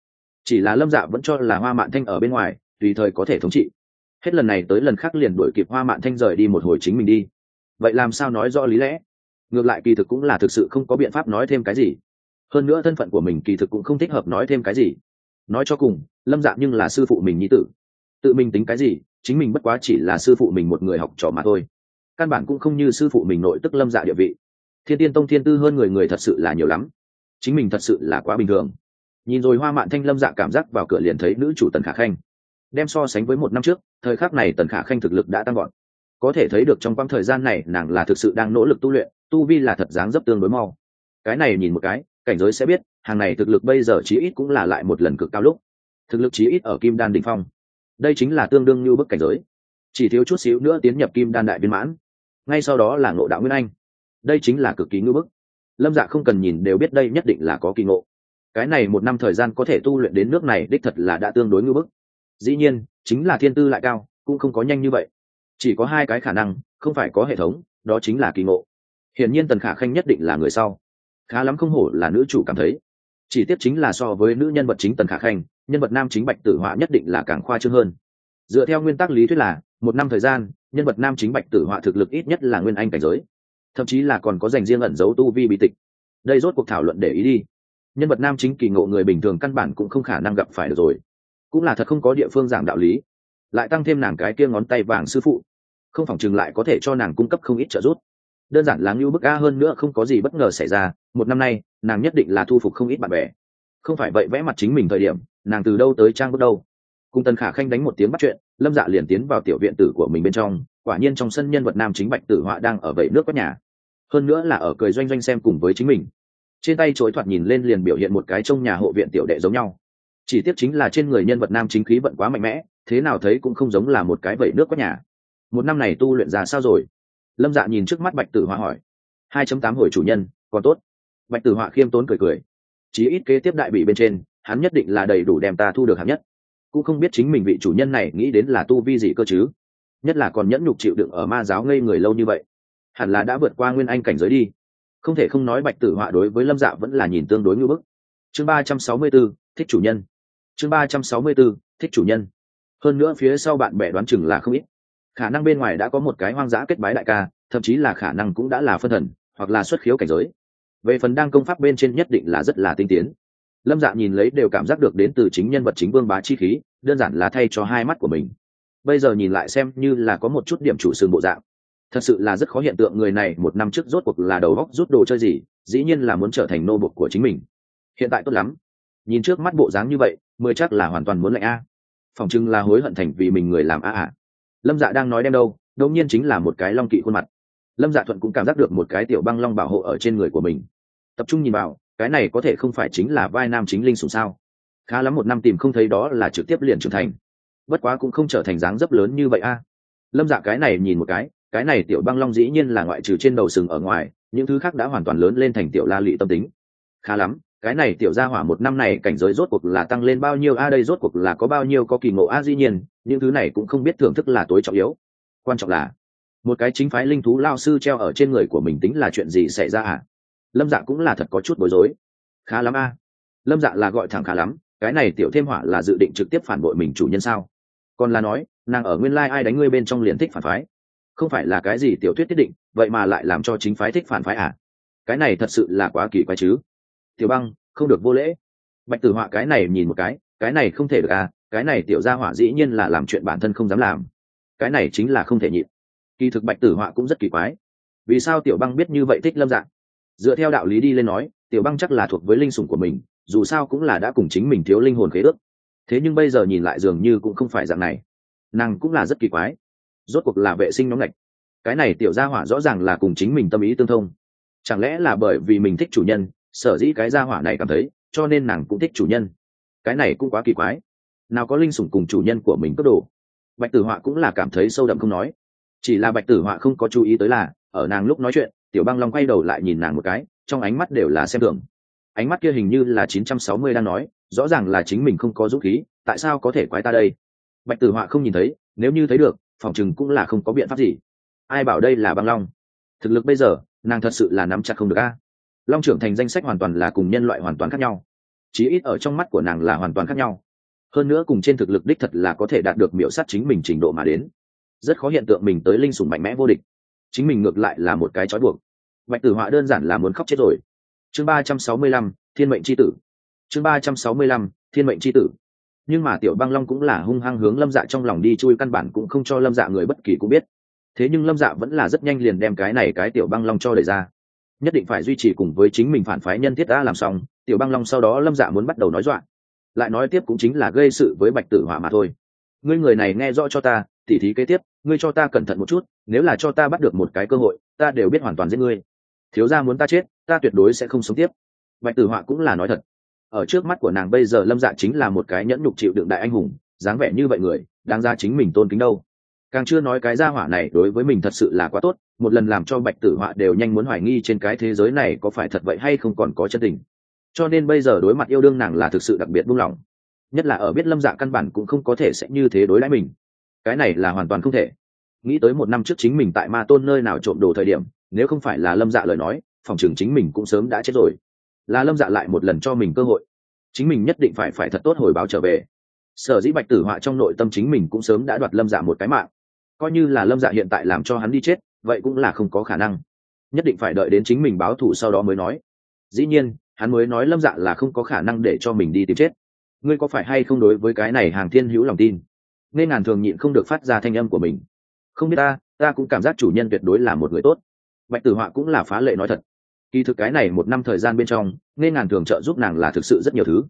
Chỉ là lâm dạ vẫn cho là hoa mạn thanh ở bên ngoài, tùy thời có thể thống trị. Hết lần này tới lần khác liền đuổi kịp hoa mạn thanh rời đi một hồi chính mình đi. Vậy làm sao nói rõ lý lẽ? Ngược lại kỳ thực cũng là thực sự không có biện pháp nói thêm cái gì. Hơn nữa thân phận của mình kỳ thực cũng không thích hợp nói thêm cái gì. Nói cho cùng, lâm dạng nhưng là sư phụ mình nhi tử. Tự mình tính cái gì, chính mình bất quá chỉ là sư phụ mình một người học trò mà thôi. Căn bản cũng không như sư phụ mình nội tức lâm dạ địa vị thiên tiên tông thiên tư hơn người người thật sự là nhiều lắm. Chính mình thật sự là quá bình thường. Nhìn rồi hoa mạn thanh lâm dạ cảm giác vào cửa liền thấy nữ chủ tần khả khanh. Đem so sánh với một năm trước, thời khắc này tần khả khanh thực lực đã tăng gọn có thể thấy được trong quãng thời gian này, nàng là thực sự đang nỗ lực tu luyện, tu vi là thật dáng dấp tương đối mau. Cái này nhìn một cái, cảnh giới sẽ biết, hàng này thực lực bây giờ chí ít cũng là lại một lần cực cao lúc. Thực lực chí ít ở kim đan đ ỉ n h phong. Đây chính là tương đương như bức cảnh giới. Chỉ thiếu chút xíu nữa tiến nhập kim đan đại viên mãn. Ngay sau đó là ngộ đạo nguyên anh đây chính là cực kỳ ngưỡng bức. Lâm dạ không cần nhìn đều biết đây nhất định là có kỳ ngộ. Cái này một năm thời gian có thể tu luyện đến nước này đích thật là đã tương đối ngưỡng bức. Dĩ nhiên, chính là thiên tư lại cao, cũng không có nhanh như vậy. Chỉ có hai cái khả năng, không phải có hệ thống, đó chính là kỳ ngộ. Hiển nhiên tần khả khanh nhất định là người sau. Khá lắm không hổ là nữ chủ cảm thấy. Chỉ tiếp chính là so với nữ nhân vật chính tần khả khanh, nhân vật nam chính bạch tử họa nhất định là càng khoa trương hơn. Dựa theo nguyên tắc lý thuyết là, một năm thời gian, nhân vật nam chính bạch tử họa thực lực ít nhất là nguyên anh cảnh giới thậm chí là còn có dành riêng ẩn dấu tu vi bị tịch. Đây rốt cuộc thảo luận để ý đi. Nhân vật nam chính kỳ ngộ người bình thường căn bản cũng không khả năng gặp phải được rồi. Cũng là thật không có địa phương giảng đạo lý. Lại tăng thêm nàng cái kia ngón tay vàng sư phụ. Không phỏng chừng lại có thể cho nàng cung cấp không ít trợ giúp. Đơn giản là ngưu bức a hơn nữa không có gì bất ngờ xảy ra. Một năm nay, nàng nhất định là thu phục không ít bạn bè. Không phải vậy vẽ mặt chính mình thời điểm, nàng từ đâu tới trang bước đâu. Cùng tần khả khanh đánh một tiếng bắt chuyện, lâm dạ liền tiến vào tiểu viện tử của mình bên trong. Quả nhiên trong sân nhân vật nam chính bạch tử họa đang ở vậy nước quét nhà hơn nữa là ở cười doanh doanh xem cùng với chính mình. Trên tay chối thoạt nhìn lên liền biểu hiện một cái trong nhà hộ viện tiểu đệ giống nhau. Chỉ tiếc chính là trên người nhân vật nam chính khí vận quá mạnh mẽ, thế nào thấy cũng không giống là một cái vẩy nước quá nhà. Một năm này tu luyện ra sao rồi? Lâm dạ nhìn trước mắt bạch tử họa hỏi. Hai chấm tám hồi chủ nhân, còn tốt. Bạch tử họa khiêm tốn cười cười. Chí ít kế tiếp đại bị bên trên, hắn nhất định là đầy đủ đem ta thu được hạng nhất. Cũng không biết chính mình vị chủ nhân này nghĩ đến là tu vi gì cơ chứ. Nhất là còn nhẫn nhục chịu đựng ở ma giáo ngây người lâu như vậy hẳn là đã vượt qua nguyên anh cảnh giới đi. Không thể không nói bạch tử họa đối với lâm dạ vẫn là nhìn tương đối ngưỡng bức. Chương ba trăm sáu mươi b ố thích chủ nhân. Chương ba trăm sáu mươi b ố thích chủ nhân. Hơn nữa phía sau bạn bè đoán chừng là không ít. Khả năng bên ngoài đã có một cái hoang dã kết bái đại ca, thậm chí là khả năng cũng đã là phân thần, hoặc là xuất khiếu cảnh giới. Về phần đang công pháp bên trên nhất định là rất là tinh tiến. Lâm dạ nhìn lấy đều cảm giác được đến từ chính nhân vật chính vương bá chi khí, đơn giản là thay cho hai mắt của mình. Bây giờ nhìn lại xem như là có một chút điểm chủ sừng bộ dạng thật sự là rất khó hiện tượng người này một năm trước rốt cuộc là đầu góc rút đồ chơi gì, dĩ nhiên là muốn trở thành nô bộc của chính mình. Hiện tại tốt lắm. Nhìn trước mắt bộ dáng như vậy, mười chắc là hoàn toàn muốn lạnh a. Phòng trưng là hối hận thành vì mình người làm a ạ lâm dạ đang nói đem đâu, đột nhiên chính là một cái long kỵ khuôn mặt. Lâm dạ thuận cũng cảm giác được một cái tiểu băng long bảo hộ ở trên người của mình. Tập trung nhìn vào, cái này có thể không phải chính là vai nam chính linh sủng sao? Khá lắm một năm tìm không thấy đó là trực tiếp liền trưởng thành. Bất quá cũng không trở thành dáng dấp lớn như vậy a. Lâm dạ cái này nhìn một cái cái này tiểu băng long dĩ nhiên là ngoại trừ trên đầu sừng ở ngoài, những thứ khác đã hoàn toàn lớn lên thành tiểu la lị tâm tính. Khá lắm, cái này tiểu gia hỏa một năm này cảnh giới rốt cuộc là tăng lên bao nhiêu, a, đây rốt cuộc là có bao nhiêu có kỳ ngộ, a, dĩ nhiên, những thứ này cũng không biết thưởng thức là tối trọng yếu. Quan trọng là, một cái chính phái linh thú lao sư treo ở trên người của mình tính là chuyện gì xảy ra à? Lâm dạ cũng là thật có chút bối rối. Khá lắm, a. Lâm dạ là gọi thẳng khá lắm, cái này tiểu thêm hỏa là dự định trực tiếp phản bội mình chủ nhân sao? Còn là nói, nàng ở nguyên lai、like、ai đánh ngươi bên trong liền thích phản phái không phải là cái gì tiểu thuyết tiết định, vậy mà lại làm cho chính phái thích phản phái à? Cái này thật sự là quá kỳ quái chứ. Tiểu băng, không được vô lễ. Bạch tử họa cái này nhìn một cái cái này không thể được à cái này tiểu gia hỏa dĩ nhiên là làm chuyện bản thân không dám làm. Cái này chính là không thể nhịn. Kỳ thực bạch tử họa cũng rất kỳ quái. Vì sao tiểu băng biết như vậy thích lâm dạng? Dựa theo đạo lý đi lên nói, tiểu băng chắc là thuộc với linh sủng của mình, dù sao cũng là đã cùng chính mình thiếu linh hồn khế ước. Thế nhưng bây giờ nhìn lại dường như cũng không phải dạng này. Nàng cũng là rất kỳ quái rốt cuộc là vệ sinh nóng lạnh cái này tiểu gia hỏa rõ ràng là cùng chính mình tâm ý tương thông. Chẳng lẽ là bởi vì mình thích chủ nhân, sở dĩ cái gia hỏa này cảm thấy, cho nên nàng cũng thích chủ nhân? Cái này cũng quá kỳ quái. Nào có linh sủng cùng chủ nhân của mình cất đồ bạch tử họa cũng là cảm thấy sâu đậm không nói. Chỉ là bạch tử họa không có chú ý tới là, ở nàng lúc nói chuyện, tiểu băng long quay đầu lại nhìn nàng một cái, trong ánh mắt đều là xem thường. Ánh mắt kia hình như là chín trăm sáu mươi đang nói, rõ ràng là chính mình không có dũng khí, tại sao có thể quái ta đây? Bạch tử họa không nhìn thấy, nếu như thấy được phòng chừng cũng là không có biện pháp gì. Ai bảo đây là băng long? Thực lực bây giờ, nàng thật sự là nắm chặt không được a. Long trưởng thành danh sách hoàn toàn là cùng nhân loại hoàn toàn khác nhau. Chí ít ở trong mắt của nàng là hoàn toàn khác nhau. Hơn nữa cùng trên thực lực đích thật là có thể đạt được miểu sát chính mình trình độ mà đến. Rất khó hiện tượng mình tới linh sủng mạnh mẽ vô địch. Chính mình ngược lại là một cái trói buộc. Bạch tử họa đơn giản là muốn khóc chết rồi. Chương ba trăm sáu mươi lăm, thiên mệnh c h i tử. Chương ba trăm sáu mươi lăm, thiên mệnh c h i tử nhưng mà tiểu băng long cũng là hung hăng hướng lâm dạ trong lòng đi chui, căn bản cũng không cho lâm dạ người bất kỳ cũng biết. Thế nhưng lâm dạ vẫn là rất nhanh liền đem cái này cái tiểu băng long cho đẩy ra. Nhất định phải duy trì cùng với chính mình phản phái nhân thiết đã làm xong, tiểu băng long sau đó lâm dạ muốn bắt đầu nói dọa. Lại nói tiếp cũng chính là gây sự với bạch tử hỏa mà thôi. Ngươi người này nghe rõ cho ta, tỉ thí kế tiếp, ngươi cho ta cẩn thận một chút, nếu là cho ta bắt được một cái cơ hội, ta đều biết hoàn toàn giết ngươi. Thiếu gia muốn ta chết, ta tuyệt đối sẽ không sống tiếp. Bạch tử họa cũng là nói thật ở trước mắt của nàng bây giờ lâm dạ chính là một cái nhẫn nhục chịu đựng đại anh hùng, dáng vẻ như vậy người, đáng ra chính mình tôn kính đâu. Càng chưa nói cái gia hỏa này đối với mình thật sự là quá tốt, một lần làm cho bạch tử họa đều nhanh muốn hoài nghi trên cái thế giới này có phải thật vậy hay không còn có chân tình. Cho nên bây giờ đối mặt yêu đương nàng là thực sự đặc biệt buông lỏng. Nhất là ở biết lâm dạ căn bản cũng không có thể sẽ như thế đối đãi mình. Cái này là hoàn toàn không thể. Nghĩ tới một năm trước chính mình tại ma tôn nơi nào trộm đồ thời điểm, nếu không phải là lâm dạ lời nói, phòng trường chính mình cũng sớm đã chết rồi là lâm dạ lại một lần cho mình cơ hội. Chính mình nhất định phải phải thật tốt hồi báo trở về. Sở dĩ bạch tử họa trong nội tâm chính mình cũng sớm đã đoạt lâm dạ một cái mạng. Coi như là lâm dạ hiện tại làm cho hắn đi chết, vậy cũng là không có khả năng. Nhất định phải đợi đến chính mình báo thù sau đó mới nói. Dĩ nhiên, hắn mới nói lâm dạ là không có khả năng để cho mình đi tìm chết. Ngươi có phải hay không đối với cái này hàng thiên hữu lòng tin? Nên ngàn thường nhịn không được phát ra thanh âm của mình. Không biết ta ta cũng cảm giác chủ nhân tuyệt đối là một người tốt. Bạch tử họa cũng là phá lệ nói thật kỳ thực cái này một năm thời gian bên trong nghe ngàn thường trợ giúp nàng là thực sự rất nhiều thứ.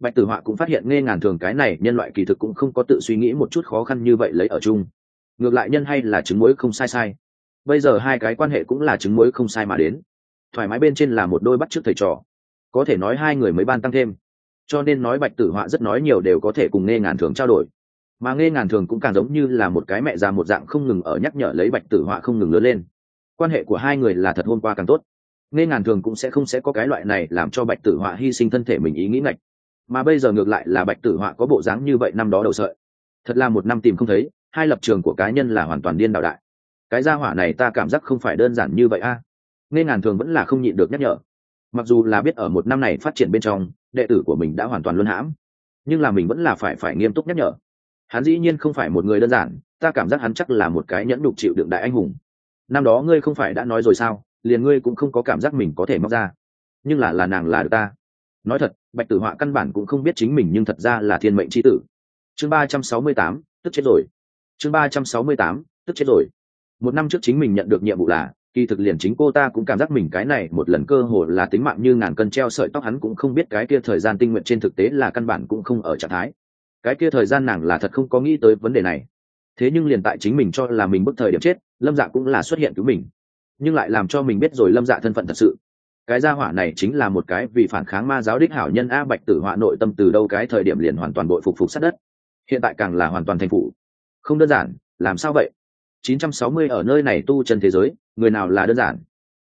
Bạch tử họa cũng phát hiện nghe ngàn thường cái này nhân loại kỳ thực cũng không có tự suy nghĩ một chút khó khăn như vậy lấy ở chung. Ngược lại nhân hay là trứng muối không sai sai. Bây giờ hai cái quan hệ cũng là trứng muối không sai mà đến. Thoải mái bên trên là một đôi bắt trước thầy trò. Có thể nói hai người mới ban tăng thêm. Cho nên nói bạch tử họa rất nói nhiều đều có thể cùng nghe ngàn thường trao đổi. Mà nghe ngàn thường cũng càng giống như là một cái mẹ già một dạng không ngừng ở nhắc nhở lấy bạch tử họa không ngừng lớn lên. Quan hệ của hai người là thật hôm qua càng tốt nên ngàn thường cũng sẽ không sẽ có cái loại này làm cho bạch tử họa hy sinh thân thể mình ý nghĩ ngạch. Mà bây giờ ngược lại là bạch tử họa có bộ dáng như vậy năm đó đầu sợi. Thật là một năm tìm không thấy, hai lập trường của cá nhân là hoàn toàn điên đạo đại. Cái gia hỏa này ta cảm giác không phải đơn giản như vậy a. Nên ngàn thường vẫn là không nhịn được nhắc nhở. Mặc dù là biết ở một năm này phát triển bên trong, đệ tử của mình đã hoàn toàn luân hãm, nhưng là mình vẫn là phải phải nghiêm túc nhắc nhở. Hắn dĩ nhiên không phải một người đơn giản, ta cảm giác hắn chắc là một cái nhẫn đục chịu đựng đại anh hùng. Năm đó ngươi không phải đã nói rồi sao? Liền ngươi cũng không có cảm giác mình có thể móc ra. Nhưng là là nàng là được ta. Nói thật, bạch tử họa căn bản cũng không biết chính mình nhưng thật ra là thiên mệnh c h i tử. Chương ba trăm sáu mươi tám, tức chết rồi. Chương ba trăm sáu mươi tám, tức chết rồi. Một năm trước chính mình nhận được nhiệm vụ là, kỳ thực liền chính cô ta cũng cảm giác mình cái này một lần cơ hội là tính mạng như ngàn cân treo sợi tóc hắn cũng không biết cái kia thời gian tinh nguyện trên thực tế là căn bản cũng không ở trạng thái. Cái kia thời gian nàng là thật không có nghĩ tới vấn đề này. Thế nhưng liền tại chính mình cho là mình bức thời điểm chết, lâm dạ cũng là xuất hiện cứu mình nhưng lại làm cho mình biết rồi lâm dạ thân phận thật sự. Cái gia hỏa này chính là một cái vì phản kháng ma giáo đích hảo nhân a bạch tử họa nội tâm từ đâu cái thời điểm liền hoàn toàn bội phục phục sát đất. Hiện tại càng là hoàn toàn thành phụ. Không đơn giản, làm sao vậy? 960 ở nơi này tu chân thế giới, người nào là đơn giản?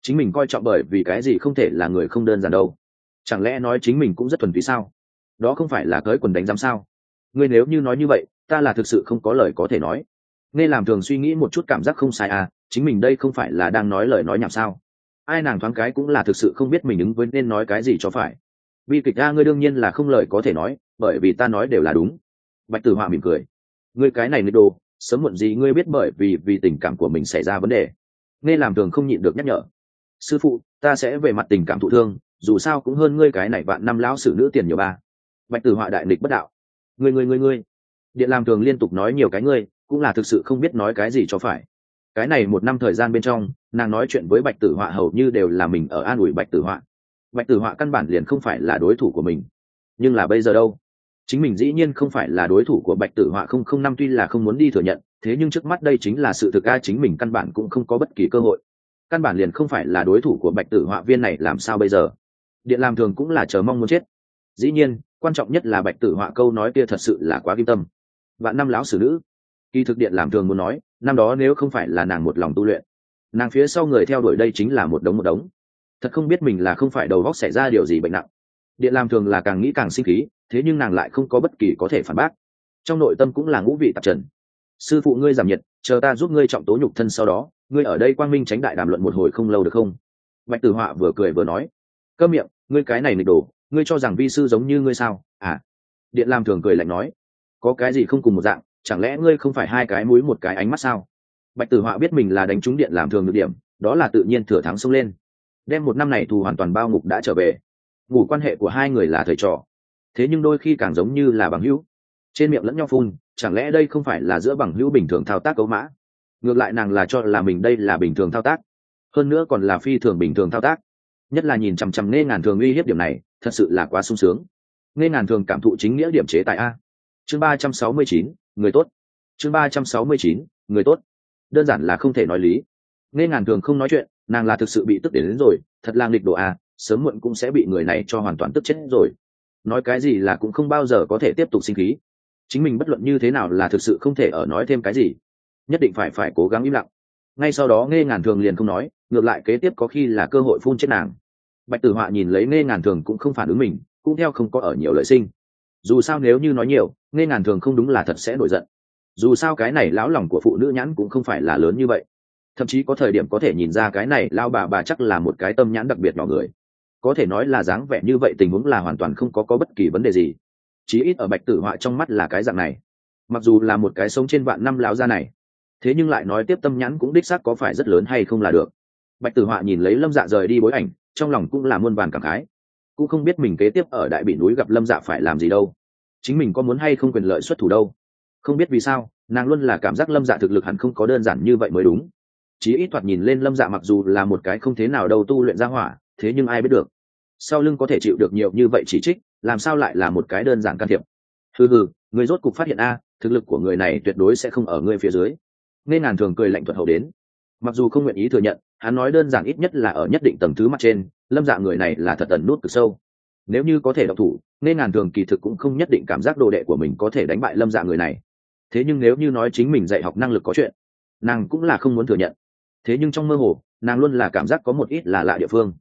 Chính mình coi trọng bởi vì cái gì không thể là người không đơn giản đâu. Chẳng lẽ nói chính mình cũng rất thuần túy sao? Đó không phải là cới quần đánh giám sao? Ngươi nếu như nói như vậy, ta là thực sự không có lời có thể nói. Nên làm thường suy nghĩ một chút cảm giác không sai à chính mình đây không phải là đang nói lời nói nhảm sao? Ai nàng thoáng cái cũng là thực sự không biết mình ứng với nên nói cái gì cho phải. Bi kịch a, ngươi đương nhiên là không lời có thể nói, bởi vì ta nói đều là đúng. Bạch tử họa mỉm cười. Ngươi cái này nghịch đồ, sớm muộn gì ngươi biết bởi vì vì tình cảm của mình xảy ra vấn đề. Nghe làm thường không nhịn được nhắc nhở. Sư phụ, ta sẽ về mặt tình cảm thụ thương, dù sao cũng hơn ngươi cái này vạn năm lão sử nữ tiền nhiều ba. Bạch tử họa đại nghịch bất đạo. Ngươi ngươi ngươi ngươi. Điện làm thường liên tục nói nhiều cái ngươi, cũng là thực sự không biết nói cái gì cho phải cái này một năm thời gian bên trong, nàng nói chuyện với bạch tử họa hầu như đều là mình ở an ủi bạch tử họa. Bạch tử họa căn bản liền không phải là đối thủ của mình. Nhưng là bây giờ đâu? Chính mình dĩ nhiên không phải là đối thủ của bạch tử họa không không năm tuy là không muốn đi thừa nhận, thế nhưng trước mắt đây chính là sự thực a, chính mình căn bản cũng không có bất kỳ cơ hội. Căn bản liền không phải là đối thủ của bạch tử họa viên này làm sao bây giờ? Điện làm thường cũng là chờ mong muốn chết. Dĩ nhiên, quan trọng nhất là bạch tử họa câu nói kia thật sự là quá kim tâm. Vạn năm lão xử nữ. Kỳ thực điện làm thường muốn nói năm đó nếu không phải là nàng một lòng tu luyện, nàng phía sau người theo đuổi đây chính là một đống một đống. Thật không biết mình là không phải đầu góc xảy ra điều gì bệnh nặng. Điện làm thường là càng nghĩ càng sinh khí, thế nhưng nàng lại không có bất kỳ có thể phản bác. Trong nội tâm cũng là ngũ vị tạp trần. Sư phụ ngươi giảm nhiệt, chờ ta giúp ngươi trọng tố nhục thân sau đó, ngươi ở đây quang minh tránh đại đàm luận một hồi không lâu được không? Bạch tử họa vừa cười vừa nói cơm miệng, ngươi cái này nịch đồ, ngươi cho rằng vi sư giống như ngươi sao? À. Điện làm thường cười lạnh nói, có cái gì không cùng một dạng chẳng lẽ ngươi không phải hai cái mũi một cái ánh mắt sao? Bạch tử họa biết mình là đánh trúng điện làm thường được điểm, đó là tự nhiên thừa thắng xông lên. Đem một năm này thù hoàn toàn bao ngục đã trở về. Ngủ quan hệ của hai người là thầy trò. Thế nhưng đôi khi càng giống như là bằng hữu. Trên miệng lẫn nhau phun, chẳng lẽ đây không phải là giữa bằng hữu bình thường thao tác cấu mã? Ngược lại nàng là cho là mình đây là bình thường thao tác. Hơn nữa còn là phi thường bình thường thao tác. Nhất là nhìn chằm chằm nghe ngàn thường uy hiếp điểm này, thật sự là quá sung sướng. Nghe ngàn thường cảm thụ chính nghĩa điểm chế tại a. Chương ba trăm sáu mươi chín người tốt. Chương ba trăm sáu mươi chín người tốt. Đơn giản là không thể nói lý. Nghe ngàn thường không nói chuyện nàng là thực sự bị tức đến, đến rồi. Thật lang nghịch độ a à, sớm muộn cũng sẽ bị người này cho hoàn toàn tức chết rồi. Nói cái gì là cũng không bao giờ có thể tiếp tục sinh khí. Chính mình bất luận như thế nào là thực sự không thể ở nói thêm cái gì. Nhất định phải phải cố gắng im lặng. Ngay sau đó nghe ngàn thường liền không nói ngược lại kế tiếp có khi là cơ hội phun chết nàng. Bạch tử họa nhìn lấy nghe ngàn thường cũng không phản ứng mình cũng theo không có ở nhiều lợi sinh dù sao nếu như nói nhiều, nghe ngàn thường không đúng là thật sẽ nổi giận. Dù sao cái này lão lòng của phụ nữ nhãn cũng không phải là lớn như vậy. Thậm chí có thời điểm có thể nhìn ra cái này lao bà bà chắc là một cái tâm nhãn đặc biệt nhỏ người. Có thể nói là dáng vẻ như vậy tình huống là hoàn toàn không có có bất kỳ vấn đề gì. Chí ít ở bạch tử họa trong mắt là cái dạng này. Mặc dù là một cái sống trên vạn năm lão gia này, thế nhưng lại nói tiếp tâm nhãn cũng đích xác có phải rất lớn hay không là được. Bạch tử họa nhìn lấy lâm dạ rời đi bối ảnh, trong lòng cũng là muôn vàn cảm khái cũng không biết mình kế tiếp ở đại bị núi gặp lâm dạ phải làm gì đâu. Chính mình có muốn hay không quyền lợi xuất thủ đâu? Không biết vì sao, nàng luôn là cảm giác lâm dạ thực lực hẳn không có đơn giản như vậy mới đúng. Chí ít thoạt nhìn lên lâm dạ mặc dù là một cái không thế nào đâu tu luyện ra hỏa, thế nhưng ai biết được. Sau lưng có thể chịu được nhiều như vậy chỉ trích, làm sao lại là một cái đơn giản can thiệp? Hừ hừ, người rốt cục phát hiện a, thực lực của người này tuyệt đối sẽ không ở ngươi phía dưới. Nên ngàn thường cười lạnh thuật hậu đến. Mặc dù không nguyện ý thừa nhận hắn nói đơn giản ít nhất là ở nhất định tầng thứ mặt trên, lâm dạ người này là thật tần nút cực sâu. Nếu như có thể độc thủ, nên ngàn thường kỳ thực cũng không nhất định cảm giác đồ đệ của mình có thể đánh bại lâm dạ người này. Thế nhưng nếu như nói chính mình dạy học năng lực có chuyện, nàng cũng là không muốn thừa nhận. Thế nhưng trong mơ hồ, nàng luôn là cảm giác có một ít là lạ địa phương.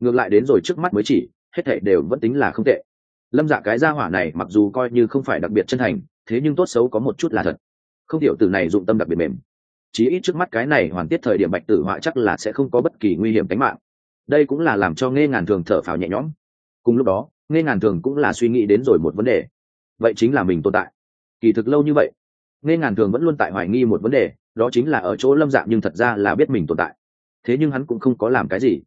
Ngược lại đến rồi trước mắt mới chỉ, hết thệ đều vẫn tính là không tệ. Lâm dạ cái gia hỏa này mặc dù coi như không phải đặc biệt chân thành, thế nhưng tốt xấu có một chút là thật. Không hiểu từ này dụng tâm đặc biệt mềm chí ít trước mắt cái này hoàn tiết thời điểm bạch tử họa chắc là sẽ không có bất kỳ nguy hiểm tính mạng. Đây cũng là làm cho nghe ngàn thường thở phào nhẹ nhõm. Cùng lúc đó nghe ngàn thường cũng là suy nghĩ đến rồi một vấn đề. Vậy chính là mình tồn tại. Kỳ thực lâu như vậy nghe ngàn thường vẫn luôn tại hoài nghi một vấn đề, đó chính là ở chỗ lâm dạng nhưng thật ra là biết mình tồn tại. Thế nhưng hắn cũng không có làm cái gì.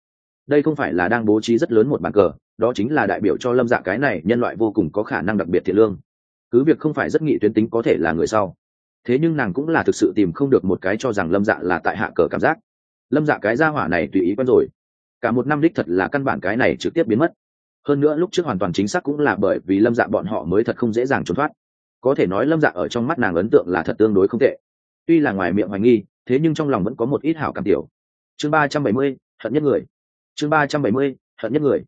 Đây không phải là đang bố trí rất lớn một bàn cờ, đó chính là đại biểu cho lâm dạ cái này nhân loại vô cùng có khả năng đặc biệt thiện lương. Cứ việc không phải rất nghị tuyến tính có thể là người sau thế nhưng nàng cũng là thực sự tìm không được một cái cho rằng lâm dạ là tại hạ cờ cảm giác. Lâm dạ cái gia hỏa này tùy ý quen rồi. Cả một năm đích thật là căn bản cái này trực tiếp biến mất. Hơn nữa lúc trước hoàn toàn chính xác cũng là bởi vì lâm dạ bọn họ mới thật không dễ dàng trốn thoát. Có thể nói lâm dạ ở trong mắt nàng ấn tượng là thật tương đối không tệ. Tuy là ngoài miệng hoài nghi, thế nhưng trong lòng vẫn có một ít hảo cảm tiểu. Chương ba trăm bảy mươi, hận nhất người. Chương ba trăm bảy mươi, hận nhất người.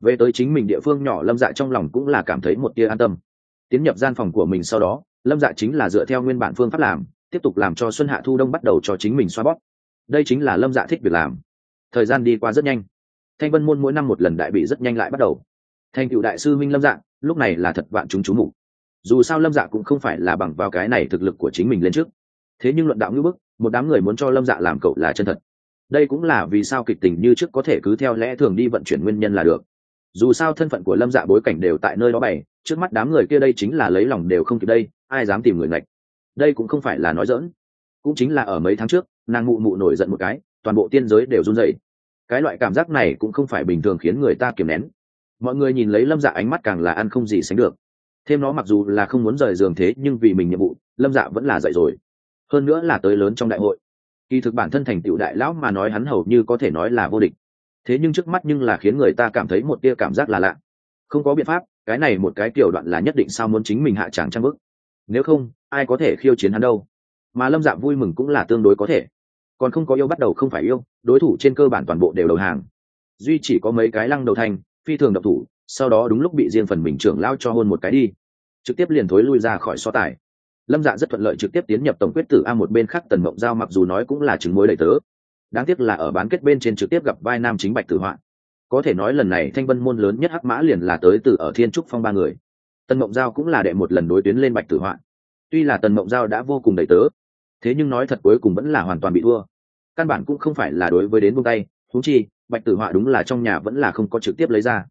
Về tới chính mình địa phương nhỏ lâm dạ trong lòng cũng là cảm thấy một tia an tâm. Tiến nhập gian phòng của mình sau đó lâm dạ chính là dựa theo nguyên bản phương pháp làm, tiếp tục làm cho xuân hạ thu đông bắt đầu cho chính mình xoa bóp. Đây chính là lâm dạ thích việc làm. Thời gian đi qua rất nhanh. Thanh vân môn mỗi năm một lần đại bị rất nhanh lại bắt đầu. Thành cựu đại sư minh lâm dạ lúc này là thật vạn chúng chú mục. Dù sao lâm dạ cũng không phải là bằng vào cái này thực lực của chính mình lên trước. Thế nhưng luận đạo ngữ bức, một đám người muốn cho lâm dạ làm cậu là chân thật. Đây cũng là vì sao kịch tình như trước có thể cứ theo lẽ thường đi vận chuyển nguyên nhân là được. Dù sao thân phận của lâm dạ bối cảnh đều tại nơi đó bày, trước mắt đám người kia đây chính là lấy lòng đều không kịp đây ai dám tìm người ngạch? Đây cũng không phải là nói dỡn cũng chính là ở mấy tháng trước, nàng mụ mụ nổi giận một cái, toàn bộ tiên giới đều run dậy cái loại cảm giác này cũng không phải bình thường khiến người ta kiềm nén. Mọi người nhìn lấy lâm dạ ánh mắt càng là ăn không gì sánh được. Thêm nó mặc dù là không muốn rời giường thế, nhưng vì mình nhiệm vụ, lâm dạ vẫn là dậy rồi. Hơn nữa là tới lớn trong đại hội. Kỳ thực bản thân thành tựu đại lão mà nói hắn hầu như có thể nói là vô địch. Thế nhưng trước mắt nhưng là khiến người ta cảm thấy một tia cảm giác là lạ. Không có biện pháp, cái này một cái tiểu đoạn là nhất định sao muốn chính mình hạ tràng trang bức nếu không, ai có thể khiêu chiến hắn đâu? Mà lâm dạ vui mừng cũng là tương đối có thể. Còn không có yêu bắt đầu không phải yêu, đối thủ trên cơ bản toàn bộ đều đầu hàng. Duy chỉ có mấy cái lăng đầu thành, phi thường độc thủ, sau đó đúng lúc bị riêng phần mình trưởng lao cho hôn một cái đi. Trực tiếp liền thối lui ra khỏi so tài. Lâm dạ rất thuận lợi trực tiếp tiến nhập tổng quyết tử a một bên khác tần mộng giao mặc dù nói cũng là chứng mối đầy tớ. Đáng tiếc là ở bán kết bên trên trực tiếp gặp vai nam chính bạch tử hoạn. Có thể nói lần này thanh vân môn lớn nhất hắc mã liền là tới từ ở thiên trúc phong ba người tần mộng giao cũng là đệ một lần đối tuyến lên bạch tử hoạn. Tuy là tần mộng giao đã vô cùng đầy tớ, thế nhưng nói thật cuối cùng vẫn là hoàn toàn bị thua. Căn bản cũng không phải là đối với đến buông tay thú chi, bạch tử họa đúng là trong nhà vẫn là không có trực tiếp lấy ra.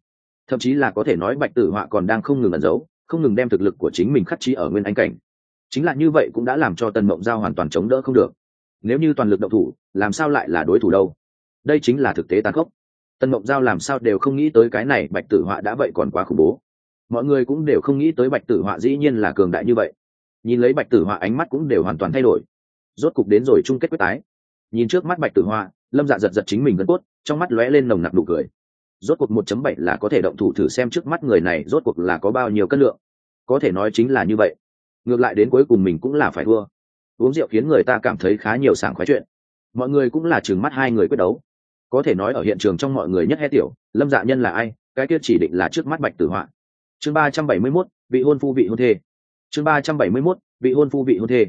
Thậm chí là có thể nói bạch tử họa còn đang không ngừng ẩn giấu, không ngừng đem thực lực của chính mình khắc chí ở nguyên anh cảnh. Chính là như vậy cũng đã làm cho tần mộng giao hoàn toàn chống đỡ không được. Nếu như toàn lực động thủ, làm sao lại là đối thủ đâu? Đây chính là thực tế tàn khốc. Tần mộng giao làm sao đều không nghĩ tới cái này bạch tử họa đã vậy còn quá khủng bố mọi người cũng đều không nghĩ tới bạch tử họa dĩ nhiên là cường đại như vậy. Nhìn lấy bạch tử họa ánh mắt cũng đều hoàn toàn thay đổi. Rốt cục đến rồi chung kết quyết tái. Nhìn trước mắt bạch tử họa, lâm dạ giật giật chính mình gân cốt, trong mắt lóe lên nồng nặc nụ cười. Rốt cuộc 1.7 là có thể động thủ thử xem trước mắt người này rốt cuộc là có bao nhiêu cân lượng. Có thể nói chính là như vậy. Ngược lại đến cuối cùng mình cũng là phải thua. Uống rượu khiến người ta cảm thấy khá nhiều sảng khoái chuyện. Mọi người cũng là chừng mắt hai người quyết đấu. Có thể nói ở hiện trường trong mọi người nhất he tiểu, lâm dạ nhân là ai, cái kia chỉ định là trước mắt bạch tử họa chương ba trăm bảy mươi 371, vị hôn phu vị hôn thê. Chương ba trăm bảy mươi 371, vị hôn phu vị hôn thê.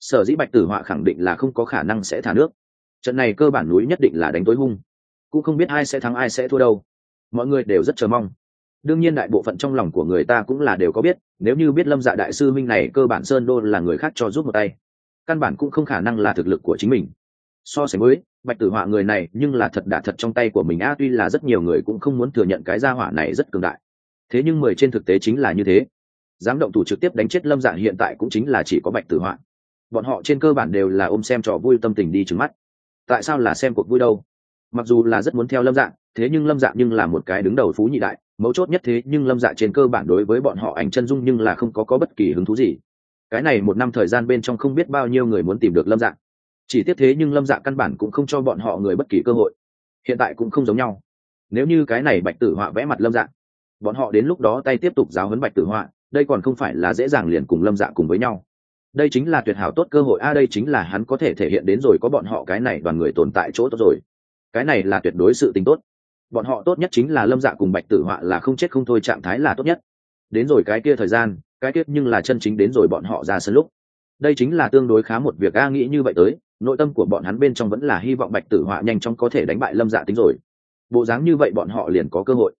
Sở dĩ bạch tử họa khẳng định là không có khả năng sẽ thả nước. Trận này cơ bản núi nhất định là đánh tối hung. Cũng không biết ai sẽ thắng ai sẽ thua đâu. Mọi người đều rất chờ mong. Đương nhiên đại bộ phận trong lòng của người ta cũng là đều có biết nếu như biết lâm dạ đại sư minh này cơ bản sơn đô là người khác cho giúp một tay căn bản cũng không khả năng là thực lực của chính mình. So sánh với bạch tử họa người này nhưng là thật đả thật trong tay của mình a tuy là rất nhiều người cũng không muốn thừa nhận cái gia hỏa này rất cường đại thế nhưng mười trên thực tế chính là như thế. Dám động thủ trực tiếp đánh chết lâm dạ hiện tại cũng chính là chỉ có bạch tử hoạn. bọn họ trên cơ bản đều là ôm xem trò vui tâm tình đi trứng mắt. Tại sao là xem cuộc vui đâu? Mặc dù là rất muốn theo lâm dạ thế nhưng lâm dạ nhưng là một cái đứng đầu phú nhị đại, mấu chốt nhất thế nhưng lâm dạ trên cơ bản đối với bọn họ ảnh chân dung nhưng là không có có bất kỳ hứng thú gì. Cái này một năm thời gian bên trong không biết bao nhiêu người muốn tìm được lâm dạ. Chỉ tiếp thế nhưng lâm dạ căn bản cũng không cho bọn họ người bất kỳ cơ hội. Hiện tại cũng không giống nhau. Nếu như cái này bạch tử họa vẽ mặt lâm dạ bọn họ đến lúc đó tay tiếp tục giáo huấn bạch tử họa đây còn không phải là dễ dàng liền cùng lâm dạ cùng với nhau. Đây chính là tuyệt hảo tốt cơ hội, a, đây chính là hắn có thể thể hiện đến rồi có bọn họ cái này đoàn người tồn tại chỗ tốt rồi. Cái này là tuyệt đối sự tính tốt. Bọn họ tốt nhất chính là lâm dạ cùng bạch tử họa là không chết không thôi trạng thái là tốt nhất. Đến rồi cái kia thời gian, cái kia nhưng là chân chính đến rồi bọn họ ra sân lúc. Đây chính là tương đối khá một việc, a, nghĩ như vậy tới, nội tâm của bọn hắn bên trong vẫn là hy vọng bạch tử họa nhanh chóng có thể đánh bại lâm dạ tính rồi. Bộ dáng như vậy bọn họ liền có cơ hội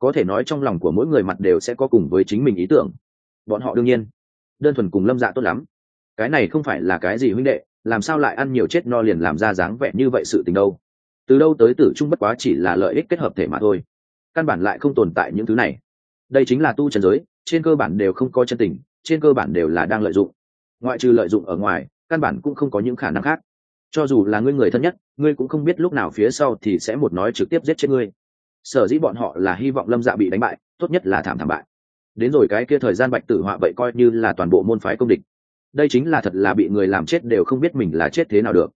có thể nói trong lòng của mỗi người mặt đều sẽ có cùng với chính mình ý tưởng. Bọn họ đương nhiên, đơn thuần cùng lâm dạ tốt lắm. Cái này không phải là cái gì huynh đệ, làm sao lại ăn nhiều chết no liền làm ra dáng vẻ như vậy sự tình đâu? Từ đâu tới tử trung bất quá chỉ là lợi ích kết hợp thể mà thôi. Căn bản lại không tồn tại những thứ này. Đây chính là tu trần giới, trên cơ bản đều không có chân tình, trên cơ bản đều là đang lợi dụng. Ngoại trừ lợi dụng ở ngoài, căn bản cũng không có những khả năng khác. Cho dù là ngươi người thân nhất, ngươi cũng không biết lúc nào phía sau thì sẽ một nói trực tiếp giết chết ngươi sở dĩ bọn họ là hy vọng lâm dạ bị đánh bại, tốt nhất là thảm thảm bại. Đến rồi cái kia thời gian bạch tử họa vậy coi như là toàn bộ môn phái công địch. Đây chính là thật là bị người làm chết đều không biết mình là chết thế nào được.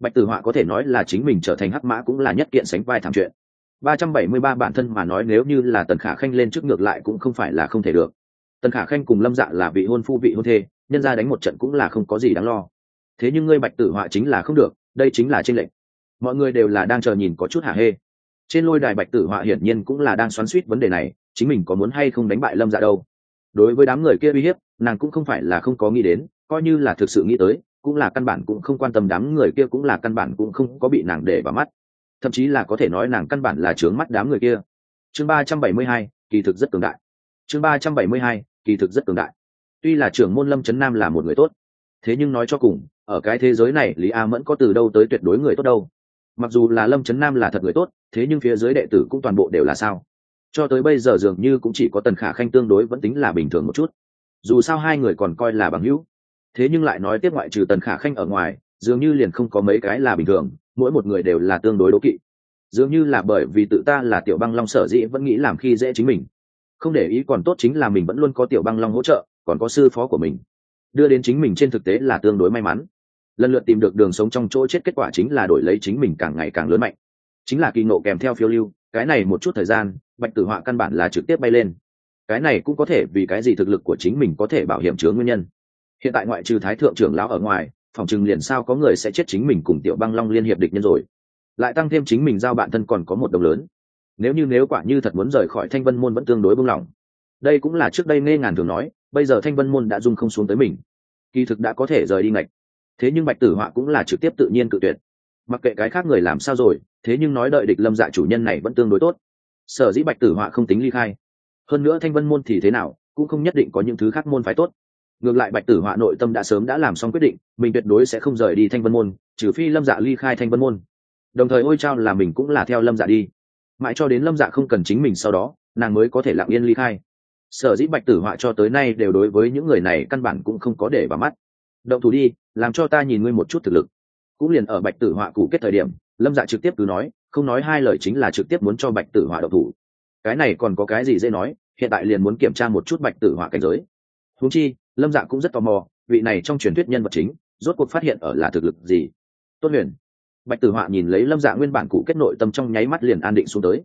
Bạch tử họa có thể nói là chính mình trở thành hắc mã cũng là nhất kiện sánh vai thảm chuyện. Ba trăm bảy mươi ba bản thân mà nói nếu như là tần khả khanh lên trước ngược lại cũng không phải là không thể được. Tần khả khanh cùng lâm dạ là vị hôn phu vị hôn thê, nhân ra đánh một trận cũng là không có gì đáng lo. Thế nhưng ngươi bạch tử họa chính là không được, đây chính là tranh lệch. Mọi người đều là đang chờ nhìn có chút hả hê trên lôi đài bạch tử họa hiển nhiên cũng là đang xoắn suýt vấn đề này, chính mình có muốn hay không đánh bại lâm dạ đâu. Đối với đám người kia uy hiếp, nàng cũng không phải là không có nghĩ đến, coi như là thực sự nghĩ tới, cũng là căn bản cũng không quan tâm đám người kia, cũng là căn bản cũng không có bị nàng để vào mắt. Thậm chí là có thể nói nàng căn bản là trướng mắt đám người kia. Chương ba trăm bảy mươi hai, kỳ thực rất cường đại. Chương ba trăm bảy mươi hai, kỳ thực rất cường đại. Tuy là trưởng môn lâm trấn nam là một người tốt, thế nhưng nói cho cùng, ở cái thế giới này, lý a mẫn có từ đâu tới tuyệt đối người tốt đâu mặc dù là lâm trấn nam là thật người tốt, thế nhưng phía dưới đệ tử cũng toàn bộ đều là sao? Cho tới bây giờ dường như cũng chỉ có tần khả khanh tương đối vẫn tính là bình thường một chút. Dù sao hai người còn coi là bằng hữu. Thế nhưng lại nói tiếp ngoại trừ tần khả khanh ở ngoài, dường như liền không có mấy cái là bình thường, mỗi một người đều là tương đối đố kỵ. Dường như là bởi vì tự ta là tiểu băng long sở dĩ vẫn nghĩ làm khi dễ chính mình. Không để ý còn tốt chính là mình vẫn luôn có tiểu băng long hỗ trợ, còn có sư phó của mình. Đưa đến chính mình trên thực tế là tương đối may mắn lần lượt tìm được đường sống trong chỗ chết kết quả chính là đổi lấy chính mình càng ngày càng lớn mạnh. Chính là kỳ ngộ kèm theo phiêu lưu, cái này một chút thời gian, bạch tử họa căn bản là trực tiếp bay lên. Cái này cũng có thể vì cái gì thực lực của chính mình có thể bảo hiểm chứa nguyên nhân. Hiện tại ngoại trừ thái thượng trưởng lão ở ngoài, phòng chừng liền sao có người sẽ chết chính mình cùng tiểu băng long liên hiệp địch nhân rồi. Lại tăng thêm chính mình giao bạn thân còn có một đồng lớn. Nếu như nếu quả như thật muốn rời khỏi thanh vân môn vẫn tương đối buông lỏng đây cũng là trước đây nghe ngàn thường nói, bây giờ thanh vân môn đã dung không xuống tới mình. Kỳ thực đã có thể rời đi ngạch thế nhưng bạch tử họa cũng là trực tiếp tự nhiên cự tuyệt. Mặc kệ cái khác người làm sao rồi, thế nhưng nói đợi địch lâm dạ chủ nhân này vẫn tương đối tốt. Sở dĩ bạch tử họa không tính ly khai. Hơn nữa thanh vân môn thì thế nào, cũng không nhất định có những thứ khác môn phái tốt. Ngược lại bạch tử họa nội tâm đã sớm đã làm xong quyết định, mình tuyệt đối sẽ không rời đi thanh vân môn, trừ phi lâm dạ ly khai thanh vân môn. Đồng thời ôi trao là mình cũng là theo lâm dạ đi. Mãi cho đến lâm dạ không cần chính mình sau đó, nàng mới có thể lặng yên ly khai. Sở dĩ bạch tử họa cho tới nay đều đối với những người này căn bản cũng không có để vào mắt động thủ đi, làm cho ta nhìn ngươi một chút thực lực. Cũng liền ở bạch tử họa cụ kết thời điểm, lâm dạ trực tiếp cứ nói, không nói hai lời chính là trực tiếp muốn cho bạch tử họa động thủ. Cái này còn có cái gì dễ nói, hiện tại liền muốn kiểm tra một chút bạch tử họa cảnh giới. Húng chi, lâm dạ cũng rất tò mò, vị này trong truyền thuyết nhân vật chính, rốt cuộc phát hiện ở là thực lực gì. Tôn huyền. Bạch tử họa nhìn lấy lâm dạ nguyên bản cụ kết nội tâm trong nháy mắt liền an định xuống tới.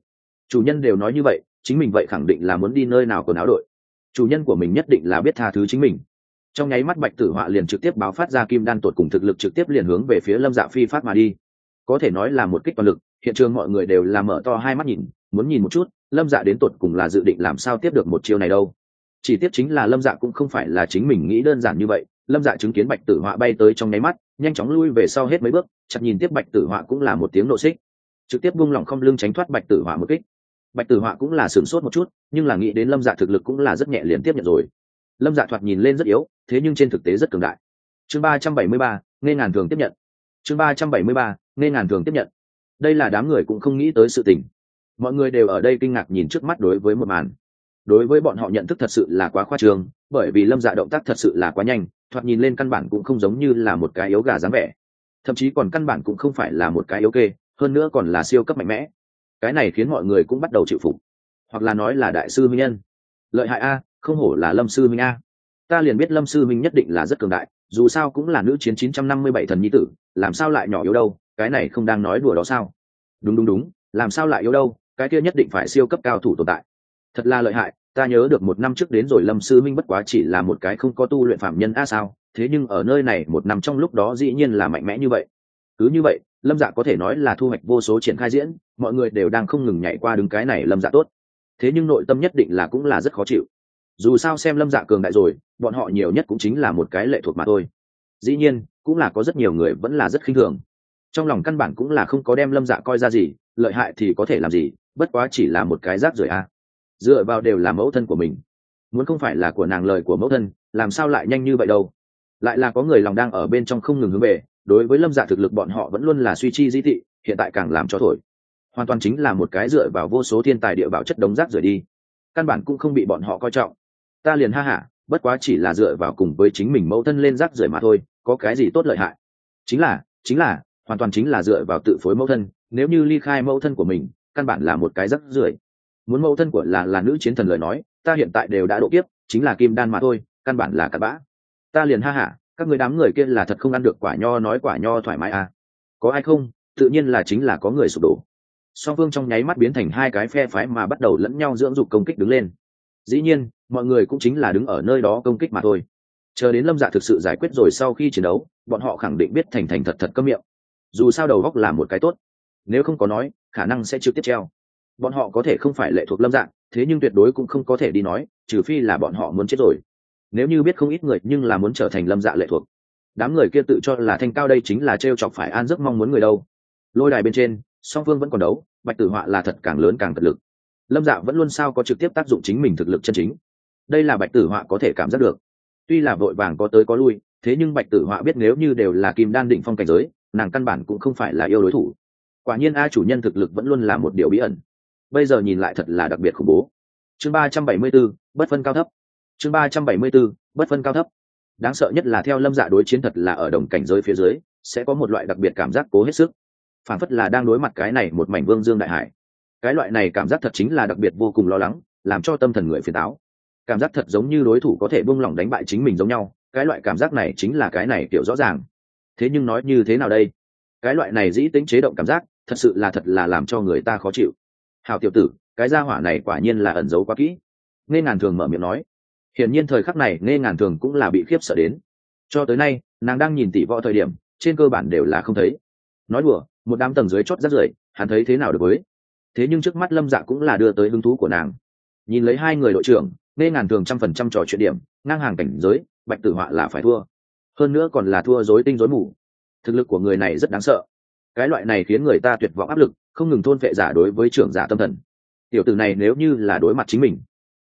Chủ nhân đều nói như vậy, chính mình vậy khẳng định là muốn đi nơi nào quần áo đội. Chủ nhân của mình nhất định là biết tha thứ chính mình trong nháy mắt bạch tử họa liền trực tiếp báo phát ra kim đan tột cùng thực lực trực tiếp liền hướng về phía lâm dạ phi phát mà đi. Có thể nói là một kích toàn lực, hiện trường mọi người đều là mở to hai mắt nhìn, muốn nhìn một chút, lâm dạ đến tột cùng là dự định làm sao tiếp được một chiêu này đâu. Chỉ tiếp chính là lâm dạ cũng không phải là chính mình nghĩ đơn giản như vậy, lâm dạ chứng kiến bạch tử họa bay tới trong nháy mắt, nhanh chóng lui về sau hết mấy bước chặt nhìn tiếp bạch tử họa cũng là một tiếng nộ xích. Trực tiếp buông lỏng không lưng tránh thoát bạch tử họa một kích. Bạch tử họa cũng là sửng sốt một chút, nhưng là nghĩ đến lâm dạ thực lực cũng là rất nhẹ liền tiếp nhận rồi. Lâm dạ thoạt nhìn lên rất yếu thế nhưng trên thực tế rất cường đại. Chương ba trăm bảy mươi ba ngàn thường tiếp nhận. Chương ba trăm bảy mươi ba ngàn thường tiếp nhận. Đây là đám người cũng không nghĩ tới sự tình. Mọi người đều ở đây kinh ngạc nhìn trước mắt đối với một màn. Đối với bọn họ nhận thức thật sự là quá khoa trương, bởi vì lâm dạ động tác thật sự là quá nhanh, thoạt nhìn lên căn bản cũng không giống như là một cái yếu gà dáng vẻ. Thậm chí còn căn bản cũng không phải là một cái yếu kê, hơn nữa còn là siêu cấp mạnh mẽ. Cái này khiến mọi người cũng bắt đầu chịu phục. Hoặc là nói là đại sư minh nhân. Lợi hại a, không hổ là lâm sư minh a ta liền biết lâm sư minh nhất định là rất cường đại, dù sao cũng là nữ chiến 957 thần nhi tử, làm sao lại nhỏ yếu đâu, cái này không đang nói đùa đó sao? Đúng đúng đúng, làm sao lại yếu đâu, cái kia nhất định phải siêu cấp cao thủ tồn tại. Thật là lợi hại, ta nhớ được một năm trước đến rồi lâm sư minh bất quá chỉ là một cái không có tu luyện phạm nhân a sao, thế nhưng ở nơi này một năm trong lúc đó dĩ nhiên là mạnh mẽ như vậy. Cứ như vậy, lâm dạ có thể nói là thu hoạch vô số triển khai diễn, mọi người đều đang không ngừng nhảy qua đứng cái này lâm dạ tốt. Thế nhưng nội tâm nhất định là cũng là rất khó chịu dù sao xem lâm dạ cường đại rồi, bọn họ nhiều nhất cũng chính là một cái lệ thuộc mà thôi. Dĩ nhiên, cũng là có rất nhiều người vẫn là rất khinh thường. Trong lòng căn bản cũng là không có đem lâm dạ coi ra gì, lợi hại thì có thể làm gì, bất quá chỉ là một cái rác rưởi a. Dựa vào đều là mẫu thân của mình. Muốn không phải là của nàng lời của mẫu thân, làm sao lại nhanh như vậy đâu? Lại là có người lòng đang ở bên trong không ngừng hướng về, đối với lâm dạ thực lực bọn họ vẫn luôn là suy chi di thị, hiện tại càng làm cho thổi. Hoàn toàn chính là một cái dựa vào vô số thiên tài địa bảo chất đống rác rưởi đi. Căn bản cũng không bị bọn họ coi trọng ta liền ha hả, bất quá chỉ là dựa vào cùng với chính mình mẫu thân lên rác rưởi mà thôi, có cái gì tốt lợi hại? Chính là chính là, hoàn toàn chính là dựa vào tự phối mẫu thân, nếu như ly khai mẫu thân của mình, căn bản là một cái rác rưởi. Muốn mẫu thân của là là nữ chiến thần lời nói, ta hiện tại đều đã độ kiếp, chính là kim đan mà thôi, căn bản là cặn bã. Ta liền ha hả, các người đám người kia là thật không ăn được quả nho nói quả nho thoải mái à? Có ai không? Tự nhiên là chính là có người sụp đổ. Song phương trong nháy mắt biến thành hai cái phe phái mà bắt đầu lẫn nhau dưỡng dục công kích đứng lên. Dĩ nhiên mọi người cũng chính là đứng ở nơi đó công kích mà thôi. Chờ đến lâm dạ thực sự giải quyết rồi sau khi chiến đấu, bọn họ khẳng định biết thành thành thật thật cấm miệng. Dù sao đầu góc là một cái tốt. Nếu không có nói, khả năng sẽ trực tiếp treo. Bọn họ có thể không phải lệ thuộc lâm dạng thế nhưng tuyệt đối cũng không có thể đi nói, trừ phi là bọn họ muốn chết rồi. Nếu như biết không ít người, nhưng là muốn trở thành lâm dạ lệ thuộc. Đám người kia tự cho là thanh cao đây chính là t r e o chọc phải an giấc mong muốn người đâu. Lôi đài bên trên, song phương vẫn còn đấu, bạch tử họa là thật càng lớn càng thật lực. Lâm dạ vẫn luôn sao có trực tiếp tác dụng chính mình thực lực chân chính đây là bạch tử họa có thể cảm giác được. Tuy là vội vàng có tới có lui thế nhưng bạch tử họa biết nếu như đều là kim đan định phong cảnh giới nàng căn bản cũng không phải là yêu đối thủ. Quả nhiên a chủ nhân thực lực vẫn luôn là một điều bí ẩn. Bây giờ nhìn lại thật là đặc biệt khủng bố. Chương ba trăm bảy mươi 374, bất phân cao thấp. Chương ba trăm bảy mươi 374, bất phân cao thấp. Đáng sợ nhất là theo lâm dạ đối chiến thật là ở đồng cảnh giới phía dưới sẽ có một loại đặc biệt cảm giác cố hết sức. Phản phất là đang đối mặt cái này một mảnh vương dương đại hải. Cái loại này cảm giác thật chính là đặc biệt vô cùng lo lắng làm cho tâm thần người phiền táo cảm giác thật giống như đối thủ có thể buông lỏng đánh bại chính mình giống nhau, cái loại cảm giác này chính là cái này kiểu rõ ràng. Thế nhưng nói như thế nào đây? Cái loại này dĩ tính chế động cảm giác, thật sự là thật là làm cho người ta khó chịu. Hào tiểu tử, cái gia hỏa này quả nhiên là ẩn giấu quá kỹ. Nghe ngàn thường mở miệng nói. Hiển nhiên thời khắc này, nghe ngàn thường cũng là bị khiếp sợ đến. Cho tới nay, nàng đang nhìn tỷ võ thời điểm, trên cơ bản đều là không thấy. Nói đùa, một đám tầng dưới chót rất rưởi, hắn thấy thế nào được với? Thế nhưng trước mắt lâm dạ cũng là đưa tới hứng thú của nàng. Nhìn lấy hai người đội trưởng nghe ngàn thường trăm phần trăm trò chuyện điểm, ngang hàng cảnh giới, bạch tử họa là phải thua. Hơn nữa còn là thua dối tinh dối mù. Thực lực của người này rất đáng sợ. Cái loại này khiến người ta tuyệt vọng áp lực, không ngừng thôn vệ giả đối với trưởng giả tâm thần. Tiểu tử này nếu như là đối mặt chính mình,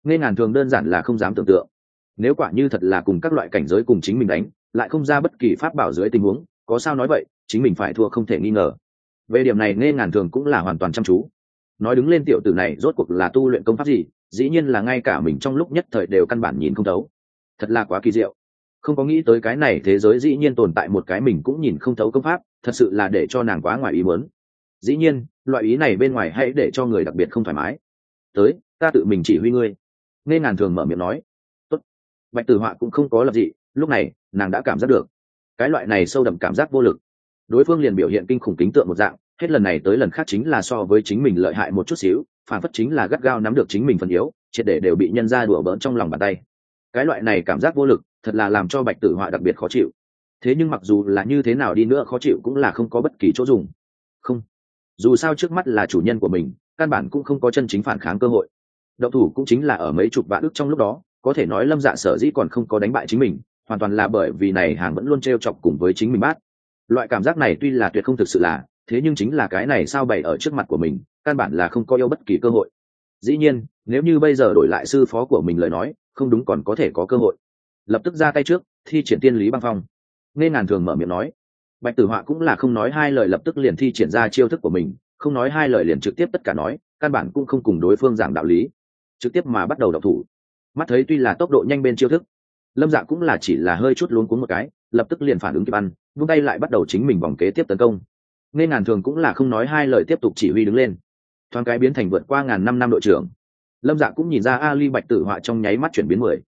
nghe ngàn thường đơn giản là không dám tưởng tượng. Nếu quả như thật là cùng các loại cảnh giới cùng chính mình đánh, lại không ra bất kỳ pháp bảo dưới tình huống, có sao nói vậy, chính mình phải thua không thể nghi ngờ. Về điểm này nghe ngàn thường cũng là hoàn toàn chăm chú. Nói đứng lên tiểu tử này rốt cuộc là tu luyện công pháp gì? Dĩ nhiên là ngay cả mình trong lúc nhất thời đều căn bản nhìn không thấu. Thật là quá kỳ diệu. Không có nghĩ tới cái này thế giới dĩ nhiên tồn tại một cái mình cũng nhìn không thấu công pháp, thật sự là để cho nàng quá ngoài ý muốn. Dĩ nhiên, loại ý này bên ngoài hãy để cho người đặc biệt không thoải mái. Tới, ta tự mình chỉ huy ngươi. Nên ngàn thường mở miệng nói. Tốt. bạch tử họa cũng không có lập dị, lúc này, nàng đã cảm giác được. Cái loại này sâu đậm cảm giác vô lực. Đối phương liền biểu hiện kinh khủng kính tượng một dạng, hết lần này tới lần khác chính là so với chính mình lợi hại một chút xíu phản phất chính là gắt gao nắm được chính mình phần yếu, triệt để đều bị nhân ra đùa bỡn trong lòng bàn tay. Cái loại này cảm giác vô lực, thật là làm cho bạch tử họa đặc biệt khó chịu. Thế nhưng mặc dù là như thế nào đi nữa khó chịu cũng là không có bất kỳ chỗ dùng. Không. Dù sao trước mắt là chủ nhân của mình, căn bản cũng không có chân chính phản kháng cơ hội. Động thủ cũng chính là ở mấy chục vạn ức trong lúc đó, có thể nói lâm dạ sở dĩ còn không có đánh bại chính mình, hoàn toàn là bởi vì này hàng vẫn luôn t r e o chọc cùng với chính mình bát loại cảm giác này tuy là tuyệt không thực sự là thế nhưng chính là cái này sao bày ở trước mặt của mình, căn bản là không có yêu bất kỳ cơ hội. Dĩ nhiên, nếu như bây giờ đổi lại sư phó của mình lời nói, không đúng còn có thể có cơ hội. Lập tức ra tay trước, thi triển tiên lý băng phong. Nên ngàn thường mở miệng nói. Bạch tử họa cũng là không nói hai lời lập tức liền thi triển ra chiêu thức của mình, không nói hai lời liền trực tiếp tất cả nói, căn bản cũng không cùng đối phương giảng đạo lý. Trực tiếp mà bắt đầu đọc thủ. Mắt thấy tuy là tốc độ nhanh bên chiêu thức, lâm dạ cũng là chỉ là hơi chút luống cuống một cái, lập tức liền phản ứng kịp ăn, vung tay lại bắt đầu chính mình vòng kế tiếp tấn công nên ngàn thường cũng là không nói hai lời tiếp tục chỉ huy đứng lên. Thoáng cái biến thành vượt qua ngàn năm năm đội trưởng. Lâm dạ cũng nhìn ra ali bạch tử họa trong nháy mắt chuyển biến mười.